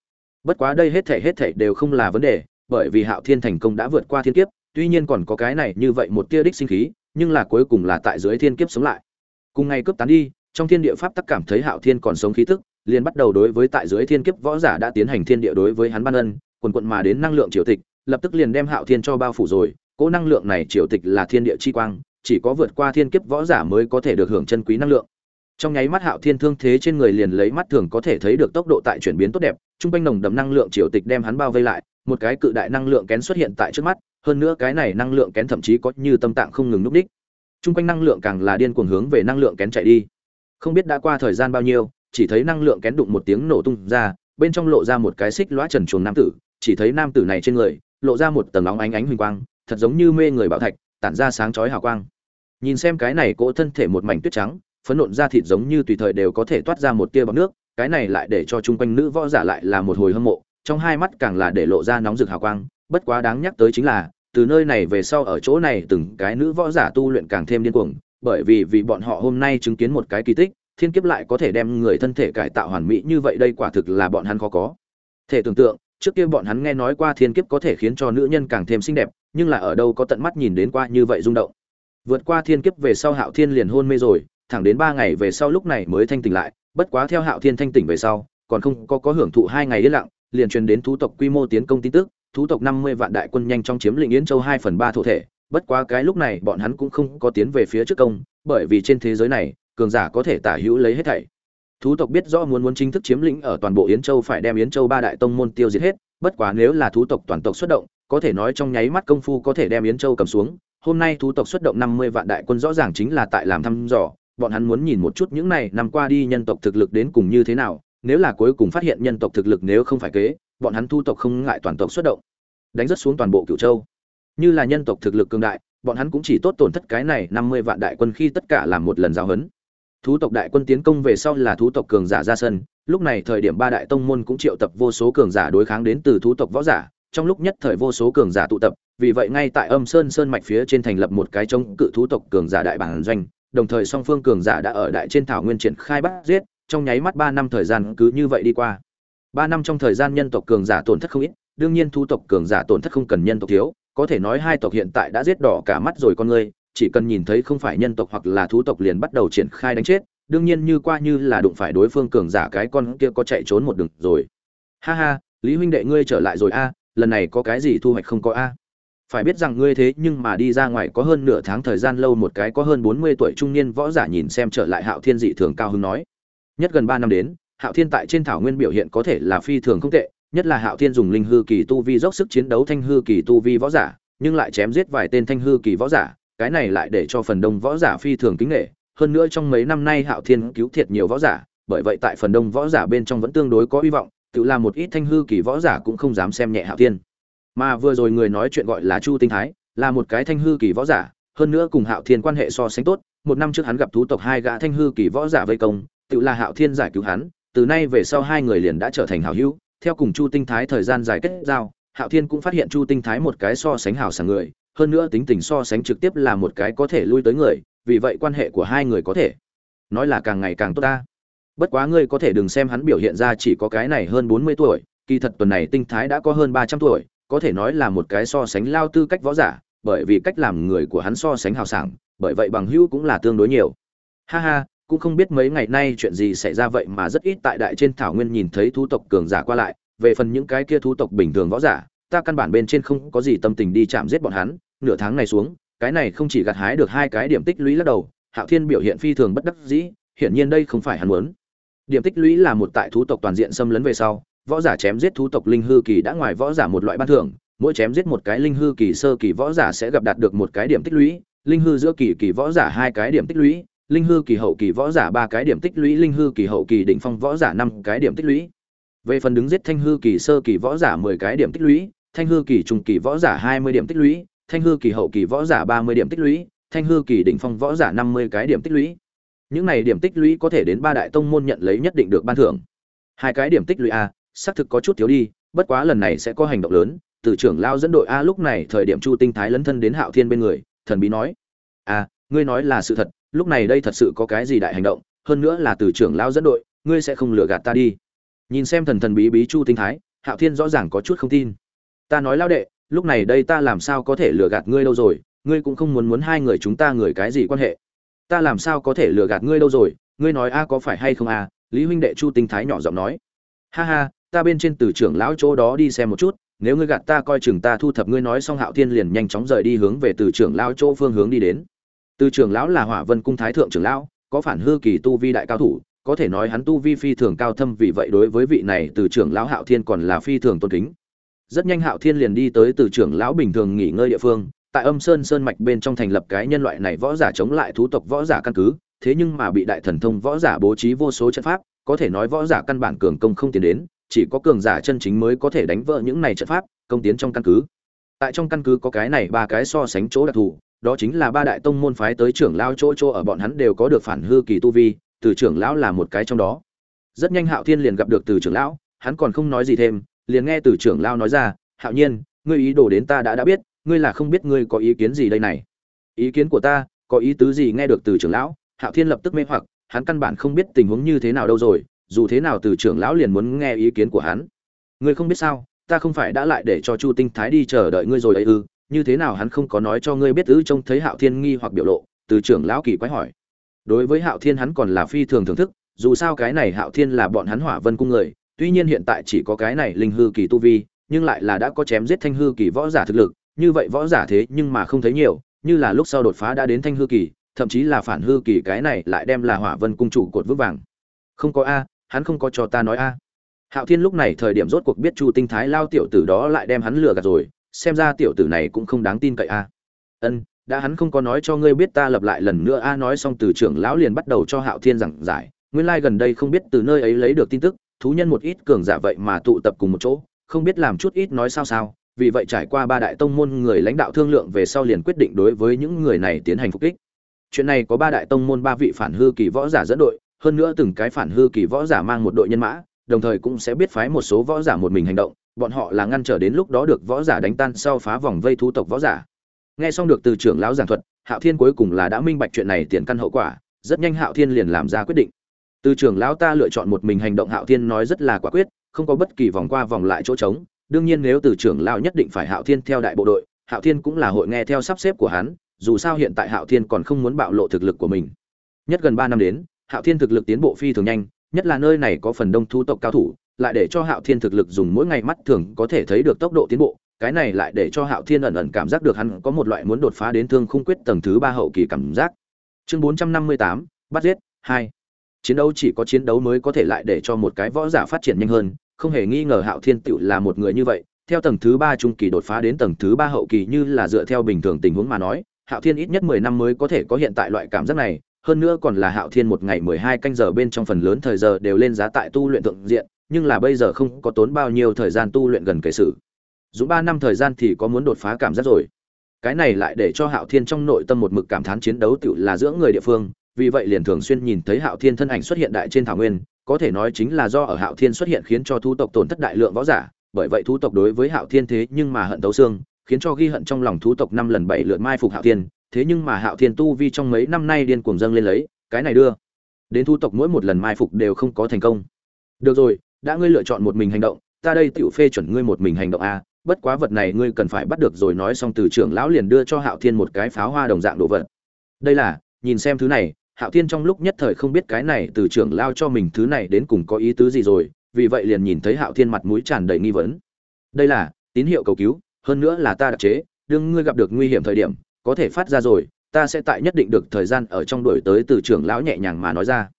Bất quá đây hết thể hết thể đều không là vấn đề, bởi vì hạo thiên thành công đã vượt qua thiên kiếp, tuy nhiên còn có cái này như vậy một tia đích sinh khí, nhưng là cuối cùng là tại dưới thiên kiếp sống lại. Cùng ngày cướp tán đi trong thiên địa pháp tắc cảm thấy hạo thiên còn sống khí tức, liền bắt đầu đối với tại dưới thiên kiếp võ giả đã tiến hành thiên địa đối với hắn ban ân, quần quần mà đến năng lượng triều tịch, lập tức liền đem hạo thiên cho bao phủ rồi. Cỗ năng lượng này triều tịch là thiên địa chi quang, chỉ có vượt qua thiên kiếp võ giả mới có thể được hưởng chân quý năng lượng. Trong nháy mắt hạo thiên thương thế trên người liền lấy mắt thường có thể thấy được tốc độ tại chuyển biến tốt đẹp, trung quanh nồng đậm năng lượng triều tịch đem hắn bao vây lại, một cái cự đại năng lượng kén xuất hiện tại trước mắt, hơn nữa cái này năng lượng kén thậm chí có như tâm tạng không ngừng núp đích. Trung quanh năng lượng càng là điên cuồng hướng về năng lượng kén chạy đi không biết đã qua thời gian bao nhiêu, chỉ thấy năng lượng kén đụng một tiếng nổ tung ra, bên trong lộ ra một cái xích lõa trần chuồng nam tử, chỉ thấy nam tử này trên người, lộ ra một tầng óng ánh ánh huỳnh quang, thật giống như mê người bảo thạch, tản ra sáng chói hào quang. Nhìn xem cái này cỗ thân thể một mảnh tuyết trắng, phấn nộn da thịt giống như tùy thời đều có thể toát ra một tia bọc nước, cái này lại để cho chung quanh nữ võ giả lại là một hồi hâm mộ, trong hai mắt càng là để lộ ra nóng rực hào quang, bất quá đáng nhắc tới chính là, từ nơi này về sau ở chỗ này từng cái nữ võ giả tu luyện càng thêm điên cuồng bởi vì vì bọn họ hôm nay chứng kiến một cái kỳ tích, thiên kiếp lại có thể đem người thân thể cải tạo hoàn mỹ như vậy đây quả thực là bọn hắn khó có. Thể tưởng tượng, trước kia bọn hắn nghe nói qua thiên kiếp có thể khiến cho nữ nhân càng thêm xinh đẹp, nhưng là ở đâu có tận mắt nhìn đến qua như vậy rung động. Vượt qua thiên kiếp về sau hạo thiên liền hôn mê rồi, thẳng đến ba ngày về sau lúc này mới thanh tỉnh lại, bất quá theo hạo thiên thanh tỉnh về sau, còn không có có hưởng thụ hai ngày yên lặng, liền truyền đến thú tộc quy mô tiến công tin tức, thú tộc năm mươi vạn đại quân nhanh chóng chiếm lĩnh yến châu hai phần ba thổ thể bất quá cái lúc này bọn hắn cũng không có tiến về phía trước công, bởi vì trên thế giới này, cường giả có thể tả hữu lấy hết thảy. Thú tộc biết rõ muốn muốn chính thức chiếm lĩnh ở toàn bộ yến châu phải đem yến châu ba đại tông môn tiêu diệt hết, bất quá nếu là thú tộc toàn tộc xuất động, có thể nói trong nháy mắt công phu có thể đem yến châu cầm xuống. Hôm nay thú tộc xuất động năm mươi vạn đại quân rõ ràng chính là tại làm thăm dò, bọn hắn muốn nhìn một chút những này năm qua đi nhân tộc thực lực đến cùng như thế nào, nếu là cuối cùng phát hiện nhân tộc thực lực nếu không phải kế, bọn hắn thu tộc không ngại toàn tộc xuất động. Đánh rất xuống toàn bộ cửu châu như là nhân tộc thực lực cường đại, bọn hắn cũng chỉ tốt tổn thất cái này năm mươi vạn đại quân khi tất cả làm một lần giáo huấn. Thú tộc đại quân tiến công về sau là thú tộc cường giả ra sân, lúc này thời điểm ba đại tông môn cũng triệu tập vô số cường giả đối kháng đến từ thú tộc võ giả, trong lúc nhất thời vô số cường giả tụ tập, vì vậy ngay tại âm sơn sơn mạch phía trên thành lập một cái chống cự thú tộc cường giả đại bản doanh, đồng thời song phương cường giả đã ở đại trên thảo nguyên triển khai bắt giết, trong nháy mắt ba năm thời gian cứ như vậy đi qua. Ba năm trong thời gian nhân tộc cường giả tổn thất không ít đương nhiên thú tộc cường giả tổn thất không cần nhân tộc thiếu, có thể nói hai tộc hiện tại đã giết đỏ cả mắt rồi con người, chỉ cần nhìn thấy không phải nhân tộc hoặc là thú tộc liền bắt đầu triển khai đánh chết, đương nhiên như qua như là đụng phải đối phương cường giả cái con kia có chạy trốn một đường rồi. Ha ha, lý huynh đệ ngươi trở lại rồi a, lần này có cái gì thu hoạch không có a? Phải biết rằng ngươi thế nhưng mà đi ra ngoài có hơn nửa tháng thời gian lâu một cái có hơn bốn mươi tuổi trung niên võ giả nhìn xem trở lại hạo thiên dị thường cao hứng nói. Nhất gần ba năm đến, hạo thiên tại trên thảo nguyên biểu hiện có thể là phi thường không tệ nhất là hạo thiên dùng linh hư kỳ tu vi dốc sức chiến đấu thanh hư kỳ tu vi võ giả, nhưng lại chém giết vài tên thanh hư kỳ võ giả, cái này lại để cho phần đông võ giả phi thường kính nghệ hơn nữa trong mấy năm nay hạo thiên cứu thiệt nhiều võ giả, bởi vậy tại phần đông võ giả bên trong vẫn tương đối có hy vọng, tự làm một ít thanh hư kỳ võ giả cũng không dám xem nhẹ hạo thiên. Mà vừa rồi người nói chuyện gọi là chu tinh thái, là một cái thanh hư kỳ võ giả, hơn nữa cùng hạo thiên quan hệ so sánh tốt, một năm trước hắn gặp thú tộc hai gã thanh hư kỳ võ giả vây công, tự là hạo thiên giải cứu hắn, từ nay về sau hai người liền đã trở thành hảo hữu theo cùng chu tinh thái thời gian dài kết giao, hạo thiên cũng phát hiện chu tinh thái một cái so sánh hảo sảng người, hơn nữa tính tình so sánh trực tiếp là một cái có thể lui tới người, vì vậy quan hệ của hai người có thể nói là càng ngày càng tốt ta. Bất quá ngươi có thể đừng xem hắn biểu hiện ra chỉ có cái này hơn bốn mươi tuổi, kỳ thật tuần này tinh thái đã có hơn ba trăm tuổi, có thể nói là một cái so sánh lao tư cách võ giả, bởi vì cách làm người của hắn so sánh hào sảng, bởi vậy bằng hữu cũng là tương đối nhiều. Ha ha cũng không biết mấy ngày nay chuyện gì xảy ra vậy mà rất ít tại đại trên thảo nguyên nhìn thấy thú tộc cường giả qua lại, về phần những cái kia thú tộc bình thường võ giả, ta căn bản bên trên không có gì tâm tình đi chạm giết bọn hắn. Nửa tháng này xuống, cái này không chỉ gặt hái được hai cái điểm tích lũy lắc đầu, hạo thiên biểu hiện phi thường bất đắc dĩ, hiển nhiên đây không phải hắn muốn. Điểm tích lũy là một tại thú tộc toàn diện xâm lấn về sau, võ giả chém giết thú tộc linh hư kỳ đã ngoài võ giả một loại ban thưởng, mỗi chém giết một cái linh hư kỳ sơ kỳ võ giả sẽ gặp đạt được một cái điểm tích lũy, linh hư giữa kỳ kỳ võ giả hai cái điểm tích lũy linh hư kỳ hậu kỳ võ giả ba cái điểm tích lũy, linh hư kỳ hậu kỳ đỉnh phong võ giả năm cái điểm tích lũy. Về phần đứng giết thanh hư kỳ sơ kỳ võ giả mười cái điểm tích lũy, thanh hư kỳ trung kỳ võ giả hai mươi điểm tích lũy, thanh hư kỳ hậu kỳ võ giả ba mươi điểm tích lũy, thanh hư kỳ đỉnh phong võ giả năm mươi cái điểm tích lũy. Những này điểm tích lũy có thể đến ba đại tông môn nhận lấy nhất định được ban thưởng. Hai cái điểm tích lũy a, xác thực có chút thiếu đi, bất quá lần này sẽ có hành động lớn, từ trưởng lao dẫn đội a lúc này thời điểm chu tinh thái lấn thân đến hạo thiên bên người, thần bí nói a ngươi nói là sự thật lúc này đây thật sự có cái gì đại hành động, hơn nữa là từ trưởng lao dẫn đội, ngươi sẽ không lừa gạt ta đi. Nhìn xem thần thần bí bí chu tinh thái, hạo thiên rõ ràng có chút không tin. Ta nói lao đệ, lúc này đây ta làm sao có thể lừa gạt ngươi đâu rồi, ngươi cũng không muốn muốn hai người chúng ta người cái gì quan hệ. Ta làm sao có thể lừa gạt ngươi đâu rồi, ngươi nói a có phải hay không a? Lý huynh đệ chu tinh thái nhỏ giọng nói. Ha ha, ta bên trên từ trưởng lão chỗ đó đi xem một chút, nếu ngươi gạt ta coi chừng ta thu thập ngươi nói xong hạo thiên liền nhanh chóng rời đi hướng về từ trưởng lão chỗ phương hướng đi đến từ trưởng lão là hỏa vân cung thái thượng trưởng lão, có phản hư kỳ tu vi đại cao thủ, có thể nói hắn tu vi phi thường cao thâm, vì vậy đối với vị này từ trưởng lão hạo thiên còn là phi thường tôn kính. Rất nhanh hạo thiên liền đi tới từ trưởng lão bình thường nghỉ ngơi địa phương, tại âm sơn sơn mạch bên trong thành lập cái nhân loại này võ giả chống lại thú tộc võ giả căn cứ, thế nhưng mà bị đại thần thông võ giả bố trí vô số trận pháp, có thể nói võ giả căn bản cường công không tiến đến, chỉ có cường giả chân chính mới có thể đánh vỡ những này trận pháp, công tiến trong căn cứ. Tại trong căn cứ có cái này ba cái so sánh chỗ đặc thù đó chính là ba đại tông môn phái tới trưởng lão chỗ chỗ ở bọn hắn đều có được phản hư kỳ tu vi, từ trưởng lão là một cái trong đó. Rất nhanh hạo thiên liền gặp được từ trưởng lão, hắn còn không nói gì thêm, liền nghe từ trưởng lão nói ra, hạo nhiên, ngươi ý đồ đến ta đã đã biết, ngươi là không biết ngươi có ý kiến gì đây này. Ý kiến của ta, có ý tứ gì? Nghe được từ trưởng lão, hạo thiên lập tức mê hoặc, hắn căn bản không biết tình huống như thế nào đâu rồi, dù thế nào từ trưởng lão liền muốn nghe ý kiến của hắn. Ngươi không biết sao, ta không phải đã lại để cho chu tinh thái đi chờ đợi ngươi rồi ấy ư? Như thế nào hắn không có nói cho ngươi biết ư trông thấy hạo thiên nghi hoặc biểu lộ, từ trưởng lão kỳ quái hỏi. Đối với hạo thiên hắn còn là phi thường thưởng thức, dù sao cái này hạo thiên là bọn hắn hỏa vân cung người, tuy nhiên hiện tại chỉ có cái này linh hư kỳ tu vi, nhưng lại là đã có chém giết thanh hư kỳ võ giả thực lực, như vậy võ giả thế nhưng mà không thấy nhiều, như là lúc sau đột phá đã đến thanh hư kỳ, thậm chí là phản hư kỳ cái này lại đem là hỏa vân cung chủ cột vững vàng. Không có a, hắn không có cho ta nói a. Hạo thiên lúc này thời điểm rốt cuộc biết chu tinh thái lao tiểu tử đó lại đem hắn lừa gạt rồi xem ra tiểu tử này cũng không đáng tin cậy a. Ân, đã hắn không có nói cho ngươi biết ta lập lại lần nữa a, nói xong từ trưởng lão liền bắt đầu cho hạo thiên giảng giải. Nguyên lai gần đây không biết từ nơi ấy lấy được tin tức, thú nhân một ít cường giả vậy mà tụ tập cùng một chỗ, không biết làm chút ít nói sao sao. Vì vậy trải qua ba đại tông môn người lãnh đạo thương lượng về sau liền quyết định đối với những người này tiến hành phục kích. Chuyện này có ba đại tông môn ba vị phản hư kỳ võ giả dẫn đội, hơn nữa từng cái phản hư kỳ võ giả mang một đội nhân mã, đồng thời cũng sẽ biết phái một số võ giả một mình hành động bọn họ là ngăn trở đến lúc đó được võ giả đánh tan sau phá vòng vây thú tộc võ giả. Nghe xong được từ trưởng lão giảng thuật, hạo thiên cuối cùng là đã minh bạch chuyện này tiền căn hậu quả, rất nhanh hạo thiên liền làm ra quyết định. Từ trưởng lão ta lựa chọn một mình hành động, hạo thiên nói rất là quả quyết, không có bất kỳ vòng qua vòng lại chỗ trống. Đương nhiên nếu từ trưởng lão nhất định phải hạo thiên theo đại bộ đội, hạo thiên cũng là hội nghe theo sắp xếp của hắn, dù sao hiện tại hạo thiên còn không muốn bạo lộ thực lực của mình. Nhất gần ba năm đến, hạo thiên thực lực tiến bộ phi thường nhanh, nhất là nơi này có phần đông thu tộc cao thủ lại để cho hạo thiên thực lực dùng mỗi ngày mắt thường có thể thấy được tốc độ tiến bộ, cái này lại để cho hạo thiên ẩn ẩn cảm giác được hắn có một loại muốn đột phá đến thương khung quyết tầng thứ ba hậu kỳ cảm giác. Chương bốn trăm năm mươi tám, bắt giết, hai. Chiến đấu chỉ có chiến đấu mới có thể lại để cho một cái võ giả phát triển nhanh hơn, không hề nghi ngờ hạo thiên tựu là một người như vậy, theo tầng thứ ba trung kỳ đột phá đến tầng thứ ba hậu kỳ như là dựa theo bình thường tình huống mà nói, hạo thiên ít nhất mười năm mới có thể có hiện tại loại cảm giác này, hơn nữa còn là hạo thiên một ngày mười hai canh giờ bên trong phần lớn thời giờ đều lên giá tại tu luyện thượng diện nhưng là bây giờ không có tốn bao nhiêu thời gian tu luyện gần kể sự. Dù ba năm thời gian thì có muốn đột phá cảm giác rồi. Cái này lại để cho hạo thiên trong nội tâm một mực cảm thán chiến đấu tự là giữa người địa phương, vì vậy liền thường xuyên nhìn thấy hạo thiên thân ảnh xuất hiện đại trên thảo nguyên, có thể nói chính là do ở hạo thiên xuất hiện khiến cho thu tộc tổn thất đại lượng võ giả, bởi vậy thu tộc đối với hạo thiên thế nhưng mà hận tấu xương, khiến cho ghi hận trong lòng thu tộc năm lần bảy lượt mai phục hạo thiên, thế nhưng mà hạo thiên tu vi trong mấy năm nay điên cuồng dâng lên lấy, cái này đưa. Đến thu tộc mỗi một lần mai phục đều không có thành công. Được rồi đã ngươi lựa chọn một mình hành động, ta đây tựu phê chuẩn ngươi một mình hành động a, bất quá vật này ngươi cần phải bắt được rồi nói xong từ trưởng lão liền đưa cho hạo thiên một cái pháo hoa đồng dạng đồ vật. Đây là, nhìn xem thứ này, hạo thiên trong lúc nhất thời không biết cái này từ trưởng lao cho mình thứ này đến cùng có ý tứ gì rồi, vì vậy liền nhìn thấy hạo thiên mặt mũi tràn đầy nghi vấn. Đây là, tín hiệu cầu cứu, hơn nữa là ta đặc chế, đương ngươi gặp được nguy hiểm thời điểm, có thể phát ra rồi, ta sẽ tại nhất định được thời gian ở trong đổi tới từ trưởng lão nhẹ nhàng mà nói ra.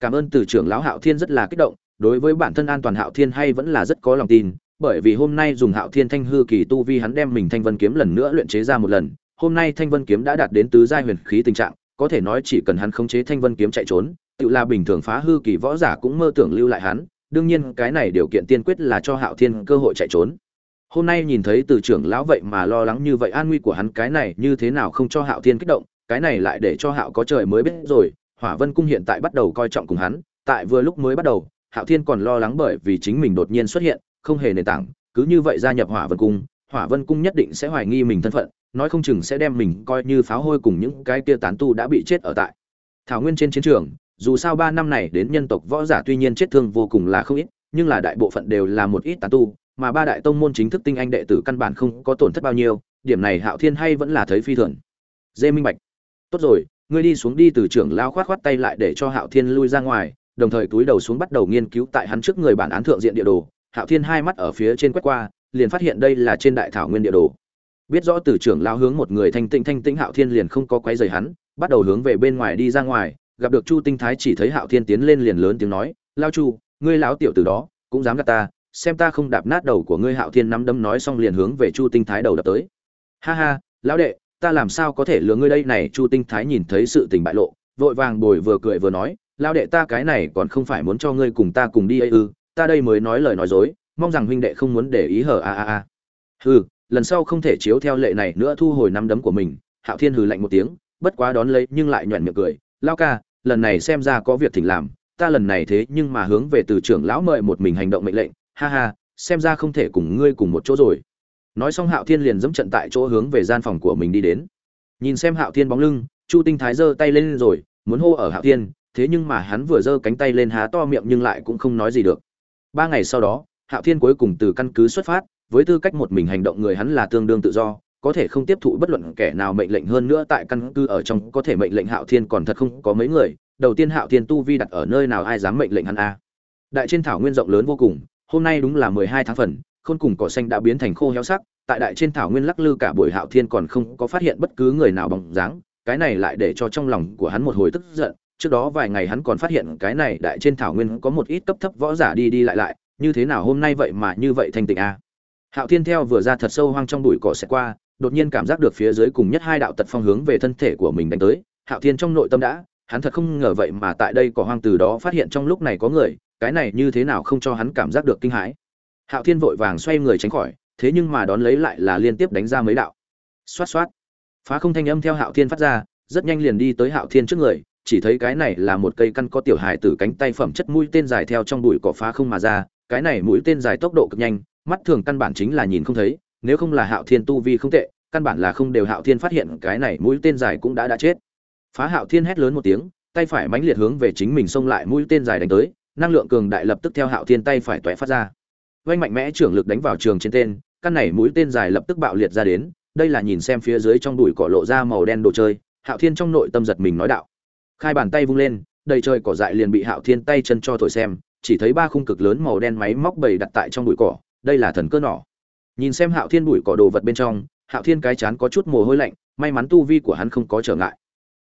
Cảm ơn từ trưởng lão hạo thiên rất là kích động đối với bản thân an toàn hạo thiên hay vẫn là rất có lòng tin, bởi vì hôm nay dùng hạo thiên thanh hư kỳ tu vi hắn đem mình thanh vân kiếm lần nữa luyện chế ra một lần, hôm nay thanh vân kiếm đã đạt đến tứ giai huyền khí tình trạng, có thể nói chỉ cần hắn khống chế thanh vân kiếm chạy trốn, tự là bình thường phá hư kỳ võ giả cũng mơ tưởng lưu lại hắn, đương nhiên cái này điều kiện tiên quyết là cho hạo thiên cơ hội chạy trốn. Hôm nay nhìn thấy từ trưởng lão vậy mà lo lắng như vậy, an nguy của hắn cái này như thế nào không cho hạo thiên kích động, cái này lại để cho hạo có trời mới biết rồi, hỏa vân cung hiện tại bắt đầu coi trọng cùng hắn, tại vừa lúc mới bắt đầu hạo thiên còn lo lắng bởi vì chính mình đột nhiên xuất hiện, không hề nền tảng, cứ như vậy gia nhập hỏa vân cung, hỏa vân cung nhất định sẽ hoài nghi mình thân phận, nói không chừng sẽ đem mình coi như pháo hôi cùng những cái kia tán tu đã bị chết ở tại thảo nguyên trên chiến trường, dù sao ba năm này đến nhân tộc võ giả tuy nhiên chết thương vô cùng là không ít, nhưng là đại bộ phận đều là một ít tán tu, mà ba đại tông môn chính thức tinh anh đệ tử căn bản không có tổn thất bao nhiêu, điểm này hạo thiên hay vẫn là thấy phi thường. Dê minh bạch, tốt rồi, ngươi đi xuống đi từ trưởng lao khoát khoát tay lại để cho hạo thiên lui ra ngoài đồng thời túi đầu xuống bắt đầu nghiên cứu tại hắn trước người bản án thượng diện địa đồ. Hạo thiên hai mắt ở phía trên quét qua, liền phát hiện đây là trên đại thảo nguyên địa đồ. Biết rõ từ trưởng lao hướng một người thanh tịnh thanh tĩnh hạo thiên liền không có quấy rầy hắn, bắt đầu hướng về bên ngoài đi ra ngoài, gặp được chu tinh thái chỉ thấy hạo thiên tiến lên liền lớn tiếng nói, lao chu, ngươi lão tiểu từ đó, cũng dám gạt ta, xem ta không đạp nát đầu của ngươi. Hạo thiên nắm đấm nói xong liền hướng về chu tinh thái đầu đập tới. Ha ha, lão đệ, ta làm sao có thể lừa ngươi đây? Này chu tinh thái nhìn thấy sự tình bại lộ, vội vàng bồi vừa cười vừa nói lao đệ ta cái này còn không phải muốn cho ngươi cùng ta cùng đi ấy ư, ta đây mới nói lời nói dối, mong rằng huynh đệ không muốn để ý hở a a a. Hừ, lần sau không thể chiếu theo lệ này nữa thu hồi năm đấm của mình, hạo thiên hừ lạnh một tiếng, bất quá đón lấy nhưng lại nhọn miệng cười, lao ca, lần này xem ra có việc thỉnh làm, ta lần này thế nhưng mà hướng về từ trưởng lão mời một mình hành động mệnh lệnh, ha ha, xem ra không thể cùng ngươi cùng một chỗ rồi. Nói xong hạo thiên liền dẫm trận tại chỗ hướng về gian phòng của mình đi đến. Nhìn xem hạo thiên bóng lưng, chu tinh thái giơ tay lên rồi, muốn hô ở hạo thiên thế nhưng mà hắn vừa giơ cánh tay lên há to miệng nhưng lại cũng không nói gì được. Ba ngày sau đó, hạo thiên cuối cùng từ căn cứ xuất phát, với tư cách một mình hành động người hắn là tương đương tự do, có thể không tiếp thụ bất luận kẻ nào mệnh lệnh hơn nữa tại căn cứ ở trong có thể mệnh lệnh hạo thiên còn thật không có mấy người, đầu tiên hạo thiên tu vi đặt ở nơi nào ai dám mệnh lệnh hắn a. Đại trên thảo nguyên rộng lớn vô cùng, hôm nay đúng là mười hai tháng phần, khôn cùng cỏ xanh đã biến thành khô héo sắc, tại đại trên thảo nguyên lắc lư cả buổi hạo thiên còn không có phát hiện bất cứ người nào bóng dáng, cái này lại để cho trong lòng của hắn một hồi tức giận trước đó vài ngày hắn còn phát hiện cái này đại trên thảo nguyên có một ít cấp thấp võ giả đi đi lại lại, như thế nào hôm nay vậy mà như vậy thanh tịnh a? Hạo thiên theo vừa ra thật sâu hoang trong bụi cỏ sẽ qua, đột nhiên cảm giác được phía dưới cùng nhất hai đạo tật phong hướng về thân thể của mình đánh tới. Hạo thiên trong nội tâm đã, hắn thật không ngờ vậy mà tại đây cỏ hoang từ đó phát hiện trong lúc này có người, cái này như thế nào không cho hắn cảm giác được kinh hãi. Hạo thiên vội vàng xoay người tránh khỏi, thế nhưng mà đón lấy lại là liên tiếp đánh ra mấy đạo. Xoát xoát. Phá không thanh âm theo hạo thiên phát ra, rất nhanh liền đi tới hạo thiên trước người chỉ thấy cái này là một cây căn có tiểu hài từ cánh tay phẩm chất mũi tên dài theo trong bụi cỏ phá không mà ra, cái này mũi tên dài tốc độ cực nhanh, mắt thường căn bản chính là nhìn không thấy, nếu không là hạo thiên tu vi không tệ, căn bản là không đều hạo thiên phát hiện cái này mũi tên dài cũng đã đã chết. Phá hạo thiên hét lớn một tiếng, tay phải mãnh liệt hướng về chính mình xông lại mũi tên dài đánh tới, năng lượng cường đại lập tức theo hạo thiên tay phải tóe phát ra. Vành mạnh mẽ trưởng lực đánh vào trường trên tên, căn này mũi tên dài lập tức bạo liệt ra đến, đây là nhìn xem phía dưới trong bụi cỏ lộ ra màu đen đồ chơi, hạo thiên trong nội tâm giật mình nói đạo khai bàn tay vung lên, đầy trời cỏ dại liền bị hạo thiên tay chân cho thổi xem, chỉ thấy ba khung cực lớn màu đen máy móc bầy đặt tại trong bụi cỏ, đây là thần cơ nỏ. Nhìn xem hạo thiên bụi cỏ đồ vật bên trong, hạo thiên cái chán có chút mồ hôi lạnh, may mắn tu vi của hắn không có trở ngại.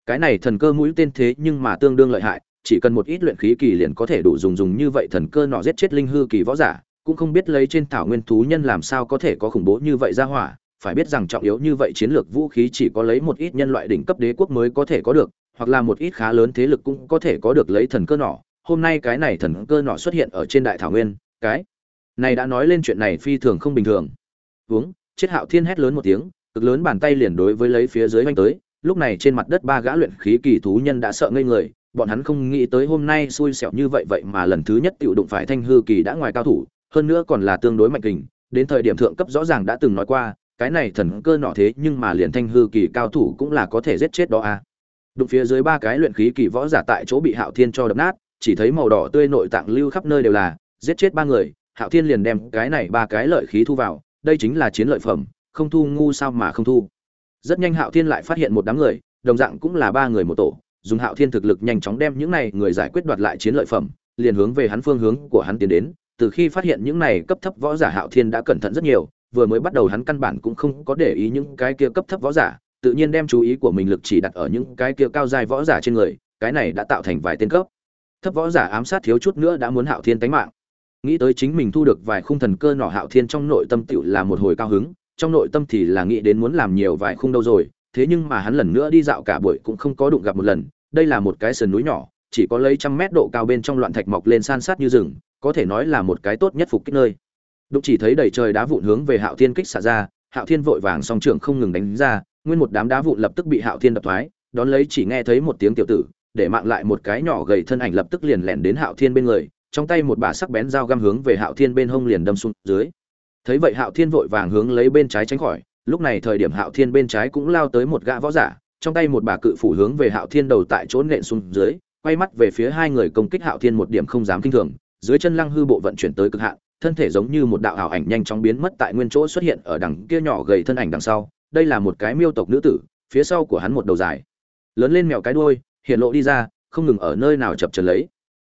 Cái này thần cơ mũi tên thế nhưng mà tương đương lợi hại, chỉ cần một ít luyện khí kỳ liền có thể đủ dùng dùng như vậy thần cơ nọ giết chết linh hư kỳ võ giả, cũng không biết lấy trên thảo nguyên thú nhân làm sao có thể có khủng bố như vậy ra hỏa, phải biết rằng trọng yếu như vậy chiến lược vũ khí chỉ có lấy một ít nhân loại đỉnh cấp đế quốc mới có thể có được hoặc là một ít khá lớn thế lực cũng có thể có được lấy thần cơ nỏ. hôm nay cái này thần cơ nọ xuất hiện ở trên đại thảo nguyên, cái này đã nói lên chuyện này phi thường không bình thường uống, chết hạo thiên hét lớn một tiếng, cực lớn bàn tay liền đối với lấy phía dưới oanh tới lúc này trên mặt đất ba gã luyện khí kỳ thú nhân đã sợ ngây người, bọn hắn không nghĩ tới hôm nay xui xẻo như vậy vậy mà lần thứ nhất tiểu đụng phải thanh hư kỳ đã ngoài cao thủ, hơn nữa còn là tương đối mạnh kình, đến thời điểm thượng cấp rõ ràng đã từng nói qua, cái này thần cơ nọ thế nhưng mà liền thanh hư kỳ cao thủ cũng là có thể giết chết đó à đụng phía dưới ba cái luyện khí kỳ võ giả tại chỗ bị hạo thiên cho đập nát, chỉ thấy màu đỏ tươi nội tạng lưu khắp nơi đều là, giết chết ba người, hạo thiên liền đem cái này ba cái lợi khí thu vào, đây chính là chiến lợi phẩm, không thu ngu sao mà không thu. Rất nhanh hạo thiên lại phát hiện một đám người, đồng dạng cũng là ba người một tổ, dùng hạo thiên thực lực nhanh chóng đem những này người giải quyết đoạt lại chiến lợi phẩm, liền hướng về hắn phương hướng của hắn tiến đến. Từ khi phát hiện những này cấp thấp võ giả hạo thiên đã cẩn thận rất nhiều, vừa mới bắt đầu hắn căn bản cũng không có để ý những cái kia cấp thấp võ giả tự nhiên đem chú ý của mình lực chỉ đặt ở những cái kia cao dài võ giả trên người, cái này đã tạo thành vài tên cấp. Thấp võ giả ám sát thiếu chút nữa đã muốn hạo thiên tánh mạng. Nghĩ tới chính mình thu được vài khung thần cơ nỏ hạo thiên trong nội tâm tựu là một hồi cao hứng, trong nội tâm thì là nghĩ đến muốn làm nhiều vài khung đâu rồi, thế nhưng mà hắn lần nữa đi dạo cả buổi cũng không có đụng gặp một lần, đây là một cái sườn núi nhỏ, chỉ có lấy trăm mét độ cao bên trong loạn thạch mọc lên san sát như rừng, có thể nói là một cái tốt nhất phục kích nơi. Đụng chỉ thấy đầy trời đá vụn hướng về hạo thiên kích xả ra, hạo thiên vội vàng song trưởng không ngừng đánh ra nguyên một đám đá vụn lập tức bị hạo thiên đập thoái, đón lấy chỉ nghe thấy một tiếng tiểu tử, để mạng lại một cái nhỏ gầy thân ảnh lập tức liền lẻn đến hạo thiên bên người, trong tay một bà sắc bén dao găm hướng về hạo thiên bên hông liền đâm xuống dưới. Thấy vậy hạo thiên vội vàng hướng lấy bên trái tránh khỏi, lúc này thời điểm hạo thiên bên trái cũng lao tới một gã võ giả, trong tay một bà cự phủ hướng về hạo thiên đầu tại chỗ nện xuống dưới, quay mắt về phía hai người công kích hạo thiên một điểm không dám kinh thường, dưới chân lăng hư bộ vận chuyển tới cực hạn, thân thể giống như một đạo ảo ảnh nhanh chóng biến mất tại nguyên chỗ xuất hiện ở đằng kia nhỏ gầy thân ảnh đằng sau đây là một cái miêu tộc nữ tử, phía sau của hắn một đầu dài. Lớn lên mèo cái đuôi, hiện lộ đi ra, không ngừng ở nơi nào chập chờn lấy.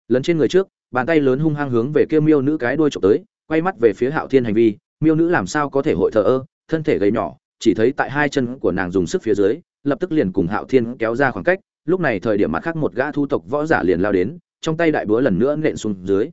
Lấn trên người trước, bàn tay lớn hung hăng hướng về kia miêu nữ cái đuôi chụp tới, quay mắt về phía hạo thiên hành vi, miêu nữ làm sao có thể hội thờ ơ, thân thể gầy nhỏ, chỉ thấy tại hai chân của nàng dùng sức phía dưới, lập tức liền cùng hạo thiên kéo ra khoảng cách, lúc này thời điểm mặt khác một gã thu tộc võ giả liền lao đến, trong tay đại búa lần nữa nện xuống dưới.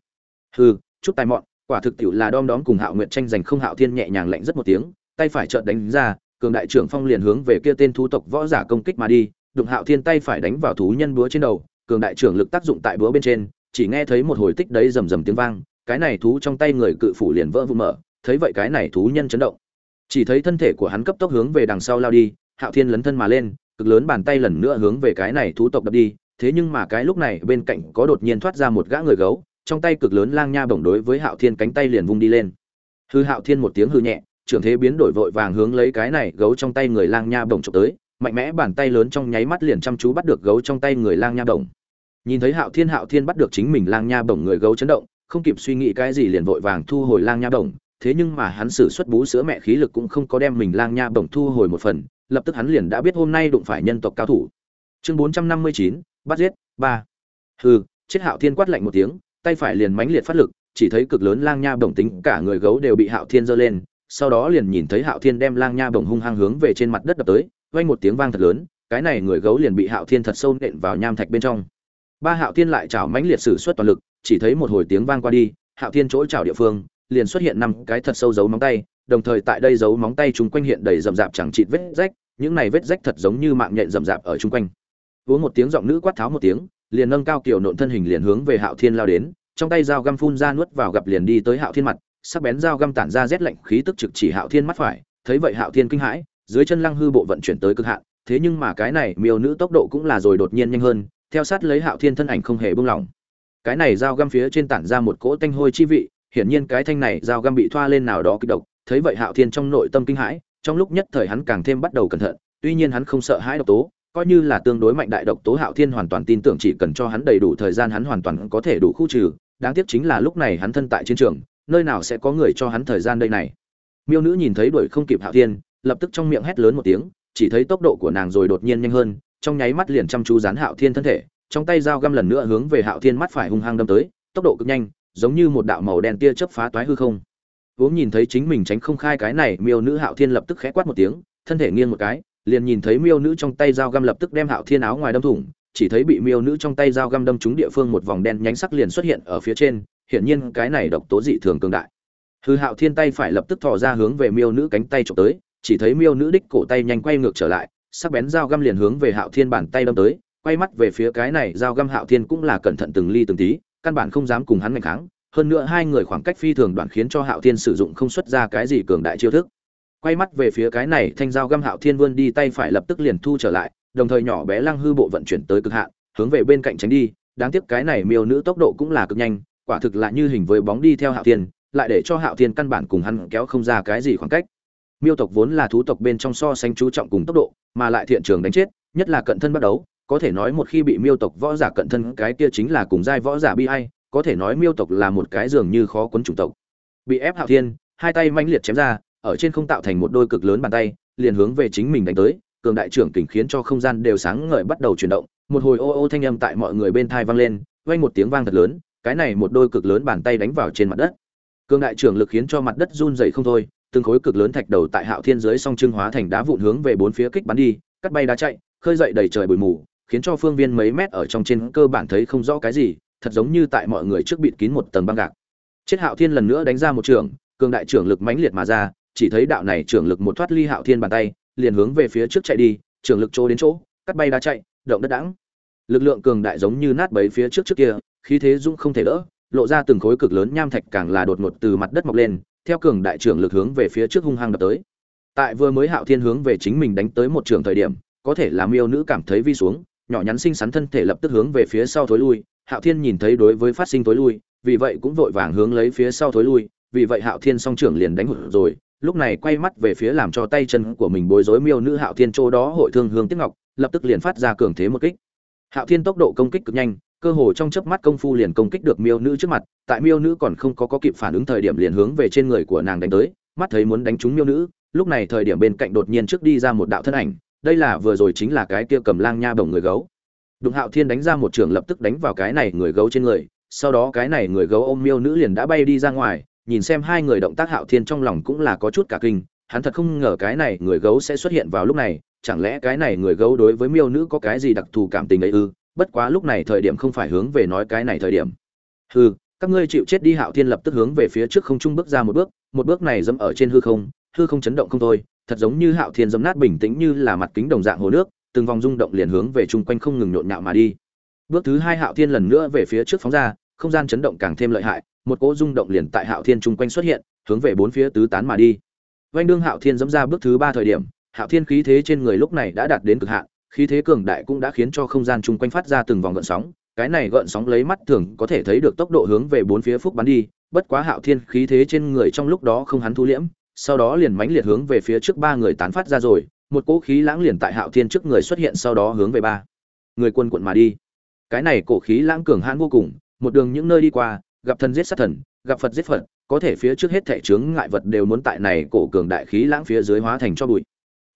Hừ, chút tài mọn, quả thực tiểu là đom đóm cùng hạo nguyện tranh giành không hạo thiên nhẹ nhàng lạnh rất một tiếng, tay phải trợn đánh ra cường đại trưởng phong liền hướng về kia tên thú tộc võ giả công kích mà đi, đụng hạo thiên tay phải đánh vào thú nhân búa trên đầu, cường đại trưởng lực tác dụng tại búa bên trên, chỉ nghe thấy một hồi tích đấy rầm rầm tiếng vang, cái này thú trong tay người cự phủ liền vỡ vụn mở, thấy vậy cái này thú nhân chấn động. Chỉ thấy thân thể của hắn cấp tốc hướng về đằng sau lao đi, hạo thiên lấn thân mà lên, cực lớn bàn tay lần nữa hướng về cái này thú tộc đập đi, thế nhưng mà cái lúc này bên cạnh có đột nhiên thoát ra một gã người gấu, trong tay cực lớn lang nha bổng đối với hạo thiên cánh tay liền vung đi lên. Hư hạo thiên một tiếng hư nhẹ trưởng thế biến đổi vội vàng hướng lấy cái này gấu trong tay người lang nha bổng chụp tới, mạnh mẽ bàn tay lớn trong nháy mắt liền chăm chú bắt được gấu trong tay người lang nha bổng. Nhìn thấy hạo thiên hạo thiên bắt được chính mình lang nha bổng người gấu chấn động, không kịp suy nghĩ cái gì liền vội vàng thu hồi lang nha bổng, thế nhưng mà hắn sử xuất bú sữa mẹ khí lực cũng không có đem mình lang nha bổng thu hồi một phần, lập tức hắn liền đã biết hôm nay đụng phải nhân tộc cao thủ. Chương bốn trăm năm mươi chín, bắt giết, ba. Hừ, chết hạo thiên quát lạnh một tiếng, tay phải liền mãnh liệt phát lực, chỉ thấy cực lớn lang nha bổng tính cả người gấu đều bị hạo thiên giơ lên sau đó liền nhìn thấy hạo thiên đem lang nha bổng hung hăng hướng về trên mặt đất đập tới, vang một tiếng vang thật lớn, cái này người gấu liền bị hạo thiên thật sâu nện vào nham thạch bên trong. Ba hạo thiên lại chảo mãnh liệt sử xuất toàn lực, chỉ thấy một hồi tiếng vang qua đi, hạo thiên chỗ chảo địa phương, liền xuất hiện năm cái thật sâu dấu móng tay, đồng thời tại đây dấu móng tay chúng quanh hiện đầy rậm rạp chẳng chịt vết rách, những này vết rách thật giống như mạng nhện rậm rạp ở chung quanh. Uống một tiếng giọng nữ quát tháo một tiếng, liền nâng cao kiểu nộn thân hình liền hướng về hạo thiên lao đến, trong tay dao găm phun ra nuốt vào gặp liền đi tới hạo thiên mặt sắc bén dao găm tản ra rét lạnh khí tức trực chỉ hạo thiên mắt phải, thấy vậy hạo thiên kinh hãi, dưới chân lăng hư bộ vận chuyển tới cực hạn, thế nhưng mà cái này miêu nữ tốc độ cũng là rồi đột nhiên nhanh hơn, theo sát lấy hạo thiên thân ảnh không hề buông lỏng. Cái này dao găm phía trên tản ra một cỗ tanh hôi chi vị, hiển nhiên cái thanh này dao găm bị thoa lên nào đó kịch độc, thấy vậy hạo thiên trong nội tâm kinh hãi, trong lúc nhất thời hắn càng thêm bắt đầu cẩn thận, tuy nhiên hắn không sợ hãi độc tố, coi như là tương đối mạnh đại độc tố hạo thiên hoàn toàn tin tưởng chỉ cần cho hắn đầy đủ thời gian hắn hoàn toàn có thể đủ khu trừ, đáng tiếc chính là lúc này hắn thân tại chiến trường nơi nào sẽ có người cho hắn thời gian đây này? Miêu nữ nhìn thấy đuổi không kịp hạo thiên, lập tức trong miệng hét lớn một tiếng, chỉ thấy tốc độ của nàng rồi đột nhiên nhanh hơn, trong nháy mắt liền chăm chú dán hạo thiên thân thể, trong tay dao găm lần nữa hướng về hạo thiên mắt phải hung hăng đâm tới, tốc độ cực nhanh, giống như một đạo màu đen tia chớp phá toái hư không. Vốn nhìn thấy chính mình tránh không khai cái này, miêu nữ hạo thiên lập tức khẽ quát một tiếng, thân thể nghiêng một cái, liền nhìn thấy miêu nữ trong tay dao găm lập tức đem hạo thiên áo ngoài đâm thủng, chỉ thấy bị miêu nữ trong tay dao găm đâm trúng địa phương một vòng đen nhánh sắc liền xuất hiện ở phía trên hiển nhiên cái này độc tố dị thường cường đại. Hư hạo thiên tay phải lập tức thò ra hướng về miêu nữ cánh tay chụp tới, chỉ thấy miêu nữ đích cổ tay nhanh quay ngược trở lại, sắc bén dao găm liền hướng về hạo thiên bàn tay đâm tới, quay mắt về phía cái này dao găm hạo thiên cũng là cẩn thận từng ly từng tí, căn bản không dám cùng hắn nghênh kháng. Hơn nữa hai người khoảng cách phi thường đoạn khiến cho hạo thiên sử dụng không xuất ra cái gì cường đại chiêu thức. Quay mắt về phía cái này thanh dao găm hạo thiên vươn đi tay phải lập tức liền thu trở lại, đồng thời nhỏ bé lăng hư bộ vận chuyển tới cực hạn, hướng về bên cạnh tránh đi. Đáng tiếc cái này miêu nữ tốc độ cũng là cực nhanh quả thực là như hình với bóng đi theo hạo thiên, lại để cho hạo thiên căn bản cùng hắn kéo không ra cái gì khoảng cách. Miêu tộc vốn là thú tộc bên trong so sánh chú trọng cùng tốc độ, mà lại thiện trường đánh chết, nhất là cận thân bắt đấu có thể nói một khi bị miêu tộc võ giả cận thân, cái kia chính là cùng giai võ giả bi ai, có thể nói miêu tộc là một cái dường như khó quấn chủng tộc. Bị ép hạo thiên, hai tay manh liệt chém ra, ở trên không tạo thành một đôi cực lớn bàn tay, liền hướng về chính mình đánh tới, cường đại trưởng kình khiến cho không gian đều sáng ngời bắt đầu chuyển động, một hồi ô ô thanh âm tại mọi người bên tai vang lên, vang một tiếng vang thật lớn cái này một đôi cực lớn bàn tay đánh vào trên mặt đất. Cường đại trưởng lực khiến cho mặt đất run rẩy không thôi, từng khối cực lớn thạch đầu tại hạo thiên dưới song trưng hóa thành đá vụn hướng về bốn phía kích bắn đi, cắt bay đá chạy, khơi dậy đầy trời bụi mù, khiến cho phương viên mấy mét ở trong trên cơ bản thấy không rõ cái gì, thật giống như tại mọi người trước bịt kín một tầng băng gạc. Chết hạo thiên lần nữa đánh ra một trường cường đại trưởng lực mãnh liệt mà ra, chỉ thấy đạo này trưởng lực một thoát ly hạo thiên bàn tay, liền hướng về phía trước chạy đi, trưởng lực chỗ đến chỗ, cắt bay đá chạy, động đất đãng. Lực lượng cường đại giống như nát bấy phía trước trước kia khí thế dũng không thể đỡ, lộ ra từng khối cực lớn nham thạch càng là đột ngột từ mặt đất mọc lên, theo cường đại trưởng lực hướng về phía trước hung hăng đập tới. Tại vừa mới hạo thiên hướng về chính mình đánh tới một trường thời điểm, có thể là miêu nữ cảm thấy vi xuống, nhỏ nhắn xinh xắn thân thể lập tức hướng về phía sau thối lui, hạo thiên nhìn thấy đối với phát sinh thối lui, vì vậy cũng vội vàng hướng lấy phía sau thối lui, vì vậy hạo thiên song trưởng liền đánh hụt rồi, lúc này quay mắt về phía làm cho tay chân của mình bối rối miêu nữ hạo thiên chỗ đó hội thương hương tiếc ngọc, lập tức liền phát ra cường thế một kích. Hạo thiên tốc độ công kích cực nhanh cơ hồ trong chớp mắt công phu liền công kích được miêu nữ trước mặt, tại miêu nữ còn không có có kịp phản ứng thời điểm liền hướng về trên người của nàng đánh tới, mắt thấy muốn đánh trúng miêu nữ, lúc này thời điểm bên cạnh đột nhiên trước đi ra một đạo thân ảnh, đây là vừa rồi chính là cái kia cầm lang nha bổng người gấu. Đụng hạo thiên đánh ra một trường lập tức đánh vào cái này người gấu trên người, sau đó cái này người gấu ôm miêu nữ liền đã bay đi ra ngoài, nhìn xem hai người động tác hạo thiên trong lòng cũng là có chút cả kinh, hắn thật không ngờ cái này người gấu sẽ xuất hiện vào lúc này, chẳng lẽ cái này người gấu đối với miêu nữ có cái gì đặc thù cảm tình ấy ư? Bất quá lúc này thời điểm không phải hướng về nói cái này thời điểm. Hư các ngươi chịu chết đi hạo thiên lập tức hướng về phía trước không trung bước ra một bước một bước này dẫm ở trên hư không hư không chấn động không thôi, thật giống như hạo thiên dẫm nát bình tĩnh như là mặt kính đồng dạng hồ nước, từng vòng rung động liền hướng về chung quanh không ngừng nhộn nhạo mà đi. Bước thứ hai hạo thiên lần nữa về phía trước phóng ra, không gian chấn động càng thêm lợi hại, một cỗ rung động liền tại hạo thiên chung quanh xuất hiện, hướng về bốn phía tứ tán mà đi. Vanh đương hạo thiên dẫm ra bước thứ ba thời điểm, hạo thiên khí thế trên người lúc này đã đạt đến cực hạn khí thế cường đại cũng đã khiến cho không gian chung quanh phát ra từng vòng gợn sóng, cái này gợn sóng lấy mắt thường có thể thấy được tốc độ hướng về bốn phía phúc bắn đi, bất quá hạo thiên khí thế trên người trong lúc đó không hắn thu liễm, sau đó liền mãnh liệt hướng về phía trước ba người tán phát ra rồi, một cỗ khí lãng liền tại hạo thiên trước người xuất hiện sau đó hướng về ba người quân quận mà đi. Cái này cổ khí lãng cường hãn vô cùng, một đường những nơi đi qua, gặp thần giết sát thần, gặp phật giết phật, có thể phía trước hết thảy chướng ngại vật đều muốn tại này cổ cường đại khí lãng phía dưới hóa thành cho bụi.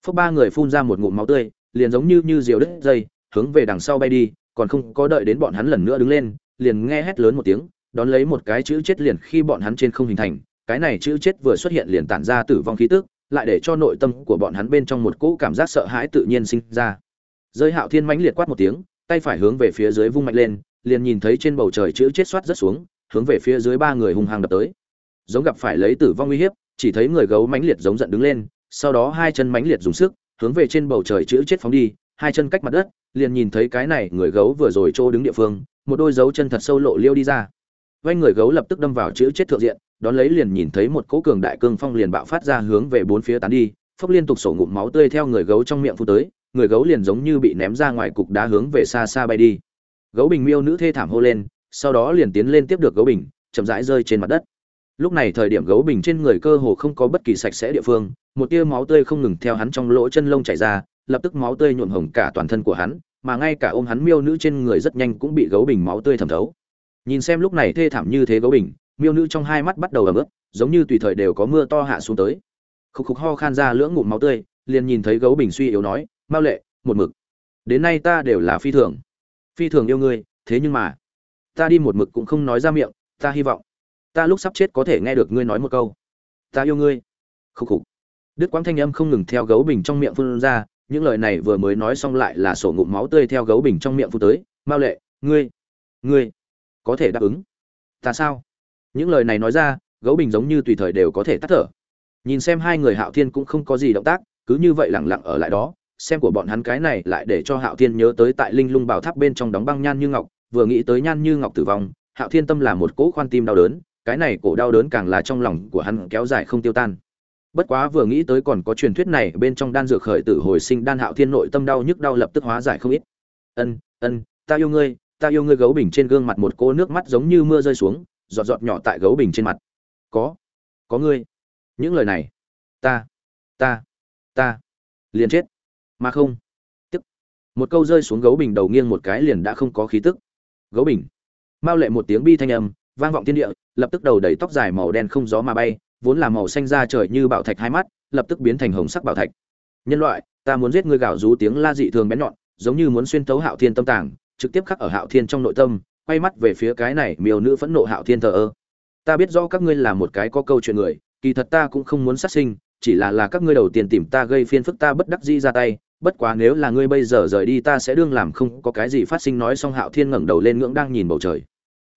Phước ba người phun ra một ngụm máu tươi liền giống như như diều đứt dây, hướng về đằng sau bay đi, còn không có đợi đến bọn hắn lần nữa đứng lên, liền nghe hét lớn một tiếng, đón lấy một cái chữ chết liền khi bọn hắn trên không hình thành. Cái này chữ chết vừa xuất hiện liền tản ra tử vong khí tức, lại để cho nội tâm của bọn hắn bên trong một cỗ cảm giác sợ hãi tự nhiên sinh ra. Giới hạo thiên mãnh liệt quát một tiếng, tay phải hướng về phía dưới vung mạnh lên, liền nhìn thấy trên bầu trời chữ chết xoát rất xuống, hướng về phía dưới ba người hung hăng đập tới. Giống gặp phải lấy tử vong uy hiếp, chỉ thấy người gấu mãnh liệt giống giận đứng lên, sau đó hai chân mãnh liệt dùng sức hướng về trên bầu trời chữ chết phóng đi, hai chân cách mặt đất, liền nhìn thấy cái này người gấu vừa rồi trô đứng địa phương, một đôi dấu chân thật sâu lộ liêu đi ra. Vay người gấu lập tức đâm vào chữ chết thượng diện, đón lấy liền nhìn thấy một cỗ cường đại cương phong liền bạo phát ra hướng về bốn phía tán đi, phốc liên tục sổ ngụm máu tươi theo người gấu trong miệng phu tới, người gấu liền giống như bị ném ra ngoài cục đá hướng về xa xa bay đi. Gấu bình miêu nữ thê thảm hô lên, sau đó liền tiến lên tiếp được gấu bình, chậm rãi rơi trên mặt đất. Lúc này thời điểm gấu bình trên người cơ hồ không có bất kỳ sạch sẽ địa phương một tia máu tươi không ngừng theo hắn trong lỗ chân lông chảy ra, lập tức máu tươi nhuộm hồng cả toàn thân của hắn, mà ngay cả ôm hắn miêu nữ trên người rất nhanh cũng bị gấu bình máu tươi thẩm thấu. Nhìn xem lúc này thê thảm như thế gấu bình, miêu nữ trong hai mắt bắt đầu ẩm ướt, giống như tùy thời đều có mưa to hạ xuống tới. Khúc khúc ho khan ra lưỡng ngụm máu tươi, liền nhìn thấy gấu bình suy yếu nói, mao lệ, một mực. Đến nay ta đều là phi thường. Phi thường yêu ngươi, thế nhưng mà, ta đi một mực cũng không nói ra miệng, ta hy vọng. Ta lúc sắp chết có thể nghe được ngươi nói một câu. Ta yêu ngươi. Khúc khục đức quang thanh âm không ngừng theo gấu bình trong miệng phun ra, những lời này vừa mới nói xong lại là sổ ngụm máu tươi theo gấu bình trong miệng phun tới. Mao lệ, ngươi ngươi có thể đáp ứng? Ta sao? Những lời này nói ra, gấu bình giống như tùy thời đều có thể tắt thở. Nhìn xem hai người hạo thiên cũng không có gì động tác, cứ như vậy lẳng lặng ở lại đó, xem của bọn hắn cái này lại để cho hạo thiên nhớ tới tại linh lung bảo tháp bên trong đóng băng nhan như ngọc, vừa nghĩ tới nhan như ngọc tử vong, hạo thiên tâm là một cỗ khoan tim đau đớn, cái này cổ đau đớn càng là trong lòng của hắn kéo dài không tiêu tan bất quá vừa nghĩ tới còn có truyền thuyết này, bên trong đan dược khởi tử hồi sinh đan hạo thiên nội tâm đau nhức đau lập tức hóa giải không ít. Ân ân, ta yêu ngươi, ta yêu ngươi. Gấu bình trên gương mặt một cô nước mắt giống như mưa rơi xuống, giọt giọt nhỏ tại gấu bình trên mặt. Có có ngươi. Những lời này, ta ta ta, liền chết. Mà không. Tức, một câu rơi xuống gấu bình đầu nghiêng một cái liền đã không có khí tức. Gấu bình. Mao lệ một tiếng bi thanh âm, vang vọng thiên địa, lập tức đầu đầy tóc dài màu đen không gió mà bay vốn là màu xanh da trời như bảo thạch hai mắt, lập tức biến thành hồng sắc bảo thạch. Nhân loại, ta muốn giết ngươi gào rú tiếng la dị thường bén nhọn, giống như muốn xuyên tấu hạo thiên tâm tàng, trực tiếp khắc ở hạo thiên trong nội tâm, quay mắt về phía cái này miêu nữ phẫn nộ hạo thiên thờ ơ. Ta biết rõ các ngươi là một cái có câu chuyện người, kỳ thật ta cũng không muốn sát sinh, chỉ là là các ngươi đầu tiên tìm ta gây phiền phức ta bất đắc dĩ ra tay, bất quá nếu là ngươi bây giờ rời đi ta sẽ đương làm không có cái gì phát sinh nói xong hạo thiên ngẩng đầu lên ngưỡng đang nhìn bầu trời.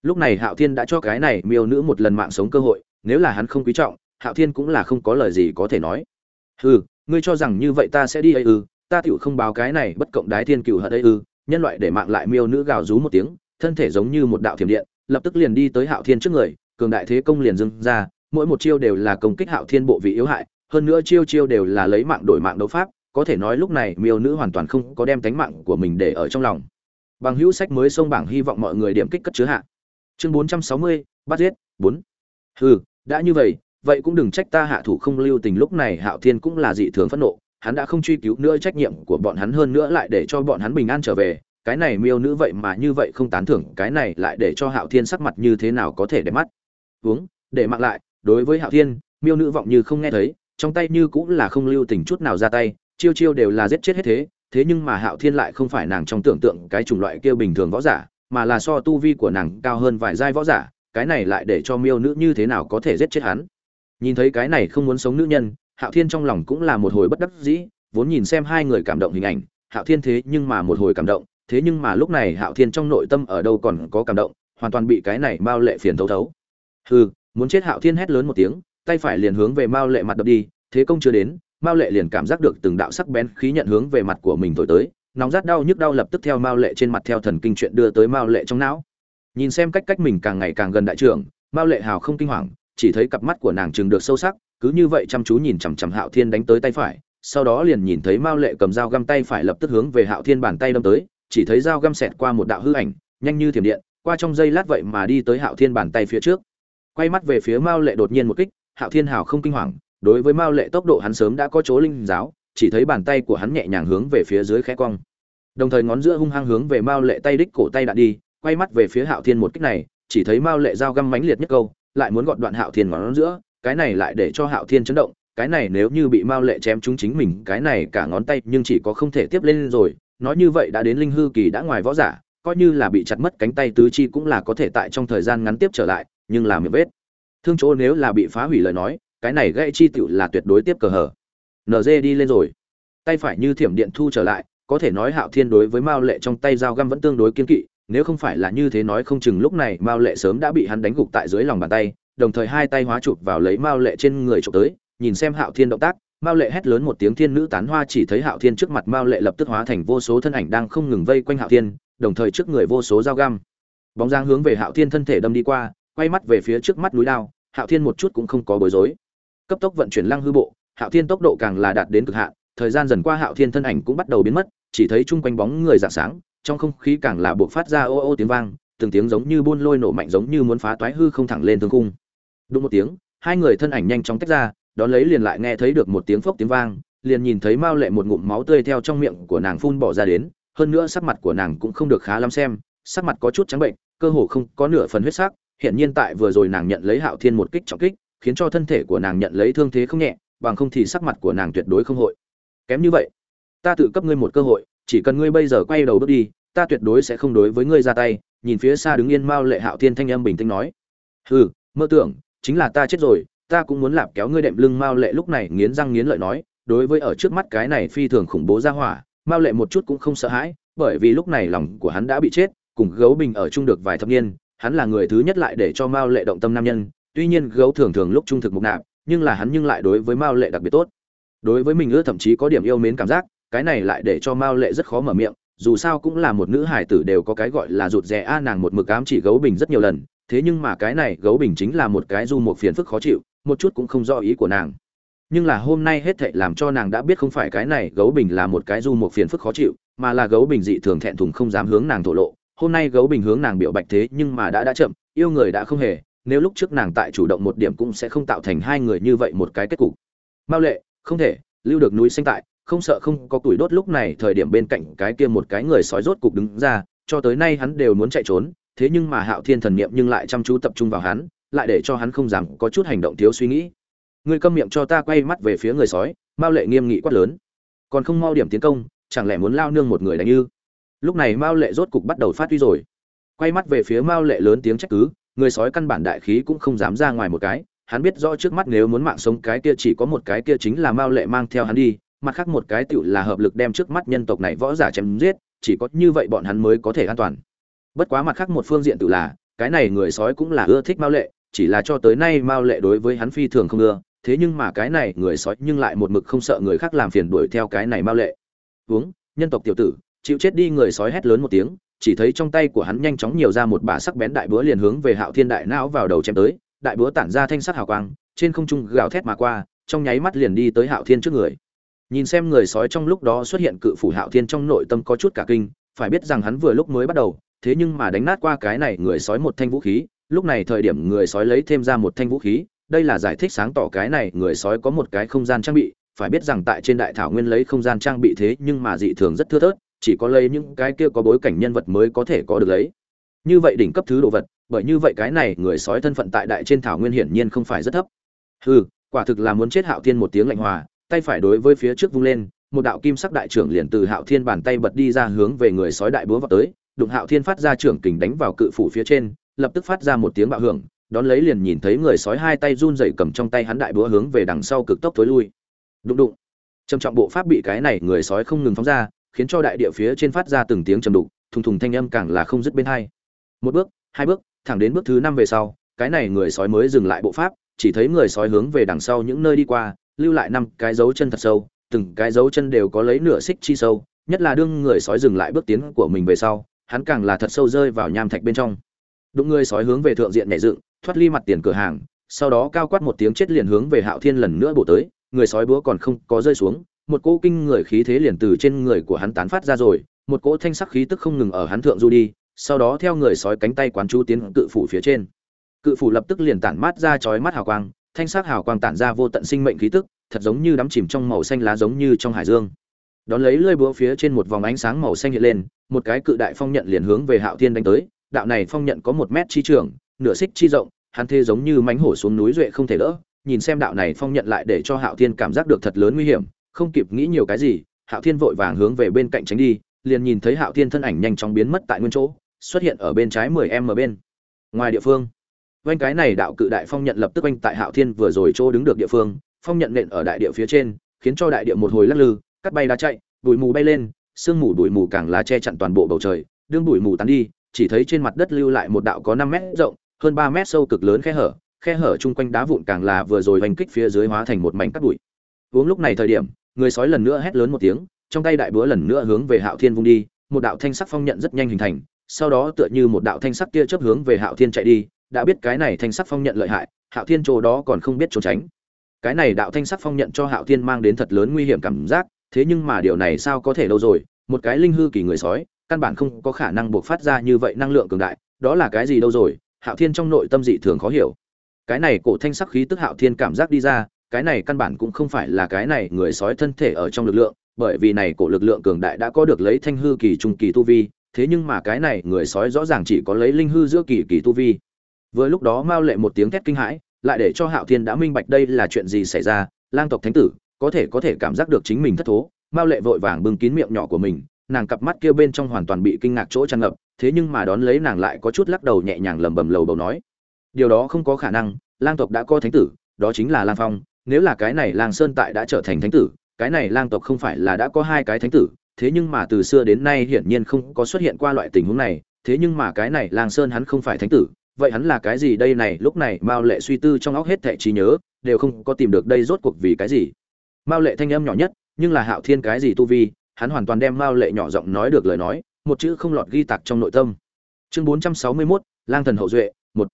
Lúc này hạo thiên đã cho cái này miêu nữ một lần mạng sống cơ hội nếu là hắn không quý trọng, hạo thiên cũng là không có lời gì có thể nói. Ừ ngươi cho rằng như vậy ta sẽ đi ấy ư, ta tựu không báo cái này bất cộng đái thiên cựu hận ấy ư, nhân loại để mạng lại miêu nữ gào rú một tiếng, thân thể giống như một đạo thiểm điện, lập tức liền đi tới hạo thiên trước người, cường đại thế công liền dưng ra, mỗi một chiêu đều là công kích hạo thiên bộ vị yếu hại, hơn nữa chiêu chiêu đều là lấy mạng đổi mạng đấu pháp, có thể nói lúc này miêu nữ hoàn toàn không có đem tánh mạng của mình để ở trong lòng. Bằng hữu sách mới sông bảng hy vọng mọi người điểm kích cất chứa hạ. Chương bốn trăm sáu mươi, bắt giết, bốn. Hừ đã như vậy vậy cũng đừng trách ta hạ thủ không lưu tình lúc này hạo thiên cũng là dị thường phẫn nộ, hắn đã không truy cứu nữa trách nhiệm của bọn hắn hơn nữa lại để cho bọn hắn bình an trở về. Cái này miêu nữ vậy mà như vậy không tán thưởng, cái này lại để cho hạo thiên sắc mặt như thế nào có thể để mắt? Uống, để mặc lại, đối với hạo thiên, miêu nữ vọng như không nghe thấy, trong tay như cũng là không lưu tình chút nào ra tay, chiêu chiêu đều là giết chết hết thế thế nhưng mà hạo thiên lại không phải nàng trong tưởng tượng cái chủng loại kia bình thường võ giả, mà là so tu vi của nàng cao hơn vài giai võ giả cái này lại để cho miêu nữ như thế nào có thể giết chết hắn? Nhìn thấy cái này không muốn sống nữ nhân, hạo thiên trong lòng cũng là một hồi bất đắc dĩ, vốn nhìn xem hai người cảm động hình ảnh, hạo thiên thế nhưng mà một hồi cảm động, thế nhưng mà lúc này hạo thiên trong nội tâm ở đâu còn có cảm động, hoàn toàn bị cái này mao lệ phiền thấu thấu. Hừ, muốn chết hạo thiên hét lớn một tiếng, tay phải liền hướng về mao lệ mặt đập đi, thế công chưa đến, mao lệ liền cảm giác được từng đạo sắc bén khí nhận hướng về mặt của mình thổi tới, nóng rát đau nhức đau lập tức theo mao lệ trên mặt theo thần kinh chuyện đưa tới mao lệ trong não nhìn xem cách cách mình càng ngày càng gần đại trưởng, mao lệ hào không kinh hoàng, chỉ thấy cặp mắt của nàng chừng được sâu sắc, cứ như vậy chăm chú nhìn chằm chằm hạo thiên đánh tới tay phải, sau đó liền nhìn thấy mao lệ cầm dao găm tay phải lập tức hướng về hạo thiên bàn tay đâm tới, chỉ thấy dao găm xẹt qua một đạo hư ảnh, nhanh như thiểm điện, qua trong giây lát vậy mà đi tới hạo thiên bàn tay phía trước. Quay mắt về phía mao lệ đột nhiên một kích, hạo thiên hào không kinh hoàng, đối với mao lệ tốc độ hắn sớm đã có chỗ linh giáo, chỉ thấy bàn tay của hắn nhẹ nhàng hướng về phía dưới khẽ cong. Đồng thời ngón giữa hung hăng hướng về mao lệ tay đích cổ tay đạn đi quay mắt về phía hạo thiên một kích này, chỉ thấy mao lệ dao găm mãnh liệt nhất câu, lại muốn gọt đoạn hạo thiên ngón giữa, cái này lại để cho hạo thiên chấn động, cái này nếu như bị mao lệ chém trúng chính mình, cái này cả ngón tay nhưng chỉ có không thể tiếp lên rồi, nói như vậy đã đến linh hư kỳ đã ngoài võ giả, coi như là bị chặt mất cánh tay tứ chi cũng là có thể tại trong thời gian ngắn tiếp trở lại, nhưng là miệng vết. Thương chỗ nếu là bị phá hủy lời nói, cái này gãy chi tiểu là tuyệt đối tiếp cờ hở. NG đi lên rồi. Tay phải như thiểm điện thu trở lại, có thể nói hạo thiên đối với mao lệ trong tay dao găm vẫn tương đối kiên kỵ nếu không phải là như thế nói không chừng lúc này mao lệ sớm đã bị hắn đánh gục tại dưới lòng bàn tay, đồng thời hai tay hóa chụp vào lấy mao lệ trên người trộm tới, nhìn xem hạo thiên động tác, mao lệ hét lớn một tiếng thiên nữ tán hoa chỉ thấy hạo thiên trước mặt mao lệ lập tức hóa thành vô số thân ảnh đang không ngừng vây quanh hạo thiên, đồng thời trước người vô số dao găm. Bóng dáng hướng về hạo thiên thân thể đâm đi qua, quay mắt về phía trước mắt núi lao hạo thiên một chút cũng không có bối rối. Cấp tốc vận chuyển lăng hư bộ, hạo thiên tốc độ càng là đạt đến cực hạn, thời gian dần qua hạo thiên thân ảnh cũng bắt đầu biến mất, chỉ thấy chung quanh bóng người dạng sáng trong không khí càng là buộc phát ra ô ô tiếng vang, từng tiếng giống như buôn lôi nổ mạnh giống như muốn phá toái hư không thẳng lên thương khung. Đúng một tiếng, hai người thân ảnh nhanh chóng tách ra, đón lấy liền lại nghe thấy được một tiếng phốc tiếng vang, liền nhìn thấy mao lệ một ngụm máu tươi theo trong miệng của nàng phun bỏ ra đến, hơn nữa sắc mặt của nàng cũng không được khá lắm xem, sắc mặt có chút trắng bệnh, cơ hồ không có nửa phần huyết sắc hiện nhiên tại vừa rồi nàng nhận lấy hạo thiên một kích trọng kích, khiến cho thân thể của nàng nhận lấy thương thế không nhẹ, bằng không thì sắc mặt của nàng tuyệt đối không hội. Kém như vậy, ta tự cấp ngươi một cơ hội chỉ cần ngươi bây giờ quay đầu bước đi, ta tuyệt đối sẽ không đối với ngươi ra tay. Nhìn phía xa đứng yên mao lệ hạo thiên thanh âm bình tĩnh nói. Hừ, mơ tưởng, chính là ta chết rồi, ta cũng muốn lạp kéo ngươi đệm lưng. Mao lệ lúc này nghiến răng nghiến lợi nói, đối với ở trước mắt cái này phi thường khủng bố ra hỏa, mao lệ một chút cũng không sợ hãi, bởi vì lúc này lòng của hắn đã bị chết, cùng gấu bình ở chung được vài thập niên, hắn là người thứ nhất lại để cho mao lệ động tâm nam nhân, tuy nhiên gấu thường thường lúc trung thực mục nạp, nhưng là hắn nhưng lại đối với mao lệ đặc biệt tốt. Đối với mình ưa thậm chí có điểm yêu mến cảm giác cái này lại để cho mao lệ rất khó mở miệng, dù sao cũng là một nữ hải tử đều có cái gọi là rụt rè, a, nàng một mực ám chỉ gấu bình rất nhiều lần, thế nhưng mà cái này gấu bình chính là một cái du một phiền phức khó chịu, một chút cũng không do ý của nàng. Nhưng là hôm nay hết thệ làm cho nàng đã biết không phải cái này gấu bình là một cái du một phiền phức khó chịu, mà là gấu bình dị thường thẹn thùng không dám hướng nàng thổ lộ. Hôm nay gấu bình hướng nàng biểu bạch thế nhưng mà đã đã chậm, yêu người đã không hề, nếu lúc trước nàng tại chủ động một điểm cũng sẽ không tạo thành hai người như vậy một cái kết cục. Mao lệ, không thể, lưu được núi xanh tại không sợ không có tuổi đốt lúc này thời điểm bên cạnh cái kia một cái người sói rốt cục đứng ra, cho tới nay hắn đều muốn chạy trốn, thế nhưng mà hạo thiên thần niệm nhưng lại chăm chú tập trung vào hắn, lại để cho hắn không dám có chút hành động thiếu suy nghĩ. Ngươi câm miệng cho ta quay mắt về phía người sói, mao lệ nghiêm nghị quát lớn. Còn không mau điểm tiến công, chẳng lẽ muốn lao nương một người đánh như lúc này mao lệ rốt cục bắt đầu phát huy rồi. Quay mắt về phía mao lệ lớn tiếng trách cứ, người sói căn bản đại khí cũng không dám ra ngoài một cái, hắn biết rõ trước mắt nếu muốn mạng sống cái kia chỉ có một cái kia chính là mao lệ mang theo hắn đi mặt khác một cái tựu là hợp lực đem trước mắt nhân tộc này võ giả chém giết chỉ có như vậy bọn hắn mới có thể an toàn. Bất quá mặt khác một phương diện tự là cái này người sói cũng là ưa thích mao lệ chỉ là cho tới nay mao lệ đối với hắn phi thường không ưa thế nhưng mà cái này người sói nhưng lại một mực không sợ người khác làm phiền đuổi theo cái này mao lệ. Hướng, nhân tộc tiểu tử chịu chết đi người sói hét lớn một tiếng chỉ thấy trong tay của hắn nhanh chóng nhiều ra một bả sắc bén đại búa liền hướng về hạo thiên đại não vào đầu chém tới đại búa tản ra thanh sắc hào quang trên không trung gào thét mà qua trong nháy mắt liền đi tới hạo thiên trước người nhìn xem người sói trong lúc đó xuất hiện cự phủ hạo thiên trong nội tâm có chút cả kinh, phải biết rằng hắn vừa lúc mới bắt đầu, thế nhưng mà đánh nát qua cái này người sói một thanh vũ khí, lúc này thời điểm người sói lấy thêm ra một thanh vũ khí, đây là giải thích sáng tỏ cái này người sói có một cái không gian trang bị, phải biết rằng tại trên đại thảo nguyên lấy không gian trang bị thế nhưng mà dị thường rất thưa thớt, chỉ có lấy những cái kia có bối cảnh nhân vật mới có thể có được lấy. Như vậy đỉnh cấp thứ đồ vật, bởi như vậy cái này người sói thân phận tại đại trên thảo nguyên hiển nhiên không phải rất thấp. Hừ, quả thực là muốn chết hạo thiên một tiếng lạnh hòa tay phải đối với phía trước vung lên, một đạo kim sắc đại trưởng liền từ hạo thiên bàn tay bật đi ra hướng về người sói đại búa vào tới, đụng hạo thiên phát ra trưởng kình đánh vào cự phủ phía trên, lập tức phát ra một tiếng bạo hưởng, đón lấy liền nhìn thấy người sói hai tay run rẩy cầm trong tay hắn đại búa hướng về đằng sau cực tốc tối lui. Đụng đụng. Trầm trọng bộ pháp bị cái này người sói không ngừng phóng ra, khiến cho đại địa phía trên phát ra từng tiếng trầm đục, thùng thùng thanh âm càng là không dứt bên hai. Một bước, hai bước, thẳng đến bước thứ năm về sau, cái này người sói mới dừng lại bộ pháp, chỉ thấy người sói hướng về đằng sau những nơi đi qua lưu lại năm cái dấu chân thật sâu, từng cái dấu chân đều có lấy nửa xích chi sâu, nhất là đương người sói dừng lại bước tiến của mình về sau, hắn càng là thật sâu rơi vào nham thạch bên trong. Đụng người sói hướng về thượng diện nhảy dựng, thoát ly mặt tiền cửa hàng, sau đó cao quát một tiếng chết liền hướng về hạo thiên lần nữa bổ tới, người sói búa còn không có rơi xuống, một cỗ kinh người khí thế liền từ trên người của hắn tán phát ra rồi, một cỗ thanh sắc khí tức không ngừng ở hắn thượng du đi, sau đó theo người sói cánh tay quán chú tiến cự phủ phía trên. Cự phủ lập tức liền tản mát ra chói mắt hào quang thanh sắc hào quang tản ra vô tận sinh mệnh khí tức, thật giống như đắm chìm trong màu xanh lá giống như trong hải dương. Đón lấy lưỡi búa phía trên một vòng ánh sáng màu xanh hiện lên, một cái cự đại phong nhận liền hướng về hạo thiên đánh tới. Đạo này phong nhận có một mét chi trường, nửa xích chi rộng, hắn thê giống như mánh hổ xuống núi duệ không thể đỡ. Nhìn xem đạo này phong nhận lại để cho hạo thiên cảm giác được thật lớn nguy hiểm, không kịp nghĩ nhiều cái gì, hạo thiên vội vàng hướng về bên cạnh tránh đi, liền nhìn thấy hạo thiên thân ảnh nhanh chóng biến mất tại nguyên chỗ, xuất hiện ở bên trái mười em ở bên. Ngoài địa phương oanh cái này đạo cự đại phong nhận lập tức oanh tại hạo thiên vừa rồi chỗ đứng được địa phương, phong nhận nện ở đại địa phía trên, khiến cho đại địa một hồi lắc lư, cắt bay đá chạy, bụi mù bay lên, sương mù bụi mù càng lá che chặn toàn bộ bầu trời, đương bụi mù tán đi, chỉ thấy trên mặt đất lưu lại một đạo có năm mét rộng, hơn ba mét sâu cực lớn khe hở khe hở chung quanh đá vụn càng là vừa rồi oanh kích phía dưới hóa thành một mảnh cắt bụi. Uống lúc này thời điểm, người sói lần nữa hét lớn một tiếng, trong tay đại búa lần nữa hướng về hạo thiên vung đi, một đạo thanh sắc phong nhận rất nhanh hình thành, sau đó tựa như một đạo thanh sắc tia chớp hướng về hạo thiên chạy đi đã biết cái này thanh sắc phong nhận lợi hại, hạo thiên chỗ đó còn không biết trốn tránh. Cái này đạo thanh sắc phong nhận cho hạo thiên mang đến thật lớn nguy hiểm cảm giác, thế nhưng mà điều này sao có thể đâu rồi, một cái linh hư kỳ người sói, căn bản không có khả năng buộc phát ra như vậy năng lượng cường đại, đó là cái gì đâu rồi, hạo thiên trong nội tâm dị thường khó hiểu. Cái này cổ thanh sắc khí tức hạo thiên cảm giác đi ra, cái này căn bản cũng không phải là cái này người sói thân thể ở trong lực lượng, bởi vì này cổ lực lượng cường đại đã có được lấy thanh hư kỳ trung kỳ tu vi, thế nhưng mà cái này người sói rõ ràng chỉ có lấy linh hư giữa kỳ kỳ tu vi vừa lúc đó mao lệ một tiếng thét kinh hãi, lại để cho hạo thiên đã minh bạch đây là chuyện gì xảy ra, lang tộc thánh tử, có thể có thể cảm giác được chính mình thất thố. Mao lệ vội vàng bưng kín miệng nhỏ của mình, nàng cặp mắt kia bên trong hoàn toàn bị kinh ngạc chỗ tràn ngập, thế nhưng mà đón lấy nàng lại có chút lắc đầu nhẹ nhàng lầm bầm lầu bầu nói, điều đó không có khả năng, lang tộc đã có thánh tử, đó chính là lang phong. Nếu là cái này lang sơn tại đã trở thành thánh tử, cái này lang tộc không phải là đã có hai cái thánh tử, thế nhưng mà từ xưa đến nay hiển nhiên không có xuất hiện qua loại tình huống này, thế nhưng mà cái này lang sơn hắn không phải thánh tử vậy hắn là cái gì? Đây này, lúc này, mao lệ suy tư trong óc hết thẻ trí nhớ, đều không có tìm được đây rốt cuộc vì cái gì. Mao lệ thanh âm nhỏ nhất, nhưng là hạo thiên cái gì tu vi, hắn hoàn toàn đem mao lệ nhỏ giọng nói được lời nói, một chữ không lọt ghi tặc trong nội tâm. Chương bốn trăm sáu mươi mốt, lang thần hậu duệ, một.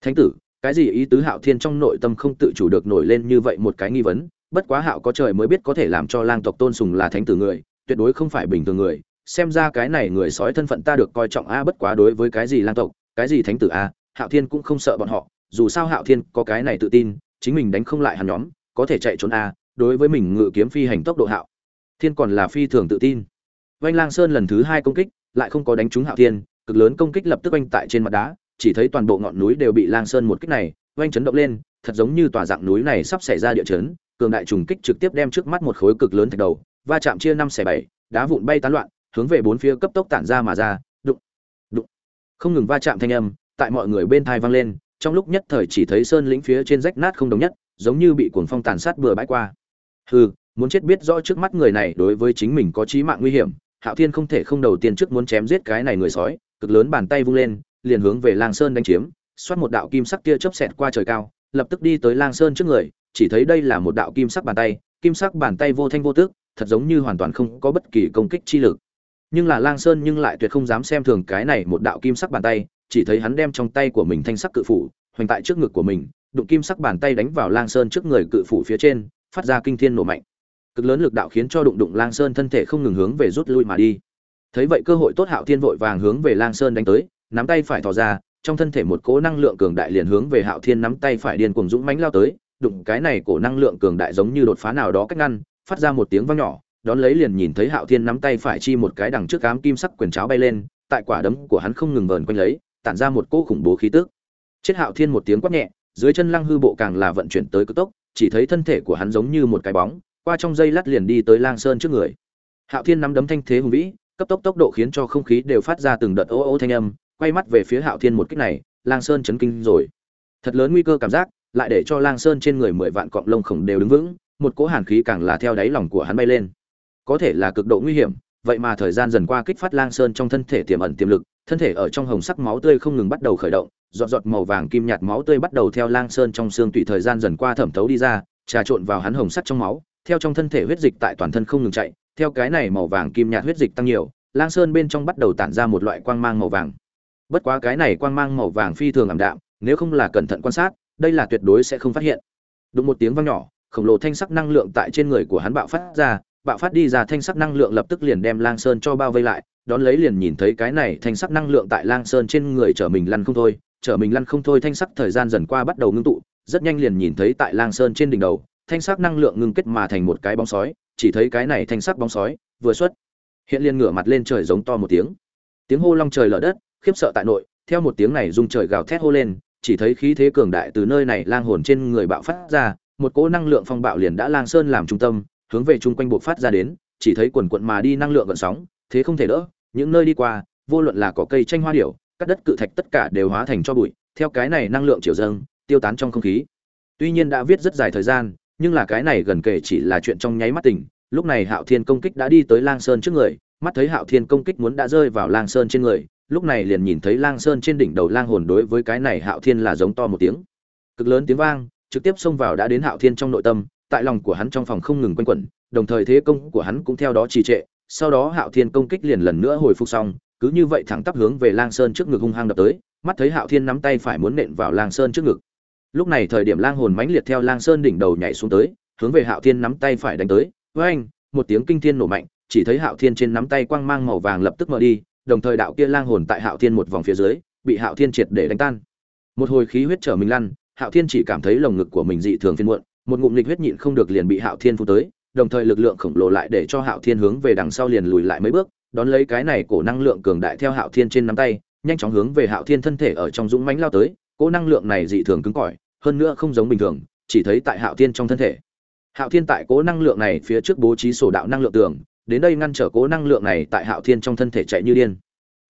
Thánh tử, cái gì ý tứ hạo thiên trong nội tâm không tự chủ được nổi lên như vậy một cái nghi vấn, bất quá hạo có trời mới biết có thể làm cho lang tộc tôn sùng là thánh tử người, tuyệt đối không phải bình thường người. Xem ra cái này người sói thân phận ta được coi trọng a, bất quá đối với cái gì lang tộc, cái gì thánh tử a hạo thiên cũng không sợ bọn họ, dù sao hạo thiên có cái này tự tin, chính mình đánh không lại hắn nhóm, có thể chạy trốn a, đối với mình ngự kiếm phi hành tốc độ hạo thiên còn là phi thường tự tin. Oanh lang sơn lần thứ hai công kích, lại không có đánh trúng hạo thiên, cực lớn công kích lập tức oanh tại trên mặt đá, chỉ thấy toàn bộ ngọn núi đều bị lang sơn một kích này oanh chấn động lên, thật giống như tòa dạng núi này sắp xảy ra địa chấn, cường đại trùng kích trực tiếp đem trước mắt một khối cực lớn thạch đầu, va chạm chia năm xẻ bảy, đá vụn bay tán loạn, hướng về bốn phía cấp tốc tản ra mà ra, đụng đụng. Không ngừng va chạm thanh âm tại mọi người bên thai vang lên, trong lúc nhất thời chỉ thấy sơn lĩnh phía trên rách nát không đồng nhất, giống như bị cuồng phong tàn sát bừa bãi qua. Hừ, muốn chết biết rõ trước mắt người này đối với chính mình có chí mạng nguy hiểm, hạo thiên không thể không đầu tiên trước muốn chém giết cái này người sói, cực lớn bàn tay vung lên, liền hướng về lang sơn đánh chiếm, xoát một đạo kim sắc kia chớp xẹt qua trời cao, lập tức đi tới lang sơn trước người, chỉ thấy đây là một đạo kim sắc bàn tay, kim sắc bàn tay vô thanh vô tức, thật giống như hoàn toàn không có bất kỳ công kích chi lực. Nhưng là lang sơn nhưng lại tuyệt không dám xem thường cái này một đạo kim sắc bàn tay chỉ thấy hắn đem trong tay của mình thanh sắc cự phủ, hoành tại trước ngực của mình, đụng kim sắc bàn tay đánh vào lang sơn trước người cự phủ phía trên, phát ra kinh thiên nổ mạnh. Cực lớn lực đạo khiến cho đụng đụng lang sơn thân thể không ngừng hướng về rút lui mà đi. Thấy vậy cơ hội tốt hạo thiên vội vàng hướng về lang sơn đánh tới, nắm tay phải thò ra, trong thân thể một cỗ năng lượng cường đại liền hướng về hạo thiên nắm tay phải điên cuồng dũng mãnh lao tới, đụng cái này cổ năng lượng cường đại giống như đột phá nào đó cách ngăn, phát ra một tiếng vang nhỏ, đón lấy liền nhìn thấy hạo thiên nắm tay phải chi một cái đằng trước cám kim sắc quyền cháo bay lên, tại quả đấm của hắn không ngừng vờn quanh lấy tản ra một cỗ khủng bố khí tức. Chết hạo thiên một tiếng quát nhẹ, dưới chân lăng hư bộ càng là vận chuyển tới cực tốc, chỉ thấy thân thể của hắn giống như một cái bóng, qua trong dây lát liền đi tới lang sơn trước người. Hạo thiên nắm đấm thanh thế hùng vĩ, cấp tốc tốc độ khiến cho không khí đều phát ra từng đợt ồ ô thanh âm, quay mắt về phía hạo thiên một kích này, lang sơn chấn kinh rồi. Thật lớn nguy cơ cảm giác, lại để cho lang sơn trên người mười vạn cọng lông khổng đều đứng vững, một cỗ hàn khí càng là theo đáy lòng của hắn bay lên. Có thể là cực độ nguy hiểm, vậy mà thời gian dần qua kích phát lang sơn trong thân thể tiềm ẩn tiềm lực thân thể ở trong hồng sắc máu tươi không ngừng bắt đầu khởi động, giọt giọt màu vàng kim nhạt máu tươi bắt đầu theo lang sơn trong xương tùy thời gian dần qua thẩm thấu đi ra, trà trộn vào hắn hồng sắc trong máu, theo trong thân thể huyết dịch tại toàn thân không ngừng chạy, theo cái này màu vàng kim nhạt huyết dịch tăng nhiều, lang sơn bên trong bắt đầu tản ra một loại quang mang màu vàng. Bất quá cái này quang mang màu vàng phi thường ảm đạm, nếu không là cẩn thận quan sát, đây là tuyệt đối sẽ không phát hiện. Đụng một tiếng vang nhỏ, khổng lồ thanh sắc năng lượng tại trên người của hắn bạo phát ra bạo phát đi ra thanh sắc năng lượng lập tức liền đem lang sơn cho bao vây lại, đón lấy liền nhìn thấy cái này thanh sắc năng lượng tại lang sơn trên người chở mình lăn không thôi chở mình lăn không thôi thanh sắc thời gian dần qua bắt đầu ngưng tụ, rất nhanh liền nhìn thấy tại lang sơn trên đỉnh đầu, thanh sắc năng lượng ngưng kết mà thành một cái bóng sói, chỉ thấy cái này thanh sắc bóng sói vừa xuất, hiện liền ngửa mặt lên trời giống to một tiếng. Tiếng hô long trời lở đất, khiếp sợ tại nội, theo một tiếng này rung trời gào thét hô lên, chỉ thấy khí thế cường đại từ nơi này lang hồn trên người bạo phát ra, một cỗ năng lượng phong bạo liền đã lang sơn làm trung tâm hướng về chung quanh buộc phát ra đến, chỉ thấy quần quận mà đi năng lượng gợn sóng, thế không thể đỡ, những nơi đi qua, vô luận là cỏ cây tranh hoa điểu các đất cự thạch tất cả đều hóa thành cho bụi, theo cái này năng lượng chiều dâng, tiêu tán trong không khí. Tuy nhiên đã viết rất dài thời gian, nhưng là cái này gần kể chỉ là chuyện trong nháy mắt tình. Lúc này hạo thiên công kích đã đi tới lang sơn trước người, mắt thấy hạo thiên công kích muốn đã rơi vào lang sơn trên người, lúc này liền nhìn thấy lang sơn trên đỉnh đầu lang hồn đối với cái này hạo thiên là giống to một tiếng. Cực lớn tiếng vang, trực tiếp xông vào đã đến hạo thiên trong nội tâm tại lòng của hắn trong phòng không ngừng quanh quẩn, đồng thời thế công của hắn cũng theo đó trì trệ. Sau đó hạo thiên công kích liền lần nữa hồi phục xong, cứ như vậy thẳng tắp hướng về lang sơn trước ngực hung hăng đập tới, mắt thấy hạo thiên nắm tay phải muốn nện vào lang sơn trước ngực. Lúc này thời điểm lang hồn mãnh liệt theo lang sơn đỉnh đầu nhảy xuống tới, hướng về hạo thiên nắm tay phải đánh tới. Với anh một tiếng kinh thiên nổ mạnh, chỉ thấy hạo thiên trên nắm tay quang mang màu vàng lập tức mở đi, đồng thời đạo kia lang hồn tại hạo thiên một vòng phía dưới, bị hạo thiên triệt để đánh tan. Một hồi khí huyết trở mình lăn, hạo thiên chỉ cảm thấy lồng ngực của mình dị thường phiên muộn một ngụm lịch huyết nhịn không được liền bị hạo thiên phun tới, đồng thời lực lượng khổng lồ lại để cho hạo thiên hướng về đằng sau liền lùi lại mấy bước, đón lấy cái này cổ năng lượng cường đại theo hạo thiên trên nắm tay, nhanh chóng hướng về hạo thiên thân thể ở trong dũng mãnh lao tới, cỗ năng lượng này dị thường cứng cỏi, hơn nữa không giống bình thường, chỉ thấy tại hạo thiên trong thân thể. Hạo thiên tại cố năng lượng này phía trước bố trí sổ đạo năng lượng tường, đến đây ngăn trở cố năng lượng này tại hạo thiên trong thân thể chạy như điên.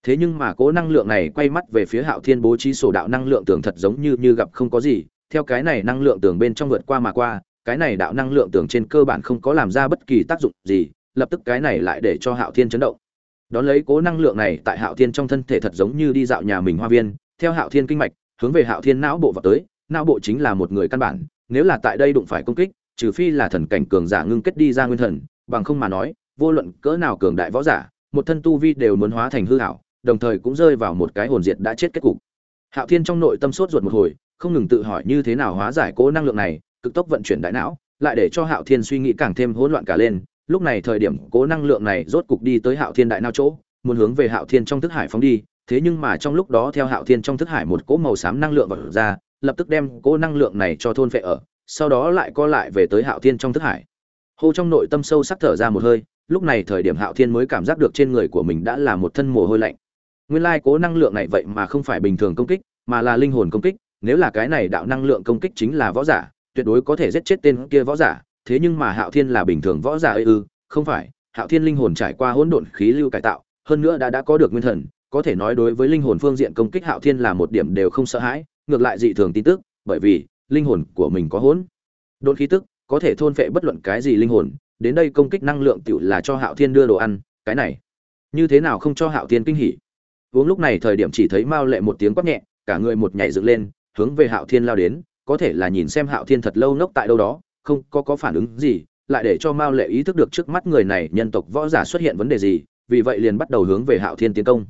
Thế nhưng mà cố năng lượng này quay mắt về phía hạo thiên bố trí sổ đạo năng lượng tường thật giống như như gặp không có gì theo cái này năng lượng tường bên trong vượt qua mà qua, cái này đạo năng lượng tường trên cơ bản không có làm ra bất kỳ tác dụng gì, lập tức cái này lại để cho hạo thiên chấn động. Đón lấy cố năng lượng này tại hạo thiên trong thân thể thật giống như đi dạo nhà mình hoa viên, theo hạo thiên kinh mạch, hướng về hạo thiên não bộ vào tới, não bộ chính là một người căn bản, nếu là tại đây đụng phải công kích, trừ phi là thần cảnh cường giả ngưng kết đi ra nguyên thần, bằng không mà nói, vô luận cỡ nào cường đại võ giả, một thân tu vi đều muốn hóa thành hư hảo đồng thời cũng rơi vào một cái hồn diệt đã chết kết cục. Hạo thiên trong nội tâm sốt ruột một hồi không ngừng tự hỏi như thế nào hóa giải cố năng lượng này, cực tốc vận chuyển đại não, lại để cho hạo thiên suy nghĩ càng thêm hỗn loạn cả lên. Lúc này thời điểm cố năng lượng này rốt cục đi tới hạo thiên đại não chỗ, muốn hướng về hạo thiên trong thức hải phóng đi. Thế nhưng mà trong lúc đó theo hạo thiên trong thức hải một cỗ màu xám năng lượng vật ra, lập tức đem cỗ năng lượng này cho thôn phệ ở, sau đó lại co lại về tới hạo thiên trong thức hải. Hô trong nội tâm sâu sắc thở ra một hơi, lúc này thời điểm hạo thiên mới cảm giác được trên người của mình đã là một thân mồ hôi lạnh. Nguyên lai cố năng lượng này vậy mà không phải bình thường công kích, mà là linh hồn công kích nếu là cái này đạo năng lượng công kích chính là võ giả, tuyệt đối có thể giết chết tên kia võ giả, thế nhưng mà hạo thiên là bình thường võ giả ư, không phải, hạo thiên linh hồn trải qua hỗn độn khí lưu cải tạo, hơn nữa đã đã có được nguyên thần, có thể nói đối với linh hồn phương diện công kích hạo thiên là một điểm đều không sợ hãi, ngược lại dị thường tin tức, bởi vì, linh hồn của mình có hỗn độn khí tức, có thể thôn phệ bất luận cái gì linh hồn, đến đây công kích năng lượng tựu là cho hạo thiên đưa đồ ăn, cái này, như thế nào không cho hạo thiên kinh hỉ? Uống lúc này thời điểm chỉ thấy mao lệ một tiếng quát nhẹ, cả người một nhảy dựng lên hướng về hạo thiên lao đến, có thể là nhìn xem hạo thiên thật lâu ngốc tại đâu đó, không có có phản ứng gì, lại để cho mao lệ ý thức được trước mắt người này nhân tộc võ giả xuất hiện vấn đề gì, vì vậy liền bắt đầu hướng về hạo thiên tiến công.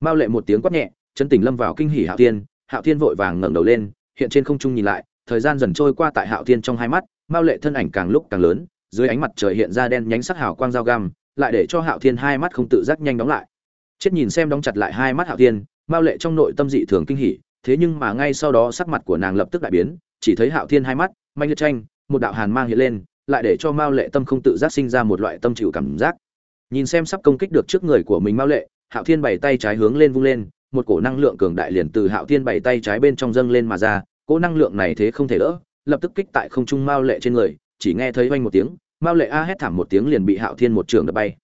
Mao lệ một tiếng quát nhẹ, chân tình lâm vào kinh hỉ hạo thiên hạo thiên vội vàng ngẩng đầu lên, hiện trên không trung nhìn lại, thời gian dần trôi qua tại hạo thiên trong hai mắt, mao lệ thân ảnh càng lúc càng lớn, dưới ánh mặt trời hiện ra đen nhánh sắc hào quang dao găm, lại để cho hạo thiên hai mắt không tự giác nhanh đóng lại. Chết nhìn xem đóng chặt lại hai mắt hạo thiên, mao lệ trong nội tâm dị thường kinh hỉ thế nhưng mà ngay sau đó sắc mặt của nàng lập tức đại biến, chỉ thấy hạo thiên hai mắt, manh liệt tranh, một đạo hàn mang hiện lên, lại để cho mao lệ tâm không tự giác sinh ra một loại tâm chịu cảm giác. Nhìn xem sắp công kích được trước người của mình mao lệ, hạo thiên bày tay trái hướng lên vung lên, một cổ năng lượng cường đại liền từ hạo thiên bày tay trái bên trong dâng lên mà ra, cỗ năng lượng này thế không thể đỡ, lập tức kích tại không trung mao lệ trên người, chỉ nghe thấy vang một tiếng, mao lệ a hét thảm một tiếng liền bị hạo thiên một trường đập bay.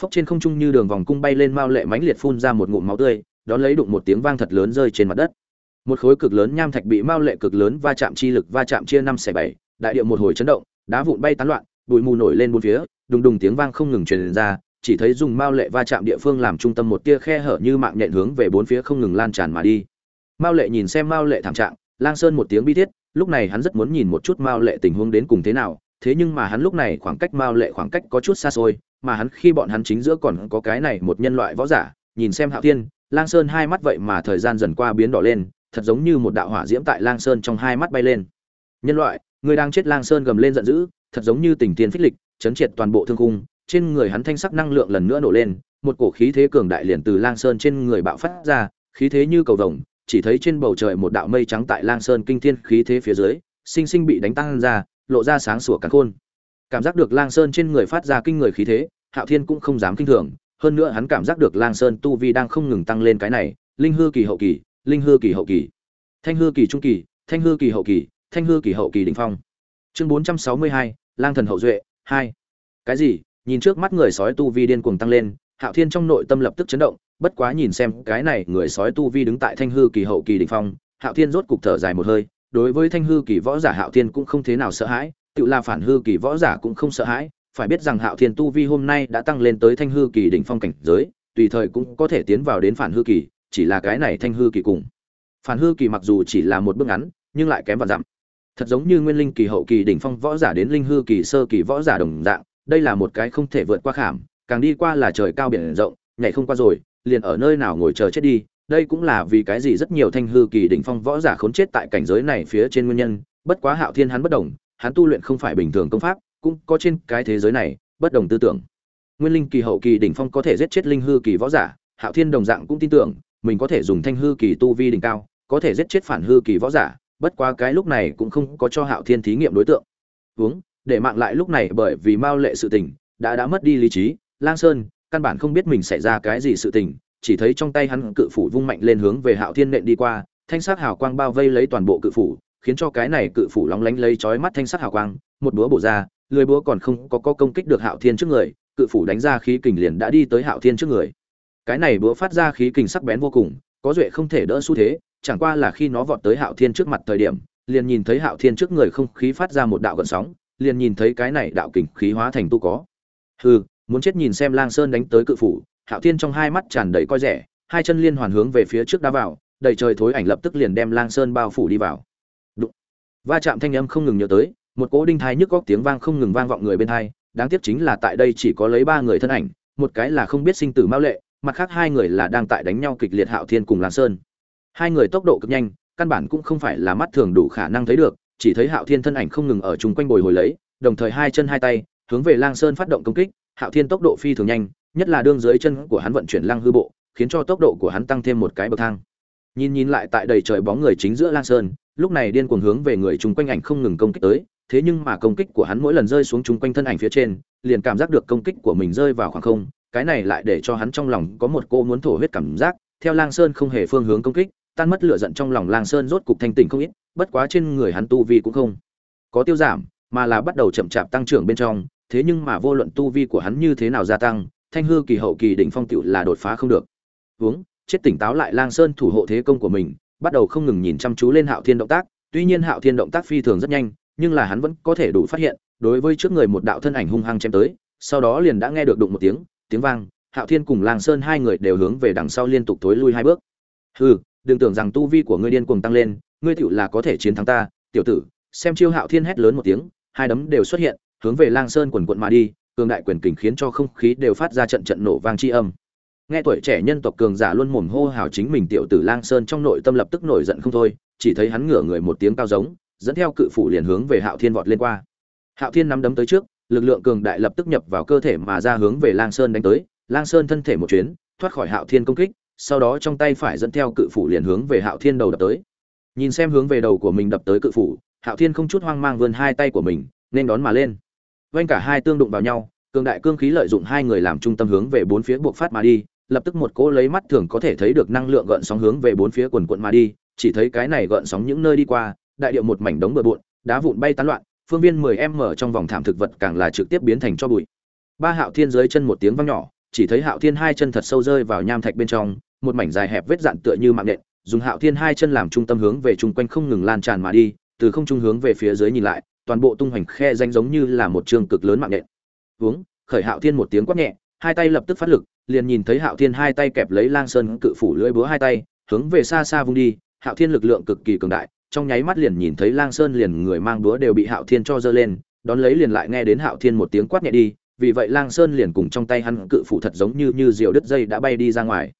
Phốc trên không trung như đường vòng cung bay lên mao lệ mãnh liệt phun ra một ngụm máu tươi, đón lấy đụng một tiếng vang thật lớn rơi trên mặt đất một khối cực lớn nham thạch bị mao lệ cực lớn va chạm chi lực va chạm chia năm xẻ bảy, đại địa một hồi chấn động, đá vụn bay tán loạn, bụi mù nổi lên bốn phía, đùng đùng tiếng vang không ngừng truyền ra, chỉ thấy dùng mao lệ va chạm địa phương làm trung tâm một tia khe hở như mạng nhện hướng về bốn phía không ngừng lan tràn mà đi. Mao lệ nhìn xem mao lệ thảm trạng, lang sơn một tiếng bi thiết, lúc này hắn rất muốn nhìn một chút mao lệ tình huống đến cùng thế nào, thế nhưng mà hắn lúc này khoảng cách mao lệ khoảng cách có chút xa xôi, mà hắn khi bọn hắn chính giữa còn có cái này một nhân loại võ giả, nhìn xem hạo thiên, lang sơn hai mắt vậy mà thời gian dần qua biến đỏ lên thật giống như một đạo hỏa diễm tại lang sơn trong hai mắt bay lên. Nhân loại, người đang chết lang sơn gầm lên giận dữ, thật giống như tình tiên phích lịch, chấn triệt toàn bộ thương khung, trên người hắn thanh sắc năng lượng lần nữa nổ lên, một cổ khí thế cường đại liền từ lang sơn trên người bạo phát ra, khí thế như cầu vồng, chỉ thấy trên bầu trời một đạo mây trắng tại lang sơn kinh thiên khí thế phía dưới, sinh sinh bị đánh tăng ra, lộ ra sáng sủa cắn khôn. Cảm giác được lang sơn trên người phát ra kinh người khí thế, hạo thiên cũng không dám kinh thường, hơn nữa hắn cảm giác được lang sơn tu vi đang không ngừng tăng lên cái này, linh hư kỳ hậu kỳ linh hư kỳ hậu kỳ, thanh hư kỳ trung kỳ, thanh hư kỳ hậu kỳ, thanh hư kỳ hậu kỳ đỉnh phong. Chương bốn trăm sáu mươi hai, lang thần hậu duệ, hai. Cái gì? Nhìn trước mắt người sói tu vi điên cuồng tăng lên, hạo thiên trong nội tâm lập tức chấn động, bất quá nhìn xem cái này người sói tu vi đứng tại thanh hư kỳ hậu kỳ đỉnh phong, hạo thiên rốt cục thở dài một hơi, đối với thanh hư kỳ võ giả hạo thiên cũng không thế nào sợ hãi, tự là phản hư kỳ võ giả cũng không sợ hãi, phải biết rằng hạo thiên tu vi hôm nay đã tăng lên tới thanh hư kỳ đỉnh phong cảnh giới, tùy thời cũng có thể tiến vào đến phản hư kỳ chỉ là cái này thanh hư kỳ cùng. Phản hư kỳ mặc dù chỉ là một bước ngắn, nhưng lại kém và dặm. Thật giống như nguyên linh kỳ hậu kỳ đỉnh phong võ giả đến linh hư kỳ sơ kỳ võ giả đồng dạng, đây là một cái không thể vượt qua khảm, càng đi qua là trời cao biển rộng, nhảy không qua rồi, liền ở nơi nào ngồi chờ chết đi, đây cũng là vì cái gì rất nhiều thanh hư kỳ đỉnh phong võ giả khốn chết tại cảnh giới này phía trên nguyên nhân, bất quá hạo thiên hắn bất đồng, hắn tu luyện không phải bình thường công pháp, cũng có trên cái thế giới này, bất đồng tư tưởng. Nguyên linh kỳ hậu kỳ đỉnh phong có thể giết chết linh hư kỳ võ giả, hạo thiên đồng dạng cũng tin tưởng mình có thể dùng thanh hư kỳ tu vi đỉnh cao có thể giết chết phản hư kỳ võ giả bất quá cái lúc này cũng không có cho hạo thiên thí nghiệm đối tượng. Uống để mạng lại lúc này bởi vì mao lệ sự tình đã đã mất đi lý trí lang sơn căn bản không biết mình xảy ra cái gì sự tình chỉ thấy trong tay hắn cự phủ vung mạnh lên hướng về hạo thiên nện đi qua thanh sắc hào quang bao vây lấy toàn bộ cự phủ khiến cho cái này cự phủ lóng lánh lấy chói mắt thanh sắc hào quang một búa bổ ra lưỡi búa còn không có, có công kích được hạo thiên trước người cự phủ đánh ra khí kình liền đã đi tới hạo thiên trước người cái này búa phát ra khí kình sắc bén vô cùng, có duệ không thể đỡ xu thế, chẳng qua là khi nó vọt tới hạo thiên trước mặt thời điểm, liền nhìn thấy hạo thiên trước người không khí phát ra một đạo gợn sóng, liền nhìn thấy cái này đạo kình khí hóa thành tu có hừ, muốn chết nhìn xem lang sơn đánh tới cự phủ, hạo thiên trong hai mắt tràn đầy coi rẻ, hai chân liên hoàn hướng về phía trước đá vào, đầy trời thối ảnh lập tức liền đem lang sơn bao phủ đi vào Đụng. va chạm thanh âm không ngừng nhớ tới, một cỗ đinh thai nhức góc tiếng vang không ngừng vang vọng người bên thai đáng tiếc chính là tại đây chỉ có lấy ba người thân ảnh, một cái là không biết sinh tử mao lệ mặt khác hai người là đang tại đánh nhau kịch liệt hạo thiên cùng lang sơn. Hai người tốc độ cực nhanh, căn bản cũng không phải là mắt thường đủ khả năng thấy được, chỉ thấy hạo thiên thân ảnh không ngừng ở chung quanh bồi hồi lấy, đồng thời hai chân hai tay, hướng về lang sơn phát động công kích, hạo thiên tốc độ phi thường nhanh, nhất là đương dưới chân của hắn vận chuyển lang hư bộ, khiến cho tốc độ của hắn tăng thêm một cái bậc thang. Nhìn nhìn lại tại đầy trời bóng người chính giữa lang sơn, lúc này điên cuồng hướng về người chung quanh ảnh không ngừng công kích tới, thế nhưng mà công kích của hắn mỗi lần rơi xuống chung quanh thân ảnh phía trên, liền cảm giác được công kích của mình rơi vào khoảng không cái này lại để cho hắn trong lòng có một cô muốn thổ huyết cảm giác, theo lang sơn không hề phương hướng công kích, tan mất lửa giận trong lòng lang sơn rốt cục thanh tỉnh không ít, bất quá trên người hắn tu vi cũng không có tiêu giảm, mà là bắt đầu chậm chạp tăng trưởng bên trong, thế nhưng mà vô luận tu vi của hắn như thế nào gia tăng, thanh hư kỳ hậu kỳ đỉnh phong tựu là đột phá không được. Uống chết tỉnh táo lại lang sơn thủ hộ thế công của mình, bắt đầu không ngừng nhìn chăm chú lên hạo thiên động tác, tuy nhiên hạo thiên động tác phi thường rất nhanh, nhưng là hắn vẫn có thể đủ phát hiện, đối với trước người một đạo thân ảnh hung hăng chém tới, sau đó liền đã nghe được đụng một tiếng tiếng vang, hạo thiên cùng lang sơn hai người đều hướng về đằng sau liên tục tối lui hai bước. Hừ, đừng tưởng rằng tu vi của ngươi điên cuồng tăng lên, ngươi tựu là có thể chiến thắng ta, tiểu tử. Xem chiêu hạo thiên hét lớn một tiếng, hai đấm đều xuất hiện, hướng về lang sơn quần quận mà đi, cường đại quyền kình khiến cho không khí đều phát ra trận trận nổ vang chi âm. Nghe tuổi trẻ nhân tộc cường giả luôn mồm hô hào chính mình tiểu tử lang sơn trong nội tâm lập tức nổi giận không thôi, chỉ thấy hắn ngửa người một tiếng cao giống, dẫn theo cự phủ liền hướng về hạo thiên vọt lên qua. Hạo thiên nắm đấm tới trước lực lượng cường đại lập tức nhập vào cơ thể mà ra hướng về lang sơn đánh tới. Lang sơn thân thể một chuyến, thoát khỏi hạo thiên công kích, sau đó trong tay phải dẫn theo cự phủ liền hướng về hạo thiên đầu đập tới. Nhìn xem hướng về đầu của mình đập tới cự phủ, hạo thiên không chút hoang mang vươn hai tay của mình, nên đón mà lên. Vanh cả hai tương đụng vào nhau, cường đại cương khí lợi dụng hai người làm trung tâm hướng về bốn phía buộc phát mà đi, lập tức một cỗ lấy mắt thường có thể thấy được năng lượng gợn sóng hướng về bốn phía quần quần mà đi, chỉ thấy cái này gợn sóng những nơi đi qua, đại địa một mảnh đống bừa bộn, đá vụn bay tán loạn phương viên 10 m trong vòng thảm thực vật càng là trực tiếp biến thành cho bụi. Ba hạo thiên dưới chân một tiếng vang nhỏ, chỉ thấy hạo thiên hai chân thật sâu rơi vào nham thạch bên trong, một mảnh dài hẹp vết dạn tựa như mạng nện, dùng hạo thiên hai chân làm trung tâm hướng về trung quanh không ngừng lan tràn mà đi, từ không trung hướng về phía dưới nhìn lại, toàn bộ tung hoành khe danh giống như là một trường cực lớn mạng nện. Hướng khởi hạo thiên một tiếng quát nhẹ, hai tay lập tức phát lực, liền nhìn thấy hạo thiên hai tay kẹp lấy lang sơn cự phủ lưỡi búa hai tay, hướng về xa xa vung đi, hạo thiên lực lượng cực kỳ cường đại trong nháy mắt liền nhìn thấy lang sơn liền người mang búa đều bị hạo thiên cho giơ lên, đón lấy liền lại nghe đến hạo thiên một tiếng quát nhẹ đi, vì vậy lang sơn liền cùng trong tay hắn cự phủ thật giống như như diều đứt dây đã bay đi ra ngoài.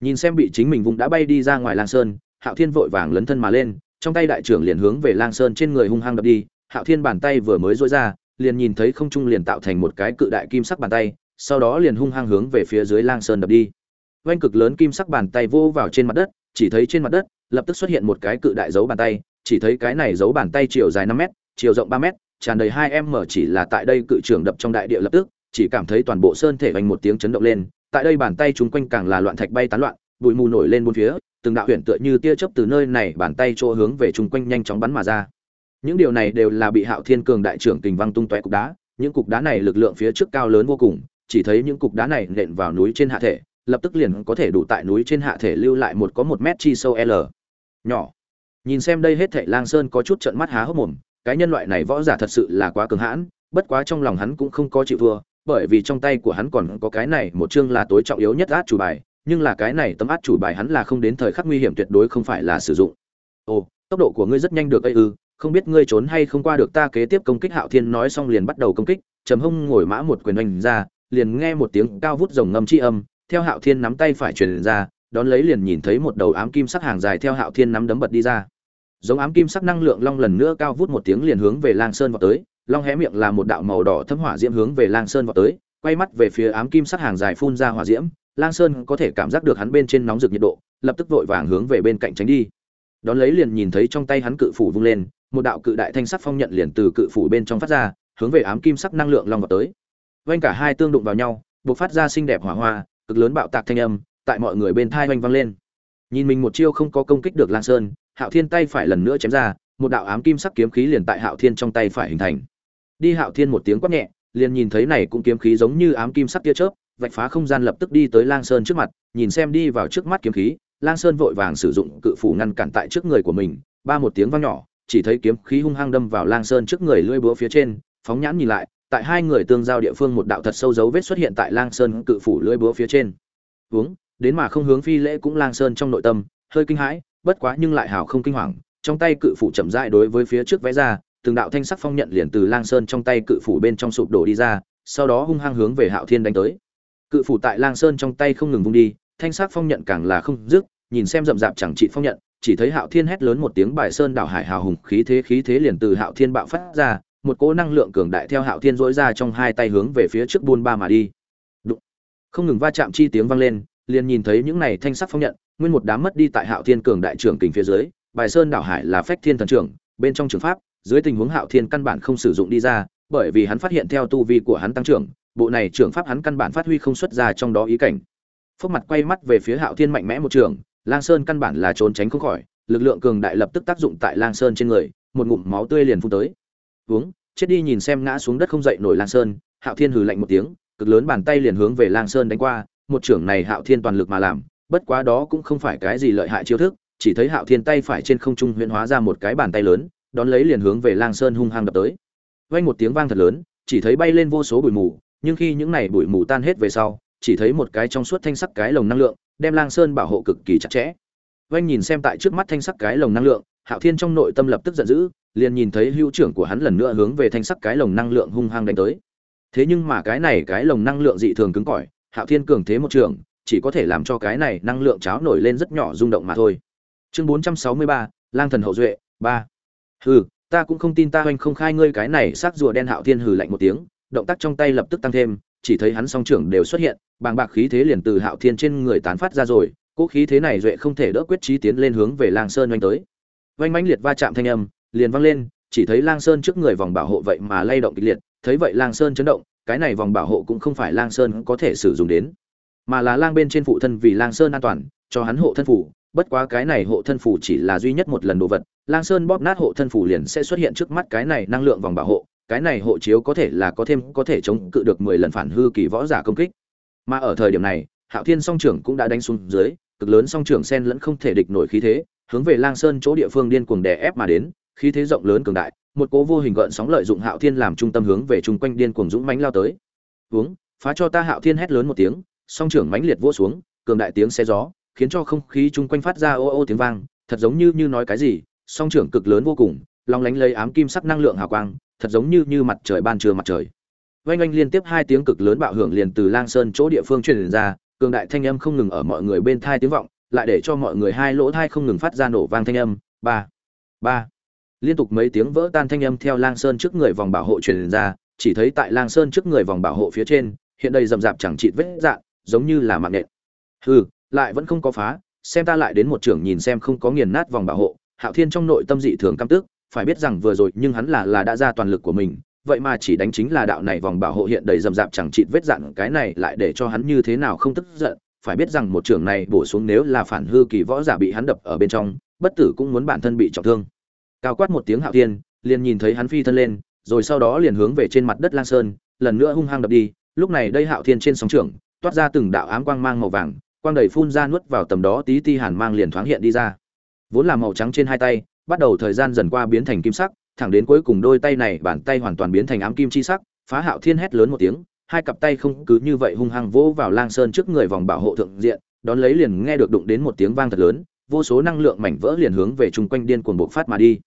Nhìn xem bị chính mình vùng đã bay đi ra ngoài lang sơn, hạo thiên vội vàng lấn thân mà lên, trong tay đại trưởng liền hướng về lang sơn trên người hung hăng đập đi, hạo thiên bàn tay vừa mới dối ra, liền nhìn thấy không trung liền tạo thành một cái cự đại kim sắc bàn tay, sau đó liền hung hăng hướng về phía dưới lang sơn đập đi. Vanh cực lớn kim sắc bàn tay vô vào trên mặt đất, chỉ thấy trên mặt đất lập tức xuất hiện một cái cự đại dấu bàn tay, chỉ thấy cái này dấu bàn tay chiều dài năm mét, chiều rộng ba mét, tràn đầy hai em mở chỉ là tại đây cự trưởng đập trong đại địa lập tức, chỉ cảm thấy toàn bộ sơn thể vành một tiếng chấn động lên, tại đây bàn tay chúng quanh càng là loạn thạch bay tán loạn, bụi mù nổi lên bốn phía, từng đạo huyền tựa như tia chớp từ nơi này bàn tay chỗ hướng về chung quanh nhanh chóng bắn mà ra. Những điều này đều là bị hạo thiên cường đại trưởng kình văng tung tóe cục đá, những cục đá này lực lượng phía trước cao lớn vô cùng, chỉ thấy những cục đá này nện vào núi trên hạ thể, lập tức liền có thể đủ tại núi trên hạ thể lưu lại một có một mét chi sâu l nhỏ. Nhìn xem đây hết thệ lang sơn có chút trận mắt há hốc mồm, cái nhân loại này võ giả thật sự là quá cường hãn, bất quá trong lòng hắn cũng không có chịu thua, bởi vì trong tay của hắn còn có cái này một chương là tối trọng yếu nhất át chủ bài, nhưng là cái này tấm át chủ bài hắn là không đến thời khắc nguy hiểm tuyệt đối không phải là sử dụng. Ồ, tốc độ của ngươi rất nhanh được ây ư, không biết ngươi trốn hay không qua được ta kế tiếp công kích hạo thiên nói xong liền bắt đầu công kích, trầm hông ngồi mã một quyền oanh ra, liền nghe một tiếng cao vút rồng ngâm chi âm, theo hạo thiên nắm tay phải truyền ra đón lấy liền nhìn thấy một đầu ám kim sắc hàng dài theo hạo thiên nắm đấm bật đi ra. Giống ám kim sắc năng lượng long lần nữa cao vút một tiếng liền hướng về lang sơn vọt tới, long hé miệng là một đạo màu đỏ thấm hỏa diễm hướng về lang sơn vọt tới, quay mắt về phía ám kim sắc hàng dài phun ra hỏa diễm, lang sơn có thể cảm giác được hắn bên trên nóng rực nhiệt độ, lập tức vội vàng hướng về bên cạnh tránh đi. Đón lấy liền nhìn thấy trong tay hắn cự phủ vung lên, một đạo cự đại thanh sắc phong nhận liền từ cự phủ bên trong phát ra, hướng về ám kim sắc năng lượng long vọt tới. Vành cả hai tương đụng vào nhau, bộc phát ra xinh đẹp hỏa hoa, cực lớn bạo tạc thanh âm tại mọi người bên thai oanh vang lên. Nhìn mình một chiêu không có công kích được lang sơn, hạo thiên tay phải lần nữa chém ra, một đạo ám kim sắc kiếm khí liền tại hạo thiên trong tay phải hình thành. Đi hạo thiên một tiếng quát nhẹ, liền nhìn thấy này cũng kiếm khí giống như ám kim sắc tia chớp, vạch phá không gian lập tức đi tới lang sơn trước mặt, nhìn xem đi vào trước mắt kiếm khí, lang sơn vội vàng sử dụng cự phủ ngăn cản tại trước người của mình, ba một tiếng vang nhỏ, chỉ thấy kiếm khí hung hăng đâm vào lang sơn trước người lưỡi búa phía trên, phóng nhãn nhìn lại, tại hai người tương giao địa phương một đạo thật sâu dấu vết xuất hiện tại lang sơn cự phủ lưỡi búa phía trên. Uống đến mà không hướng phi lễ cũng lang sơn trong nội tâm, hơi kinh hãi, bất quá nhưng lại hào không kinh hoàng, trong tay cự phủ chậm rãi đối với phía trước vẽ ra, từng đạo thanh sắc phong nhận liền từ lang sơn trong tay cự phủ bên trong sụp đổ đi ra, sau đó hung hăng hướng về hạo thiên đánh tới cự phủ tại lang sơn trong tay không ngừng vung đi, thanh sắc phong nhận càng là không dứt, nhìn xem rậm rạp chẳng trị phong nhận, chỉ thấy hạo thiên hét lớn một tiếng bài sơn đảo hải hào hùng khí thế khí thế liền từ hạo thiên bạo phát ra, một cỗ năng lượng cường đại theo hạo thiên dỗi ra trong hai tay hướng về phía trước buôn ba mà đi Đụng. không ngừng va chạm chi tiếng vang lên liền nhìn thấy những này thanh sắc phong nhận, nguyên một đám mất đi tại hạo thiên cường đại trưởng kình phía dưới, bài sơn đảo hải là phách thiên thần trưởng, bên trong trường pháp, dưới tình huống hạo thiên căn bản không sử dụng đi ra, bởi vì hắn phát hiện theo tu vi của hắn tăng trưởng, bộ này trưởng pháp hắn căn bản phát huy không xuất ra trong đó ý cảnh. Phốc mặt quay mắt về phía hạo thiên mạnh mẽ một trường, lang sơn căn bản là trốn tránh không khỏi, lực lượng cường đại lập tức tác dụng tại lang sơn trên người, một ngụm máu tươi liền phun tới. Uống, chết đi nhìn xem ngã xuống đất không dậy nổi lang sơn, hạo thiên hừ lạnh một tiếng, cực lớn bàn tay liền hướng về lang sơn đánh qua một trưởng này hạo thiên toàn lực mà làm, bất quá đó cũng không phải cái gì lợi hại chiêu thức, chỉ thấy hạo thiên tay phải trên không trung huyễn hóa ra một cái bàn tay lớn, đón lấy liền hướng về lang sơn hung hăng đập tới. Vang một tiếng vang thật lớn, chỉ thấy bay lên vô số bụi mù, nhưng khi những này bụi mù tan hết về sau, chỉ thấy một cái trong suốt thanh sắc cái lồng năng lượng, đem lang sơn bảo hộ cực kỳ chặt chẽ. Vang nhìn xem tại trước mắt thanh sắc cái lồng năng lượng, hạo thiên trong nội tâm lập tức giận dữ, liền nhìn thấy hữu trưởng của hắn lần nữa hướng về thanh sắc cái lồng năng lượng hung hăng đánh tới. Thế nhưng mà cái này cái lồng năng lượng dị thường cứng cỏi hạo thiên cường thế một trường, chỉ có thể làm cho cái này năng lượng cháo nổi lên rất nhỏ rung động mà thôi. Chương bốn trăm sáu mươi ba, lang thần hậu duệ, ba. Hừ, ta cũng không tin ta hoành không khai ngươi cái này xác rùa đen hạo thiên hừ lạnh một tiếng, động tác trong tay lập tức tăng thêm, chỉ thấy hắn song trưởng đều xuất hiện, bàng bạc khí thế liền từ hạo thiên trên người tán phát ra rồi, cỗ khí thế này duệ không thể đỡ quyết chí tiến lên hướng về lang sơn oanh tới. Oanh mãnh liệt va chạm thanh âm liền vang lên, chỉ thấy lang sơn trước người vòng bảo hộ vậy mà lay động kịch liệt, thấy vậy lang sơn chấn động cái này vòng bảo hộ cũng không phải lang sơn có thể sử dụng đến, mà là lang bên trên phụ thân vì lang sơn an toàn, cho hắn hộ thân phủ. Bất quá cái này hộ thân phủ chỉ là duy nhất một lần đồ vật. Lang sơn bóp nát hộ thân phủ liền sẽ xuất hiện trước mắt cái này năng lượng vòng bảo hộ. Cái này hộ chiếu có thể là có thêm, có thể chống cự được mười lần phản hư kỳ võ giả công kích. Mà ở thời điểm này, hạo thiên song trưởng cũng đã đánh xuống dưới, cực lớn song trưởng sen lẫn không thể địch nổi khí thế, hướng về lang sơn chỗ địa phương điên cuồng đè ép mà đến. Khí thế rộng lớn cường đại một cố vô hình gợn sóng lợi dụng hạo thiên làm trung tâm hướng về chung quanh điên cuồng dũng mãnh lao tới. Hướng phá cho ta hạo thiên hét lớn một tiếng, song trưởng mãnh liệt vỗ xuống, cường đại tiếng xe gió, khiến cho không khí chung quanh phát ra ô ô tiếng vang, thật giống như như nói cái gì, song trưởng cực lớn vô cùng, long lánh lấy ám kim sắc năng lượng hào quang, thật giống như như mặt trời ban trưa mặt trời. Oanh oanh liên tiếp hai tiếng cực lớn bạo hưởng liền từ lang sơn chỗ địa phương truyền ra, cường đại thanh âm không ngừng ở mọi người bên thai tiếng vọng, lại để cho mọi người hai lỗ thai không ngừng phát ra nổ vang thanh âm. Ba ba liên tục mấy tiếng vỡ tan thanh âm theo lang sơn trước người vòng bảo hộ truyền ra, chỉ thấy tại lang sơn trước người vòng bảo hộ phía trên, hiện đây rậm rạp chẳng chịt vết dạn, giống như là mạng nện. Hừ, lại vẫn không có phá, xem ta lại đến một trưởng nhìn xem không có nghiền nát vòng bảo hộ, hạo thiên trong nội tâm dị thường căm tức, phải biết rằng vừa rồi nhưng hắn là là đã ra toàn lực của mình, vậy mà chỉ đánh chính là đạo này vòng bảo hộ hiện đầy rậm rạp chẳng chịt vết dạn, cái này lại để cho hắn như thế nào không tức giận, phải biết rằng một trưởng này bổ xuống nếu là phản hư kỳ võ giả bị hắn đập ở bên trong, bất tử cũng muốn bản thân bị trọng thương cao quát một tiếng hạo thiên, liền nhìn thấy hắn phi thân lên, rồi sau đó liền hướng về trên mặt đất lang sơn, lần nữa hung hăng đập đi. Lúc này đây hạo thiên trên sóng trưởng, toát ra từng đạo ám quang mang màu vàng, quang đầy phun ra nuốt vào tầm đó tí ti hàn mang liền thoáng hiện đi ra. Vốn là màu trắng trên hai tay, bắt đầu thời gian dần qua biến thành kim sắc, thẳng đến cuối cùng đôi tay này bàn tay hoàn toàn biến thành ám kim chi sắc, phá hạo thiên hét lớn một tiếng, hai cặp tay không cứ như vậy hung hăng vỗ vào lang sơn trước người vòng bảo hộ thượng diện, đón lấy liền nghe được đụng đến một tiếng vang thật lớn, vô số năng lượng mảnh vỡ liền hướng về chung quanh điên cuồng bộc phát mà đi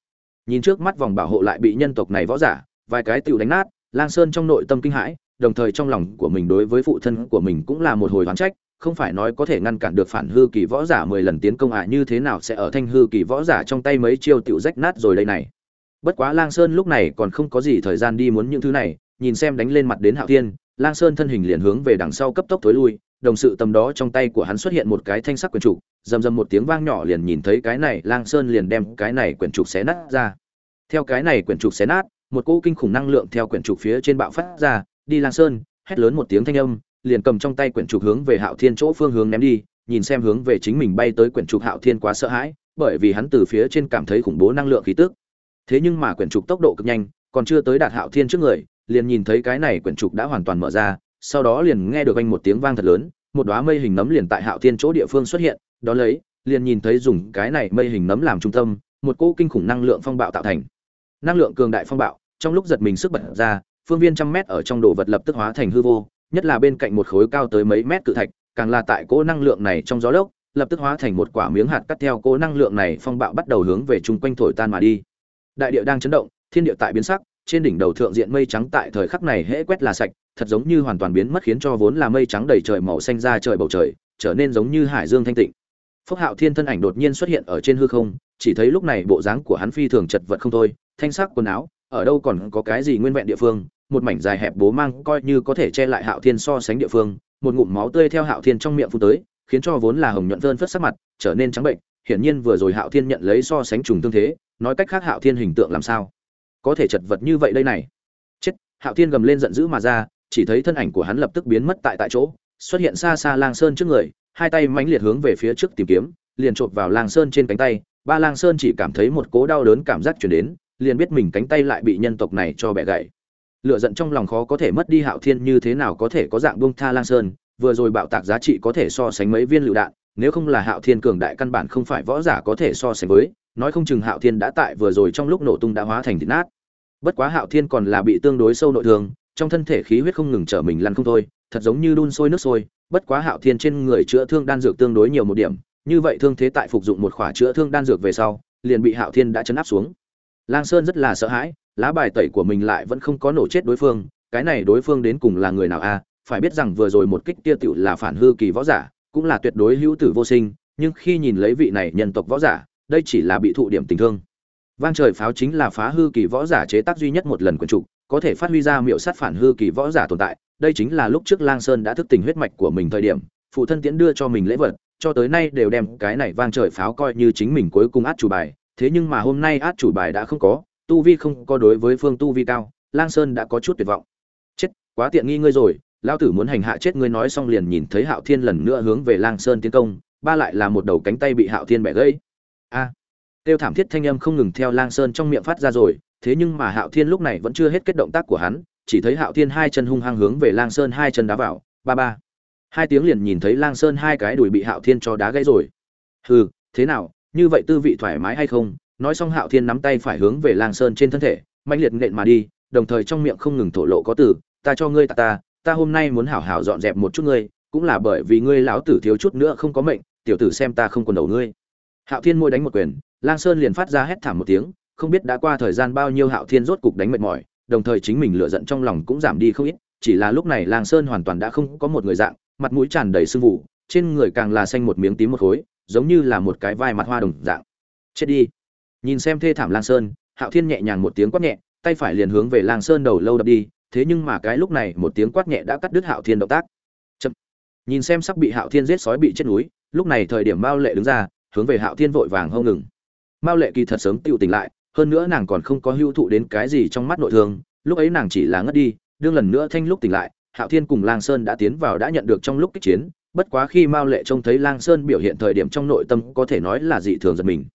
nhìn trước mắt vòng bảo hộ lại bị nhân tộc này võ giả vài cái tựu đánh nát lang sơn trong nội tâm kinh hãi đồng thời trong lòng của mình đối với phụ thân của mình cũng là một hồi oán trách không phải nói có thể ngăn cản được phản hư kỳ võ giả mười lần tiến công ạ à như thế nào sẽ ở thanh hư kỳ võ giả trong tay mấy chiêu tựu rách nát rồi đây này. Bất quá Lang Sơn lúc này còn không có gì thời gian đi muốn những thứ này, nhìn xem đánh lên mặt đến Hạo Thiên, Lang Sơn thân hình liền hướng về đằng sau cấp tốc tối lui, đồng sự tầm đó trong tay của hắn xuất hiện một cái thanh sắc quyển trục, rầm rầm một tiếng vang nhỏ liền nhìn thấy cái này, Lang Sơn liền đem cái này quyển trục xé nát ra. Theo cái này quyển trục xé nát, một cỗ kinh khủng năng lượng theo quyển trục phía trên bạo phát ra, đi Lang Sơn, hét lớn một tiếng thanh âm, liền cầm trong tay quyển trục hướng về Hạo Thiên chỗ phương hướng ném đi, nhìn xem hướng về chính mình bay tới quyển trục Hạo Thiên quá sợ hãi, bởi vì hắn từ phía trên cảm thấy khủng bố năng lượng khí tức. Thế nhưng mà quyển trục tốc độ cực nhanh, còn chưa tới đạt Hạo Thiên trước người, liền nhìn thấy cái này quyển trục đã hoàn toàn mở ra, sau đó liền nghe được anh một tiếng vang thật lớn, một đóa mây hình nấm liền tại Hạo Thiên chỗ địa phương xuất hiện, đó lấy, liền nhìn thấy dùng cái này mây hình nấm làm trung tâm, một cỗ kinh khủng năng lượng phong bạo tạo thành. Năng lượng cường đại phong bạo, trong lúc giật mình sức bật ra, phương viên trăm mét ở trong đồ vật lập tức hóa thành hư vô, nhất là bên cạnh một khối cao tới mấy mét cự thạch, càng là tại cỗ năng lượng này trong gió lốc, lập tức hóa thành một quả miếng hạt cắt theo cỗ năng lượng này phong bạo bắt đầu hướng về chung quanh thổi tan mà đi. Đại địa đang chấn động, thiên địa tại biến sắc, trên đỉnh đầu thượng diện mây trắng tại thời khắc này hễ quét là sạch, thật giống như hoàn toàn biến mất khiến cho vốn là mây trắng đầy trời màu xanh ra trời bầu trời, trở nên giống như hải dương thanh tịnh. Phúc Hạo Thiên thân ảnh đột nhiên xuất hiện ở trên hư không, chỉ thấy lúc này bộ dáng của hắn phi thường chật vật không thôi, thanh sắc quần áo, ở đâu còn có cái gì nguyên vẹn địa phương, một mảnh dài hẹp bố mang coi như có thể che lại Hạo Thiên so sánh địa phương, một ngụm máu tươi theo Hạo Thiên trong miệng phun tới, khiến cho vốn là hồng nhuận vơn phất sắc mặt trở nên trắng bệnh, hiển nhiên vừa rồi Hạo Thiên nhận lấy so sánh trùng tương thế, nói cách khác Hạo Thiên hình tượng làm sao? Có thể chật vật như vậy đây này. Chết, hạo thiên gầm lên giận dữ mà ra, chỉ thấy thân ảnh của hắn lập tức biến mất tại tại chỗ, xuất hiện xa xa lang sơn trước người, hai tay mãnh liệt hướng về phía trước tìm kiếm, liền chộp vào lang sơn trên cánh tay, ba lang sơn chỉ cảm thấy một cố đau đớn cảm giác chuyển đến, liền biết mình cánh tay lại bị nhân tộc này cho bẻ gãy. Lựa giận trong lòng khó có thể mất đi hạo thiên như thế nào có thể có dạng buông tha lang sơn, vừa rồi bạo tạc giá trị có thể so sánh mấy viên lựu đạn, nếu không là hạo thiên cường đại căn bản không phải võ giả có thể so sánh với, nói không chừng hạo thiên đã tại vừa rồi trong lúc nổ tung đã hóa thành thịt nát bất quá hạo thiên còn là bị tương đối sâu nội thương, trong thân thể khí huyết không ngừng trở mình lăn không thôi, thật giống như đun sôi nước sôi, bất quá hạo thiên trên người chữa thương đan dược tương đối nhiều một điểm, như vậy thương thế tại phục dụng một khỏa chữa thương đan dược về sau, liền bị hạo thiên đã chấn áp xuống. Lang sơn rất là sợ hãi, lá bài tẩy của mình lại vẫn không có nổ chết đối phương, cái này đối phương đến cùng là người nào a? Phải biết rằng vừa rồi một kích tia tựu là phản hư kỳ võ giả, cũng là tuyệt đối hữu tử vô sinh, nhưng khi nhìn lấy vị này nhân tộc võ giả, đây chỉ là bị thụ điểm tình thương vang trời pháo chính là phá hư kỳ võ giả chế tác duy nhất một lần quần trục có thể phát huy ra miệu sát phản hư kỳ võ giả tồn tại. Đây chính là lúc trước lang sơn đã thức tỉnh huyết mạch của mình thời điểm phụ thân tiễn đưa cho mình lễ vật cho tới nay đều đem cái này vang trời pháo coi như chính mình cuối cùng át chủ bài. Thế nhưng mà hôm nay át chủ bài đã không có tu vi không có đối với phương tu vi cao lang sơn đã có chút tuyệt vọng. Chết quá tiện nghi ngươi rồi lão tử muốn hành hạ chết ngươi nói xong liền nhìn thấy hạo thiên lần nữa hướng về lang sơn tiến công ba lại là một đầu cánh tay bị hạo thiên bẻ gãy. A! à, tiêu thảm thiết thanh âm không ngừng theo lang sơn trong miệng phát ra rồi, thế nhưng mà hạo thiên lúc này vẫn chưa hết kết động tác của hắn, chỉ thấy hạo thiên hai chân hung hăng hướng về lang sơn hai chân đá vào, ba ba. Hai tiếng liền nhìn thấy lang sơn hai cái đùi bị hạo thiên cho đá gãy rồi. Hừ, thế nào, như vậy tư vị thoải mái hay không? Nói xong hạo thiên nắm tay phải hướng về lang sơn trên thân thể mạnh liệt nện mà đi, đồng thời trong miệng không ngừng thổ lộ có từ, ta cho ngươi ta ta ta hôm nay muốn hảo hảo dọn dẹp một chút ngươi, cũng là bởi vì ngươi lão tử thiếu chút nữa không có mệnh, tiểu tử xem ta không còn đầu ngươi. Hạo thiên môi đánh một quyền lang sơn liền phát ra hét thảm một tiếng, không biết đã qua thời gian bao nhiêu hạo thiên rốt cục đánh mệt mỏi, đồng thời chính mình lựa giận trong lòng cũng giảm đi không ít, chỉ là lúc này lang sơn hoàn toàn đã không có một người dạng, mặt mũi tràn đầy sưng vụ, trên người càng là xanh một miếng tím một khối, giống như là một cái vai mặt hoa đồng dạng. Chết đi. Nhìn xem thê thảm lang sơn, hạo thiên nhẹ nhàng một tiếng quát nhẹ, tay phải liền hướng về lang sơn đầu lâu đập đi, thế nhưng mà cái lúc này một tiếng quát nhẹ đã cắt đứt hạo thiên động tác. Chậm. nhìn xem sắp bị hạo thiên giết sói bị chết núi, lúc này thời điểm mao lệ đứng ra, hướng về hạo thiên vội vàng hông ngừng mao lệ kỳ thật sớm tiêu tỉnh lại, hơn nữa nàng còn không có hưu thụ đến cái gì trong mắt nội thương, lúc ấy nàng chỉ là ngất đi, đương lần nữa thanh lúc tỉnh lại, hạo thiên cùng lang sơn đã tiến vào đã nhận được trong lúc kích chiến, bất quá khi mao lệ trông thấy lang sơn biểu hiện thời điểm trong nội tâm có thể nói là dị thường giật mình.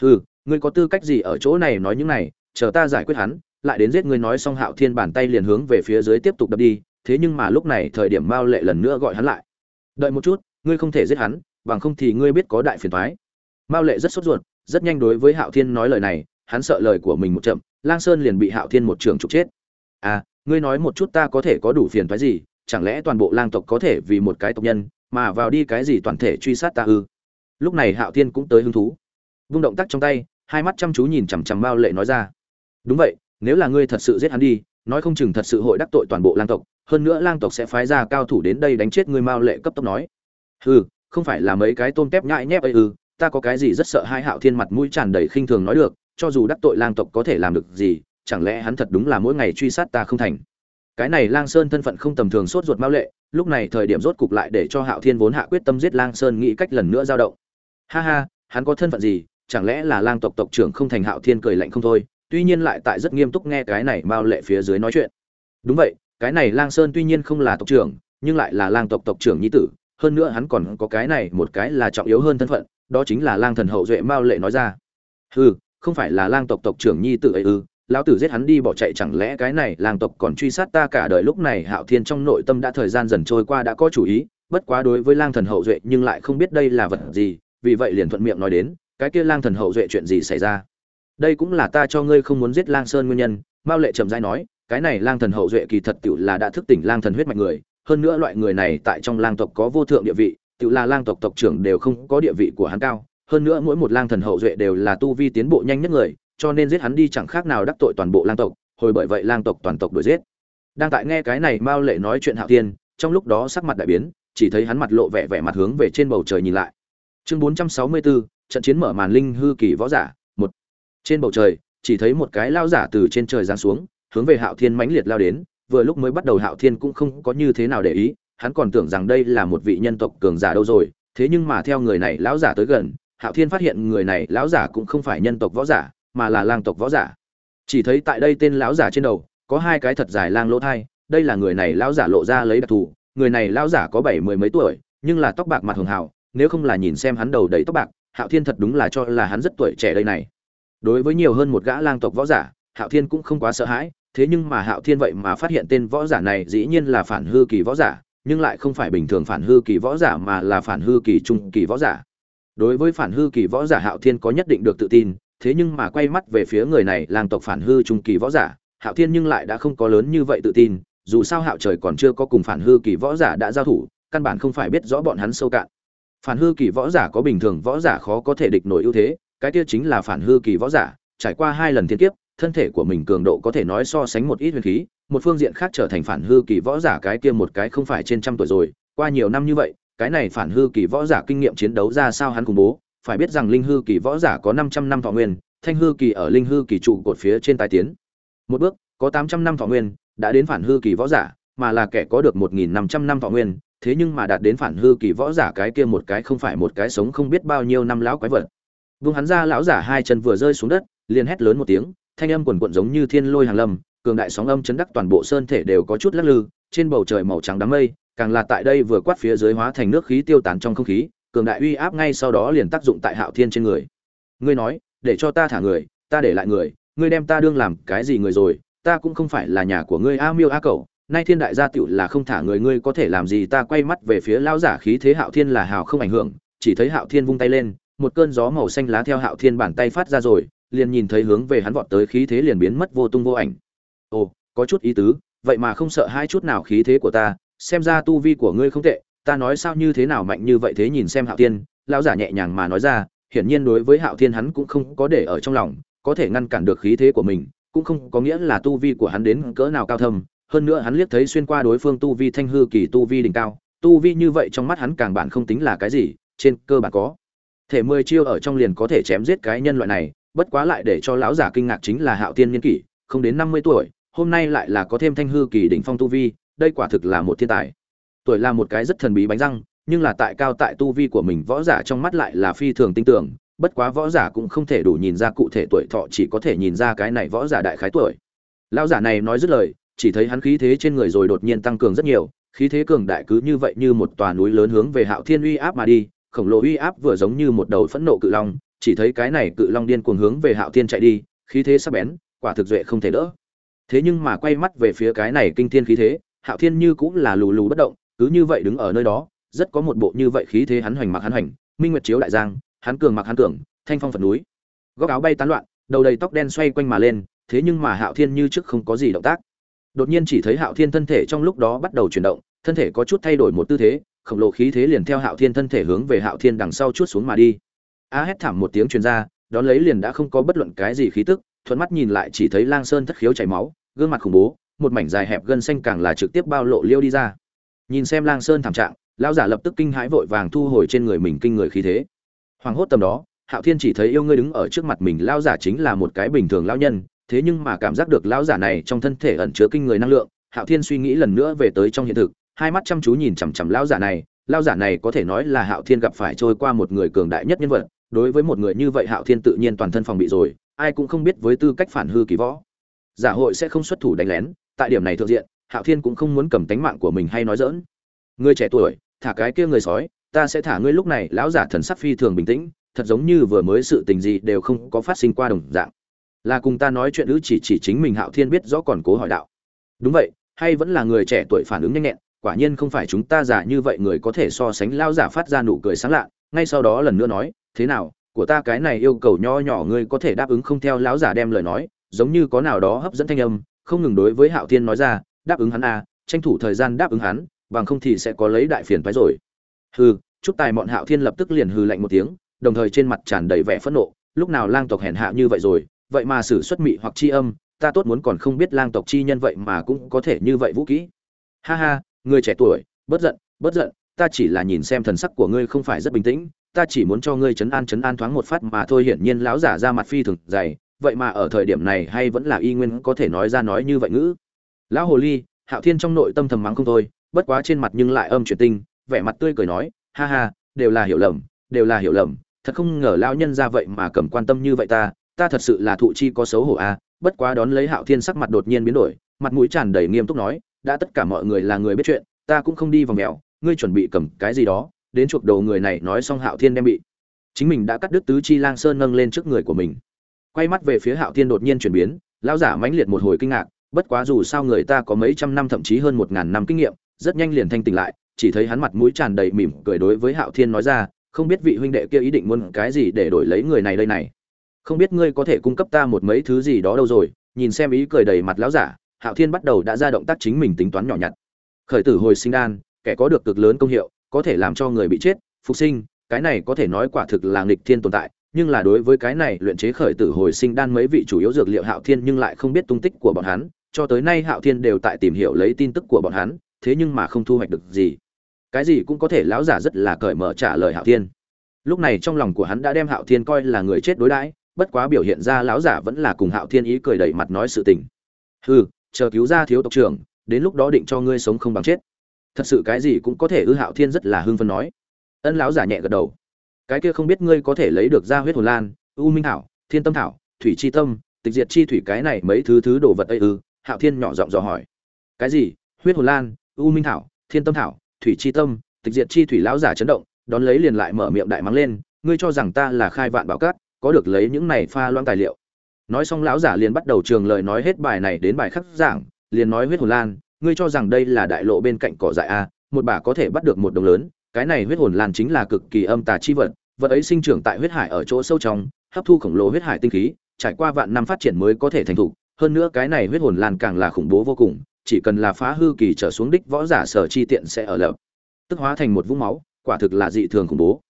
Hừ, ngươi có tư cách gì ở chỗ này nói những này, chờ ta giải quyết hắn, lại đến giết ngươi nói xong hạo thiên bàn tay liền hướng về phía dưới tiếp tục đập đi, thế nhưng mà lúc này thời điểm mao lệ lần nữa gọi hắn lại. Đợi một chút, ngươi không thể giết hắn, bằng không thì ngươi biết có đại phiền thoái mao lệ rất sốt ruột rất nhanh đối với hạo thiên nói lời này, hắn sợ lời của mình một chậm, lang sơn liền bị hạo thiên một trường trục chết. À ngươi nói một chút ta có thể có đủ phiền thoái gì, chẳng lẽ toàn bộ lang tộc có thể vì một cái tộc nhân mà vào đi cái gì toàn thể truy sát ta ư? Lúc này hạo thiên cũng tới hứng thú. Vung động tác trong tay, hai mắt chăm chú nhìn chằm chằm mao lệ nói ra. Đúng vậy, nếu là ngươi thật sự giết hắn đi, nói không chừng thật sự hội đắc tội toàn bộ lang tộc, hơn nữa lang tộc sẽ phái ra cao thủ đến đây đánh chết ngươi mao lệ cấp tốc nói. Hừ, không phải là mấy cái tôm tép nhãi nhép ấy ư? Ta có cái gì rất sợ hai hạo thiên mặt mũi tràn đầy khinh thường nói được, cho dù đắc tội lang tộc có thể làm được gì, chẳng lẽ hắn thật đúng là mỗi ngày truy sát ta không thành? Cái này lang sơn thân phận không tầm thường sốt ruột mao lệ, lúc này thời điểm rốt cục lại để cho hạo thiên vốn hạ quyết tâm giết lang sơn nghĩ cách lần nữa giao động. Ha ha, hắn có thân phận gì, chẳng lẽ là lang tộc tộc trưởng không thành hạo thiên cười lạnh không thôi, tuy nhiên lại tại rất nghiêm túc nghe cái này mao lệ phía dưới nói chuyện. Đúng vậy, cái này lang sơn tuy nhiên không là tộc trưởng, nhưng lại là lang tộc tộc trưởng nhi tử, hơn nữa hắn còn có cái này một cái là trọng yếu hơn thân phận đó chính là lang thần hậu duệ mao lệ nói ra. Hừ, không phải là lang tộc tộc trưởng nhi tử ấy ư? Lão tử giết hắn đi bỏ chạy chẳng lẽ cái này lang tộc còn truy sát ta cả đời lúc này hạo thiên trong nội tâm đã thời gian dần trôi qua đã có chủ ý, bất quá đối với lang thần hậu duệ nhưng lại không biết đây là vật gì, vì vậy liền thuận miệng nói đến, cái kia lang thần hậu duệ chuyện gì xảy ra? Đây cũng là ta cho ngươi không muốn giết lang sơn nguyên nhân, mao lệ trầm dai nói, cái này lang thần hậu duệ kỳ thật tựu là đã thức tỉnh lang thần huyết mạch người, hơn nữa loại người này tại trong lang tộc có vô thượng địa vị tự là lang tộc tộc trưởng đều không có địa vị của hắn cao hơn nữa mỗi một lang thần hậu duệ đều là tu vi tiến bộ nhanh nhất người cho nên giết hắn đi chẳng khác nào đắc tội toàn bộ lang tộc hồi bởi vậy lang tộc toàn tộc đuổi giết. Đang tại nghe cái này mao lệ nói chuyện hạo tiên trong lúc đó sắc mặt đại biến chỉ thấy hắn mặt lộ vẻ vẻ mặt hướng về trên bầu trời nhìn lại. Chương 464, trận chiến mở màn linh hư kỳ võ giả một. Trên bầu trời chỉ thấy một cái lao giả từ trên trời giáng xuống hướng về hạo thiên mãnh liệt lao đến vừa lúc mới bắt đầu hạo thiên cũng không có như thế nào để ý hắn còn tưởng rằng đây là một vị nhân tộc cường giả đâu rồi, thế nhưng mà theo người này lão giả tới gần, hạo thiên phát hiện người này lão giả cũng không phải nhân tộc võ giả, mà là lang tộc võ giả. Chỉ thấy tại đây tên lão giả trên đầu, có hai cái thật dài lang lỗ thai, đây là người này lão giả lộ ra lấy đặc thù, người này lão giả có bảy mười mấy tuổi, nhưng là tóc bạc mặt hường hào, nếu không là nhìn xem hắn đầu đầy tóc bạc, hạo thiên thật đúng là cho là hắn rất tuổi trẻ đây này. Đối với nhiều hơn một gã lang tộc võ giả, hạo thiên cũng không quá sợ hãi, thế nhưng mà hạo thiên vậy mà phát hiện tên võ giả này dĩ nhiên là phản hư kỳ võ giả nhưng lại không phải bình thường phản hư kỳ võ giả mà là phản hư kỳ trung kỳ võ giả. Đối với phản hư kỳ võ giả hạo thiên có nhất định được tự tin, thế nhưng mà quay mắt về phía người này làng tộc phản hư trung kỳ võ giả, hạo thiên nhưng lại đã không có lớn như vậy tự tin, dù sao hạo trời còn chưa có cùng phản hư kỳ võ giả đã giao thủ, căn bản không phải biết rõ bọn hắn sâu cạn. Phản hư kỳ võ giả có bình thường võ giả khó có thể địch nổi ưu thế, cái kia chính là phản hư kỳ võ giả, trải qua hai lần thiên kiếp, thân thể của mình cường độ có thể nói so sánh một ít huyền khí một phương diện khác trở thành phản hư kỳ võ giả cái kia một cái không phải trên trăm tuổi rồi, qua nhiều năm như vậy, cái này phản hư kỳ võ giả kinh nghiệm chiến đấu ra sao hắn cùng bố, phải biết rằng linh hư kỳ võ giả có 500 năm thọ nguyên, thanh hư kỳ ở linh hư kỳ trụ cột phía trên tài tiến. Một bước, có 800 năm thọ nguyên, đã đến phản hư kỳ võ giả, mà là kẻ có được 1.500 năm thọ nguyên, thế nhưng mà đạt đến phản hư kỳ võ giả cái kia một cái không phải một cái sống không biết bao nhiêu năm lão quái vật. Vung hắn ra, lão giả hai chân vừa rơi xuống đất, liền hét lớn một tiếng, thanh âm quần quật giống như thiên lôi hàng lâm cường đại sóng âm chấn đắc toàn bộ sơn thể đều có chút lắc lư, trên bầu trời màu trắng đám mây, càng là tại đây vừa quát phía dưới hóa thành nước khí tiêu tán trong không khí, cường đại uy áp ngay sau đó liền tác dụng tại hạo thiên trên người. Ngươi nói, để cho ta thả người, ta để lại người, ngươi đem ta đương làm cái gì người rồi, ta cũng không phải là nhà của ngươi a miêu a cẩu, nay thiên đại gia tiểu là không thả người ngươi có thể làm gì ta quay mắt về phía lão giả khí thế hạo thiên là hào không ảnh hưởng, chỉ thấy hạo thiên vung tay lên, một cơn gió màu xanh lá theo hạo thiên bàn tay phát ra rồi, liền nhìn thấy hướng về hắn vọt tới khí thế liền biến mất vô tung vô ảnh ồ, có chút ý tứ, vậy mà không sợ hai chút nào khí thế của ta, xem ra tu vi của ngươi không tệ, ta nói sao như thế nào mạnh như vậy thế nhìn xem hạo thiên, lão giả nhẹ nhàng mà nói ra, hiển nhiên đối với hạo thiên hắn cũng không có để ở trong lòng, có thể ngăn cản được khí thế của mình, cũng không có nghĩa là tu vi của hắn đến cỡ nào cao thâm, hơn nữa hắn liếc thấy xuyên qua đối phương tu vi thanh hư kỳ tu vi đỉnh cao, tu vi như vậy trong mắt hắn càng bản không tính là cái gì, trên cơ bản có. Thể mười chiêu ở trong liền có thể chém giết cái nhân loại này, bất quá lại để cho lão giả kinh ngạc chính là hạo tiên niên kỷ, không đến năm mươi tuổi hôm nay lại là có thêm thanh hư kỳ đỉnh phong tu vi, đây quả thực là một thiên tài. Tuổi là một cái rất thần bí bánh răng, nhưng là tại cao tại tu vi của mình võ giả trong mắt lại là phi thường tinh tưởng bất quá võ giả cũng không thể đủ nhìn ra cụ thể tuổi thọ, chỉ có thể nhìn ra cái này võ giả đại khái tuổi. Lão giả này nói dứt lời, chỉ thấy hắn khí thế trên người rồi đột nhiên tăng cường rất nhiều, khí thế cường đại cứ như vậy như một tòa núi lớn hướng về hạo thiên uy áp mà đi, khổng lồ uy áp vừa giống như một đầu phẫn nộ cự long, chỉ thấy cái này cự long điên cuồng hướng về hạo thiên chạy đi, khí thế sắc bén, quả thực duệ không thể đỡ thế nhưng mà quay mắt về phía cái này kinh thiên khí thế, hạo thiên như cũng là lù lù bất động, cứ như vậy đứng ở nơi đó, rất có một bộ như vậy khí thế hắn hoành mặc hắn hoành, minh nguyệt chiếu đại giang, hắn cường mặc hắn cường, thanh phong phật núi. Góc áo bay tán loạn, đầu đầy tóc đen xoay quanh mà lên, thế nhưng mà hạo thiên như trước không có gì động tác. Đột nhiên chỉ thấy hạo thiên thân thể trong lúc đó bắt đầu chuyển động, thân thể có chút thay đổi một tư thế, khổng lồ khí thế liền theo hạo thiên thân thể hướng về hạo thiên đằng sau chút xuống mà đi. A hét thảm một tiếng truyền ra, đón lấy liền đã không có bất luận cái gì khí tức, thuận mắt nhìn lại chỉ thấy lang sơn thất khiếu chảy máu gương mặt khủng bố, một mảnh dài hẹp gân xanh càng là trực tiếp bao lộ liêu đi ra. Nhìn xem lang sơn thảm trạng, lão giả lập tức kinh hãi vội vàng thu hồi trên người mình kinh người khí thế. Hoàng hốt tầm đó, hạo thiên chỉ thấy yêu ngươi đứng ở trước mặt mình, lão giả chính là một cái bình thường lão nhân, thế nhưng mà cảm giác được lão giả này trong thân thể ẩn chứa kinh người năng lượng, hạo thiên suy nghĩ lần nữa về tới trong hiện thực, hai mắt chăm chú nhìn chằm chằm lão giả này, lão giả này có thể nói là hạo thiên gặp phải trôi qua một người cường đại nhất nhân vật, đối với một người như vậy hạo thiên tự nhiên toàn thân phòng bị rồi, ai cũng không biết với tư cách phản hư kỳ võ giả hội sẽ không xuất thủ đánh lén, tại điểm này thượng diện, hạo thiên cũng không muốn cầm tánh mạng của mình hay nói dỡn người trẻ tuổi, thả cái kia người sói, ta sẽ thả ngươi lúc này, lão giả thần sắc phi thường bình tĩnh, thật giống như vừa mới sự tình gì đều không có phát sinh qua đồng dạng. Là cùng ta nói chuyện ư chỉ chỉ chính mình hạo thiên biết rõ còn cố hỏi đạo. Đúng vậy, hay vẫn là người trẻ tuổi phản ứng nhanh nhẹn, quả nhiên không phải chúng ta giả như vậy người có thể so sánh lao giả phát ra nụ cười sáng lạ, ngay sau đó lần nữa nói, thế nào, của ta cái này yêu cầu nho nhỏ ngươi có thể đáp ứng không? Theo lão giả đem lời nói giống như có nào đó hấp dẫn thanh âm, không ngừng đối với hạo thiên nói ra, đáp ứng hắn à tranh thủ thời gian đáp ứng hắn, bằng không thì sẽ có lấy đại phiền toái rồi. Hừ chút tài bọn hạo thiên lập tức liền hừ lạnh một tiếng, đồng thời trên mặt tràn đầy vẻ phẫn nộ, lúc nào lang tộc hèn hạ như vậy rồi, vậy mà sử xuất mị hoặc chi âm, ta tốt muốn còn không biết lang tộc chi nhân vậy mà cũng có thể như vậy vũ kỹ. Ha ha, người trẻ tuổi, bất giận bất giận, ta chỉ là nhìn xem thần sắc của ngươi không phải rất bình tĩnh, ta chỉ muốn cho ngươi chấn an chấn an thoáng một phát mà thôi. Hiển nhiên lão giả ra mặt phi thường dày vậy mà ở thời điểm này hay vẫn là y nguyên có thể nói ra nói như vậy ngữ? Lão hồ ly hạo thiên trong nội tâm thầm mắng không thôi bất quá trên mặt nhưng lại âm chuyển tinh vẻ mặt tươi cười nói ha ha đều là hiểu lầm đều là hiểu lầm thật không ngờ lão nhân ra vậy mà cầm quan tâm như vậy ta ta thật sự là thụ chi có xấu hổ a. À, bất quá đón lấy hạo thiên sắc mặt đột nhiên biến đổi mặt mũi tràn đầy nghiêm túc nói đã tất cả mọi người là người biết chuyện ta cũng không đi vào mèo ngươi chuẩn bị cầm cái gì đó. Đến chuộc đầu người này nói xong hạo thiên đem bị chính mình đã cắt đứt tứ chi lang sơn nâng lên trước người của mình quay mắt về phía hạo thiên đột nhiên chuyển biến, lão giả mãnh liệt một hồi kinh ngạc, bất quá dù sao người ta có mấy trăm năm thậm chí hơn một ngàn năm kinh nghiệm, rất nhanh liền thanh tỉnh lại, chỉ thấy hắn mặt mũi tràn đầy mỉm cười đối với hạo thiên nói ra, không biết vị huynh đệ kia ý định muốn cái gì để đổi lấy người này đây này? Không biết ngươi có thể cung cấp ta một mấy thứ gì đó đâu rồi? Nhìn xem ý cười đầy mặt lão giả, hạo thiên bắt đầu đã ra động tác chính mình tính toán nhỏ nhặt. Khởi tử hồi sinh đan, kẻ có được cực lớn công hiệu, có thể làm cho người bị chết, phục sinh, cái này có thể nói quả thực là nghịch thiên tồn tại nhưng là đối với cái này luyện chế khởi tử hồi sinh đan mấy vị chủ yếu dược liệu hạo thiên nhưng lại không biết tung tích của bọn hắn, cho tới nay hạo thiên đều tại tìm hiểu lấy tin tức của bọn hắn, thế nhưng mà không thu hoạch được gì. Cái gì cũng có thể lão giả rất là cởi mở trả lời hạo thiên. Lúc này trong lòng của hắn đã đem hạo thiên coi là người chết đối đãi, bất quá biểu hiện ra lão giả vẫn là cùng hạo thiên ý cười đẩy mặt nói sự tình. Hừ, chờ cứu ra thiếu tộc trưởng, đến lúc đó định cho ngươi sống không bằng chết. Thật sự cái gì cũng có thể ư hạo thiên rất là hưng phấn nói. Ân lão giả nhẹ gật đầu cái kia không biết ngươi có thể lấy được ra huyết hồn lan, u minh thảo, thiên tâm thảo, thủy chi tâm, tịch diệt chi thủy cái này mấy thứ thứ đồ vật ấy ư? Hạo thiên nhỏ giọng dò hỏi. Cái gì? Huyết hồn lan, u minh thảo, thiên tâm thảo, thủy chi tâm, tịch diệt chi thủy lão giả chấn động, đón lấy liền lại mở miệng đại mắng lên, ngươi cho rằng ta là khai vạn bảo cát, có được lấy những này pha loãng tài liệu. Nói xong lão giả liền bắt đầu trường lời nói hết bài này đến bài khắc giảng, liền nói huyết hồn lan, ngươi cho rằng đây là đại lộ bên cạnh cỏ dại a một bà có thể bắt được một đồng lớn, cái này huyết hồn lan chính là cực kỳ âm tà chi vật vật ấy sinh trưởng tại huyết hải ở chỗ sâu trong, hấp thu khổng lồ huyết hải tinh khí, trải qua vạn năm phát triển mới có thể thành thục. Hơn nữa cái này huyết hồn lan càng là khủng bố vô cùng, chỉ cần là phá hư kỳ trở xuống đích võ giả sở chi tiện sẽ ở lập, tức hóa thành một vũng máu, quả thực là dị thường khủng bố.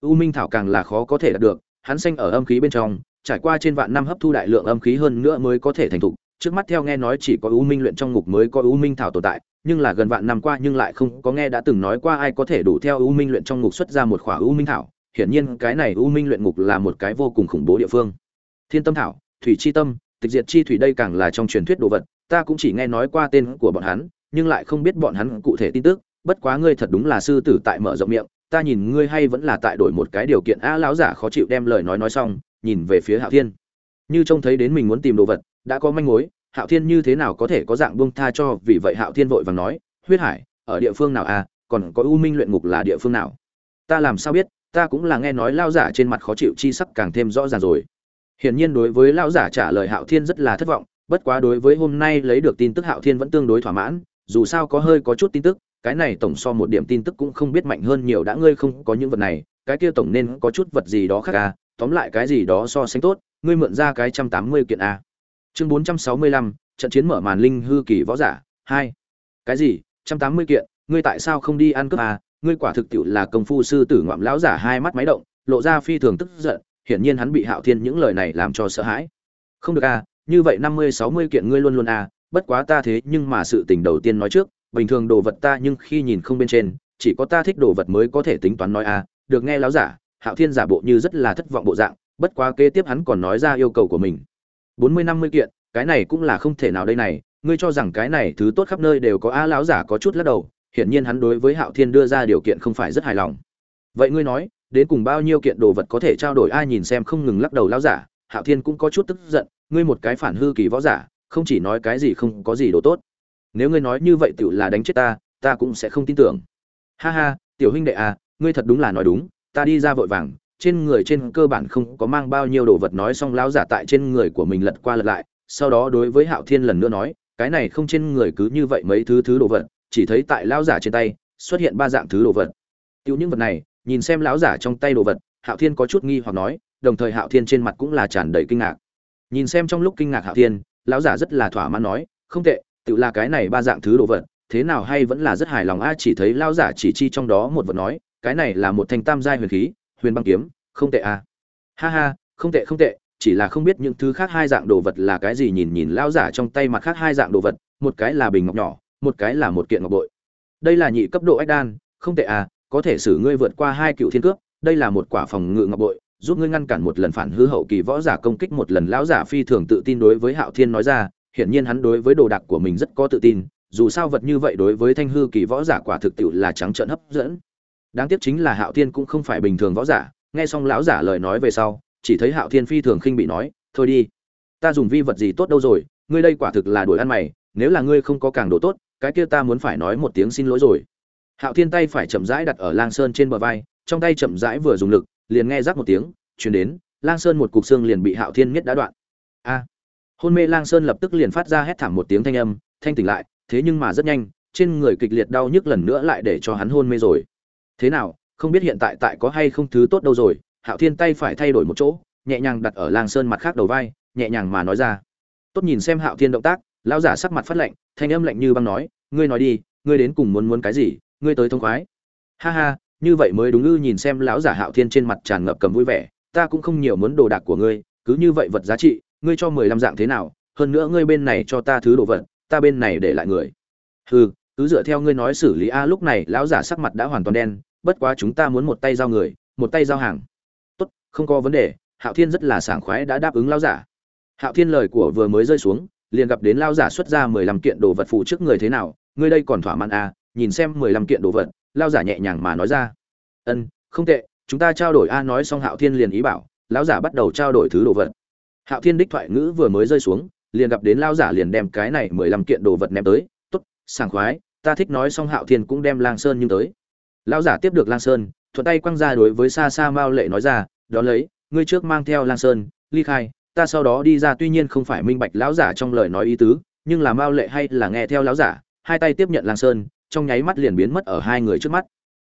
U minh thảo càng là khó có thể đạt được, hắn xanh ở âm khí bên trong, trải qua trên vạn năm hấp thu đại lượng âm khí hơn nữa mới có thể thành thục. Trước mắt theo nghe nói chỉ có u minh luyện trong ngục mới có u minh thảo tồn tại, nhưng là gần vạn năm qua nhưng lại không có nghe đã từng nói qua ai có thể đủ theo u minh luyện trong ngục xuất ra một khỏa u minh thảo hiển nhiên cái này u minh luyện ngục là một cái vô cùng khủng bố địa phương. Thiên tâm thảo, thủy chi tâm, tịch diệt chi thủy đây càng là trong truyền thuyết đồ vật, ta cũng chỉ nghe nói qua tên của bọn hắn, nhưng lại không biết bọn hắn cụ thể tin tức, bất quá ngươi thật đúng là sư tử tại mở rộng miệng, ta nhìn ngươi hay vẫn là tại đổi một cái điều kiện, a, lão giả khó chịu đem lời nói nói xong, nhìn về phía hạo thiên. Như trông thấy đến mình muốn tìm đồ vật, đã có manh mối, hạo thiên như thế nào có thể có dạng buông tha cho, vì vậy hạo thiên vội vàng nói, huyết hải, ở địa phương nào a còn có u minh luyện ngục là địa phương nào? Ta làm sao biết? Ta cũng là nghe nói lao giả trên mặt khó chịu chi sắc càng thêm rõ ràng rồi. Hiển nhiên đối với lao giả trả lời hạo thiên rất là thất vọng, bất quá đối với hôm nay lấy được tin tức hạo thiên vẫn tương đối thỏa mãn, dù sao có hơi có chút tin tức, cái này tổng so một điểm tin tức cũng không biết mạnh hơn nhiều đã ngươi không có những vật này, cái kia tổng nên có chút vật gì đó khác à tóm lại cái gì đó so sánh tốt, ngươi mượn ra cái trăm tám mươi kiện à. chương bốn trăm sáu mươi lăm, trận chiến mở màn linh hư kỳ võ giả, hai. Cái gì? Trăm tám mươi kiện, ngươi tại sao không đi ăn cướp à? Ngươi quả thực tiệu là công phu sư tử ngoạm lão giả hai mắt máy động, lộ ra phi thường tức giận, hiển nhiên hắn bị hạo thiên những lời này làm cho sợ hãi. Không được à như vậy năm mươi, sáu mươi kiện ngươi luôn luôn à bất quá ta thế nhưng mà sự tình đầu tiên nói trước, bình thường đồ vật ta nhưng khi nhìn không bên trên, chỉ có ta thích đồ vật mới có thể tính toán nói à được nghe láo giả, hạo thiên giả bộ như rất là thất vọng bộ dạng, bất quá kế tiếp hắn còn nói ra yêu cầu của mình. bốn mươi, năm mươi kiện, cái này cũng là không thể nào đây này, ngươi cho rằng cái này thứ tốt khắp nơi đều có à, a láo giả có chút lắc đầu hiển nhiên hắn đối với hạo thiên đưa ra điều kiện không phải rất hài lòng. Vậy ngươi nói, đến cùng bao nhiêu kiện đồ vật có thể trao đổi ai nhìn xem không ngừng lắc đầu láo giả, hạo thiên cũng có chút tức giận, ngươi một cái phản hư kỳ võ giả, không chỉ nói cái gì không có gì đồ tốt. Nếu ngươi nói như vậy tiểu là đánh chết ta ta cũng sẽ không tin tưởng. Ha ha, tiểu huynh đệ à ngươi thật đúng là nói đúng, ta đi ra vội vàng, trên người trên cơ bản không có mang bao nhiêu đồ vật nói xong lão giả tại trên người của mình lật qua lật lại, sau đó đối với hạo thiên lần nữa nói, cái này không trên người cứ như vậy mấy thứ thứ đồ vật chỉ thấy tại lão giả trên tay xuất hiện ba dạng thứ đồ vật. Tiêu những vật này, nhìn xem lão giả trong tay đồ vật, hạo thiên có chút nghi hoặc nói, đồng thời hạo thiên trên mặt cũng là tràn đầy kinh ngạc. Nhìn xem trong lúc kinh ngạc hạo thiên, lão giả rất là thỏa mãn nói, không tệ tự là cái này ba dạng thứ đồ vật, thế nào hay vẫn là rất hài lòng a? Chỉ thấy lão giả chỉ chi trong đó một vật nói, cái này là một thanh tam giai huyền khí, huyền băng kiếm, không tệ a. Ha ha, không tệ không tệ, chỉ là không biết những thứ khác hai dạng đồ vật là cái gì. Nhìn nhìn lão giả trong tay mặt khác hai dạng đồ vật, một cái là bình ngọc nhỏ một cái là một kiện ngọc bội đây là nhị cấp độ ách đan không tệ à? có thể xử ngươi vượt qua hai cựu thiên cước đây là một quả phòng ngự ngọc bội giúp ngươi ngăn cản một lần phản hư hậu kỳ võ giả công kích một lần lão giả phi thường tự tin đối với hạo thiên nói ra hiển nhiên hắn đối với đồ đạc của mình rất có tự tin, dù sao vật như vậy đối với thanh hư kỳ võ giả quả thực tiệu là trắng trợn hấp dẫn. Đáng tiếc chính là Hạo Thiên cũng không phải bình thường võ giả, nghe xong lão giả lời nói về sau, chỉ thấy Hạo Thiên phi thường khinh bị nói, "Thôi đi, ta dùng vi vật gì tốt đâu rồi ngươi đây quả thực là đuổi ăn mày nếu là ngươi không có càng đồ tốt cái kia ta muốn phải nói một tiếng xin lỗi rồi. Hạo thiên tay phải chậm rãi đặt ở lang sơn trên bờ vai, trong tay chậm rãi vừa dùng lực, liền nghe rắc một tiếng, chuyển đến, lang sơn một cục xương liền bị hạo thiên miết đã đoạn. A. Hôn mê lang sơn lập tức liền phát ra hét thảm một tiếng thanh âm, thanh tỉnh lại, thế nhưng mà rất nhanh, trên người kịch liệt đau nhức lần nữa lại để cho hắn hôn mê rồi. Thế nào, không biết hiện tại tại có hay không thứ tốt đâu rồi, hạo thiên tay phải thay đổi một chỗ, nhẹ nhàng đặt ở lang sơn mặt khác đầu vai, nhẹ nhàng mà nói ra. Tốt nhìn xem hạo thiên động tác lão giả sắc mặt phát lạnh, thanh âm lạnh như băng nói, ngươi nói đi, ngươi đến cùng muốn muốn cái gì? Ngươi tới thông khoái. Ha ha, như vậy mới đúng ư? Nhìn xem lão giả hạo thiên trên mặt tràn ngập cầm vui vẻ, ta cũng không nhiều muốn đồ đạc của ngươi, cứ như vậy vật giá trị, ngươi cho mười lăm dạng thế nào, hơn nữa ngươi bên này cho ta thứ đồ vật, ta bên này để lại người. Hừ, cứ dựa theo ngươi nói xử lý a. Lúc này lão giả sắc mặt đã hoàn toàn đen, bất quá chúng ta muốn một tay giao người, một tay giao hàng. Tốt, không có vấn đề, hạo thiên rất là sảng khoái đã đáp ứng lão giả. Hạo thiên lời của vừa mới rơi xuống liền gặp đến lão giả xuất ra mười lăm kiện đồ vật phụ trước người thế nào, ngươi đây còn thỏa mãn à nhìn xem mười lăm kiện đồ vật lão giả nhẹ nhàng mà nói ra. Ân, không tệ, chúng ta trao đổi a, nói xong hạo thiên liền ý bảo, lão giả bắt đầu trao đổi thứ đồ vật. Hạo thiên đích thoại ngữ vừa mới rơi xuống, liền gặp đến lão giả liền đem cái này mười lăm kiện đồ vật ném tới, tốt, sảng khoái, ta thích nói xong hạo thiên cũng đem lang sơn nhưng tới. Lão giả tiếp được lang sơn, thuận tay quăng ra đối với xa xa mao lệ nói ra, đón lấy, ngươi trước mang theo lang sơn, ly khai ta sau đó đi ra tuy nhiên không phải minh bạch lão giả trong lời nói ý tứ, nhưng là mao lệ hay là nghe theo lão giả, hai tay tiếp nhận lang sơn, trong nháy mắt liền biến mất ở hai người trước mắt.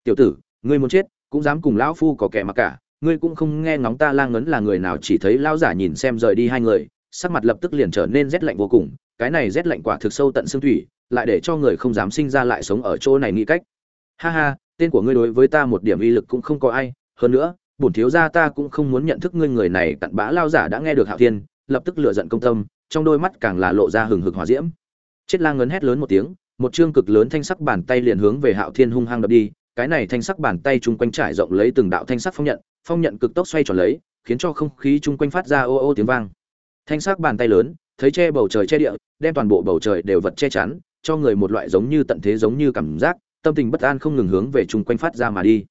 Tiểu tử, ngươi muốn chết, cũng dám cùng lão phu có kẻ mặc cả, ngươi cũng không nghe ngóng ta lang ngấn là người nào chỉ thấy lão giả nhìn xem rời đi hai người, sắc mặt lập tức liền trở nên rét lạnh vô cùng, cái này rét lạnh quả thực sâu tận xương thủy, lại để cho người không dám sinh ra lại sống ở chỗ này nghĩ cách. Ha ha, tên của ngươi đối với ta một điểm uy lực cũng không có ai, hơn nữa bổn thiếu gia ta cũng không muốn nhận thức ngươi người này cặn bã lao giả đã nghe được hạo thiên, lập tức lựa giận công tâm, trong đôi mắt càng là lộ ra hừng hực hỏa diễm. Chết lang ngấn hét lớn một tiếng, một chương cực lớn thanh sắc bàn tay liền hướng về hạo thiên hung hăng đập đi, cái này thanh sắc bàn tay chung quanh trải rộng lấy từng đạo thanh sắc phong nhận phong nhận cực tốc xoay tròn lấy, khiến cho không khí chung quanh phát ra ô ô tiếng vang. Thanh sắc bàn tay lớn, thấy che bầu trời che địa, đem toàn bộ bầu trời đều vật che chắn, cho người một loại giống như tận thế giống như cảm giác, tâm tình bất an không ngừng hướng về chung quanh phát ra mà đi.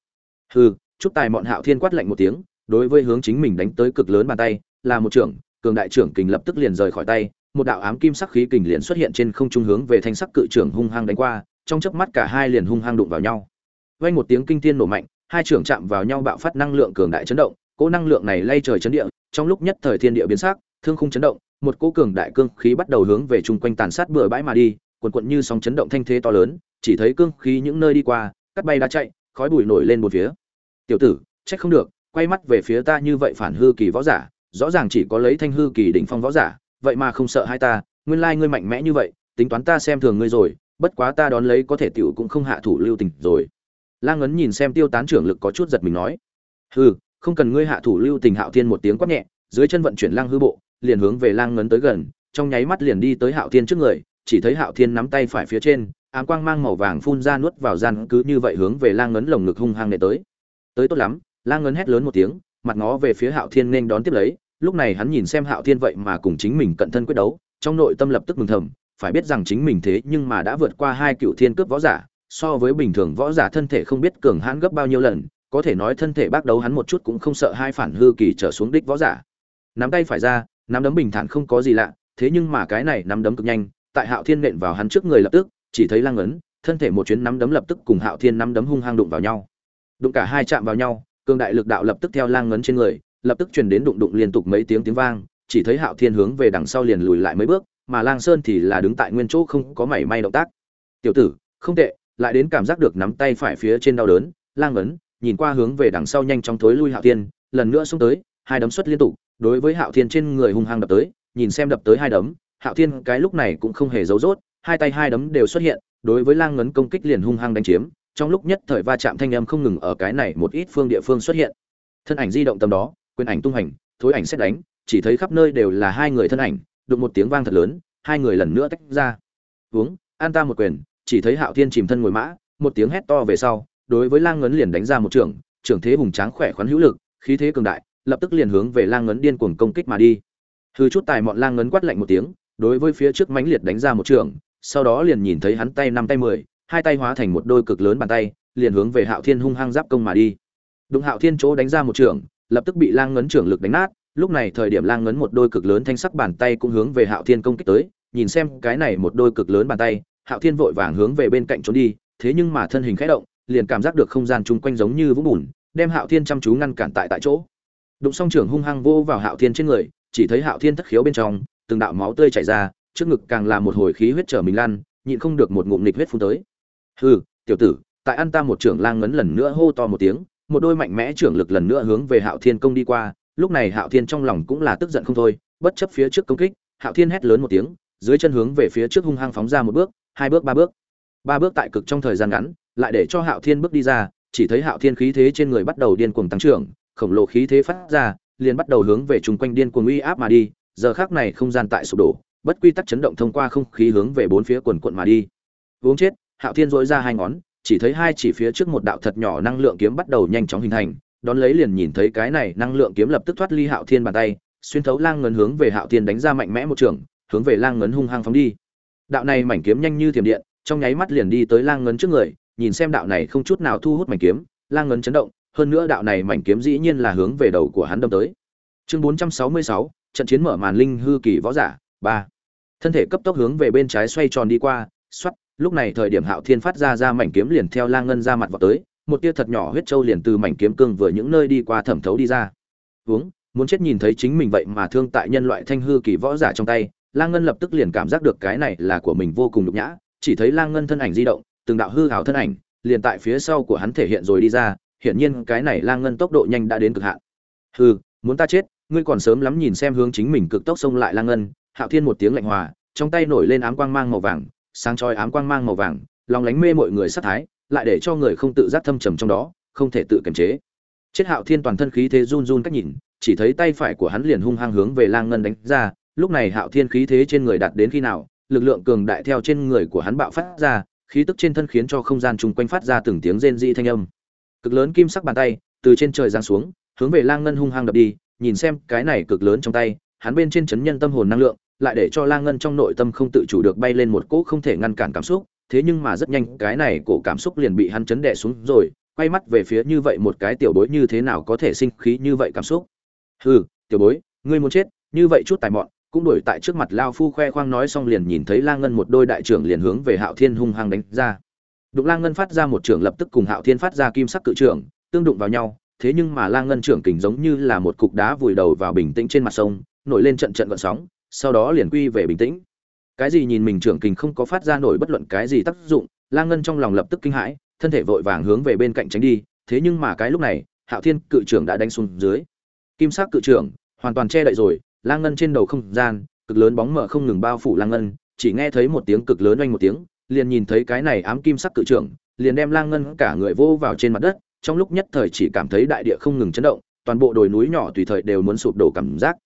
Hừ chúc tài mọn hạo thiên quát lạnh một tiếng, đối với hướng chính mình đánh tới cực lớn bàn tay, là một trưởng, cường đại trưởng kình lập tức liền rời khỏi tay, một đạo ám kim sắc khí kình liền xuất hiện trên không trung hướng về thanh sắc cự trưởng hung hăng đánh qua, trong chớp mắt cả hai liền hung hăng đụng vào nhau. Vang một tiếng kinh thiên nổ mạnh, hai trưởng chạm vào nhau bạo phát năng lượng cường đại chấn động, cỗ năng lượng này lay trời chấn địa, trong lúc nhất thời thiên địa biến sắc, thương khung chấn động, một cỗ cường đại cương khí bắt đầu hướng về chung quanh tàn sát bừa bãi mà đi cuồn cuộn như sóng chấn động thanh thế to lớn, chỉ thấy cương khí những nơi đi qua, cắt bay đã chạy, khói bụi nổi lên một phía tiểu tử, trách không được, quay mắt về phía ta như vậy phản hư kỳ võ giả, rõ ràng chỉ có lấy thanh hư kỳ đỉnh phong võ giả, vậy mà không sợ hai ta, nguyên lai ngươi mạnh mẽ như vậy, tính toán ta xem thường ngươi rồi, bất quá ta đón lấy có thể tiểu cũng không hạ thủ lưu tình rồi. Lang ấn nhìn xem tiêu tán trưởng lực có chút giật mình nói hư không cần ngươi hạ thủ lưu tình hạo thiên một tiếng quát nhẹ, dưới chân vận chuyển lang hư bộ, liền hướng về lang ngấn tới gần, trong nháy mắt liền đi tới hạo thiên trước người, chỉ thấy hạo thiên nắm tay phải phía trên, ám quang mang màu vàng phun ra nuốt vào gian cứ như vậy hướng về lang ngấn lồng ngực hung hăng để tới tới tốt lắm lang ngân hét lớn một tiếng, mặt ngó về phía hạo thiên nên đón tiếp lấy, lúc này hắn nhìn xem hạo thiên vậy mà cùng chính mình cận thân quyết đấu, trong nội tâm lập tức mừng thầm, phải biết rằng chính mình thế nhưng mà đã vượt qua hai cựu thiên cướp võ giả, so với bình thường võ giả thân thể không biết cường hãn gấp bao nhiêu lần, có thể nói thân thể bác đấu hắn một chút cũng không sợ hai phản hư kỳ trở xuống đích võ giả. Nắm tay phải ra, nắm đấm bình thản không có gì lạ, thế nhưng mà cái này nắm đấm cực nhanh, tại hạo thiên nện vào hắn trước người lập tức, chỉ thấy lang ấn thân thể một chuyến nắm đấm lập tức cùng hạo thiên nắm đấm hung hăng đụng vào nhau đụng cả hai chạm vào nhau, cường đại lực đạo lập tức theo lang Ngấn trên người, lập tức truyền đến đụng đụng liên tục mấy tiếng tiếng vang, chỉ thấy hạo thiên hướng về đằng sau liền lùi lại mấy bước, mà lang sơn thì là đứng tại nguyên chỗ không có mảy may động tác. Tiểu tử, không tệ, lại đến cảm giác được nắm tay phải phía trên đau đớn. Lang Ngấn nhìn qua hướng về đằng sau nhanh chóng thối lui hạo thiên, lần nữa xuống tới, hai đấm xuất liên tục, đối với hạo thiên trên người hung hăng đập tới, nhìn xem đập tới hai đấm, hạo thiên cái lúc này cũng không hề giấu rốt, hai tay hai đấm đều xuất hiện, đối với lang ngấn công kích liền hung hăng đánh chiếm trong lúc nhất thời va chạm thanh âm không ngừng ở cái này một ít phương địa phương xuất hiện. Thân ảnh di động tầm đó, quyền ảnh tung hành, thối ảnh xét đánh, chỉ thấy khắp nơi đều là hai người thân ảnh, đụng một tiếng vang thật lớn, hai người lần nữa tách ra. Hướng an ta một quyền. Chỉ thấy hạo thiên chìm thân ngồi mã, một tiếng hét to về sau, đối với lang ngấn liền đánh ra một trường trưởng thế hùng tráng khỏe khoắn hữu lực, khí thế cường đại, lập tức liền hướng về lang ngấn điên cuồng công kích mà đi. Hư chút tài mọn lang ngấn quát lạnh một tiếng, đối với phía trước mãnh liệt đánh ra một trường, sau đó liền nhìn thấy hắn tay năm tay mười hai tay hóa thành một đôi cực lớn bàn tay, liền hướng về hạo thiên hung hăng giáp công mà đi. Đụng hạo thiên chỗ đánh ra một trường, lập tức bị lang ngấn trưởng lực đánh nát, lúc này thời điểm lang ngấn một đôi cực lớn thanh sắc bàn tay cũng hướng về hạo thiên công kích tới, nhìn xem cái này một đôi cực lớn bàn tay, hạo thiên vội vàng hướng về bên cạnh trốn đi, thế nhưng mà thân hình khẽ động, liền cảm giác được không gian chung quanh giống như vũng bùn, đem hạo thiên chăm chú ngăn cản tại tại chỗ. Đụng song trưởng hung hăng vô vào hạo thiên trên người, chỉ thấy hạo thiên thất khiếu bên trong, từng đạo máu tươi chảy ra, trước ngực càng là một hồi khí huyết trở mình lan, nhịn không được một ngụm nịch huyết phun tới hừ, tiểu tử, tại ăn ta một trưởng lang ngấn lần nữa hô to một tiếng, một đôi mạnh mẽ trưởng lực lần nữa hướng về hạo thiên công đi qua, lúc này hạo thiên trong lòng cũng là tức giận không thôi, bất chấp phía trước công kích, hạo thiên hét lớn một tiếng, dưới chân hướng về phía trước hung hăng phóng ra một bước, hai bước, ba bước. Ba bước tại cực trong thời gian ngắn, lại để cho hạo thiên bước đi ra, chỉ thấy hạo thiên khí thế trên người bắt đầu điên cuồng tăng trưởng, khổng lồ khí thế phát ra, liền bắt đầu hướng về chung quanh điên cuồng uy áp mà đi, giờ khác này không gian tại sụp đổ, bất quy tắc chấn động thông qua không khí hướng về bốn phía quần quận mà đi. Uống chết hạo thiên dỗi ra hai ngón chỉ thấy hai chỉ phía trước một đạo thật nhỏ năng lượng kiếm bắt đầu nhanh chóng hình thành. Đón lấy liền nhìn thấy cái này năng lượng kiếm lập tức thoát ly hạo thiên bàn tay xuyên thấu lang ngấn hướng về hạo thiên đánh ra mạnh mẽ một trường hướng về lang ngấn hung hăng phóng đi. Đạo này mảnh kiếm nhanh như thiểm điện trong nháy mắt liền đi tới lang ngấn trước người nhìn xem đạo này không chút nào thu hút mảnh kiếm lang ngấn chấn động hơn nữa đạo này mảnh kiếm dĩ nhiên là hướng về đầu của hắn đâm tới. Chương 466, trận chiến mở màn linh hư kỳ võ giả ba. Thân thể cấp tốc hướng về bên trái xoay tròn đi qua xoắt lúc này thời điểm hạo thiên phát ra ra mảnh kiếm liền theo lang ngân ra mặt vào tới, một tia thật nhỏ huyết trâu liền từ mảnh kiếm cương vừa những nơi đi qua thẩm thấu đi ra. Uống, muốn chết nhìn thấy chính mình vậy mà thương tại nhân loại thanh hư kỳ võ giả trong tay lang ngân lập tức liền cảm giác được cái này là của mình vô cùng nhục nhã, chỉ thấy lang ngân thân ảnh di động, từng đạo hư hào thân ảnh liền tại phía sau của hắn thể hiện rồi đi ra, hiển nhiên cái này lang ngân tốc độ nhanh đã đến cực hạn. Hư muốn ta chết, ngươi còn sớm lắm nhìn xem hướng chính mình cực tốc xông lại lang ngân, hạo thiên một tiếng lạnh hòa, trong tay nổi lên ám quang mang màu vàng sáng chói ám quang mang màu vàng, lòng lánh mê mọi người sát thái, lại để cho người không tự giác thâm trầm trong đó, không thể tự kiềm chế. Chết hạo thiên toàn thân khí thế run run cách nhìn, chỉ thấy tay phải của hắn liền hung hăng hướng về lang ngân đánh ra, lúc này hạo thiên khí thế trên người đạt đến khi nào, lực lượng cường đại theo trên người của hắn bạo phát ra, khí tức trên thân khiến cho không gian chung quanh phát ra từng tiếng rên rỉ thanh âm. Cực lớn kim sắc bàn tay từ trên trời giáng xuống, hướng về lang ngân hung hăng đập đi, nhìn xem cái này cực lớn trong tay, hắn bên trên chấn nhân tâm hồn năng lượng lại để cho lang ngân trong nội tâm không tự chủ được bay lên một cỗ không thể ngăn cản cảm xúc, thế nhưng mà rất nhanh, cái này cổ cảm xúc liền bị hắn chấn đè xuống rồi, quay mắt về phía như vậy một cái tiểu bối như thế nào có thể sinh khí như vậy cảm xúc. Hừ, tiểu bối, ngươi muốn chết, như vậy chút tài mọn, cũng đuổi tại trước mặt lao phu khoe khoang nói xong liền nhìn thấy lang ngân một đôi đại trưởng liền hướng về hạo thiên hung hăng đánh ra. Đụng lang ngân phát ra một trưởng lập tức cùng hạo thiên phát ra kim sắc cự trưởng, tương đụng vào nhau, thế nhưng mà lang ngân trưởng kình giống như là một cục đá vùi đầu vào bình tĩnh trên mặt sông, nổi lên trận trận gợn sóng sau đó liền quy về bình tĩnh. Cái gì nhìn mình trưởng kình không có phát ra nổi bất luận cái gì tác dụng, lang ngân trong lòng lập tức kinh hãi, thân thể vội vàng hướng về bên cạnh tránh đi, thế nhưng mà cái lúc này, hạo thiên cự trưởng đã đánh xuống dưới. Kim sắc cự trưởng, hoàn toàn che đậy rồi, lang ngân trên đầu không gian, cực lớn bóng mờ không ngừng bao phủ lang ngân, chỉ nghe thấy một tiếng cực lớn oanh một tiếng, liền nhìn thấy cái này ám kim sắc cự trưởng, liền đem lang ngân cả người vô vào trên mặt đất, trong lúc nhất thời chỉ cảm thấy đại địa không ngừng chấn động, toàn bộ đồi núi nhỏ tùy thời đều muốn sụp đổ cảm giác.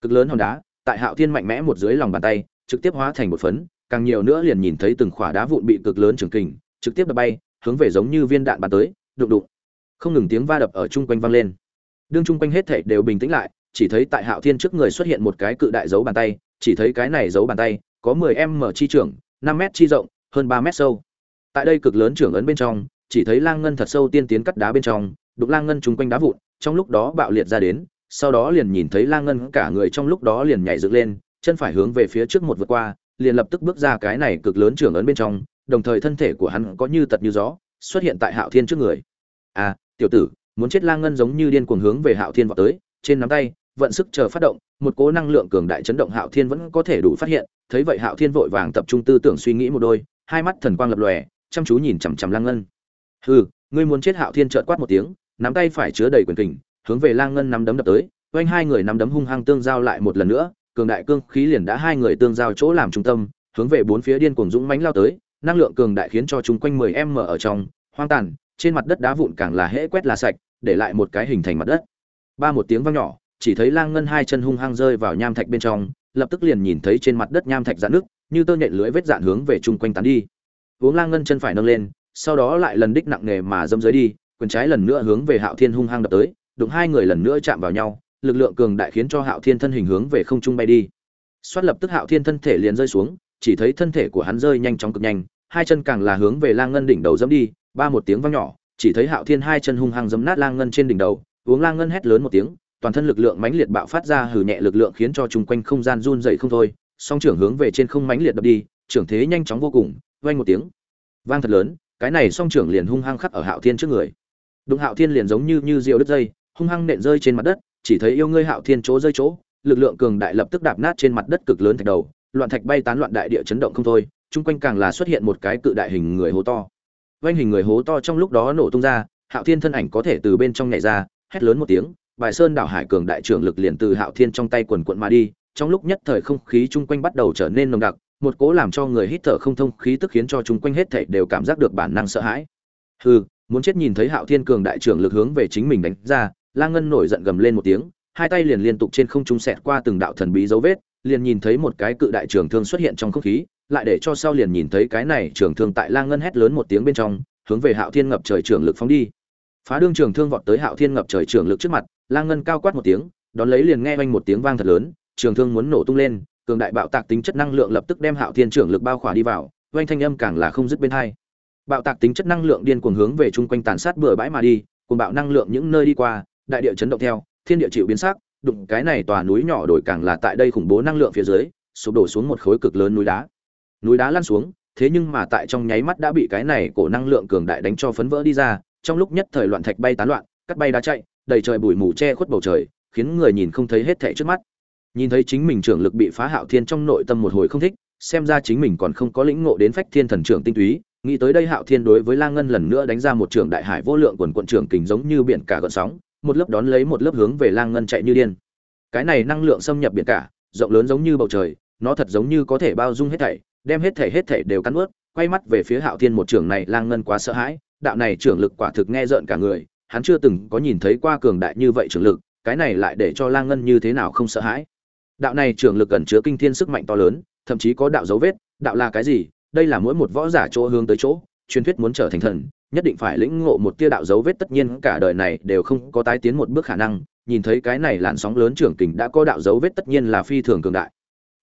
Cực lớn hòn đá tại hạo thiên mạnh mẽ một dưới lòng bàn tay, trực tiếp hóa thành một phấn, càng nhiều nữa liền nhìn thấy từng khỏa đá vụn bị cực lớn trường kình, trực tiếp đập bay, hướng về giống như viên đạn bắn tới, đụng đụng. Không ngừng tiếng va đập ở chung quanh vang lên. Đương chung quanh hết thảy đều bình tĩnh lại, chỉ thấy tại hạo thiên trước người xuất hiện một cái cự đại dấu bàn tay, chỉ thấy cái này dấu bàn tay có 10 m chi trưởng 5 m chi rộng, hơn 3 m sâu. Tại đây cực lớn trưởng ấn bên trong, chỉ thấy lang ngân thật sâu tiên tiến cắt đá bên trong, đục lang ngân chung quanh đá vụn, trong lúc đó bạo liệt ra đến sau đó liền nhìn thấy lang ngân cả người trong lúc đó liền nhảy dựng lên, chân phải hướng về phía trước một vượt qua, liền lập tức bước ra cái này cực lớn trưởng ấn bên trong, đồng thời thân thể của hắn có như tật như gió, xuất hiện tại hạo thiên trước người. À tiểu tử, muốn chết lang ngân giống như điên cuồng hướng về hạo thiên vào tới, trên nắm tay, vận sức chờ phát động, một cố năng lượng cường đại chấn động hạo thiên vẫn có thể đủ phát hiện, thấy vậy hạo thiên vội vàng tập trung tư tưởng suy nghĩ một đôi, hai mắt thần quang lập lòe, chăm chú nhìn chằm chằm lang ngân. Hừ, ngươi muốn chết hạo thiên trợn quát một tiếng, nắm tay phải chứa đầy quyền kình hướng về lang ngân nắm đấm đập tới, quanh hai người nắm đấm hung hăng tương giao lại một lần nữa, cường đại cương khí liền đã hai người tương giao chỗ làm trung tâm, hướng về bốn phía điên cuồng dũng mãnh lao tới, năng lượng cường đại khiến cho chúng quanh 10 m ở trong, hoang tàn, trên mặt đất đá vụn càng là hễ quét là sạch, để lại một cái hình thành mặt đất. Ba một tiếng vang nhỏ, chỉ thấy lang ngân hai chân hung hăng rơi vào nham thạch bên trong, lập tức liền nhìn thấy trên mặt đất nham thạch dạn nước như tơ nhện lưới vết dạn hướng về chung quanh tán đi. Uống lang ngân chân phải nâng lên, sau đó lại lần đích nặng nề mà dâm dưới đi, quyền trái lần nữa hướng về hạo thiên hung hăng đập tới đụng hai người lần nữa chạm vào nhau, lực lượng cường đại khiến cho hạo thiên thân hình hướng về không trung bay đi. Xoát lập tức hạo thiên thân thể liền rơi xuống, chỉ thấy thân thể của hắn rơi nhanh chóng cực nhanh, hai chân càng là hướng về lang ngân đỉnh đầu dẫm đi, ba một tiếng vang nhỏ, chỉ thấy hạo thiên hai chân hung hăng dẫm nát lang ngân trên đỉnh đầu, uống lang ngân hét lớn một tiếng, toàn thân lực lượng mãnh liệt bạo phát ra hừ nhẹ lực lượng khiến cho chung quanh không gian run dậy không thôi, song trưởng hướng về trên không mãnh liệt đập đi, trưởng thế nhanh chóng vô cùng, vang một tiếng. Vang thật lớn, cái này song trưởng liền hung hăng khắc ở hạo thiên trước người. Đụng hạo thiên liền giống như như diều đứt dây hung hăng nện rơi trên mặt đất, chỉ thấy yêu ngươi hạo thiên chỗ rơi chỗ, lực lượng cường đại lập tức đạp nát trên mặt đất cực lớn thạch đầu, loạn thạch bay tán loạn đại địa chấn động không thôi, chung quanh càng là xuất hiện một cái cự đại hình người hố to. Vanh hình người hố to trong lúc đó nổ tung ra, hạo thiên thân ảnh có thể từ bên trong nhảy ra, hét lớn một tiếng, bài sơn đảo hải cường đại trưởng lực liền từ hạo thiên trong tay quần quận mà đi, trong lúc nhất thời không khí chung quanh bắt đầu trở nên nồng đặc, một cố làm cho người hít thở không thông khí tức khiến cho chung quanh hết thảy đều cảm giác được bản năng sợ hãi. Hừ, muốn chết nhìn thấy hạo thiên cường đại trưởng lực hướng về chính mình đánh ra lang ngân nổi giận gầm lên một tiếng, hai tay liền liên tục trên không trung xẹt qua từng đạo thần bí dấu vết, liền nhìn thấy một cái cự đại trường thương xuất hiện trong không khí, lại để cho sau liền nhìn thấy cái này trường thương tại lang ngân hét lớn một tiếng bên trong, hướng về hạo thiên ngập trời trường lực phóng đi. Phá đương trường thương vọt tới hạo thiên ngập trời trường lực trước mặt lang ngân cao quát một tiếng, đón lấy liền nghe oanh một tiếng vang thật lớn, trường thương muốn nổ tung lên, cường đại bạo tạc tính chất năng lượng lập tức đem hạo thiên trường lực bao khỏa đi vào, oanh thanh âm càng là không dứt bên hai. Bạo tạc tính chất năng lượng điên cuồng hướng về chung quanh tàn sát bừa bãi mà đi cùng bạo năng lượng những nơi đi qua đại địa chấn động theo, thiên địa chịu biến sắc, đụng cái này tòa núi nhỏ đổi càng là tại đây khủng bố năng lượng phía dưới, sụp đổ xuống một khối cực lớn núi đá. Núi đá lăn xuống, thế nhưng mà tại trong nháy mắt đã bị cái này cổ năng lượng cường đại đánh cho phấn vỡ đi ra, trong lúc nhất thời loạn thạch bay tán loạn, cắt bay đá chạy, đầy trời bụi mù che khuất bầu trời, khiến người nhìn không thấy hết thảy trước mắt. Nhìn thấy chính mình trưởng lực bị phá hạo thiên trong nội tâm một hồi không thích, xem ra chính mình còn không có lĩnh ngộ đến phách thiên thần trưởng tinh túy, nghĩ tới đây hạo thiên đối với lang ngân lần nữa đánh ra một trường đại hải vô lượng quần quận trưởng kình giống như biển cả gợn sóng một lớp đón lấy một lớp hướng về lang ngân chạy như điên. Cái này năng lượng xâm nhập biển cả, rộng lớn giống như bầu trời, nó thật giống như có thể bao dung hết thảy, đem hết thảy hết thảy đều cắn ướt quay mắt về phía hạo thiên một trưởng này, lang ngân quá sợ hãi, đạo này trưởng lực quả thực nghe rợn cả người, hắn chưa từng có nhìn thấy qua cường đại như vậy trưởng lực, cái này lại để cho lang ngân như thế nào không sợ hãi. Đạo này trưởng lực ẩn chứa kinh thiên sức mạnh to lớn, thậm chí có đạo dấu vết, đạo là cái gì, đây là mỗi một võ giả chỗ hướng tới chỗ truyền thuyết muốn trở thành thần, nhất định phải lĩnh ngộ một tia đạo dấu vết, tất nhiên cả đời này đều không có tái tiến một bước khả năng. Nhìn thấy cái này làn sóng lớn trưởng kình đã có đạo dấu vết, tất nhiên là phi thường cường đại.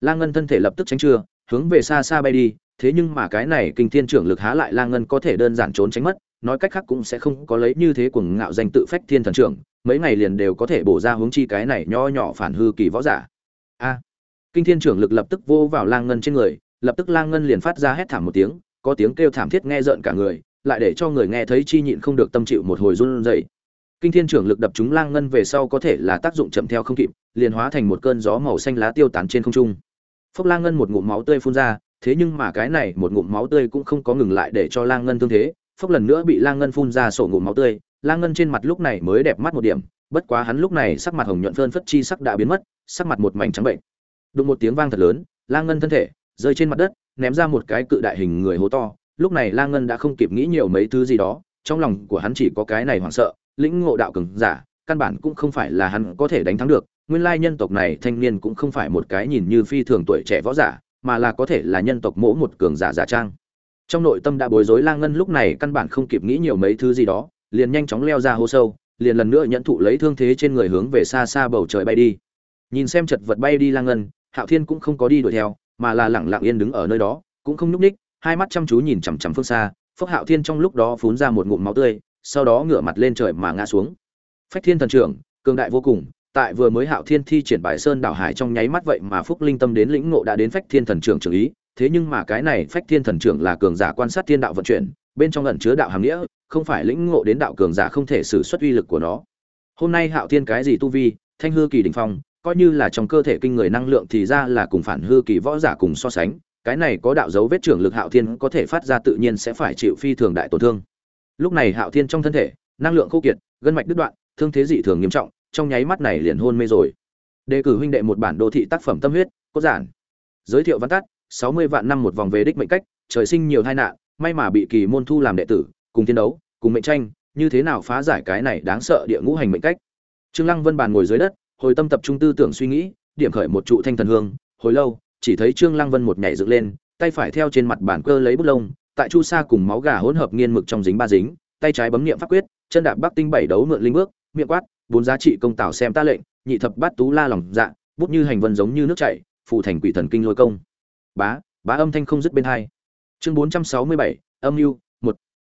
Lang ngân thân thể lập tức tránh chưa hướng về xa xa bay đi, thế nhưng mà cái này kinh thiên trưởng lực há lại lang ngân có thể đơn giản trốn tránh mất, nói cách khác cũng sẽ không có lấy như thế cuồng ngạo danh tự phách thiên thần trưởng, mấy ngày liền đều có thể bổ ra hướng chi cái này nho nhỏ phản hư kỳ võ giả. A! Kinh thiên trưởng lực lập tức vô vào lang ngân trên người, lập tức lang ngân liền phát ra hét thảm một tiếng có tiếng kêu thảm thiết nghe rợn cả người, lại để cho người nghe thấy chi nhịn không được tâm chịu một hồi run rẩy. Kinh thiên trưởng lực đập chúng lang ngân về sau có thể là tác dụng chậm theo không kịp, liền hóa thành một cơn gió màu xanh lá tiêu tán trên không trung. Phốc lang ngân một ngụm máu tươi phun ra, thế nhưng mà cái này một ngụm máu tươi cũng không có ngừng lại để cho lang ngân thương thế, phốc lần nữa bị lang ngân phun ra sổ ngụm máu tươi, lang ngân trên mặt lúc này mới đẹp mắt một điểm, bất quá hắn lúc này sắc mặt hồng nhuận phơn phất chi sắc đã biến mất, sắc mặt một mảnh trắng bệnh. Đụng một tiếng vang thật lớn, lang ngân thân thể rơi trên mặt đất ném ra một cái cự đại hình người hố to, lúc này lang ngân đã không kịp nghĩ nhiều mấy thứ gì đó, trong lòng của hắn chỉ có cái này hoảng sợ, lĩnh ngộ đạo cường giả, căn bản cũng không phải là hắn có thể đánh thắng được, nguyên lai nhân tộc này thanh niên cũng không phải một cái nhìn như phi thường tuổi trẻ võ giả, mà là có thể là nhân tộc mỗ một cường giả giả trang. Trong nội tâm đã bối rối lang ngân lúc này căn bản không kịp nghĩ nhiều mấy thứ gì đó, liền nhanh chóng leo ra hố sâu, liền lần nữa nhận thụ lấy thương thế trên người hướng về xa xa bầu trời bay đi. Nhìn xem chật vật bay đi lang ngân, hạo thiên cũng không có đi đuổi theo mà là lẳng lặng yên đứng ở nơi đó, cũng không nhúc ních hai mắt chăm chú nhìn chằm chằm phương xa phước hạo thiên trong lúc đó phun ra một ngụm máu tươi, sau đó ngửa mặt lên trời mà ngã xuống. Phách thiên thần trưởng, cường đại vô cùng, tại vừa mới hạo thiên thi triển bài sơn đảo hải trong nháy mắt vậy mà phúc linh tâm đến lĩnh ngộ đã đến phách thiên thần trưởng trưởng ý, thế nhưng mà cái này phách thiên thần trưởng là cường giả quan sát thiên đạo vận chuyển, bên trong ẩn chứa đạo hàm nghĩa, không phải lĩnh ngộ đến đạo cường giả không thể sử xuất uy lực của nó. Hôm nay hạo thiên cái gì tu vi, thanh hư kỳ đỉnh phong coi như là trong cơ thể kinh người năng lượng thì ra là cùng phản hư kỳ võ giả cùng so sánh, cái này có đạo dấu vết trưởng lực hạo thiên có thể phát ra tự nhiên sẽ phải chịu phi thường đại tổn thương. Lúc này hạo thiên trong thân thể, năng lượng khô kiệt, gân mạch đứt đoạn, thương thế dị thường nghiêm trọng, trong nháy mắt này liền hôn mê rồi. Đề cử huynh đệ một bản đô thị tác phẩm tâm huyết, cốt giản. Giới thiệu văn tắt, sáu mươi vạn năm một vòng về đích mệnh cách, trời sinh nhiều tai nạn, may mà bị kỳ môn thu làm đệ tử, cùng thiên đấu, cùng mệnh tranh, như thế nào phá giải cái này đáng sợ địa ngũ hành mệnh cách? Trương lăng vân bàn ngồi dưới đất hồi tâm tập trung tư tưởng suy nghĩ, điểm khởi một trụ thanh thần hương, hồi lâu, chỉ thấy trương lăng vân một nhảy dựng lên, tay phải theo trên mặt bản cơ lấy bút lông, tại chu sa cùng máu gà hỗn hợp nghiên mực trong dính ba dính, tay trái bấm niệm pháp quyết, chân đạp bắc tinh bảy đấu mượn linh bước, miệng quát, bốn giá trị công tảo xem ta lệnh, nhị thập bát tú la lòng dạ bút như hành vân giống như nước chảy phụ thành quỷ thần kinh lôi công. Bá bá âm thanh không dứt bên hai. Chương bốn trăm sáu mươi bảy, âm mưu, một.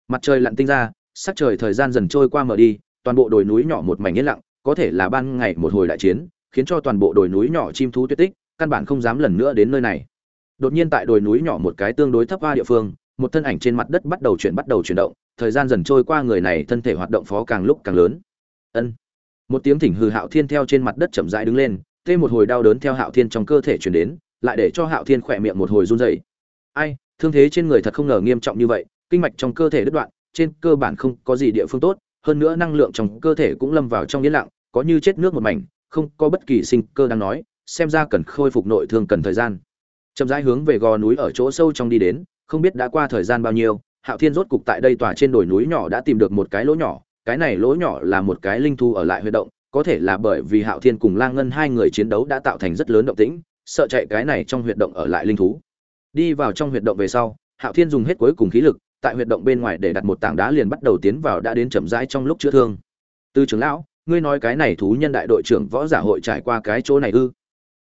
Mặt trời lặn tinh ra, sắc trời thời gian dần trôi qua mở đi, toàn bộ đồi núi nhỏ một mảnh yên lặng có thể là ban ngày một hồi đại chiến, khiến cho toàn bộ đồi núi nhỏ chim thú tuyệt tích, căn bản không dám lần nữa đến nơi này. Đột nhiên tại đồi núi nhỏ một cái tương đối thấp hoa địa phương, một thân ảnh trên mặt đất bắt đầu chuyển bắt đầu chuyển động, thời gian dần trôi qua người này thân thể hoạt động phó càng lúc càng lớn. Ân. Một tiếng thỉnh hư hạo thiên theo trên mặt đất chậm rãi đứng lên tê một hồi đau đớn theo hạo thiên trong cơ thể chuyển đến, lại để cho hạo thiên khỏe miệng một hồi run rẩy. Ai, thương thế trên người thật không ngờ nghiêm trọng như vậy, kinh mạch trong cơ thể đứt đoạn, trên cơ bản không có gì địa phương tốt hơn nữa năng lượng trong cơ thể cũng lâm vào trong yên lặng, có như chết nước một mảnh, không có bất kỳ sinh cơ đang nói, xem ra cần khôi phục nội thương cần thời gian. Chậm rãi hướng về gò núi ở chỗ sâu trong đi đến, không biết đã qua thời gian bao nhiêu, hạo thiên rốt cục tại đây tòa trên đồi núi nhỏ đã tìm được một cái lỗ nhỏ, cái này lỗ nhỏ là một cái linh thu ở lại huy động, có thể là bởi vì hạo thiên cùng lang ngân hai người chiến đấu đã tạo thành rất lớn động tĩnh, sợ chạy cái này trong huyệt động ở lại linh thú. Đi vào trong huyệt động về sau, hạo thiên dùng hết cuối cùng khí lực tại huyệt động bên ngoài để đặt một tảng đá liền bắt đầu tiến vào đã đến chậm rãi trong lúc chữa thương. Từ trưởng lão, ngươi nói cái này thú nhân đại đội trưởng võ giả hội trải qua cái chỗ này ư?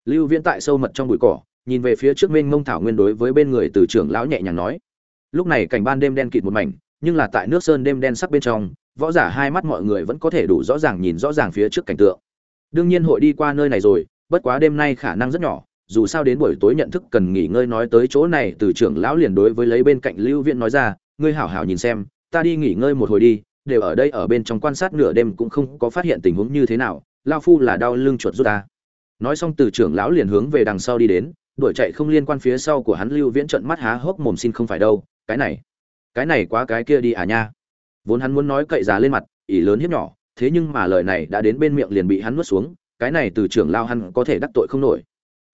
Lưu viễn tại sâu mật trong bụi cỏ, nhìn về phía trước mênh mông thảo nguyên đối với bên người từ trưởng lão nhẹ nhàng nói. Lúc này cảnh ban đêm đen kịt một mảnh, nhưng là tại nước sơn đêm đen sắc bên trong, võ giả hai mắt mọi người vẫn có thể đủ rõ ràng nhìn rõ ràng phía trước cảnh tượng. Đương nhiên hội đi qua nơi này rồi, bất quá đêm nay khả năng rất nhỏ, dù sao đến buổi tối nhận thức cần nghỉ ngơi nói tới chỗ này từ trưởng lão liền đối với lấy bên cạnh lưu viện nói ra ngươi hảo hảo nhìn xem, ta đi nghỉ ngơi một hồi đi, đều ở đây ở bên trong quan sát nửa đêm cũng không có phát hiện tình huống như thế nào, lao phu là đau lưng chuột rút ta. Nói xong từ trưởng lão liền hướng về đằng sau đi đến, đuổi chạy không liên quan phía sau của hắn lưu viễn trận mắt há hốc mồm xin không phải đâu, cái này cái này quá cái kia đi à nha. Vốn hắn muốn nói cậy già lên mặt, ỷ lớn hiếp nhỏ, thế nhưng mà lời này đã đến bên miệng liền bị hắn nuốt xuống, cái này từ trưởng lao hắn có thể đắc tội không nổi.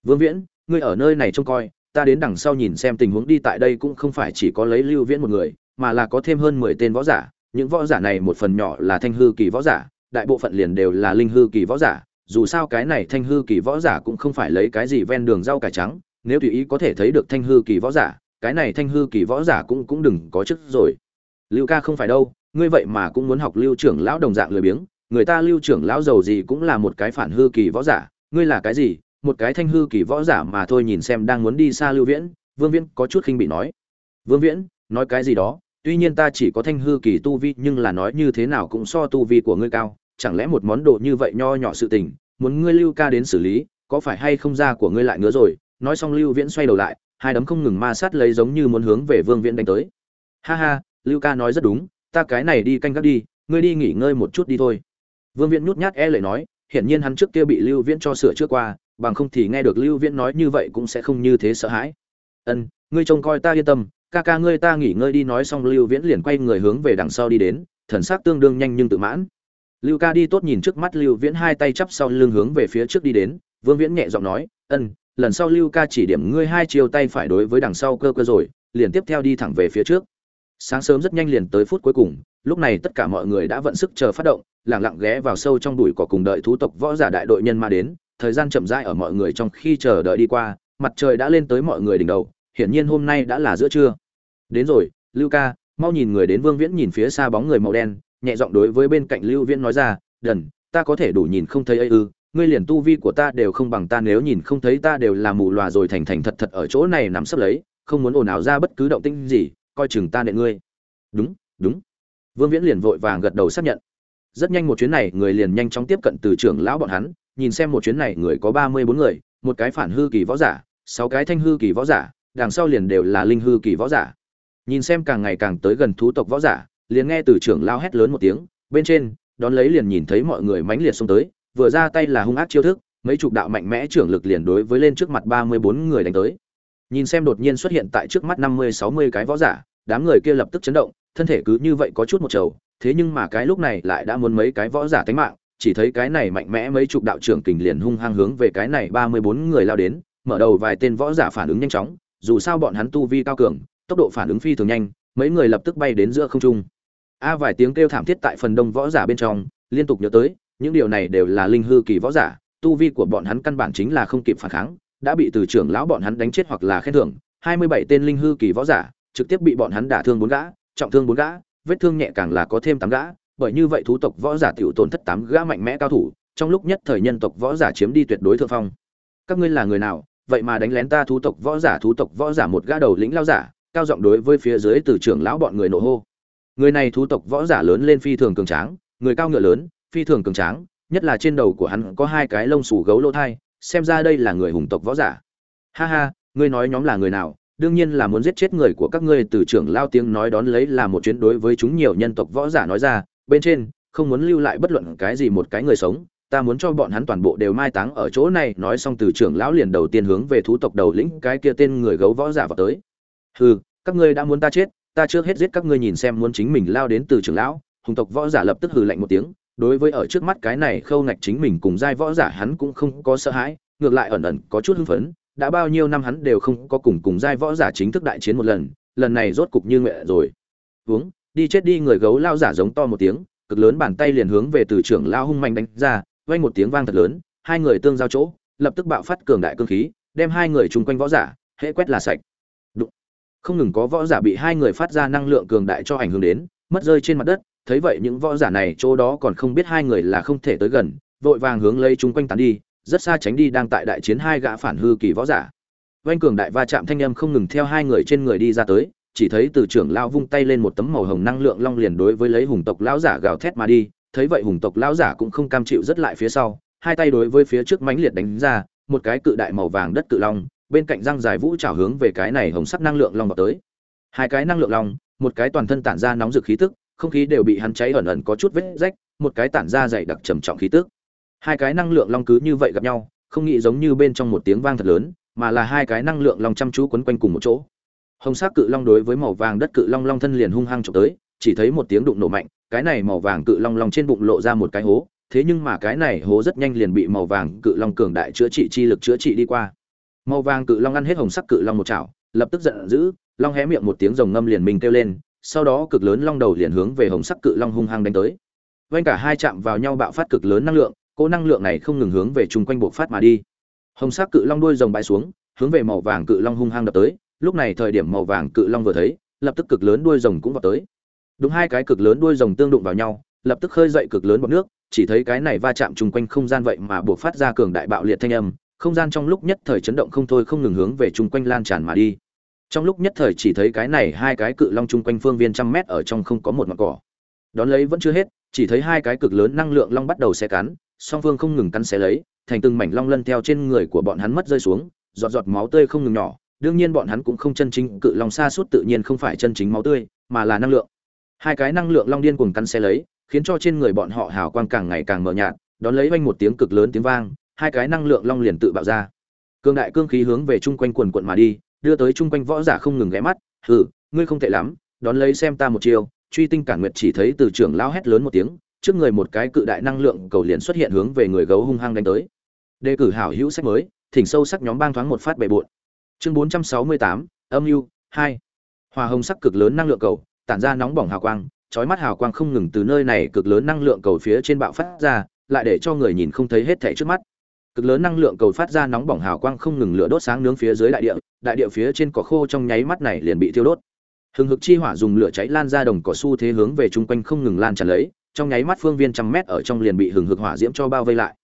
Vương viễn, ngươi ở nơi này trông coi ta đến đằng sau nhìn xem tình huống đi, tại đây cũng không phải chỉ có lấy lưu viễn một người, mà là có thêm hơn mười tên võ giả. Những võ giả này một phần nhỏ là thanh hư kỳ võ giả, đại bộ phận liền đều là linh hư kỳ võ giả. Dù sao cái này thanh hư kỳ võ giả cũng không phải lấy cái gì ven đường rau cải trắng, nếu tùy ý có thể thấy được thanh hư kỳ võ giả, cái này thanh hư kỳ võ giả cũng cũng đừng có chức rồi. Lưu ca không phải đâu, ngươi vậy mà cũng muốn học lưu trưởng lão đồng dạng lười biếng. Người ta lưu trưởng lão giàu gì cũng là một cái phản hư kỳ võ giả, ngươi là cái gì? Một cái thanh hư kỳ võ giả mà thôi nhìn xem đang muốn đi xa lưu viễn, vương viễn có chút khinh bị nói. Vương viễn, nói cái gì đó, tuy nhiên ta chỉ có thanh hư kỳ tu vi, nhưng là nói như thế nào cũng so tu vi của ngươi cao, chẳng lẽ một món đồ như vậy nho nhỏ sự tình, muốn ngươi lưu ca đến xử lý, có phải hay không ra của ngươi lại ngứa rồi? Nói xong lưu viễn xoay đầu lại, hai đấm không ngừng ma sát lấy giống như muốn hướng về vương viễn đánh tới. Ha ha, lưu ca nói rất đúng, ta cái này đi canh gác đi, ngươi đi nghỉ ngơi một chút đi thôi. Vương viễn nhút nhát e lệ nói, hiển nhiên hắn trước kia bị lưu viễn cho sửa trước qua bằng không thì nghe được lưu viễn nói như vậy cũng sẽ không như thế sợ hãi. Ân, ngươi trông coi ta yên tâm, ca ca ngươi ta nghỉ ngơi đi nói xong lưu viễn liền quay người hướng về đằng sau đi đến, thần sắc tương đương nhanh nhưng tự mãn. Lưu ca đi tốt nhìn trước mắt lưu viễn hai tay chắp sau lưng hướng về phía trước đi đến, vương viễn nhẹ giọng nói, ân, lần sau lưu ca chỉ điểm ngươi hai chiều tay phải đối với đằng sau cơ cơ rồi, liền tiếp theo đi thẳng về phía trước. Sáng sớm rất nhanh liền tới phút cuối cùng, lúc này tất cả mọi người đã vận sức chờ phát động, Lặng lặng ghé vào sâu trong bụi cỏ cùng đợi thú tộc võ giả đại đội nhân ma đến thời gian chậm rãi ở mọi người trong khi chờ đợi đi qua, mặt trời đã lên tới mọi người đỉnh đầu, hiển nhiên hôm nay đã là giữa trưa. Đến rồi, lưu ca, mau nhìn người đến vương viễn nhìn phía xa bóng người màu đen, nhẹ giọng đối với bên cạnh lưu viễn nói ra, đần, ta có thể đủ nhìn không thấy ấy ư, ngươi liền tu vi của ta đều không bằng ta, nếu nhìn không thấy ta đều là mù lòa rồi thành thành thật thật ở chỗ này nằm sấp lấy, không muốn ồn ào ra bất cứ động tĩnh gì, coi chừng ta nệ ngươi. Đúng đúng. Vương viễn liền vội vàng gật đầu xác nhận. Rất nhanh một chuyến này, người liền nhanh chóng tiếp cận từ trưởng lão bọn hắn nhìn xem một chuyến này người có ba mươi bốn người, một cái phản hư kỳ võ giả, sáu cái thanh hư kỳ võ giả, đằng sau liền đều là linh hư kỳ võ giả. Nhìn xem càng ngày càng tới gần thú tộc võ giả, liền nghe từ trưởng lao hét lớn một tiếng, bên trên, đón lấy liền nhìn thấy mọi người mãnh liệt xông tới, vừa ra tay là hung ác chiêu thức, mấy chục đạo mạnh mẽ trưởng lực liền đối với lên trước mặt ba mươi bốn người đánh tới. Nhìn xem đột nhiên xuất hiện tại trước mắt năm mươi, sáu mươi cái võ giả, đám người kia lập tức chấn động, thân thể cứ như vậy có chút một trầu, thế nhưng mà cái lúc này lại đã muốn mấy cái võ giả tánh mạng chỉ thấy cái này mạnh mẽ mấy chục đạo trưởng kình liền hung hăng hướng về cái này ba mươi bốn người lao đến, mở đầu vài tên võ giả phản ứng nhanh chóng, dù sao bọn hắn tu vi cao cường, tốc độ phản ứng phi thường nhanh, mấy người lập tức bay đến giữa không trung. A vài tiếng kêu thảm thiết tại phần đông võ giả bên trong, liên tục nhớ tới, những điều này đều là linh hư kỳ võ giả, tu vi của bọn hắn căn bản chính là không kịp phản kháng, đã bị từ trưởng lão bọn hắn đánh chết hoặc là khen thưởng, hai mươi bảy tên linh hư kỳ võ giả trực tiếp bị bọn hắn đả thương bốn gã, trọng thương bốn gã, vết thương nhẹ càng là có thêm tám gã bởi như vậy thú tộc võ giả tiểu tổn thất tám gã mạnh mẽ cao thủ, trong lúc nhất thời nhân tộc võ giả chiếm đi tuyệt đối thượng phong. Các ngươi là người nào, vậy mà đánh lén ta thú tộc võ giả, thú tộc võ giả một gã đầu lĩnh lao giả, cao giọng đối với phía dưới từ trưởng lão bọn người nổ hô. Người này thú tộc võ giả lớn lên phi thường cường tráng, người cao ngựa lớn, phi thường cường tráng, nhất là trên đầu của hắn có hai cái lông xù gấu lỗ thai, xem ra đây là người hùng tộc võ giả. Ha ha, ngươi nói nhóm là người nào, đương nhiên là muốn giết chết người của các ngươi, từ trưởng lao tiếng nói đón lấy là một chuyến đối với chúng nhiều nhân tộc võ giả nói ra bên trên, không muốn lưu lại bất luận cái gì một cái người sống, ta muốn cho bọn hắn toàn bộ đều mai táng ở chỗ này, nói xong từ trưởng lão liền đầu tiên hướng về thú tộc đầu lĩnh cái kia tên người gấu võ giả vào tới. Hừ, các ngươi đã muốn ta chết, ta trước hết giết các ngươi nhìn xem muốn chính mình lao đến từ trưởng lão, hùng tộc võ giả lập tức hừ lạnh một tiếng, đối với ở trước mắt cái này khâu ngạch chính mình cùng giai võ giả hắn cũng không có sợ hãi, ngược lại ẩn ẩn có chút hưng phấn, đã bao nhiêu năm hắn đều không có cùng cùng giai võ giả chính thức đại chiến một lần lần này rốt cục như nguyện rồi. Uống đi chết đi người gấu lao giả giống to một tiếng cực lớn bàn tay liền hướng về từ trưởng lao hung mạnh đánh ra vang một tiếng vang thật lớn hai người tương giao chỗ lập tức bạo phát cường đại cương khí đem hai người chung quanh võ giả hễ quét là sạch Đụng. không ngừng có võ giả bị hai người phát ra năng lượng cường đại cho ảnh hưởng đến mất rơi trên mặt đất thấy vậy những võ giả này chỗ đó còn không biết hai người là không thể tới gần vội vàng hướng lấy chung quanh tán đi rất xa tránh đi đang tại đại chiến hai gã phản hư kỳ võ giả vanh cường đại va chạm thanh âm không ngừng theo hai người trên người đi ra tới, chỉ thấy từ trưởng lao vung tay lên một tấm màu hồng năng lượng long liền đối với lấy hùng tộc lão giả gào thét mà đi, thấy vậy hùng tộc lão giả cũng không cam chịu rất lại phía sau, hai tay đối với phía trước mãnh liệt đánh ra, một cái cự đại màu vàng đất cự long, bên cạnh răng dài vũ trào hướng về cái này hồng sắc năng lượng long vào tới. Hai cái năng lượng long, một cái toàn thân tản ra nóng rực khí tức, không khí đều bị hắn cháy ẩn ẩn có chút vết rách, một cái tản ra dày đặc trầm trọng khí tức. Hai cái năng lượng long cứ như vậy gặp nhau, không nghĩ giống như bên trong một tiếng vang thật lớn, mà là hai cái năng lượng long chăm chú quấn quanh cùng một chỗ hồng sắc cự long đối với màu vàng đất cự long long thân liền hung hăng trộm tới, chỉ thấy một tiếng đụng nổ mạnh, cái này màu vàng cự long long trên bụng lộ ra một cái hố, thế nhưng mà cái này hố rất nhanh liền bị màu vàng cự long cường đại chữa trị chi lực chữa trị đi qua. Màu vàng cự long ăn hết hồng sắc cự long một chảo, lập tức giận dữ, long hé miệng một tiếng rồng ngâm liền mình kêu lên, sau đó cực lớn long đầu liền hướng về hồng sắc cự long hung hăng đánh tới. Vanh cả hai chạm vào nhau bạo phát cực lớn năng lượng, cỗ năng lượng này không ngừng hướng về chung quanh buộc phát mà đi. Hồng sắc cự long đuôi rồng bãi xuống, hướng về màu vàng cự long hung hăng đập tới lúc này thời điểm màu vàng cự long vừa thấy, lập tức cực lớn đuôi rồng cũng vào tới. Đúng hai cái cực lớn đuôi rồng tương đụng vào nhau, lập tức khơi dậy cực lớn bọt nước, chỉ thấy cái này va chạm chung quanh không gian vậy mà buộc phát ra cường đại bạo liệt thanh âm, không gian trong lúc nhất thời chấn động không thôi không ngừng hướng về chung quanh lan tràn mà đi. Trong lúc nhất thời chỉ thấy cái này hai cái cự long chung quanh phương viên trăm mét ở trong không có một mặt cỏ. Đón lấy vẫn chưa hết, chỉ thấy hai cái cực lớn năng lượng long bắt đầu xe cắn, song phương không ngừng cắn xé lấy, thành từng mảnh long lân theo trên người của bọn hắn mất rơi xuống, giọt giọt máu tươi không ngừng nhỏ đương nhiên bọn hắn cũng không chân chính, cự long xa suốt tự nhiên không phải chân chính máu tươi, mà là năng lượng. Hai cái năng lượng long điên cuồng cắn xe lấy, khiến cho trên người bọn họ hào quang càng ngày càng mờ nhạt, đón lấy vang một tiếng cực lớn tiếng vang, hai cái năng lượng long liền tự bạo ra. Cương đại cương khí hướng về chung quanh quần quận mà đi, đưa tới chung quanh võ giả không ngừng ghé mắt, hừ, ngươi không tệ lắm, đón lấy xem ta một chiêu. Truy tinh cản nguyệt chỉ thấy từ trưởng lao hét lớn một tiếng, trước người một cái cự đại năng lượng cầu liền xuất hiện hướng về người gấu hung hăng đánh tới. Đề cử hảo hữu sách mới, thỉnh sâu sắc nhóm bang thoáng một phát bề bộn chương 468, âm u hai. Hòa hồng sắc cực lớn năng lượng cầu tản ra nóng bỏng hào quang chói mắt hào quang không ngừng từ nơi này cực lớn năng lượng cầu phía trên bạo phát ra lại để cho người nhìn không thấy hết thảy trước mắt. Cực lớn năng lượng cầu phát ra nóng bỏng hào quang không ngừng lửa đốt sáng nướng phía dưới đại địa đại địa phía trên cỏ khô trong nháy mắt này liền bị thiêu đốt. Hừng hực chi hỏa dùng lửa cháy lan ra đồng cỏ xu thế hướng về chung quanh không ngừng lan tràn lấy trong nháy mắt phương viên trăm mét ở trong liền bị hừng hực hỏa diễm cho bao vây lại.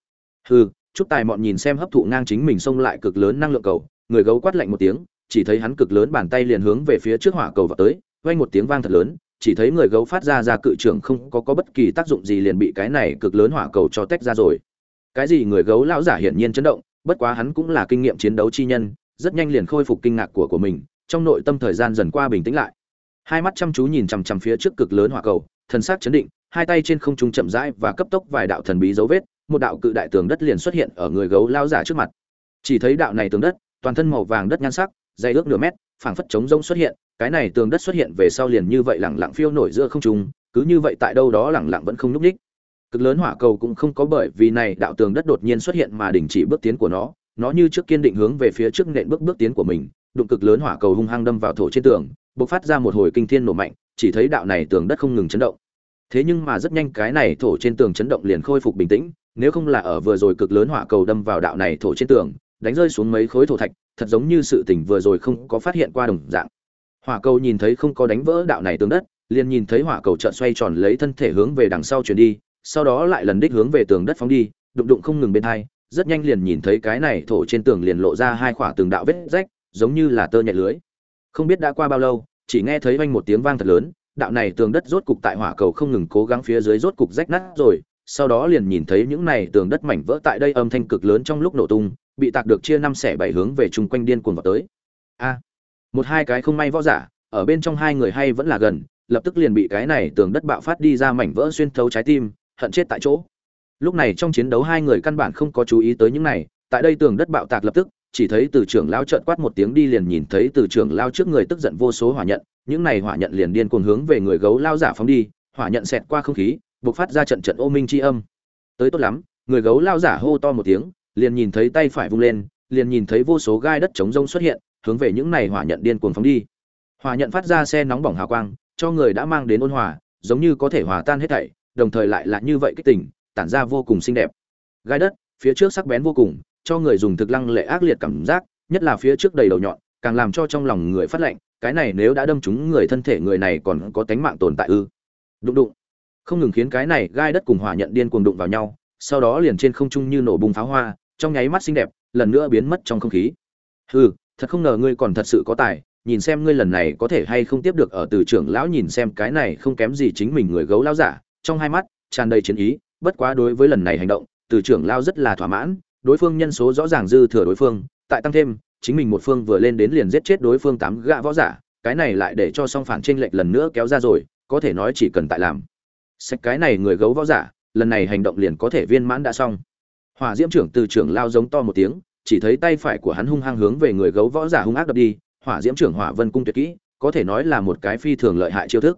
Hừ chút tài mọn nhìn xem hấp thụ ngang chính mình xông lại cực lớn năng lượng cầu người gấu quát lạnh một tiếng, chỉ thấy hắn cực lớn bàn tay liền hướng về phía trước hỏa cầu vào tới, vang một tiếng vang thật lớn, chỉ thấy người gấu phát ra ra cự trưởng không có có bất kỳ tác dụng gì liền bị cái này cực lớn hỏa cầu cho tách ra rồi. Cái gì người gấu lão giả hiển nhiên chấn động, bất quá hắn cũng là kinh nghiệm chiến đấu chi nhân, rất nhanh liền khôi phục kinh ngạc của của mình, trong nội tâm thời gian dần qua bình tĩnh lại. Hai mắt chăm chú nhìn chằm chằm phía trước cực lớn hỏa cầu, thần sắc chấn định, hai tay trên không trung chậm rãi và cấp tốc vài đạo thần bí dấu vết, một đạo cự đại tường đất liền xuất hiện ở người gấu lao giả trước mặt. Chỉ thấy đạo này tường đất toàn thân màu vàng đất nhan sắc, dày ước nửa mét, phảng phất trống rông xuất hiện, cái này tường đất xuất hiện về sau liền như vậy lẳng lặng phiêu nổi giữa không trung, cứ như vậy tại đâu đó lẳng lặng vẫn không nhúc ních cực lớn hỏa cầu cũng không có bởi vì này đạo tường đất đột nhiên xuất hiện mà đình chỉ bước tiến của nó nó như trước kiên định hướng về phía trước nện bước bước tiến của mình, đụng cực lớn hỏa cầu hung hăng đâm vào thổ trên tường, bộc phát ra một hồi kinh thiên nổ mạnh, chỉ thấy đạo này tường đất không ngừng chấn động. Thế nhưng mà rất nhanh cái này thổ trên tường chấn động liền khôi phục bình tĩnh, nếu không là ở vừa rồi cực lớn hỏa cầu đâm vào đạo này thổ trên tường đánh rơi xuống mấy khối thổ thạch, thật giống như sự tình vừa rồi không có phát hiện qua đồng dạng. Hỏa cầu nhìn thấy không có đánh vỡ đạo này tường đất, liền nhìn thấy hỏa cầu chợt xoay tròn lấy thân thể hướng về đằng sau chuyển đi, sau đó lại lần đích hướng về tường đất phóng đi, đụng đụng không ngừng bên hai, rất nhanh liền nhìn thấy cái này thổ trên tường liền lộ ra hai khỏa tường đạo vết rách, giống như là tơ nhẹ lưới. Không biết đã qua bao lâu, chỉ nghe thấy vang một tiếng vang thật lớn, đạo này tường đất rốt cục tại hỏa cầu không ngừng cố gắng phía dưới rốt cục rách nát rồi, sau đó liền nhìn thấy những này tường đất mảnh vỡ tại đây âm thanh cực lớn trong lúc nổ tung bị tạc được chia năm xẻ bảy hướng về chung quanh điên cuồng vào tới. A, một hai cái không may võ giả, ở bên trong hai người hay vẫn là gần, lập tức liền bị cái này tường đất bạo phát đi ra mảnh vỡ xuyên thấu trái tim, hận chết tại chỗ. Lúc này trong chiến đấu hai người căn bản không có chú ý tới những này, tại đây tường đất bạo tạc lập tức, chỉ thấy từ trưởng lao trợn quát một tiếng đi liền nhìn thấy từ trưởng lao trước người tức giận vô số hỏa nhận, những này hỏa nhận liền điên cuồng hướng về người gấu lao giả phóng đi, hỏa nhận xẹt qua không khí, bộc phát ra trận trận ô minh chi âm. Tới tốt lắm, người gấu lao giả hô to một tiếng liền nhìn thấy tay phải vung lên, liền nhìn thấy vô số gai đất chống rông xuất hiện, hướng về những này hỏa nhận điên cuồng phóng đi. Hỏa nhận phát ra xe nóng bỏng hào quang, cho người đã mang đến ôn hòa, giống như có thể hòa tan hết thảy, đồng thời lại là như vậy kích tỉnh tản ra vô cùng xinh đẹp. Gai đất, phía trước sắc bén vô cùng, cho người dùng thực lăng lệ ác liệt cảm giác, nhất là phía trước đầy đầu nhọn, càng làm cho trong lòng người phát lạnh cái này nếu đã đâm trúng người thân thể người này còn có tánh mạng tồn tại ư? Đụng đụng. Không ngừng khiến cái này gai đất cùng hỏa nhận điên cuồng đụng vào nhau, sau đó liền trên không trung như nổ bùng pháo hoa trong nháy mắt xinh đẹp, lần nữa biến mất trong không khí. Hừ, thật không ngờ ngươi còn thật sự có tài, nhìn xem ngươi lần này có thể hay không tiếp được ở từ trưởng lão nhìn xem cái này không kém gì chính mình người gấu lão giả. Trong hai mắt, tràn đầy chiến ý, bất quá đối với lần này hành động, từ trưởng lão rất là thỏa mãn, đối phương nhân số rõ ràng dư thừa đối phương, tại tăng thêm, chính mình một phương vừa lên đến liền giết chết đối phương tám gã võ giả, cái này lại để cho song phản tranh lệch lần nữa kéo ra rồi, có thể nói chỉ cần tại làm. Sạch cái này người gấu võ giả, lần này hành động liền có thể viên mãn đã xong hỏa diễm trưởng từ trưởng lao giống to một tiếng, chỉ thấy tay phải của hắn hung hăng hướng về người gấu võ giả hung ác đập đi. Hỏa diễm trưởng hỏa vân cung tuyệt kỹ, có thể nói là một cái phi thường lợi hại chiêu thức.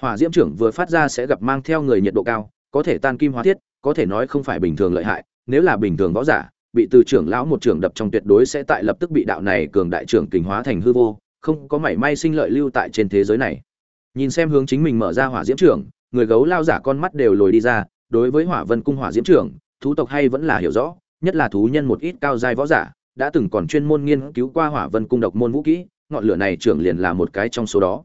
Hỏa diễm trưởng vừa phát ra sẽ gặp mang theo người nhiệt độ cao, có thể tan kim hóa thiết, có thể nói không phải bình thường lợi hại. Nếu là bình thường võ giả, bị từ trưởng lão một trưởng đập trong tuyệt đối sẽ tại lập tức bị đạo này cường đại trưởng kình hóa thành hư vô, không có mảy may sinh lợi lưu tại trên thế giới này. Nhìn xem hướng chính mình mở ra hỏa diễm trưởng, người gấu lao giả con mắt đều lồi đi ra, đối với hỏa vân cung hỏa diễm trưởng thú tộc hay vẫn là hiểu rõ, nhất là thú nhân một ít cao giai võ giả, đã từng còn chuyên môn nghiên cứu qua hỏa vân cung độc môn vũ kỹ, ngọn lửa này trưởng liền là một cái trong số đó.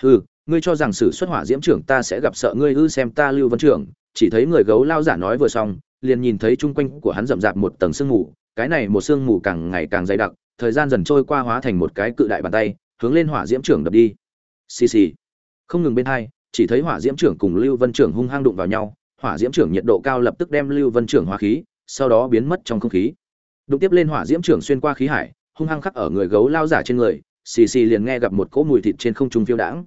Hừ, ngươi cho rằng sử xuất hỏa diễm trưởng ta sẽ gặp sợ ngươi ư xem ta lưu vân trưởng, chỉ thấy người gấu lao giả nói vừa xong, liền nhìn thấy chung quanh của hắn rậm rạp một tầng sương mù, cái này một sương mù càng ngày càng dày đặc, thời gian dần trôi qua hóa thành một cái cự đại bàn tay, hướng lên hỏa diễm trưởng đập đi. Xì xì. Không ngừng bên hai, chỉ thấy hỏa diễm trưởng cùng lưu vân trưởng hung hăng đụng vào nhau hỏa diễm trưởng nhiệt độ cao lập tức đem lưu vân trưởng hóa khí, sau đó biến mất trong không khí. Đụng tiếp lên hỏa diễm trưởng xuyên qua khí hải, hung hăng khắc ở người gấu lao giả trên người, xì xì liền nghe gặp một cỗ mùi thịt trên không trung phiêu đãng.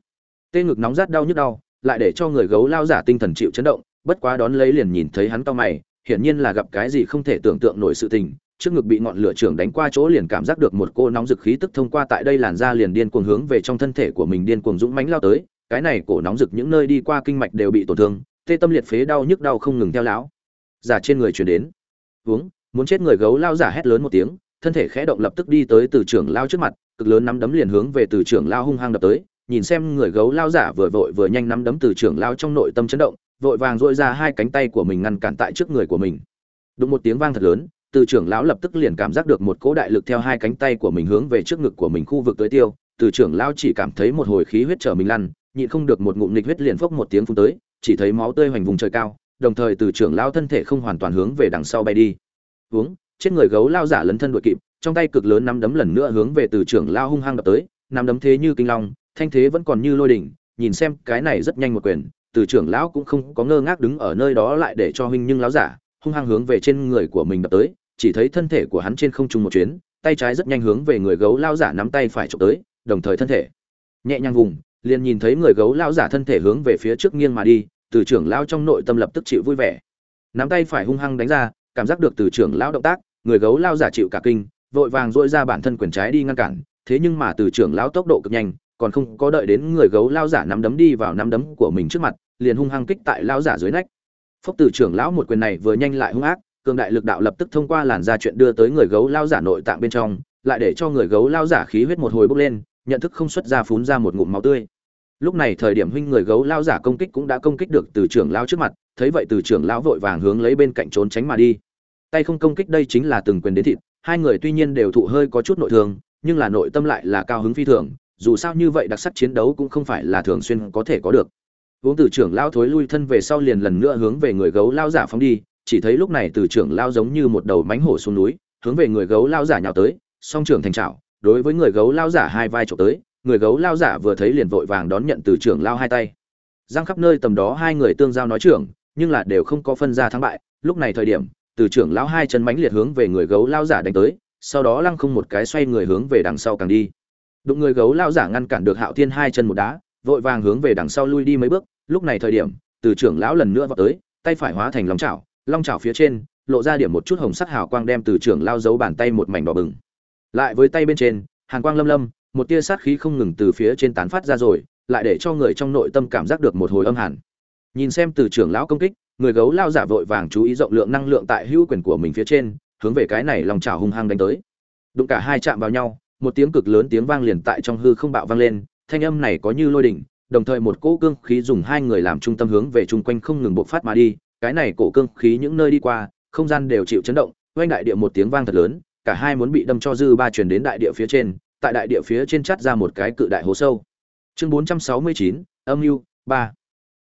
Tê ngực nóng rát đau nhức đau, lại để cho người gấu lao giả tinh thần chịu chấn động, bất quá đón lấy liền nhìn thấy hắn to mày, hiển nhiên là gặp cái gì không thể tưởng tượng nổi sự tình, trước ngực bị ngọn lửa trưởng đánh qua chỗ liền cảm giác được một cô nóng rực khí tức thông qua tại đây làn da liền điên cuồng hướng về trong thân thể của mình điên cuồng dũng mãnh lao tới, cái này cổ nóng rực những nơi đi qua kinh mạch đều bị tổn thương tê tâm liệt phế đau nhức đau không ngừng theo lão. Giả trên người chuyển đến. Uống, muốn chết người gấu lao giả hét lớn một tiếng, thân thể khẽ động lập tức đi tới từ trưởng lao trước mặt, cực lớn nắm đấm liền hướng về từ trưởng lao hung hăng đập tới, nhìn xem người gấu lao giả vừa vội vừa nhanh nắm đấm từ trưởng lao trong nội tâm chấn động, vội vàng dội ra hai cánh tay của mình ngăn cản tại trước người của mình. Đúng một tiếng vang thật lớn, từ trưởng lão lập tức liền cảm giác được một cỗ đại lực theo hai cánh tay của mình hướng về trước ngực của mình khu vực tới tiêu, từ trưởng lão chỉ cảm thấy một hồi khí huyết trở mình lăn, nhịn không được một ngụm nghịch huyết liền phốc một tiếng phun tới chỉ thấy máu tươi hoành vùng trời cao, đồng thời từ trưởng lao thân thể không hoàn toàn hướng về đằng sau bay đi. Uống, chết người gấu lao giả lấn thân đội kịp, trong tay cực lớn nắm đấm lần nữa hướng về từ trưởng lao hung hăng đập tới, nắm đấm thế như kinh long, thanh thế vẫn còn như lôi đỉnh, nhìn xem cái này rất nhanh một quyền, từ trưởng lão cũng không có ngơ ngác đứng ở nơi đó lại để cho huynh nhưng lão giả hung hăng hướng về trên người của mình đập tới, chỉ thấy thân thể của hắn trên không trung một chuyến, tay trái rất nhanh hướng về người gấu lao giả nắm tay phải chụp tới, đồng thời thân thể nhẹ nhàng vùng liền nhìn thấy người gấu lão giả thân thể hướng về phía trước nghiêng mà đi, từ trưởng lão trong nội tâm lập tức chịu vui vẻ. Nắm tay phải hung hăng đánh ra, cảm giác được từ trưởng lão động tác, người gấu lão giả chịu cả kinh, vội vàng dội ra bản thân quyền trái đi ngăn cản, thế nhưng mà từ trưởng lão tốc độ cực nhanh, còn không có đợi đến người gấu lão giả nắm đấm đi vào nắm đấm của mình trước mặt, liền hung hăng kích tại lão giả dưới nách. Phốc từ trưởng lão một quyền này vừa nhanh lại hung ác, cường đại lực đạo lập tức thông qua làn da chuyện đưa tới người gấu lão giả nội tạng bên trong, lại để cho người gấu lão giả khí huyết một hồi bốc lên nhận thức không xuất ra phún ra một ngụm máu tươi. Lúc này thời điểm huynh người gấu lao giả công kích cũng đã công kích được từ trưởng lao trước mặt, thấy vậy từ trưởng lão vội vàng hướng lấy bên cạnh trốn tránh mà đi. Tay không công kích đây chính là từng quyền đến thịt, hai người tuy nhiên đều thụ hơi có chút nội thương, nhưng là nội tâm lại là cao hứng phi thường, dù sao như vậy đặc sắc chiến đấu cũng không phải là thường xuyên có thể có được. Uống từ trưởng lao thối lui thân về sau liền lần nữa hướng về người gấu lao giả phóng đi, chỉ thấy lúc này từ trưởng lao giống như một đầu mánh hổ xuống núi, hướng về người gấu lao giả nhào tới, song trưởng thành trào đối với người gấu lao giả hai vai trộm tới, người gấu lao giả vừa thấy liền vội vàng đón nhận từ trưởng lao hai tay. Giang khắp nơi tầm đó hai người tương giao nói trưởng, nhưng là đều không có phân ra thắng bại. Lúc này thời điểm, từ trưởng lão hai chân mánh liệt hướng về người gấu lao giả đánh tới, sau đó lăng không một cái xoay người hướng về đằng sau càng đi. Đụng người gấu lao giả ngăn cản được hạo thiên hai chân một đá, vội vàng hướng về đằng sau lui đi mấy bước. Lúc này thời điểm, từ trưởng lão lần nữa vào tới, tay phải hóa thành lòng chảo, long chảo phía trên, lộ ra điểm một chút hồng sắc hào quang đem từ trưởng lao giấu bàn tay một mảnh đỏ bừng lại với tay bên trên, hàn quang lâm lâm, một tia sát khí không ngừng từ phía trên tán phát ra rồi, lại để cho người trong nội tâm cảm giác được một hồi âm hẳn. nhìn xem từ trưởng lão công kích, người gấu lao giả vội vàng chú ý rộng lượng năng lượng tại hữu quyền của mình phía trên, hướng về cái này lòng chảo hung hăng đánh tới đụng cả hai chạm vào nhau, một tiếng cực lớn tiếng vang liền tại trong hư không bạo vang lên, thanh âm này có như lôi đỉnh, đồng thời một cỗ cương khí dùng hai người làm trung tâm hướng về chung quanh không ngừng bộc phát mà đi, cái này cổ cương khí những nơi đi qua, không gian đều chịu chấn động oanh đại địa một tiếng vang thật lớn cả hai muốn bị đâm cho dư ba truyền đến đại địa phía trên, tại đại địa phía trên chắt ra một cái cự đại hố sâu. Chương bốn trăm sáu mươi chín, âm mưu, ba.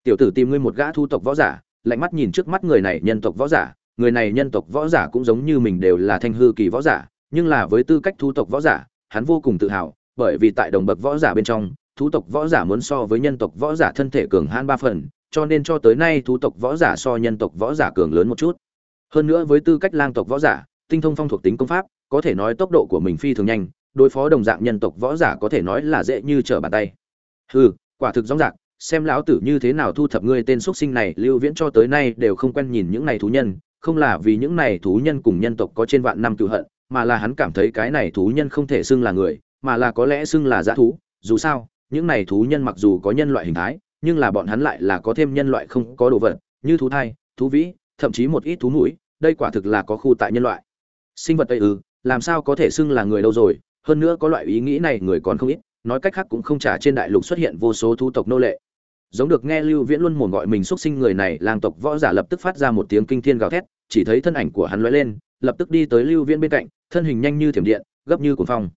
Tiểu tử tìm ngươi một gã thu tộc võ giả, lạnh mắt nhìn trước mắt người này nhân tộc võ giả, người này nhân tộc võ giả cũng giống như mình đều là thanh hư kỳ võ giả, nhưng là với tư cách thu tộc võ giả, hắn vô cùng tự hào, bởi vì tại đồng bậc võ giả bên trong thú tộc võ giả muốn so với nhân tộc võ giả thân thể cường hãn ba phần, cho nên cho tới nay thú tộc võ giả so nhân tộc võ giả cường lớn một chút. Hơn nữa với tư cách lang tộc võ giả tinh thông phong thuộc tính công pháp, có thể nói tốc độ của mình phi thường nhanh, đối phó đồng dạng nhân tộc võ giả có thể nói là dễ như trở bàn tay. Hừ, quả thực rõ ràng, xem lão tử như thế nào thu thập ngươi tên xuất sinh này, lưu viễn cho tới nay đều không quen nhìn những này thú nhân, không là vì những này thú nhân cùng nhân tộc có trên vạn năm cừu hận, mà là hắn cảm thấy cái này thú nhân không thể xưng là người, mà là có lẽ xưng là dã thú, dù sao, những này thú nhân mặc dù có nhân loại hình thái, nhưng là bọn hắn lại là có thêm nhân loại không có đồ vật, như thú thai, thú vĩ, thậm chí một ít thú mũi, đây quả thực là có khu tại nhân loại sinh vật tây ư, làm sao có thể xưng là người đâu rồi? Hơn nữa có loại ý nghĩ này người còn không ít, nói cách khác cũng không trả trên đại lục xuất hiện vô số thu tộc nô lệ. Giống được nghe lưu viễn luôn mồm gọi mình xuất sinh người này, lang tộc võ giả lập tức phát ra một tiếng kinh thiên gào thét, chỉ thấy thân ảnh của hắn loay lên, lập tức đi tới lưu viễn bên cạnh, thân hình nhanh như thiểm điện, gấp như cuồng phong.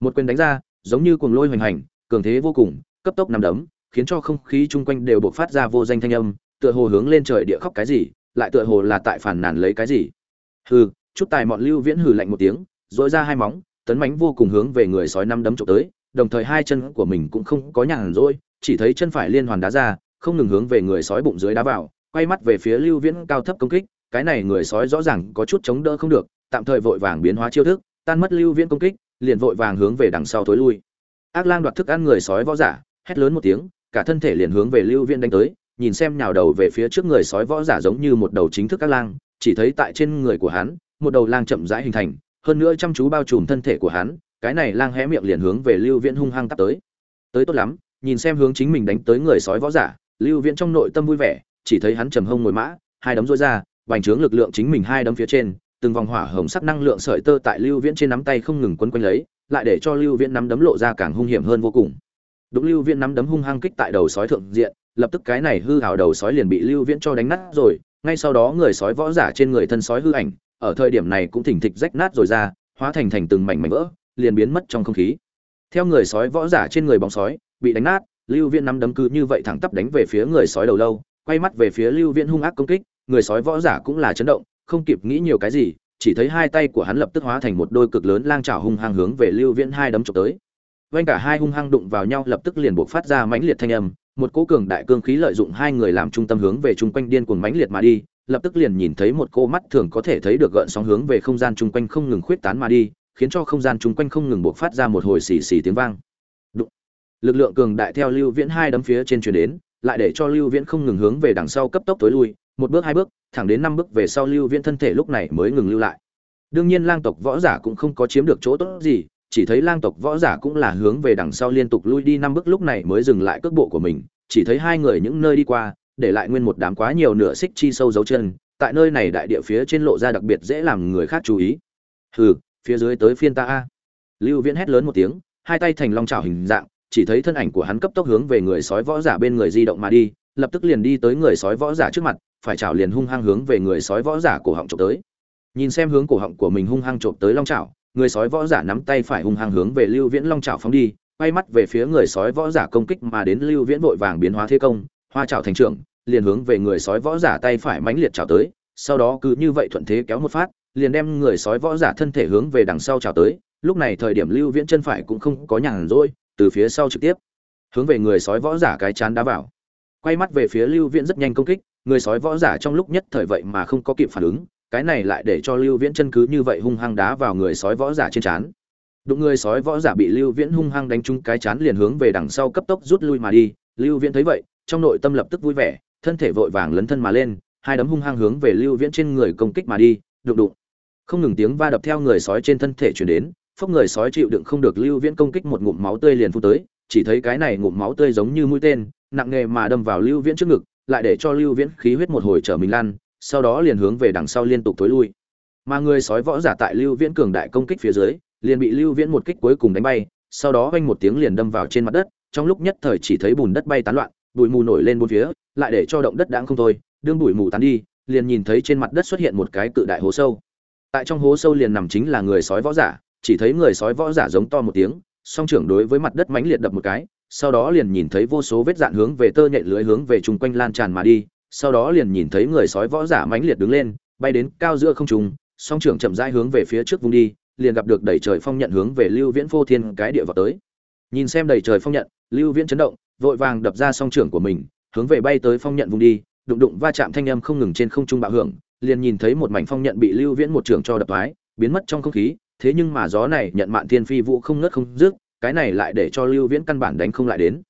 Một quyền đánh ra, giống như cuồng lôi hoành hành, cường thế vô cùng, cấp tốc nằm đấm, khiến cho không khí chung quanh đều bộc phát ra vô danh thanh âm, tựa hồ hướng lên trời địa khóc cái gì, lại tựa hồ là tại phản nàn lấy cái gì. Hừ chút tài mọn lưu viễn hừ lạnh một tiếng dội ra hai móng, tấn mánh vô cùng hướng về người sói năm đấm trộm tới, đồng thời hai chân của mình cũng không có nhàn rỗi, chỉ thấy chân phải liên hoàn đá ra, không ngừng hướng về người sói bụng dưới đá vào, quay mắt về phía lưu viễn cao thấp công kích, cái này người sói rõ ràng có chút chống đỡ không được, tạm thời vội vàng biến hóa chiêu thức, tan mất lưu viễn công kích, liền vội vàng hướng về đằng sau thối lui. Ác lang đoạt thức ăn người sói võ giả, hét lớn một tiếng, cả thân thể liền hướng về lưu viễn đánh tới, nhìn xem nhào đầu về phía trước người sói võ giả giống như một đầu chính thức ác lang, chỉ thấy tại trên người của hắn một đầu lang chậm rãi hình thành, hơn nữa chăm chú bao trùm thân thể của hắn, cái này lang hé miệng liền hướng về lưu viễn hung hăng tấp tới. Tới tốt lắm, nhìn xem hướng chính mình đánh tới người sói võ giả, lưu viễn trong nội tâm vui vẻ, chỉ thấy hắn trầm hông ngồi mã, hai đấm rũa ra bành trướng lực lượng chính mình hai đấm phía trên, từng vòng hỏa hồng sắc năng lượng sợi tơ tại lưu viễn trên nắm tay không ngừng quấn quanh lấy, lại để cho lưu viễn nắm đấm lộ ra càng hung hiểm hơn vô cùng. Đúng lưu viễn nắm đấm hung hăng kích tại đầu sói thượng diện, lập tức cái này hư hào đầu sói liền bị lưu viễn cho đánh nát rồi, ngay sau đó người sói võ giả trên người thân sói hư ảnh ở thời điểm này cũng thỉnh thịch rách nát rồi ra, hóa thành thành từng mảnh mảnh vỡ, liền biến mất trong không khí. Theo người sói võ giả trên người bóng sói, bị đánh nát, lưu viễn nắm đấm cứ như vậy thẳng tắp đánh về phía người sói đầu lâu, quay mắt về phía lưu viễn hung ác công kích, người sói võ giả cũng là chấn động, không kịp nghĩ nhiều cái gì, chỉ thấy hai tay của hắn lập tức hóa thành một đôi cực lớn lang chảo hung hăng hướng về lưu viễn hai đấm chụp tới. Vanh cả hai hung hăng đụng vào nhau lập tức liền buộc phát ra mãnh liệt thanh âm, một cỗ cường đại cương khí lợi dụng hai người làm trung tâm hướng về chung quanh điên cuồng mãnh liệt mà đi lập tức liền nhìn thấy một cô mắt thường có thể thấy được gợn sóng hướng về không gian chung quanh không ngừng khuyết tán mà đi, khiến cho không gian chung quanh không ngừng buộc phát ra một hồi xì xì tiếng vang Đụng. lực lượng cường đại theo lưu viễn hai đấm phía trên truyền đến, lại để cho lưu viễn không ngừng hướng về đằng sau cấp tốc tối lui, một bước hai bước, thẳng đến năm bước về sau lưu viễn thân thể lúc này mới ngừng lưu lại đương nhiên lang tộc võ giả cũng không có chiếm được chỗ tốt gì, chỉ thấy lang tộc võ giả cũng là hướng về đằng sau liên tục lui đi năm bước lúc này mới dừng lại cước bộ của mình, chỉ thấy hai người những nơi đi qua để lại nguyên một đám quá nhiều nửa xích chi sâu dấu chân, tại nơi này đại địa phía trên lộ ra đặc biệt dễ làm người khác chú ý. Hừ, phía dưới tới phiên ta a. Lưu viễn hét lớn một tiếng, hai tay thành long trào hình dạng, chỉ thấy thân ảnh của hắn cấp tốc hướng về người sói võ giả bên người di động mà đi, lập tức liền đi tới người sói võ giả trước mặt, phải chảo liền hung hăng hướng về người sói võ giả cổ họng trộm tới. Nhìn xem hướng cổ họng của mình hung hăng trộm tới long chảo, người sói võ giả nắm tay phải hung hăng hướng về lưu viễn long chảo phóng đi, quay mắt về phía người sói võ giả công kích mà đến lưu viễn vội vàng biến hóa thế công hoa trảo thành trưởng, liền hướng về người sói võ giả tay phải mãnh liệt chảo tới, sau đó cứ như vậy thuận thế kéo một phát, liền đem người sói võ giả thân thể hướng về đằng sau chảo tới, lúc này thời điểm lưu viễn chân phải cũng không có nhàn rỗi, từ phía sau trực tiếp, hướng về người sói võ giả cái chán đá vào quay mắt về phía lưu viễn rất nhanh công kích, người sói võ giả trong lúc nhất thời vậy mà không có kịp phản ứng, cái này lại để cho lưu viễn chân cứ như vậy hung hăng đá vào người sói võ giả trên chán. đụng người sói võ giả bị lưu viễn hung hăng đánh trúng cái chán liền hướng về đằng sau cấp tốc rút lui mà đi, lưu viễn thấy vậy trong nội tâm lập tức vui vẻ, thân thể vội vàng lấn thân mà lên, hai đấm hung hăng hướng về lưu viễn trên người công kích mà đi, đụng đụng. Không ngừng tiếng va đập theo người sói trên thân thể chuyển đến, phốc người sói chịu đựng không được lưu viễn công kích một ngụm máu tươi liền phun tới, chỉ thấy cái này ngụm máu tươi giống như mũi tên, nặng nghề mà đâm vào lưu viễn trước ngực, lại để cho lưu viễn khí huyết một hồi trở mình lăn, sau đó liền hướng về đằng sau liên tục tối lui. Mà người sói võ giả tại lưu viễn cường đại công kích phía dưới, liền bị lưu viễn một kích cuối cùng đánh bay, sau đó vang một tiếng liền đâm vào trên mặt đất, trong lúc nhất thời chỉ thấy bùn đất bay tán loạn bụi mù nổi lên bốn phía, lại để cho động đất đãng không thôi, đương bụi mù tán đi, liền nhìn thấy trên mặt đất xuất hiện một cái cự đại hố sâu. Tại trong hố sâu liền nằm chính là người sói võ giả, chỉ thấy người sói võ giả giống to một tiếng, song trưởng đối với mặt đất mãnh liệt đập một cái, sau đó liền nhìn thấy vô số vết dạn hướng về tơ nhện lưới hướng về chung quanh lan tràn mà đi, sau đó liền nhìn thấy người sói võ giả mãnh liệt đứng lên, bay đến cao giữa không trung, song trưởng chậm rãi hướng về phía trước vung đi, liền gặp được đẩy trời phong nhận hướng về lưu viễn phô thiên cái địa vào tới. Nhìn xem đầy trời phong nhận, lưu viễn chấn động vội vàng đập ra song trưởng của mình, hướng về bay tới phong nhận vùng đi, đụng đụng va chạm thanh âm không ngừng trên không trung bạo hưởng, liền nhìn thấy một mảnh phong nhận bị lưu viễn một trưởng cho đập thoái, biến mất trong không khí, thế nhưng mà gió này nhận mạn thiên phi vũ không ngớt không dứt, cái này lại để cho lưu viễn căn bản đánh không lại đến.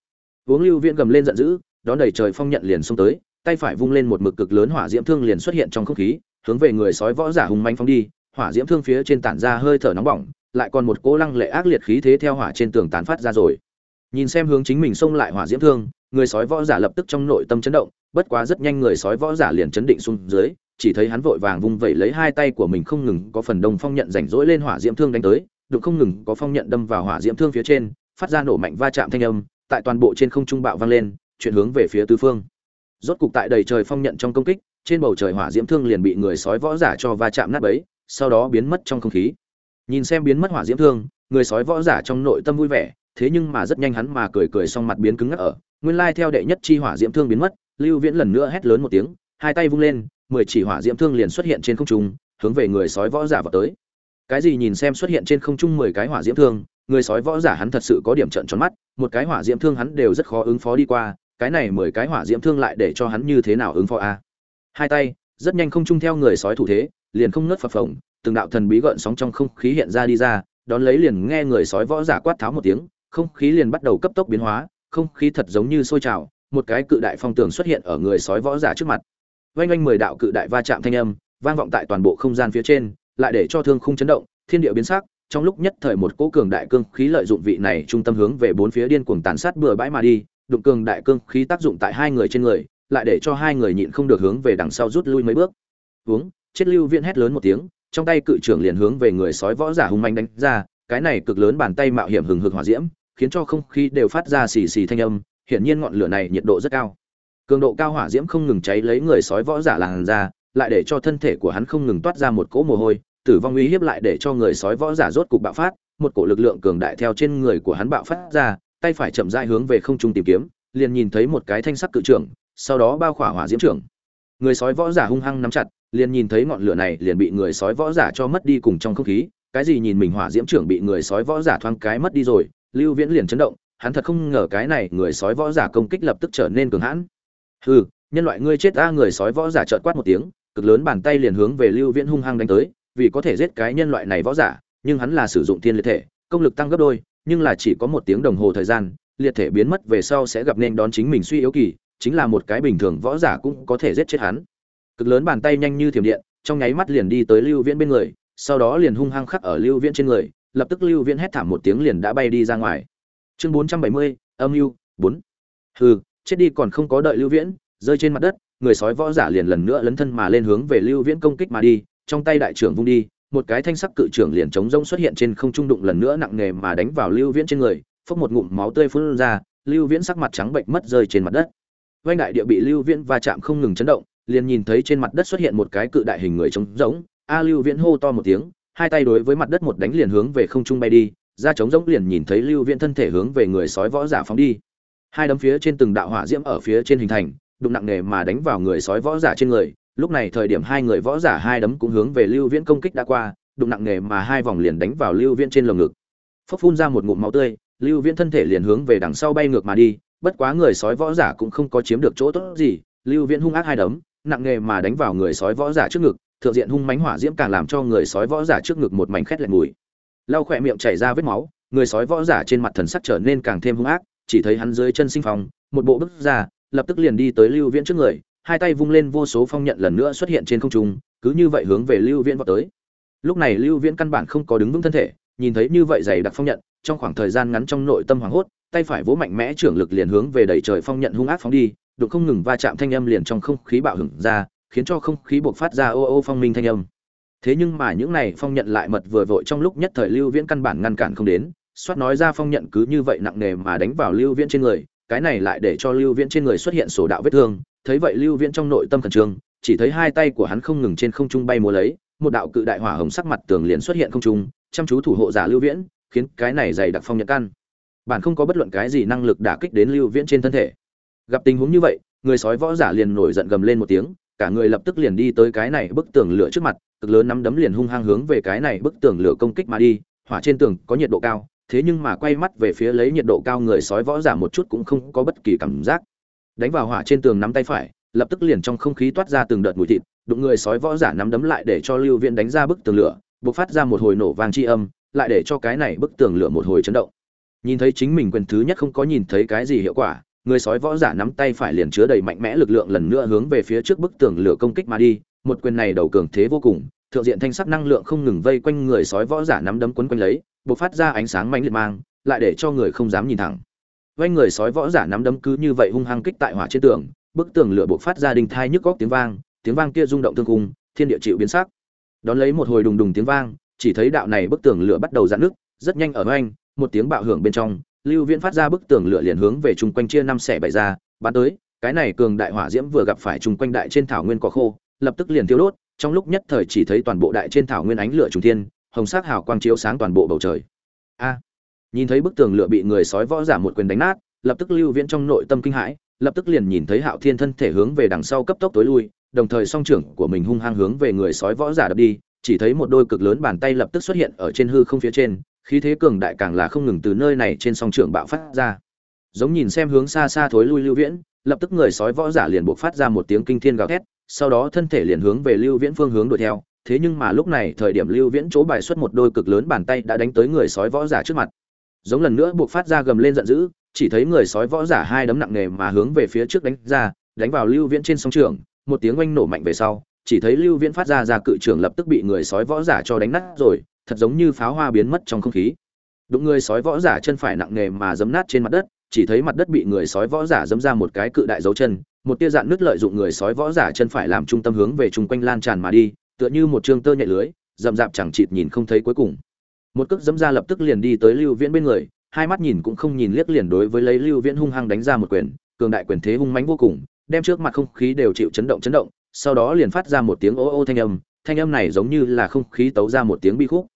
Uống lưu viễn gầm lên giận dữ, đón đẩy trời phong nhận liền xông tới, tay phải vung lên một mực cực lớn hỏa diễm thương liền xuất hiện trong không khí, hướng về người sói võ giả hùng manh phóng đi, hỏa diễm thương phía trên tản ra hơi thở nóng bỏng, lại còn một cỗ lăng lệ ác liệt khí thế theo hỏa trên tường tán phát ra rồi nhìn xem hướng chính mình xông lại hỏa diễm thương, người sói võ giả lập tức trong nội tâm chấn động, bất quá rất nhanh người sói võ giả liền chấn định xuống dưới, chỉ thấy hắn vội vàng vung vẩy lấy hai tay của mình không ngừng có phần đông phong nhận rảnh rỗi lên hỏa diễm thương đánh tới, đụng không ngừng có phong nhận đâm vào hỏa diễm thương phía trên, phát ra nổ mạnh va chạm thanh âm, tại toàn bộ trên không trung bạo vang lên, chuyển hướng về phía tứ phương. Rốt cục tại đầy trời phong nhận trong công kích, trên bầu trời hỏa diễm thương liền bị người sói võ giả cho va chạm nát bấy, sau đó biến mất trong không khí. Nhìn xem biến mất hỏa diễm thương, người sói võ giả trong nội tâm vui vẻ thế nhưng mà rất nhanh hắn mà cười cười xong mặt biến cứng ngắc ở, nguyên lai theo đệ nhất chi hỏa diễm thương biến mất, lưu viễn lần nữa hét lớn một tiếng, hai tay vung lên, mười chỉ hỏa diễm thương liền xuất hiện trên không trung, hướng về người sói võ giả vào tới. Cái gì nhìn xem xuất hiện trên không trung mười cái hỏa diễm thương, người sói võ giả hắn thật sự có điểm trận tròn mắt, một cái hỏa diễm thương hắn đều rất khó ứng phó đi qua, cái này mười cái hỏa diễm thương lại để cho hắn như thế nào ứng phó a? Hai tay, rất nhanh không trung theo người sói thủ thế, liền không ngớt phập phồng, từng đạo thần bí gợn sóng trong không khí hiện ra đi ra, đón lấy liền nghe người sói võ giả quát tháo một tiếng không khí liền bắt đầu cấp tốc biến hóa không khí thật giống như sôi trào một cái cự đại phong tường xuất hiện ở người sói võ giả trước mặt. Vang vang mười đạo cự đại va chạm thanh âm vang vọng tại toàn bộ không gian phía trên lại để cho thương khung chấn động thiên địa biến sắc trong lúc nhất thời một cỗ cường đại cương khí lợi dụng vị này trung tâm hướng về bốn phía điên cuồng tàn sát bừa bãi mà đi đụng cường đại cương khí tác dụng tại hai người trên người lại để cho hai người nhịn không được hướng về đằng sau rút lui mấy bước. Hướng, chết lưu viễn hét lớn một tiếng trong tay cự trưởng liền hướng về người sói võ giả hung manh đánh ra cái này cực lớn bàn tay mạo hiểm hừng hực hỏa diễm khiến cho không khí đều phát ra xì xì thanh âm, hiển nhiên ngọn lửa này nhiệt độ rất cao. Cường độ cao hỏa diễm không ngừng cháy lấy người sói võ giả làn ra lại để cho thân thể của hắn không ngừng toát ra một cỗ mồ hôi, tử vong uy hiếp lại để cho người sói võ giả rốt cục bạo phát, một cổ lực lượng cường đại theo trên người của hắn bạo phát ra, tay phải chậm rãi hướng về không trung tìm kiếm, liền nhìn thấy một cái thanh sắc cự trưởng, sau đó bao khỏa hỏa diễm trưởng. Người sói võ giả hung hăng nắm chặt, liền nhìn thấy ngọn lửa này liền bị người sói võ giả cho mất đi cùng trong không khí, cái gì nhìn mình hỏa diễm trưởng bị người sói võ giả thoáng cái mất đi rồi lưu viễn liền chấn động, hắn thật không ngờ cái này người sói võ giả công kích lập tức trở nên cường hãn. Hừ, nhân loại ngươi chết a người sói võ giả trợn quát một tiếng, cực lớn bàn tay liền hướng về lưu viễn hung hăng đánh tới, vì có thể giết cái nhân loại này võ giả, nhưng hắn là sử dụng thiên liệt thể, công lực tăng gấp đôi, nhưng là chỉ có một tiếng đồng hồ thời gian, liệt thể biến mất về sau sẽ gặp nên đón chính mình suy yếu kỳ, chính là một cái bình thường võ giả cũng có thể giết chết hắn. Cực lớn bàn tay nhanh như thiểm điện, trong nháy mắt liền đi tới lưu viễn bên người, sau đó liền hung hăng khắc ở lưu viễn trên người lập tức lưu viễn hét thảm một tiếng liền đã bay đi ra ngoài. Chương bốn trăm bảy mươi, âm mưu, bốn. Hừ, chết đi còn không có đợi lưu viễn, rơi trên mặt đất, người sói võ giả liền lần nữa lấn thân mà lên hướng về lưu viễn công kích mà đi, trong tay đại trưởng vung đi, một cái thanh sắc cự trưởng liền chống rông xuất hiện trên không trung đụng lần nữa nặng nề mà đánh vào lưu viễn trên người, phốc một ngụm máu tươi phun ra, lưu viễn sắc mặt trắng bệnh mất rơi trên mặt đất. Vanh đại địa bị lưu viễn va chạm không ngừng chấn động, liền nhìn thấy trên mặt đất xuất hiện một cái cự đại hình người trống rỗng, a lưu viễn hô to một tiếng hai tay đối với mặt đất một đánh liền hướng về không trung bay đi ra trống rỗng liền nhìn thấy lưu viễn thân thể hướng về người sói võ giả phóng đi. Hai đấm phía trên từng đạo hỏa diễm ở phía trên hình thành, đụng nặng nề mà đánh vào người sói võ giả trên người. Lúc này thời điểm hai người võ giả hai đấm cũng hướng về lưu viễn công kích đã qua, đụng nặng nề mà hai vòng liền đánh vào lưu viễn trên lồng ngực. Phốc phun ra một ngụm máu tươi, lưu viễn thân thể liền hướng về đằng sau bay ngược mà đi. Bất quá người sói võ giả cũng không có chiếm được chỗ tốt gì, lưu viễn hung ác hai đấm, nặng nề mà đánh vào người sói võ giả trước ngực thượng diện hung mánh hỏa diễm càng làm cho người sói võ giả trước ngực một mảnh khét lẹt mùi. Lau khỏe miệng chảy ra vết máu, người sói võ giả trên mặt thần sắc trở nên càng thêm hung ác, chỉ thấy hắn dưới chân sinh phong, một bộ bước ra, lập tức liền đi tới lưu viễn trước người, hai tay vung lên vô số phong nhận lần nữa xuất hiện trên không trung, cứ như vậy hướng về lưu viễn vào tới. Lúc này lưu viễn căn bản không có đứng vững thân thể, nhìn thấy như vậy dày đặc phong nhận, trong khoảng thời gian ngắn trong nội tâm hoảng hốt, tay phải vỗ mạnh mẽ trưởng lực liền hướng về đẩy trời phong nhận hung ác phóng đi, đụng không ngừng va chạm thanh âm liền trong không khí bạo hửng ra khiến cho không khí buộc phát ra ô ô phong minh thanh âm. Thế nhưng mà những này phong nhận lại mật vừa vội trong lúc nhất thời lưu viễn căn bản ngăn cản không đến, soát nói ra phong nhận cứ như vậy nặng nề mà đánh vào lưu viễn trên người, cái này lại để cho lưu viễn trên người xuất hiện sổ đạo vết thương. Thấy vậy lưu viễn trong nội tâm khẩn trương, chỉ thấy hai tay của hắn không ngừng trên không trung bay múa lấy, một đạo cự đại hỏa hồng sắc mặt tường liền xuất hiện không trung, chăm chú thủ hộ giả lưu viễn, khiến cái này dày đặc phong nhận căn. Bản không có bất luận cái gì năng lực đả kích đến lưu viễn trên thân thể. Gặp tình huống như vậy, người sói võ giả liền nổi giận gầm lên một tiếng cả người lập tức liền đi tới cái này bức tường lửa trước mặt, cực lớn nắm đấm liền hung hăng hướng về cái này bức tường lửa công kích mà đi, hỏa trên tường có nhiệt độ cao, thế nhưng mà quay mắt về phía lấy nhiệt độ cao người sói võ giả một chút cũng không có bất kỳ cảm giác. Đánh vào hỏa trên tường nắm tay phải, lập tức liền trong không khí toát ra từng đợt mùi thịt, đụng người sói võ giả nắm đấm lại để cho lưu viễn đánh ra bức tường lửa, bộc phát ra một hồi nổ vang chi âm, lại để cho cái này bức tường lửa một hồi chấn động. Nhìn thấy chính mình quyền thứ nhất không có nhìn thấy cái gì hiệu quả người sói võ giả nắm tay phải liền chứa đầy mạnh mẽ lực lượng lần nữa hướng về phía trước bức tường lửa công kích mà đi. Một quyền này đầu cường thế vô cùng, thượng diện thanh sắc năng lượng không ngừng vây quanh người sói võ giả nắm đấm quấn quanh lấy, bộc phát ra ánh sáng mãnh liệt mang, lại để cho người không dám nhìn thẳng. Quanh người sói võ giả nắm đấm cứ như vậy hung hăng kích tại hỏa trên tường, bức tường lửa bộc phát ra đình thai nhức góc tiếng vang tiếng vang kia rung động thương cung thiên địa chịu biến sắc. Đón lấy một hồi đùng đùng tiếng vang, chỉ thấy đạo này bức tường lửa bắt đầu dạn nước rất nhanh ở oanh, một tiếng bạo hưởng bên trong lưu viễn phát ra bức tường lửa liền hướng về chung quanh chia năm xẻ bảy ra, bắn tới, cái này cường đại hỏa diễm vừa gặp phải chung quanh đại trên thảo nguyên cỏ khô, lập tức liền tiêu đốt, trong lúc nhất thời chỉ thấy toàn bộ đại trên thảo nguyên ánh lửa trùng thiên, hồng sắc hào quang chiếu sáng toàn bộ bầu trời. A! Nhìn thấy bức tường lửa bị người sói võ giả một quyền đánh nát, lập tức lưu viễn trong nội tâm kinh hãi, lập tức liền nhìn thấy hạo thiên thân thể hướng về đằng sau cấp tốc tối lui, đồng thời song trưởng của mình hung hăng hướng về người sói võ giả đập đi, chỉ thấy một đôi cực lớn bàn tay lập tức xuất hiện ở trên hư không phía trên khí thế cường đại càng là không ngừng từ nơi này trên song trường bạo phát ra. Giống nhìn xem hướng xa xa thối lui lưu viễn, lập tức người sói võ giả liền buộc phát ra một tiếng kinh thiên gào thét, sau đó thân thể liền hướng về lưu viễn phương hướng đuổi theo. Thế nhưng mà lúc này thời điểm lưu viễn chỗ bài xuất một đôi cực lớn bàn tay đã đánh tới người sói võ giả trước mặt. Giống lần nữa buộc phát ra gầm lên giận dữ, chỉ thấy người sói võ giả hai đấm nặng nề mà hướng về phía trước đánh ra, đánh vào lưu viễn trên sông trường một tiếng oanh nổ mạnh về sau, chỉ thấy lưu viễn phát ra ra cự trường lập tức bị người sói võ giả cho đánh nát rồi thật giống như pháo hoa biến mất trong không khí. Đụng người sói võ giả chân phải nặng nề mà giấm nát trên mặt đất, chỉ thấy mặt đất bị người sói võ giả giấm ra một cái cự đại dấu chân, một tia dạn nứt lợi dụng người sói võ giả chân phải làm trung tâm hướng về chung quanh lan tràn mà đi, tựa như một trương tơ nhẹ lưới, rậm rạp chẳng chịt nhìn không thấy cuối cùng. Một cước giấm ra lập tức liền đi tới lưu viễn bên người, hai mắt nhìn cũng không nhìn liếc liền đối với lấy lưu viễn hung hăng đánh ra một quyền, cường đại quyền thế hung mãnh vô cùng, đem trước mặt không khí đều chịu chấn động chấn động, sau đó liền phát ra một tiếng ô ô thanh âm thanh âm này giống như là không khí tấu ra một tiếng bi khúc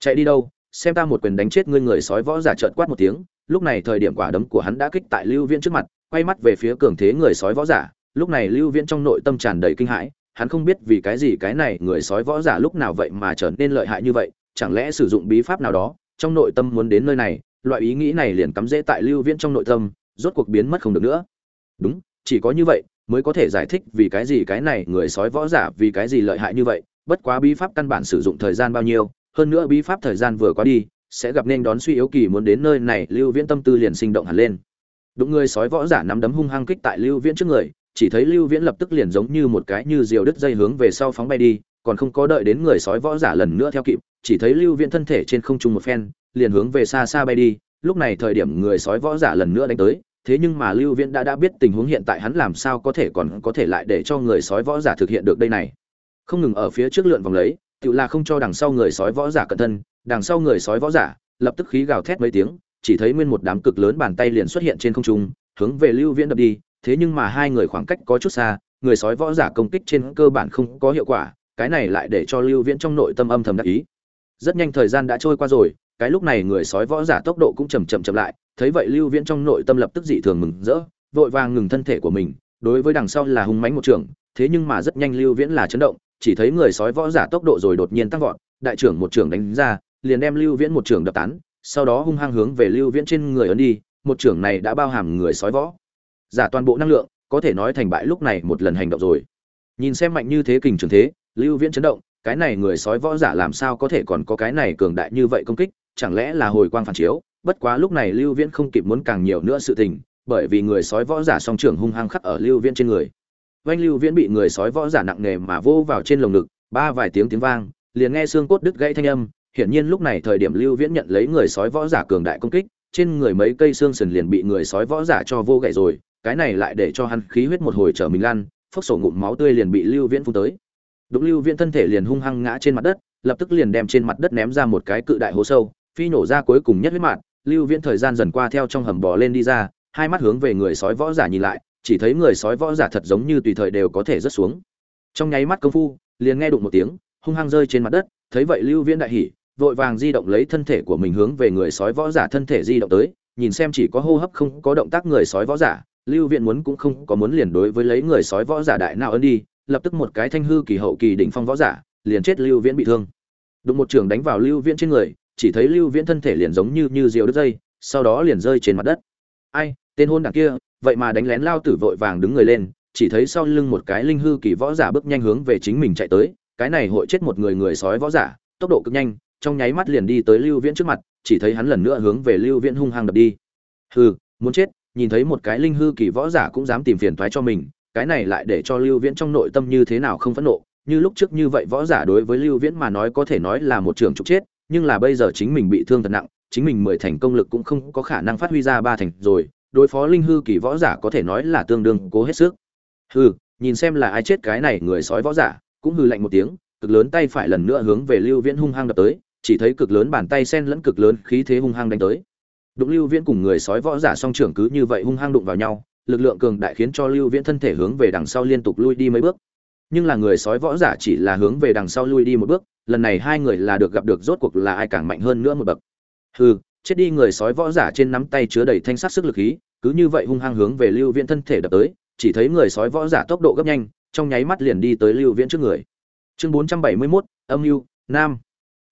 chạy đi đâu, xem ta một quyền đánh chết ngươi người sói võ giả trợn quát một tiếng, lúc này thời điểm quả đấm của hắn đã kích tại lưu viễn trước mặt, quay mắt về phía cường thế người sói võ giả, lúc này lưu viễn trong nội tâm tràn đầy kinh hãi, hắn không biết vì cái gì cái này người sói võ giả lúc nào vậy mà trở nên lợi hại như vậy, chẳng lẽ sử dụng bí pháp nào đó, trong nội tâm muốn đến nơi này, loại ý nghĩ này liền cắm rễ tại lưu viễn trong nội tâm, rốt cuộc biến mất không được nữa. Đúng, chỉ có như vậy, mới có thể giải thích vì cái gì cái này người sói võ giả vì cái gì lợi hại như vậy, bất quá bí pháp căn bản sử dụng thời gian bao nhiêu hơn nữa bí pháp thời gian vừa qua đi, sẽ gặp nên đón suy yếu kỳ muốn đến nơi này, lưu viễn tâm tư liền sinh động hẳn lên. Đụng người sói võ giả nắm đấm hung hăng kích tại lưu viễn trước người, chỉ thấy lưu viễn lập tức liền giống như một cái như diều đứt dây hướng về sau phóng bay đi, còn không có đợi đến người sói võ giả lần nữa theo kịp, chỉ thấy lưu viễn thân thể trên không trung một phen, liền hướng về xa xa bay đi. Lúc này thời điểm người sói võ giả lần nữa đánh tới, thế nhưng mà lưu viễn đã đã biết tình huống hiện tại hắn làm sao có thể còn có thể lại để cho người sói võ giả thực hiện được đây này. Không ngừng ở phía trước lượn vòng lấy tự là không cho đằng sau người sói võ giả cẩn thân, đằng sau người sói võ giả, lập tức khí gào thét mấy tiếng, chỉ thấy nguyên một đám cực lớn bàn tay liền xuất hiện trên không trung, hướng về lưu viễn đập đi, thế nhưng mà hai người khoảng cách có chút xa, người sói võ giả công kích trên cơ bản không có hiệu quả, cái này lại để cho lưu viễn trong nội tâm âm thầm đắc ý. Rất nhanh thời gian đã trôi qua rồi, cái lúc này người sói võ giả tốc độ cũng chậm chậm chậm lại, thấy vậy lưu viễn trong nội tâm lập tức dị thường mừng rỡ, vội vàng ngừng thân thể của mình, đối với đằng sau là hung mãnh một trường, thế nhưng mà rất nhanh lưu viễn là chấn động chỉ thấy người sói võ giả tốc độ rồi đột nhiên tăng vọt, đại trưởng một trưởng đánh ra, liền đem lưu viễn một trưởng đập tán, sau đó hung hăng hướng về lưu viễn trên người ấn đi, một trưởng này đã bao hàm người sói võ. Giả toàn bộ năng lượng, có thể nói thành bại lúc này một lần hành động rồi. Nhìn xem mạnh như thế kình trường thế, lưu viễn chấn động, cái này người sói võ giả làm sao có thể còn có cái này cường đại như vậy công kích, chẳng lẽ là hồi quang phản chiếu? Bất quá lúc này lưu viễn không kịp muốn càng nhiều nữa sự tình, bởi vì người sói võ giả song trưởng hung hăng khắc ở lưu viễn trên người vanh lưu viễn bị người sói võ giả nặng nề mà vô vào trên lồng ngực, ba vài tiếng tiếng vang, liền nghe xương cốt đứt gãy thanh âm. Hiển nhiên lúc này thời điểm lưu viễn nhận lấy người sói võ giả cường đại công kích, trên người mấy cây xương sườn liền bị người sói võ giả cho vô gãy rồi, cái này lại để cho hắn khí huyết một hồi trở mình lăn phốc sổ ngụm máu tươi liền bị lưu viễn phun tới. Đục lưu viễn thân thể liền hung hăng ngã trên mặt đất, lập tức liền đem trên mặt đất ném ra một cái cự đại hố sâu, phi nổ ra cuối cùng nhất huyết mạng lưu viễn thời gian dần qua theo trong hầm bò lên đi ra, hai mắt hướng về người sói võ giả nhìn lại chỉ thấy người sói võ giả thật giống như tùy thời đều có thể rớt xuống. Trong nháy mắt công phu, liền nghe đụng một tiếng, hung hăng rơi trên mặt đất, thấy vậy lưu viễn đại hỉ, vội vàng di động lấy thân thể của mình hướng về người sói võ giả thân thể di động tới, nhìn xem chỉ có hô hấp không có động tác người sói võ giả, lưu viễn muốn cũng không có muốn liền đối với lấy người sói võ giả đại nào ấn đi, lập tức một cái thanh hư kỳ hậu kỳ đỉnh phong võ giả, liền chết lưu viễn bị thương. Đụng một trường đánh vào lưu viễn trên người, chỉ thấy lưu viễn thân thể liền giống như như diều đứt dây, sau đó liền rơi trên mặt đất. Ai, tên hôn đảng kia vậy mà đánh lén lao tử vội vàng đứng người lên, chỉ thấy sau lưng một cái linh hư kỳ võ giả bước nhanh hướng về chính mình chạy tới, cái này hội chết một người người sói võ giả, tốc độ cực nhanh, trong nháy mắt liền đi tới lưu viễn trước mặt, chỉ thấy hắn lần nữa hướng về lưu viễn hung hăng đập đi. Hừ, muốn chết, nhìn thấy một cái linh hư kỳ võ giả cũng dám tìm phiền toái cho mình, cái này lại để cho lưu viễn trong nội tâm như thế nào không phẫn nộ, như lúc trước như vậy võ giả đối với lưu viễn mà nói có thể nói là một trường trục chết, nhưng là bây giờ chính mình bị thương thật nặng, chính mình mười thành công lực cũng không có khả năng phát huy ra ba thành rồi đối phó linh hư kỳ võ giả có thể nói là tương đương cố hết sức. Hừ, nhìn xem là ai chết cái này người sói võ giả, cũng hừ lạnh một tiếng, cực lớn tay phải lần nữa hướng về lưu viễn hung hăng đập tới, chỉ thấy cực lớn bàn tay sen lẫn cực lớn khí thế hung hăng đánh tới. Đụng lưu viễn cùng người sói võ giả song trưởng cứ như vậy hung hăng đụng vào nhau, lực lượng cường đại khiến cho lưu viễn thân thể hướng về đằng sau liên tục lui đi mấy bước. Nhưng là người sói võ giả chỉ là hướng về đằng sau lui đi một bước, lần này hai người là được gặp được rốt cuộc là ai càng mạnh hơn nữa một bậc. Hừ chết đi người sói võ giả trên nắm tay chứa đầy thanh sắc sức lực khí cứ như vậy hung hăng hướng về lưu viễn thân thể đập tới chỉ thấy người sói võ giả tốc độ gấp nhanh trong nháy mắt liền đi tới lưu viễn trước người. Chương bốn trăm bảy mươi 471, âm lưu nam.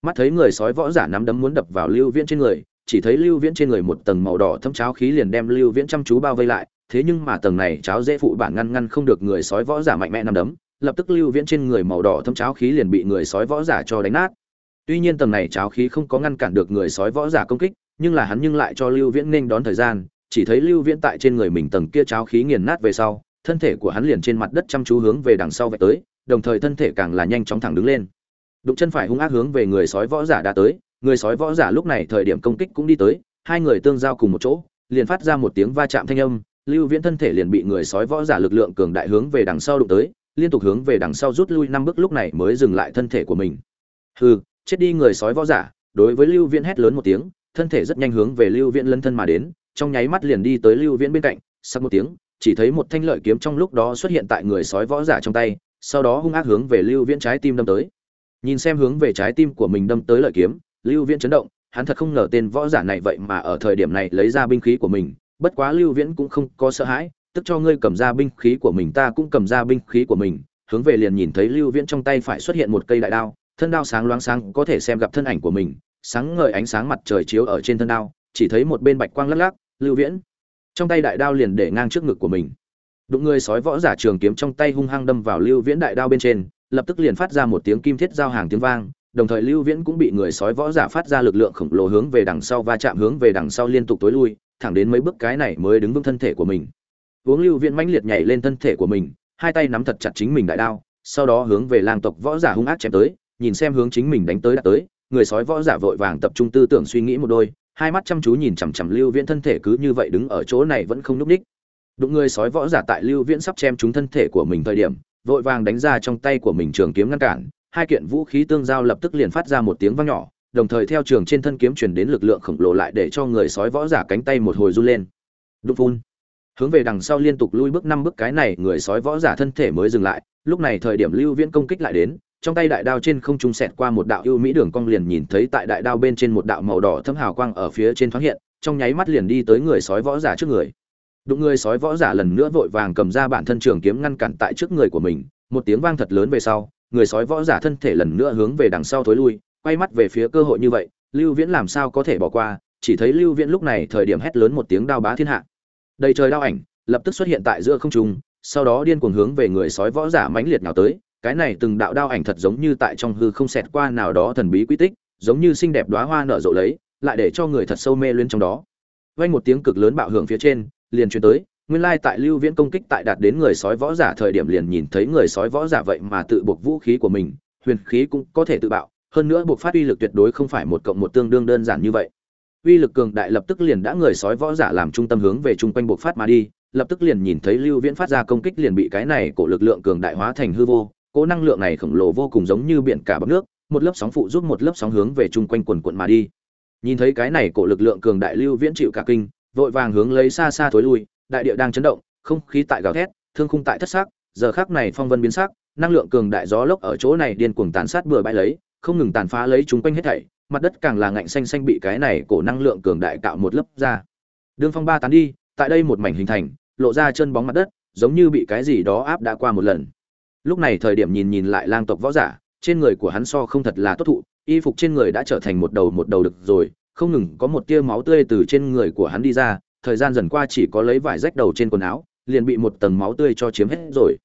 Mắt thấy người sói võ giả nắm đấm muốn đập vào lưu viễn trên người chỉ thấy lưu viễn trên người một tầng màu đỏ thâm cháo khí liền đem lưu viễn chăm chú bao vây lại thế nhưng mà tầng này cháo dễ phụ bản ngăn ngăn không được người sói võ giả mạnh mẽ nắm đấm lập tức lưu viễn trên người màu đỏ thâm cháo khí liền bị người sói võ giả cho đánh nát. Tuy nhiên tầng này cháo khí không có ngăn cản được người sói võ giả công kích nhưng là hắn nhưng lại cho lưu viễn nên đón thời gian, chỉ thấy lưu viễn tại trên người mình tầng kia cháo khí nghiền nát về sau, thân thể của hắn liền trên mặt đất chăm chú hướng về đằng sau vạch tới, đồng thời thân thể càng là nhanh chóng thẳng đứng lên. Đụng chân phải hung ác hướng về người sói võ giả đã tới, người sói võ giả lúc này thời điểm công kích cũng đi tới, hai người tương giao cùng một chỗ, liền phát ra một tiếng va chạm thanh âm, lưu viễn thân thể liền bị người sói võ giả lực lượng cường đại hướng về đằng sau đụng tới, liên tục hướng về đằng sau rút lui năm bước lúc này mới dừng lại thân thể của mình. Hừ, chết đi người sói võ giả, đối với lưu viễn hét lớn một tiếng thân thể rất nhanh hướng về lưu viễn lân thân mà đến, trong nháy mắt liền đi tới lưu viễn bên cạnh sắc một tiếng, chỉ thấy một thanh lợi kiếm trong lúc đó xuất hiện tại người sói võ giả trong tay, sau đó hung ác hướng về lưu viễn trái tim đâm tới. Nhìn xem hướng về trái tim của mình đâm tới lợi kiếm, lưu viễn chấn động, hắn thật không ngờ tên võ giả này vậy mà ở thời điểm này lấy ra binh khí của mình, bất quá lưu viễn cũng không có sợ hãi, tức cho ngươi cầm ra binh khí của mình ta cũng cầm ra binh khí của mình, hướng về liền nhìn thấy lưu viễn trong tay phải xuất hiện một cây đại đao, thân đao sáng loáng sáng có thể xem gặp thân ảnh của mình sáng ngời ánh sáng mặt trời chiếu ở trên thân đao, chỉ thấy một bên bạch quang lắc lắc, lưu viễn. Trong tay đại đao liền để ngang trước ngực của mình. Đụng người sói võ giả trường kiếm trong tay hung hăng đâm vào lưu viễn đại đao bên trên, lập tức liền phát ra một tiếng kim thiết giao hàng tiếng vang, đồng thời lưu viễn cũng bị người sói võ giả phát ra lực lượng khổng lồ hướng về đằng sau va chạm, hướng về đằng sau liên tục tối lui, thẳng đến mấy bước cái này mới đứng vững thân thể của mình. Uống lưu viễn mãnh liệt nhảy lên thân thể của mình, hai tay nắm thật chặt chính mình đại đao, sau đó hướng về lang tộc võ giả hung ác chém tới, nhìn xem hướng chính mình đánh tới đã tới người sói võ giả vội vàng tập trung tư tưởng suy nghĩ một đôi, hai mắt chăm chú nhìn chằm chằm lưu viễn thân thể cứ như vậy đứng ở chỗ này vẫn không núp ních. Đụng người sói võ giả tại lưu viễn sắp chém trúng thân thể của mình thời điểm, vội vàng đánh ra trong tay của mình trường kiếm ngăn cản, hai kiện vũ khí tương giao lập tức liền phát ra một tiếng vang nhỏ, đồng thời theo trường trên thân kiếm truyền đến lực lượng khổng lồ lại để cho người sói võ giả cánh tay một hồi run lên. Đục phun. Hướng về đằng sau liên tục lui bước năm bước, cái này người sói võ giả thân thể mới dừng lại, lúc này thời điểm lưu viễn công kích lại đến trong tay đại đao trên không trung xẹt qua một đạo ưu mỹ đường cong liền nhìn thấy tại đại đao bên trên một đạo màu đỏ thâm hào quang ở phía trên thoáng hiện, trong nháy mắt liền đi tới người sói võ giả trước người. Đụng người sói võ giả lần nữa vội vàng cầm ra bản thân trường kiếm ngăn cản tại trước người của mình, một tiếng vang thật lớn về sau, người sói võ giả thân thể lần nữa hướng về đằng sau thối lui, quay mắt về phía cơ hội như vậy, lưu viễn làm sao có thể bỏ qua, chỉ thấy lưu viễn lúc này thời điểm hét lớn một tiếng đao bá thiên hạ. Đầy trời đao ảnh lập tức xuất hiện tại giữa không trung, sau đó điên cuồng hướng về người sói võ giả mãnh liệt nhào tới cái này từng đạo đao ảnh thật giống như tại trong hư không xẹt qua nào đó thần bí quy tích, giống như xinh đẹp đóa hoa nở rộ lấy, lại để cho người thật sâu mê luyến trong đó. Vang một tiếng cực lớn bạo hưởng phía trên, liền truyền tới, nguyên lai tại lưu viễn công kích tại đạt đến người sói võ giả thời điểm liền nhìn thấy người sói võ giả vậy mà tự buộc vũ khí của mình, huyền khí cũng có thể tự bạo, hơn nữa buộc phát uy lực tuyệt đối không phải một cộng một tương đương đơn giản như vậy. Uy lực cường đại lập tức liền đã người sói võ giả làm trung tâm hướng về trung quanh buộc phát mà đi, lập tức liền nhìn thấy lưu viễn phát ra công kích liền bị cái này cổ lực lượng cường đại hóa thành hư vô cỗ năng lượng này khổng lồ vô cùng giống như biển cả bọc nước, một lớp sóng phụ giúp một lớp sóng hướng về trung quanh quần quận mà đi. Nhìn thấy cái này cổ lực lượng cường đại lưu viễn chịu cả kinh, vội vàng hướng lấy xa xa thối lui, đại địa đang chấn động, không khí tại gào thét, thương khung tại thất sắc, giờ khắc này phong vân biến sắc, năng lượng cường đại gió lốc ở chỗ này điên cuồng tàn sát bừa bãi lấy, không ngừng tàn phá lấy chúng quanh hết thảy, mặt đất càng là ngạnh xanh xanh bị cái này cổ năng lượng cường đại cạo một lớp ra. Đường phong ba tán đi, tại đây một mảnh hình thành, lộ ra chân bóng mặt đất, giống như bị cái gì đó áp đã qua một lần lúc này thời điểm nhìn nhìn lại lang tộc võ giả, trên người của hắn so không thật là tốt thụ, y phục trên người đã trở thành một đầu một đầu được rồi, không ngừng có một tia máu tươi từ trên người của hắn đi ra, thời gian dần qua chỉ có lấy vải rách đầu trên quần áo, liền bị một tầng máu tươi cho chiếm hết rồi.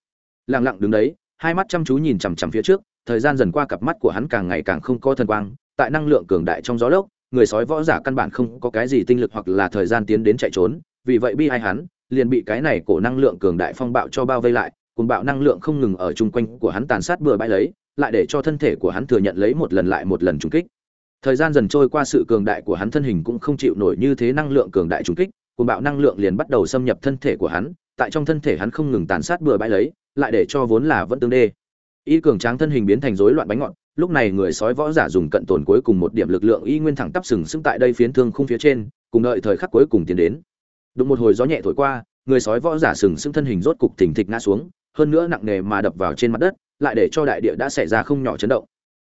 Lặng lặng đứng đấy, hai mắt chăm chú nhìn chằm chằm phía trước, thời gian dần qua cặp mắt của hắn càng ngày càng không có thần quang, tại năng lượng cường đại trong gió lốc, người sói võ giả căn bản không có cái gì tinh lực hoặc là thời gian tiến đến chạy trốn, vì vậy bi ai hắn, liền bị cái này cổ năng lượng cường đại phong bạo cho bao vây lại cùng bạo năng lượng không ngừng ở chung quanh của hắn tàn sát bừa bãi lấy, lại để cho thân thể của hắn thừa nhận lấy một lần lại một lần trùng kích thời gian dần trôi qua sự cường đại của hắn thân hình cũng không chịu nổi như thế năng lượng cường đại trùng kích cùng bạo năng lượng liền bắt đầu xâm nhập thân thể của hắn, tại trong thân thể hắn không ngừng tàn sát bừa bãi lấy, lại để cho vốn là vẫn tương đê y cường tráng thân hình biến thành rối loạn bánh ngọn. lúc này người sói võ giả dùng cận tồn cuối cùng một điểm lực lượng y nguyên thẳng tắp sừng sững tại đây phiến thương khung phía trên, cùng đợi thời khắc cuối cùng tiến đến đụng một hồi gió nhẹ thổi qua, người sói võ giả sừng sững thân hình rốt cục thình thịch ngã xuống hơn nữa nặng nề mà đập vào trên mặt đất, lại để cho đại địa đã xảy ra không nhỏ chấn động.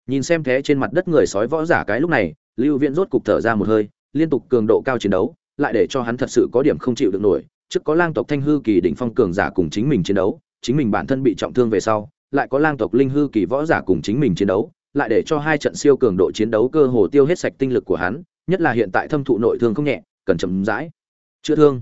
Nhìn xem thế trên mặt đất người sói võ giả cái lúc này, lưu viễn rốt cục thở ra một hơi, liên tục cường độ cao chiến đấu, lại để cho hắn thật sự có điểm không chịu được nổi. Trước có lang tộc thanh hư kỳ đỉnh phong cường giả cùng chính mình chiến đấu, chính mình bản thân bị trọng thương về sau, lại có lang tộc linh hư kỳ võ giả cùng chính mình chiến đấu, lại để cho hai trận siêu cường độ chiến đấu cơ hồ tiêu hết sạch tinh lực của hắn, nhất là hiện tại thâm thụ nội thương không nhẹ, cần chậm rãi. Chữa thương.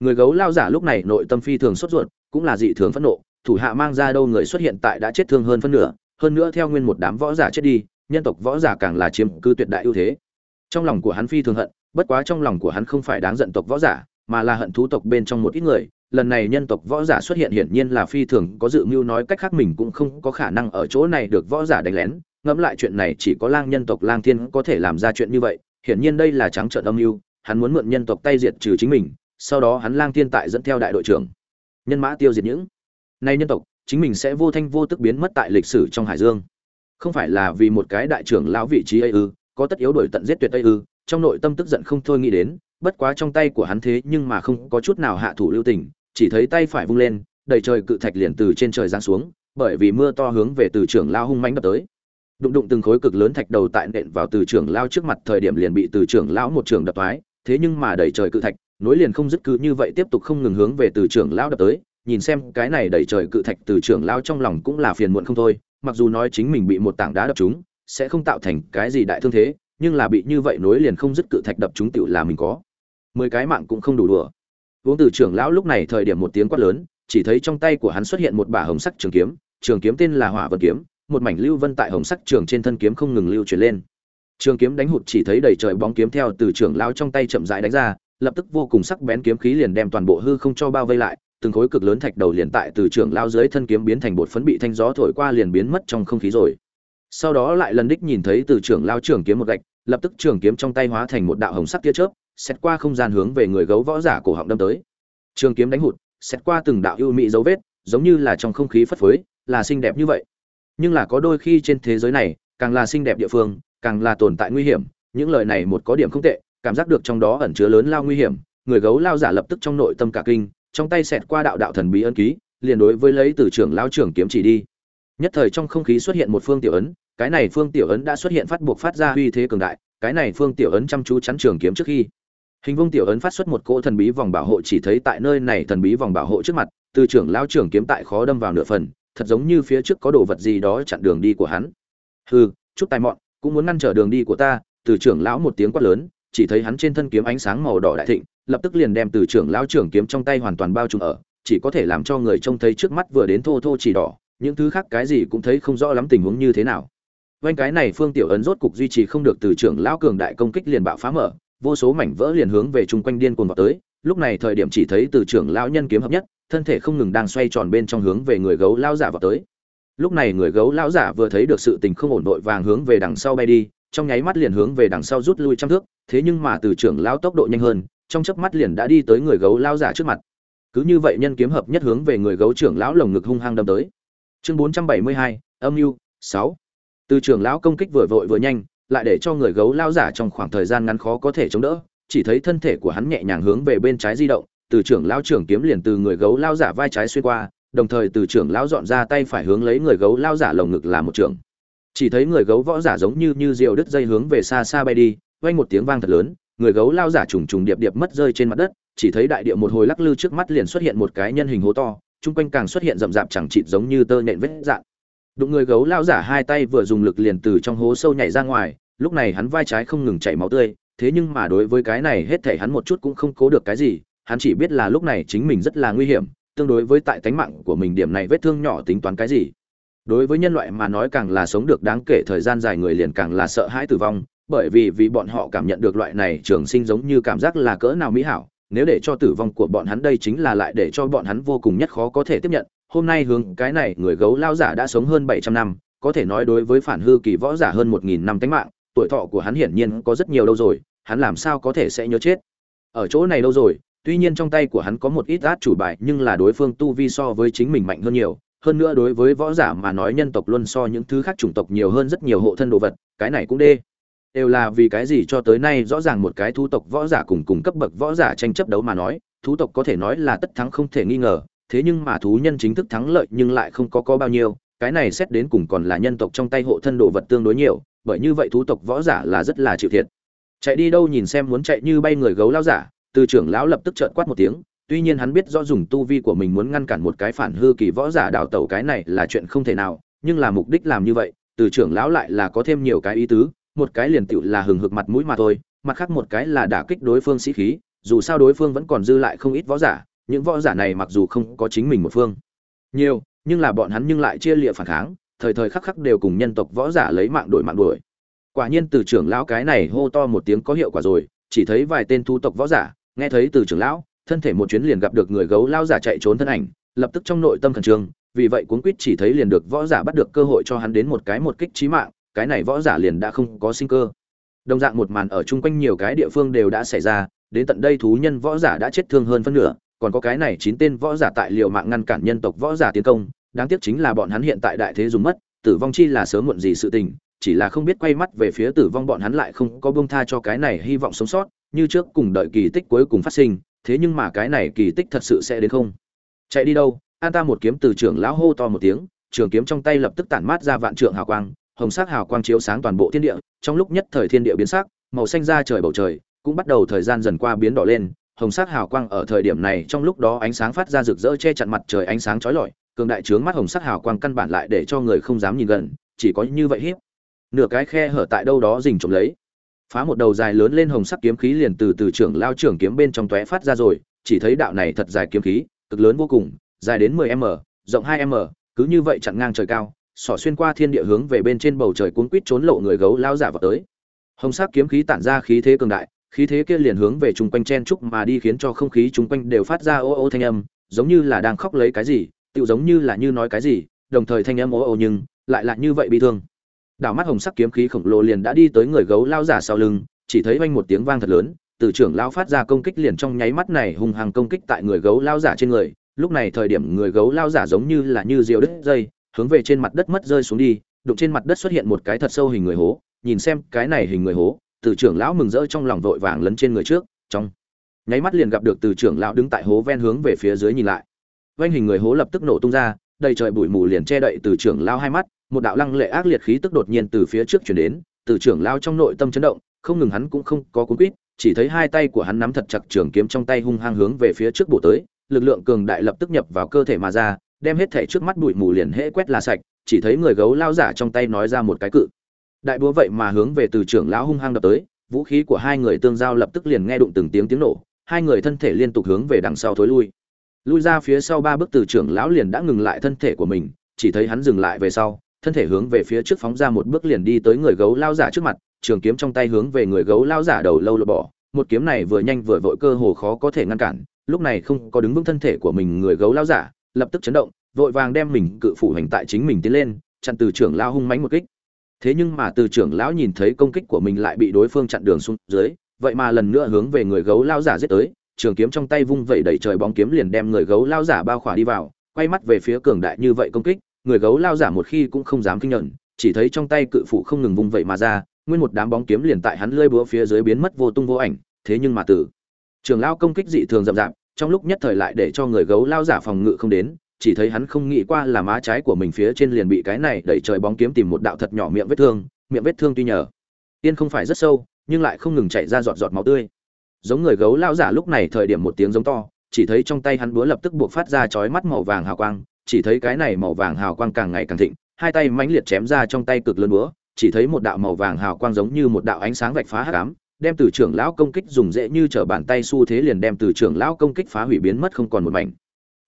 Người gấu lao giả lúc này nội tâm phi thường sốt ruột, cũng là dị thường phẫn nộ thủ hạ mang ra đâu người xuất hiện tại đã chết thương hơn phân nửa, hơn nữa theo nguyên một đám võ giả chết đi, nhân tộc võ giả càng là chiếm cư tuyệt đại ưu thế. Trong lòng của hắn phi thường hận, bất quá trong lòng của hắn không phải đáng giận tộc võ giả, mà là hận thú tộc bên trong một ít người. Lần này nhân tộc võ giả xuất hiện hiển nhiên là phi thường có dự mưu nói cách khác mình cũng không có khả năng ở chỗ này được võ giả đánh lén. Ngẫm lại chuyện này chỉ có lang nhân tộc lang thiên có thể làm ra chuyện như vậy, hiển nhiên đây là trắng trợn âm mưu, hắn muốn mượn nhân tộc tay diệt trừ chính mình, sau đó hắn lang thiên tại dẫn theo đại đội trưởng. Nhân mã tiêu diệt những nay nhân tộc, chính mình sẽ vô thanh vô tức biến mất tại lịch sử trong hải dương. Không phải là vì một cái đại trưởng lão vị trí ấy ư, có tất yếu đổi tận giết tuyệt ấy ư, trong nội tâm tức giận không thôi nghĩ đến, bất quá trong tay của hắn thế nhưng mà không có chút nào hạ thủ lưu tình, chỉ thấy tay phải vung lên, đầy trời cự thạch liền từ trên trời giáng xuống, bởi vì mưa to hướng về từ trưởng lao hung mãnh đập tới. Đụng đụng từng khối cực lớn thạch đầu tại nện vào từ trưởng lao trước mặt thời điểm liền bị từ trưởng lão một trường đập thoái thế nhưng mà đầy trời cự thạch, nối liền không dứt cứ như vậy tiếp tục không ngừng hướng về từ trưởng lão đập tới nhìn xem cái này đầy trời cự thạch từ trưởng lão trong lòng cũng là phiền muộn không thôi, mặc dù nói chính mình bị một tảng đá đập trúng, sẽ không tạo thành cái gì đại thương thế, nhưng là bị như vậy nối liền không dứt cự thạch đập trúng tựu là mình có. Mười cái mạng cũng không đủ đùa. Uống từ trưởng lão lúc này thời điểm một tiếng quát lớn, chỉ thấy trong tay của hắn xuất hiện một bả hồng sắc trường kiếm trường kiếm tên là hỏa vân kiếm, một mảnh lưu vân tại hồng sắc trường trên thân kiếm không ngừng lưu chuyển lên. Trường kiếm đánh hụt chỉ thấy đầy trời bóng kiếm theo từ trưởng lão trong tay chậm rãi đánh ra, lập tức vô cùng sắc bén kiếm khí liền đem toàn bộ hư không cho bao vây lại từng khối cực lớn thạch đầu liền tại từ trưởng lao dưới thân kiếm biến thành bột phấn bị thanh gió thổi qua liền biến mất trong không khí rồi. Sau đó lại lần đích nhìn thấy từ trưởng lao trường kiếm một gạch, lập tức trường kiếm trong tay hóa thành một đạo hồng sắc tia chớp, xét qua không gian hướng về người gấu võ giả cổ họng đâm tới. Trường kiếm đánh hụt, xét qua từng đạo ưu mỹ dấu vết, giống như là trong không khí phất phới, là xinh đẹp như vậy. Nhưng là có đôi khi trên thế giới này, càng là xinh đẹp địa phương, càng là tồn tại nguy hiểm, những lời này một có điểm không tệ, cảm giác được trong đó ẩn chứa lớn lao nguy hiểm, người gấu lao giả lập tức trong nội tâm cả kinh trong tay xẹt qua đạo đạo thần bí ân ký, liền đối với lấy từ trưởng lao trưởng kiếm chỉ đi. Nhất thời trong không khí xuất hiện một phương tiểu ấn, cái này phương tiểu ấn đã xuất hiện phát buộc phát ra uy thế cường đại, cái này phương tiểu ấn chăm chú chắn trường kiếm trước khi. Hình vung tiểu ấn phát xuất một cỗ thần bí vòng bảo hộ chỉ thấy tại nơi này thần bí vòng bảo hộ trước mặt, từ trưởng lao trưởng kiếm tại khó đâm vào nửa phần, thật giống như phía trước có đồ vật gì đó chặn đường đi của hắn. Hừ, chút tài mọn, cũng muốn ngăn trở đường đi của ta, từ trưởng lão một tiếng quát lớn, chỉ thấy hắn trên thân kiếm ánh sáng màu đỏ đại thịnh lập tức liền đem từ trưởng lão trưởng kiếm trong tay hoàn toàn bao trùm ở, chỉ có thể làm cho người trông thấy trước mắt vừa đến thô thô chỉ đỏ, những thứ khác cái gì cũng thấy không rõ lắm tình huống như thế nào. Vanh cái này phương tiểu ấn rốt cục duy trì không được từ trưởng lão cường đại công kích liền bạo phá mở, vô số mảnh vỡ liền hướng về chung quanh điên cuồng vào tới, lúc này thời điểm chỉ thấy từ trưởng lão nhân kiếm hợp nhất, thân thể không ngừng đang xoay tròn bên trong hướng về người gấu lao giả vào tới. Lúc này người gấu lão giả vừa thấy được sự tình không ổn đội vàng hướng về đằng sau bay đi, trong nháy mắt liền hướng về đằng sau rút lui trăm thước, thế nhưng mà từ trưởng lão tốc độ nhanh hơn trong chớp mắt liền đã đi tới người gấu lao giả trước mặt. Cứ như vậy nhân kiếm hợp nhất hướng về người gấu trưởng lão lồng ngực hung hăng đâm tới. Chương bốn trăm bảy mươi hai, âm mưu, sáu. Từ trưởng lão công kích vừa vội vừa nhanh, lại để cho người gấu lao giả trong khoảng thời gian ngắn khó có thể chống đỡ, chỉ thấy thân thể của hắn nhẹ nhàng hướng về bên trái di động, từ trưởng lão trưởng kiếm liền từ người gấu lao giả vai trái xuyên qua, đồng thời từ trưởng lão dọn ra tay phải hướng lấy người gấu lao giả lồng ngực làm một trưởng chỉ thấy người gấu võ giả giống như như diều đứt dây hướng về xa xa bay đi, vang một tiếng vang thật lớn người gấu lao giả trùng trùng điệp điệp mất rơi trên mặt đất, chỉ thấy đại địa một hồi lắc lư trước mắt liền xuất hiện một cái nhân hình hố to, chung quanh càng xuất hiện rậm rạp chẳng chịt giống như tơ nhện vết dạn. Đụng người gấu lao giả hai tay vừa dùng lực liền từ trong hố sâu nhảy ra ngoài, lúc này hắn vai trái không ngừng chảy máu tươi, thế nhưng mà đối với cái này hết thể hắn một chút cũng không cố được cái gì, hắn chỉ biết là lúc này chính mình rất là nguy hiểm, tương đối với tại tánh mạng của mình điểm này vết thương nhỏ tính toán cái gì. Đối với nhân loại mà nói càng là sống được đáng kể thời gian dài người liền càng là sợ hãi tử vong bởi vì vì bọn họ cảm nhận được loại này trường sinh giống như cảm giác là cỡ nào mỹ hảo, nếu để cho tử vong của bọn hắn đây chính là lại để cho bọn hắn vô cùng nhất khó có thể tiếp nhận. Hôm nay hướng cái này, người gấu lao giả đã sống hơn bảy trăm năm, có thể nói đối với phản hư kỳ võ giả hơn một nghìn năm tánh mạng, tuổi thọ của hắn hiển nhiên có rất nhiều đâu rồi, hắn làm sao có thể sẽ nhớ chết? Ở chỗ này đâu rồi? Tuy nhiên trong tay của hắn có một ít át chủ bài, nhưng là đối phương tu vi so với chính mình mạnh hơn nhiều. Hơn nữa đối với võ giả mà nói nhân tộc luôn so những thứ khác chủng tộc nhiều hơn rất nhiều hộ thân đồ vật, cái này cũng đê đều là vì cái gì cho tới nay rõ ràng một cái thú tộc võ giả cùng cùng cấp bậc võ giả tranh chấp đấu mà nói, thú tộc có thể nói là tất thắng không thể nghi ngờ, thế nhưng mà thú nhân chính thức thắng lợi nhưng lại không có có bao nhiêu, cái này xét đến cùng còn là nhân tộc trong tay hộ thân đồ vật tương đối nhiều, bởi như vậy thú tộc võ giả là rất là chịu thiệt. Chạy đi đâu nhìn xem muốn chạy như bay người gấu lão giả, từ trưởng lão lập tức trợn quát một tiếng, tuy nhiên hắn biết rõ dùng tu vi của mình muốn ngăn cản một cái phản hư kỳ võ giả đào tẩu cái này là chuyện không thể nào, nhưng là mục đích làm như vậy, từ trưởng lão lại là có thêm nhiều cái ý tứ một cái liền tựu là hừng hực mặt mũi mà thôi, mặt khác một cái là đả kích đối phương sĩ khí, dù sao đối phương vẫn còn dư lại không ít võ giả, những võ giả này mặc dù không có chính mình một phương. Nhiều, nhưng là bọn hắn nhưng lại chia liệt phản kháng, thời thời khắc khắc đều cùng nhân tộc võ giả lấy mạng đổi mạng đuổi. Quả nhiên từ trưởng lão cái này hô to một tiếng có hiệu quả rồi, chỉ thấy vài tên thu tộc võ giả, nghe thấy từ trưởng lão, thân thể một chuyến liền gặp được người gấu lao giả chạy trốn thân ảnh, lập tức trong nội tâm khẩn trương, vì vậy cuốn quýt chỉ thấy liền được võ giả bắt được cơ hội cho hắn đến một cái một kích trí mạng cái này võ giả liền đã không có sinh cơ. Đồng dạng một màn ở chung quanh nhiều cái địa phương đều đã xảy ra, đến tận đây thú nhân võ giả đã chết thương hơn phân nửa, còn có cái này chín tên võ giả tại liều mạng ngăn cản nhân tộc võ giả tiến công, đáng tiếc chính là bọn hắn hiện tại đại thế dùng mất, tử vong chi là sớm muộn gì sự tình, chỉ là không biết quay mắt về phía tử vong bọn hắn lại không có buông tha cho cái này hy vọng sống sót, như trước cùng đợi kỳ tích cuối cùng phát sinh, thế nhưng mà cái này kỳ tích thật sự sẽ đến không? Chạy đi đâu? An ta một kiếm từ trưởng lão hô to một tiếng, trường kiếm trong tay lập tức tản mát ra vạn trượng hào quang hồng sắc hào quang chiếu sáng toàn bộ thiên địa, trong lúc nhất thời thiên địa biến sắc, màu xanh ra trời bầu trời cũng bắt đầu thời gian dần qua biến đỏ lên, hồng sắc hào quang ở thời điểm này trong lúc đó ánh sáng phát ra rực rỡ che chặn mặt trời ánh sáng chói lọi, cường đại chướng mắt hồng sắc hào quang căn bản lại để cho người không dám nhìn gần, chỉ có như vậy hiếp. Nửa cái khe hở tại đâu đó rình trộm lấy. Phá một đầu dài lớn lên hồng sắc kiếm khí liền từ từ trưởng lao trưởng kiếm bên trong tóe phát ra rồi, chỉ thấy đạo này thật dài kiếm khí, cực lớn vô cùng, dài đến 10 m, rộng 2 m, cứ như vậy chặn ngang trời cao xỏ xuyên qua thiên địa hướng về bên trên bầu trời cuốn quít trốn lộ người gấu lao giả vào tới. Hồng sắc kiếm khí tản ra khí thế cường đại, khí thế kia liền hướng về chung quanh chen trúc mà đi khiến cho không khí chung quanh đều phát ra ô ô thanh âm, giống như là đang khóc lấy cái gì tự giống như là như nói cái gì, đồng thời thanh âm ô ô nhưng lại là như vậy bị thương. Đảo mắt hồng sắc kiếm khí khổng lồ liền đã đi tới người gấu lao giả sau lưng, chỉ thấy oanh một tiếng vang thật lớn, từ trưởng lao phát ra công kích liền trong nháy mắt này hung hăng công kích tại người gấu lao giả trên người. Lúc này thời điểm người gấu lao giả giống như là như diều đứt dây hướng về trên mặt đất mất rơi xuống đi, đụng trên mặt đất xuất hiện một cái thật sâu hình người hố, nhìn xem cái này hình người hố, từ trưởng lão mừng rỡ trong lòng vội vàng lấn trên người trước, trong nháy mắt liền gặp được từ trưởng lão đứng tại hố ven hướng về phía dưới nhìn lại. Vanh hình người hố lập tức nổ tung ra, đầy trời bụi mù liền che đậy từ trưởng lão hai mắt, một đạo lăng lệ ác liệt khí tức đột nhiên từ phía trước chuyển đến, từ trưởng lão trong nội tâm chấn động, không ngừng hắn cũng không có cuốn quýt, chỉ thấy hai tay của hắn nắm thật chặt trường kiếm trong tay hung hăng hướng về phía trước bổ tới, lực lượng cường đại lập tức nhập vào cơ thể mà ra đem hết thể trước mắt bụi mù liền hễ quét là sạch, chỉ thấy người gấu lao giả trong tay nói ra một cái cự. Đại búa vậy mà hướng về từ trưởng lão hung hăng đập tới, vũ khí của hai người tương giao lập tức liền nghe đụng từng tiếng tiếng nổ, hai người thân thể liên tục hướng về đằng sau thối lui. Lui ra phía sau ba bước từ trưởng lão liền đã ngừng lại thân thể của mình, chỉ thấy hắn dừng lại về sau, thân thể hướng về phía trước phóng ra một bước liền đi tới người gấu lao giả trước mặt, trường kiếm trong tay hướng về người gấu lao giả đầu lâu lột bỏ. Một kiếm này vừa nhanh vừa vội cơ hồ khó có thể ngăn cản, lúc này không có đứng vững thân thể của mình người gấu lao giả lập tức chấn động, vội vàng đem mình cự phủ hành tại chính mình tiến lên, chặn từ trưởng lao hung mãnh một kích. Thế nhưng mà từ trưởng lão nhìn thấy công kích của mình lại bị đối phương chặn đường xuống dưới, vậy mà lần nữa hướng về người gấu lao giả giết tới, trường kiếm trong tay vung vẩy đẩy trời bóng kiếm liền đem người gấu lao giả bao khỏa đi vào, quay mắt về phía cường đại như vậy công kích, người gấu lao giả một khi cũng không dám kinh nhận, chỉ thấy trong tay cự phủ không ngừng vung vẩy mà ra, nguyên một đám bóng kiếm liền tại hắn lơi búa phía dưới biến mất vô tung vô ảnh, thế nhưng mà tử trường lao công kích dị thường rậm rạp trong lúc nhất thời lại để cho người gấu lao giả phòng ngự không đến, chỉ thấy hắn không nghĩ qua là má trái của mình phía trên liền bị cái này đẩy trời bóng kiếm tìm một đạo thật nhỏ miệng vết thương, miệng vết thương tuy nhờ. Tiên không phải rất sâu, nhưng lại không ngừng chạy ra giọt giọt máu tươi. Giống người gấu lao giả lúc này thời điểm một tiếng giống to, chỉ thấy trong tay hắn búa lập tức buộc phát ra chói mắt màu vàng hào quang, chỉ thấy cái này màu vàng hào quang càng ngày càng thịnh, hai tay mãnh liệt chém ra trong tay cực lớn búa, chỉ thấy một đạo màu vàng hào quang giống như một đạo ánh sáng vạch phá hắc ám đem từ trưởng lão công kích dùng dễ như trở bàn tay xu thế liền đem từ trưởng lão công kích phá hủy biến mất không còn một mảnh.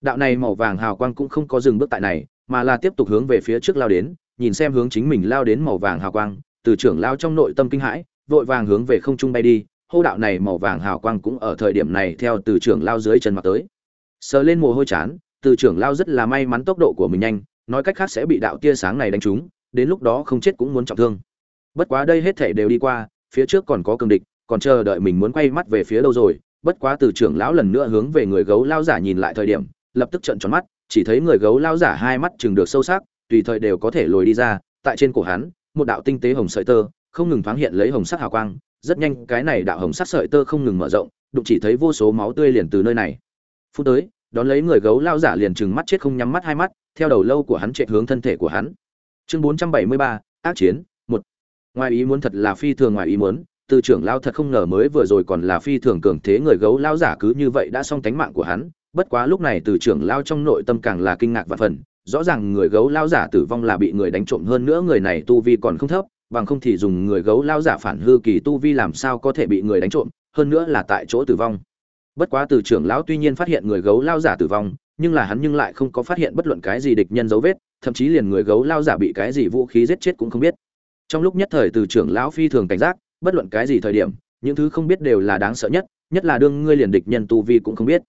Đạo này màu vàng hào quang cũng không có dừng bước tại này, mà là tiếp tục hướng về phía trước lao đến, nhìn xem hướng chính mình lao đến màu vàng hào quang. Từ trưởng lao trong nội tâm kinh hãi, vội vàng hướng về không trung bay đi, hô đạo này màu vàng hào quang cũng ở thời điểm này theo từ trưởng lao dưới chân mặt tới. Sờ lên mồ hôi chán, từ trưởng lao rất là may mắn tốc độ của mình nhanh, nói cách khác sẽ bị đạo tia sáng này đánh trúng, đến lúc đó không chết cũng muốn trọng thương. Bất quá đây hết thể đều đi qua phía trước còn có cường địch, còn chờ đợi mình muốn quay mắt về phía đâu rồi. Bất quá từ trưởng lão lần nữa hướng về người gấu lao giả nhìn lại thời điểm, lập tức trợn tròn mắt, chỉ thấy người gấu lao giả hai mắt chừng được sâu sắc, tùy thời đều có thể lồi đi ra, tại trên cổ hắn, một đạo tinh tế hồng sợi tơ, không ngừng thoáng hiện lấy hồng sắc hào quang. Rất nhanh, cái này đạo hồng sắc sợi tơ không ngừng mở rộng, đụng chỉ thấy vô số máu tươi liền từ nơi này. Phút tới, đón lấy người gấu lao giả liền chừng mắt chết không nhắm mắt hai mắt, theo đầu lâu của hắn chạy hướng thân thể của hắn. Chương bốn trăm bảy mươi ba, ác chiến ngoài ý muốn thật là phi thường ngoài ý muốn, từ trưởng lao thật không ngờ mới vừa rồi còn là phi thường cường thế người gấu lao giả cứ như vậy đã xong tánh mạng của hắn, bất quá lúc này từ trưởng lao trong nội tâm càng là kinh ngạc và phần rõ ràng người gấu lao giả tử vong là bị người đánh trộm hơn nữa người này tu vi còn không thấp, bằng không thì dùng người gấu lao giả phản hư kỳ tu vi làm sao có thể bị người đánh trộm, hơn nữa là tại chỗ tử vong. Bất quá từ trưởng lão tuy nhiên phát hiện người gấu lao giả tử vong, nhưng là hắn nhưng lại không có phát hiện bất luận cái gì địch nhân dấu vết, thậm chí liền người gấu lao giả bị cái gì vũ khí giết chết cũng không biết trong lúc nhất thời từ trưởng lão phi thường cảnh giác, bất luận cái gì thời điểm, những thứ không biết đều là đáng sợ nhất nhất là đương ngươi liền địch nhân tu vi cũng không biết.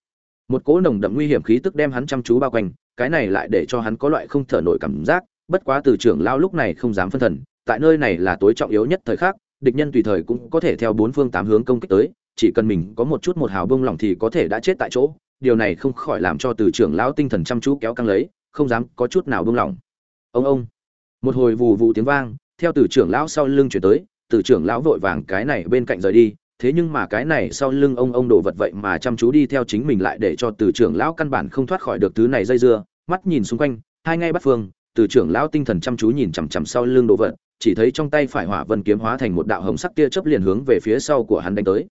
Một cỗ nồng đậm nguy hiểm khí tức đem hắn chăm chú bao quanh, cái này lại để cho hắn có loại không thở nổi cảm giác, bất quá từ trưởng lão lúc này không dám phân thần, tại nơi này là tối trọng yếu nhất thời khắc, địch nhân tùy thời cũng có thể theo bốn phương tám hướng công kích tới, chỉ cần mình có một chút một hào bông lỏng thì có thể đã chết tại chỗ, điều này không khỏi làm cho từ trưởng lão tinh thần chăm chú kéo căng lấy, không dám có chút nào bông lỏng ông ông. Một hồi vù vù tiếng vang theo từ trưởng lão sau lưng chuyển tới, từ trưởng lão vội vàng cái này bên cạnh rời đi, thế nhưng mà cái này sau lưng ông ông đồ vật vậy mà chăm chú đi theo chính mình lại để cho từ trưởng lão căn bản không thoát khỏi được thứ này dây dưa, mắt nhìn xung quanh, hai ngay bắt phương, từ trưởng lão tinh thần chăm chú nhìn chằm chằm sau lưng đồ vật, chỉ thấy trong tay phải hỏa vân kiếm hóa thành một đạo hồng sắc tia chớp liền hướng về phía sau của hắn đánh tới.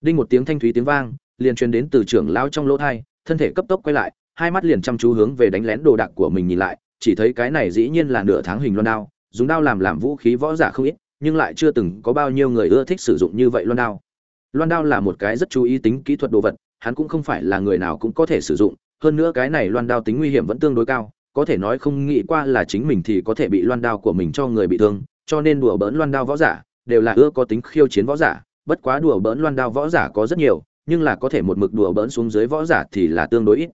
Đinh một tiếng thanh thúy tiếng vang, liền truyền đến từ trưởng lão trong lỗ thai, thân thể cấp tốc quay lại, hai mắt liền chăm chú hướng về đánh lén đồ đạc của mình nhìn lại, chỉ thấy cái này dĩ nhiên là nửa tháng hình loan đao dùng đao làm làm vũ khí võ giả không ít, nhưng lại chưa từng có bao nhiêu người ưa thích sử dụng như vậy loan đao. Loan đao là một cái rất chú ý tính kỹ thuật đồ vật, hắn cũng không phải là người nào cũng có thể sử dụng, hơn nữa cái này loan đao tính nguy hiểm vẫn tương đối cao, có thể nói không nghĩ qua là chính mình thì có thể bị loan đao của mình cho người bị thương, cho nên đùa bỡn loan đao võ giả đều là ưa có tính khiêu chiến võ giả, bất quá đùa bỡn loan đao võ giả có rất nhiều, nhưng là có thể một mực đùa bỡn xuống dưới võ giả thì là tương đối ít.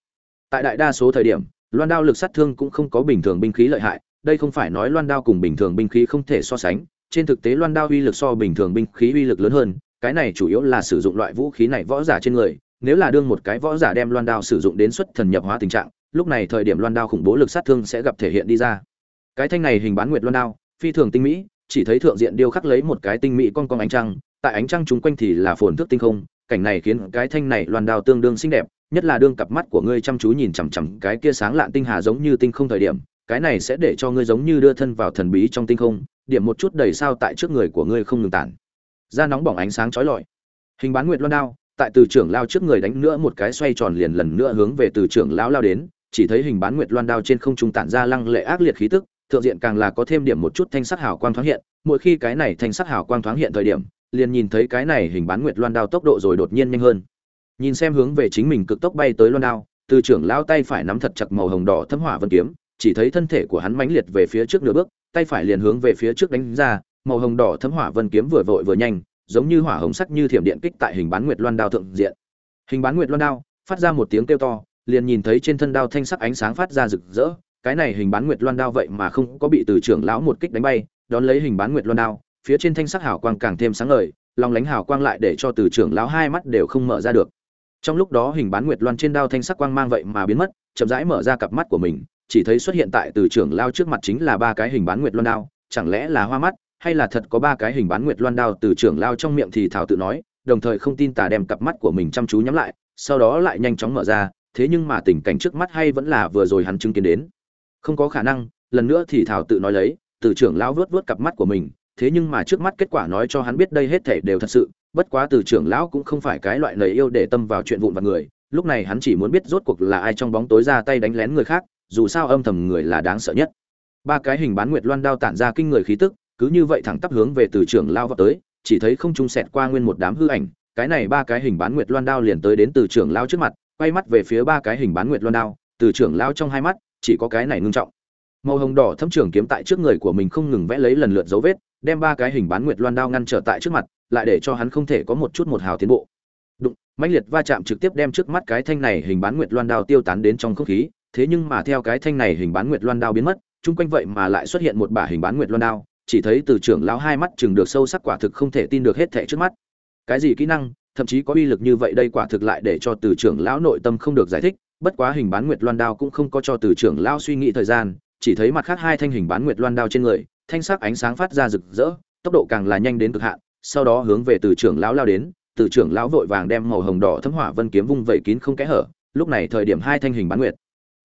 Tại đại đa số thời điểm, loan đao lực sát thương cũng không có bình thường binh khí lợi hại đây không phải nói loan đao cùng bình thường binh khí không thể so sánh, trên thực tế loan đao uy lực so bình thường binh khí uy lực lớn hơn, cái này chủ yếu là sử dụng loại vũ khí này võ giả trên người, nếu là đương một cái võ giả đem loan đao sử dụng đến xuất thần nhập hóa tình trạng, lúc này thời điểm loan đao khủng bố lực sát thương sẽ gặp thể hiện đi ra. Cái thanh này hình bán nguyệt loan đao, phi thường tinh mỹ, chỉ thấy thượng diện điêu khắc lấy một cái tinh mỹ con con ánh trăng, tại ánh trăng chúng quanh thì là phồn thước tinh không, cảnh này khiến cái thanh này loan đao tương đương xinh đẹp, nhất là đương cặp mắt của ngươi chăm chú nhìn chằm chằm cái kia sáng lạn tinh hà giống như tinh không thời điểm cái này sẽ để cho ngươi giống như đưa thân vào thần bí trong tinh không, điểm một chút đầy sao tại trước người của ngươi không ngừng tản. Ra nóng bỏng ánh sáng chói lọi. Hình bán nguyệt loan đao, tại từ trưởng lao trước người đánh nữa một cái xoay tròn liền lần nữa hướng về từ trưởng lão lao đến, chỉ thấy hình bán nguyệt loan đao trên không trung tản ra lăng lệ ác liệt khí tức, thượng diện càng là có thêm điểm một chút thanh sắc hào quang thoáng hiện, mỗi khi cái này thanh sắc hào quang thoáng hiện thời điểm, liền nhìn thấy cái này hình bán nguyệt loan đao tốc độ rồi đột nhiên nhanh hơn. Nhìn xem hướng về chính mình cực tốc bay tới loan đao, từ trưởng lão tay phải nắm thật chặt màu hồng đỏ thâm hỏa vân kiếm chỉ thấy thân thể của hắn mãnh liệt về phía trước nửa bước, tay phải liền hướng về phía trước đánh ra, màu hồng đỏ thâm hỏa vân kiếm vừa vội vừa nhanh, giống như hỏa hồng sắc như thiểm điện kích tại hình bán nguyệt loan đao thượng diện. Hình bán nguyệt loan đao, phát ra một tiếng kêu to, liền nhìn thấy trên thân đao thanh sắc ánh sáng phát ra rực rỡ, cái này hình bán nguyệt loan đao vậy mà không có bị từ trưởng lão một kích đánh bay, đón lấy hình bán nguyệt loan đao, phía trên thanh sắc hào quang càng thêm sáng ngời lòng lánh hào quang lại để cho từ trưởng lão hai mắt đều không mở ra được. Trong lúc đó hình bán nguyệt loan trên đao thanh sắc quang mang vậy mà biến mất, chậm rãi mở ra cặp mắt của mình chỉ thấy xuất hiện tại từ trưởng lao trước mặt chính là ba cái hình bán nguyệt loan đao, chẳng lẽ là hoa mắt, hay là thật có ba cái hình bán nguyệt loan đao từ trưởng lao trong miệng thì thảo tự nói, đồng thời không tin tà đem cặp mắt của mình chăm chú nhắm lại, sau đó lại nhanh chóng mở ra, thế nhưng mà tình cảnh trước mắt hay vẫn là vừa rồi hắn chứng kiến đến. Không có khả năng, lần nữa thì thảo tự nói lấy, từ trưởng lao vớt vớt cặp mắt của mình, thế nhưng mà trước mắt kết quả nói cho hắn biết đây hết thể đều thật sự, bất quá từ trưởng lão cũng không phải cái loại lời yêu để tâm vào chuyện vụn vặt người, lúc này hắn chỉ muốn biết rốt cuộc là ai trong bóng tối ra tay đánh lén người khác dù sao âm thầm người là đáng sợ nhất. Ba cái hình bán nguyệt loan đao tản ra kinh người khí tức, cứ như vậy thẳng tắp hướng về từ trưởng lao vào tới, chỉ thấy không trung xẹt qua nguyên một đám hư ảnh, cái này ba cái hình bán nguyệt loan đao liền tới đến từ trưởng lao trước mặt, quay mắt về phía ba cái hình bán nguyệt loan đao, từ trưởng lao trong hai mắt, chỉ có cái này ngưng trọng. Màu hồng đỏ thấm trưởng kiếm tại trước người của mình không ngừng vẽ lấy lần lượt dấu vết, đem ba cái hình bán nguyệt loan đao ngăn trở tại trước mặt, lại để cho hắn không thể có một chút một hào tiến bộ. Đụng, mãnh liệt va chạm trực tiếp đem trước mắt cái thanh này hình bán nguyệt loan đao tiêu tán đến trong không khí thế nhưng mà theo cái thanh này hình bán nguyệt loan đao biến mất, chung quanh vậy mà lại xuất hiện một bả hình bán nguyệt loan đao, chỉ thấy từ trưởng lão hai mắt chừng được sâu sắc quả thực không thể tin được hết thảy trước mắt. Cái gì kỹ năng, thậm chí có uy lực như vậy đây quả thực lại để cho từ trưởng lão nội tâm không được giải thích, bất quá hình bán nguyệt loan đao cũng không có cho từ trưởng lão suy nghĩ thời gian, chỉ thấy mặt khác hai thanh hình bán nguyệt loan đao trên người, thanh sắc ánh sáng phát ra rực rỡ, tốc độ càng là nhanh đến cực hạn, sau đó hướng về từ trưởng lão lao đến, từ trưởng lão vội vàng đem màu hồng đỏ thấm hỏa vân kiếm vung vẩy kín không kẽ hở, lúc này thời điểm hai thanh hình bán nguyệt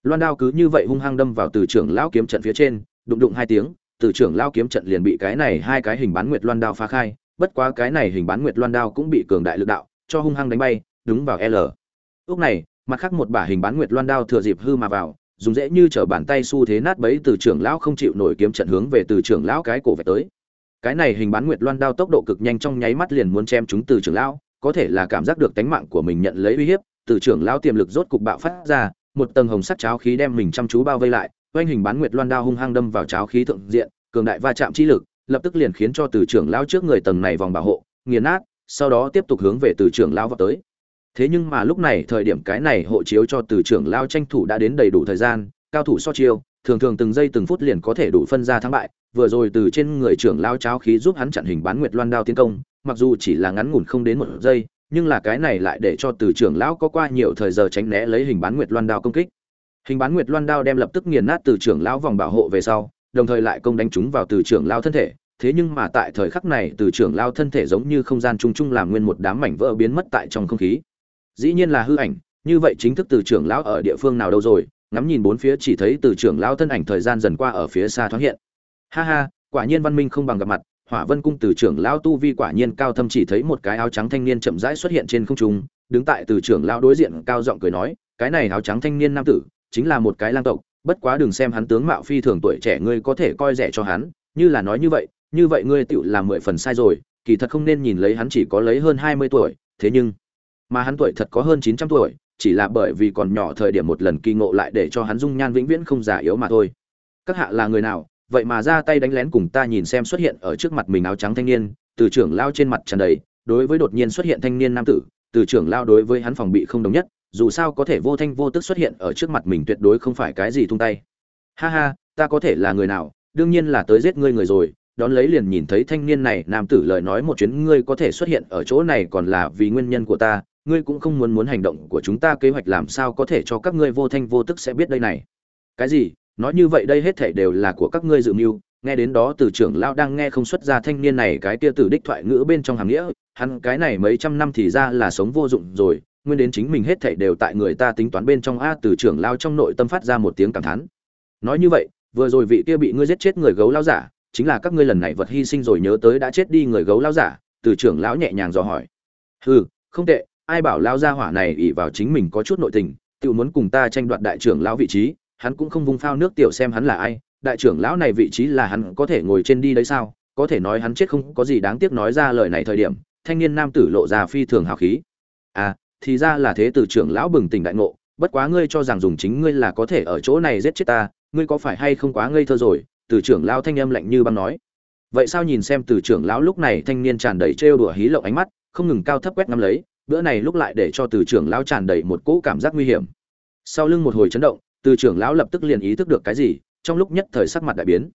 loan đao cứ như vậy hung hăng đâm vào từ trưởng lão kiếm trận phía trên, đụng đụng hai tiếng, từ trưởng lão kiếm trận liền bị cái này hai cái hình bán nguyệt loan đao phá khai, bất quá cái này hình bán nguyệt loan đao cũng bị cường đại lực đạo, cho hung hăng đánh bay, đúng vào l. Lúc này, mặt khác một bả hình bán nguyệt loan đao thừa dịp hư mà vào, dùng dễ như trở bàn tay xu thế nát bấy từ trưởng lão không chịu nổi kiếm trận hướng về từ trưởng lão cái cổ về tới. Cái này hình bán nguyệt loan đao tốc độ cực nhanh trong nháy mắt liền muốn chém chúng từ trưởng lão, có thể là cảm giác được tánh mạng của mình nhận lấy uy hiếp, từ trưởng lão tiềm lực rốt cục bạo phát ra một tầng hồng sắc cháo khí đem mình chăm chú bao vây lại, quanh hình bán nguyệt loan đao hung hăng đâm vào cháo khí thượng diện, cường đại va chạm chi lực, lập tức liền khiến cho từ trưởng lão trước người tầng này vòng bảo hộ, nghiền nát, sau đó tiếp tục hướng về từ trưởng lão vào tới. Thế nhưng mà lúc này, thời điểm cái này hộ chiếu cho từ trưởng lão tranh thủ đã đến đầy đủ thời gian, cao thủ so chiêu, thường thường từng giây từng phút liền có thể đủ phân ra thắng bại, vừa rồi từ trên người trưởng lão cháo khí giúp hắn chặn hình bán nguyệt loan đao tiến công, mặc dù chỉ là ngắn ngủn không đến một giây nhưng là cái này lại để cho từ trưởng lão có qua nhiều thời giờ tránh né lấy hình bán nguyệt loan đao công kích. Hình bán nguyệt loan đao đem lập tức nghiền nát từ trưởng lão vòng bảo hộ về sau, đồng thời lại công đánh chúng vào từ trưởng lão thân thể. Thế nhưng mà tại thời khắc này, từ trưởng lão thân thể giống như không gian chung chung làm nguyên một đám mảnh vỡ biến mất tại trong không khí. Dĩ nhiên là hư ảnh, như vậy chính thức từ trưởng lão ở địa phương nào đâu rồi, ngắm nhìn bốn phía chỉ thấy từ trưởng lão thân ảnh thời gian dần qua ở phía xa thoáng hiện. Ha ha, quả nhiên văn minh không bằng gặp mặt hỏa vân cung từ trưởng lão tu vi quả nhiên cao thâm chỉ thấy một cái áo trắng thanh niên chậm rãi xuất hiện trên không trung, đứng tại từ trưởng lão đối diện cao giọng cười nói, cái này áo trắng thanh niên nam tử, chính là một cái lang tộc, bất quá đừng xem hắn tướng mạo phi thường tuổi trẻ ngươi có thể coi rẻ cho hắn, như là nói như vậy như vậy ngươi tựu là mười phần sai rồi, kỳ thật không nên nhìn lấy hắn chỉ có lấy hơn hai mươi tuổi, thế nhưng mà hắn tuổi thật có hơn chín trăm tuổi, chỉ là bởi vì còn nhỏ thời điểm một lần kỳ ngộ lại để cho hắn dung nhan vĩnh viễn không già yếu mà thôi. Các hạ là người nào vậy mà ra tay đánh lén cùng ta nhìn xem xuất hiện ở trước mặt mình áo trắng thanh niên, từ trưởng lao trên mặt tràn đầy, đối với đột nhiên xuất hiện thanh niên nam tử, từ trưởng lao đối với hắn phòng bị không đồng nhất, dù sao có thể vô thanh vô tức xuất hiện ở trước mặt mình tuyệt đối không phải cái gì tung tay. Ha ha, ta có thể là người nào, đương nhiên là tới giết ngươi người rồi, đón lấy liền nhìn thấy thanh niên này, nam tử lời nói một chuyến, ngươi có thể xuất hiện ở chỗ này còn là vì nguyên nhân của ta, ngươi cũng không muốn muốn hành động của chúng ta, kế hoạch làm sao có thể cho các ngươi vô thanh vô tức sẽ biết đây này. Cái gì? Nói như vậy đây hết thảy đều là của các ngươi dự mưu. Nghe đến đó từ trưởng lão đang nghe không xuất ra thanh niên này cái kia từ đích thoại ngữ bên trong hàng nghĩa, hắn cái này mấy trăm năm thì ra là sống vô dụng rồi, nguyên đến chính mình hết thảy đều tại người ta tính toán bên trong a từ trưởng lão trong nội tâm phát ra một tiếng cảm thán. Nói như vậy, vừa rồi vị kia bị ngươi giết chết người gấu lão giả, chính là các ngươi lần này vật hy sinh rồi nhớ tới đã chết đi người gấu lão giả, từ trưởng lão nhẹ nhàng dò hỏi. Hừ, không tệ, ai bảo lão gia hỏa này ỷ vào chính mình có chút nội tình tự muốn cùng ta tranh đoạt đại trưởng lão vị trí hắn cũng không vung phao nước tiểu xem hắn là ai, đại trưởng lão này vị trí là hắn có thể ngồi trên đi đấy sao? Có thể nói hắn chết không có gì đáng tiếc nói ra lời này thời điểm, thanh niên nam tử lộ ra phi thường hào khí. À thì ra là thế từ trưởng lão bừng tỉnh đại ngộ, bất quá ngươi cho rằng dùng chính ngươi là có thể ở chỗ này giết chết ta, ngươi có phải hay không quá ngây thơ rồi? Từ trưởng lão thanh âm lạnh như băng nói. Vậy sao nhìn xem từ trưởng lão lúc này thanh niên tràn đầy trêu đùa hí lộng ánh mắt, không ngừng cao thấp quét ngắm lấy, bữa này lúc lại để cho từ trưởng lão tràn đầy một cỗ cảm giác nguy hiểm. Sau lưng một hồi chấn động từ trưởng lão lập tức liền ý thức được cái gì, trong lúc nhất thời sắc mặt đại biến.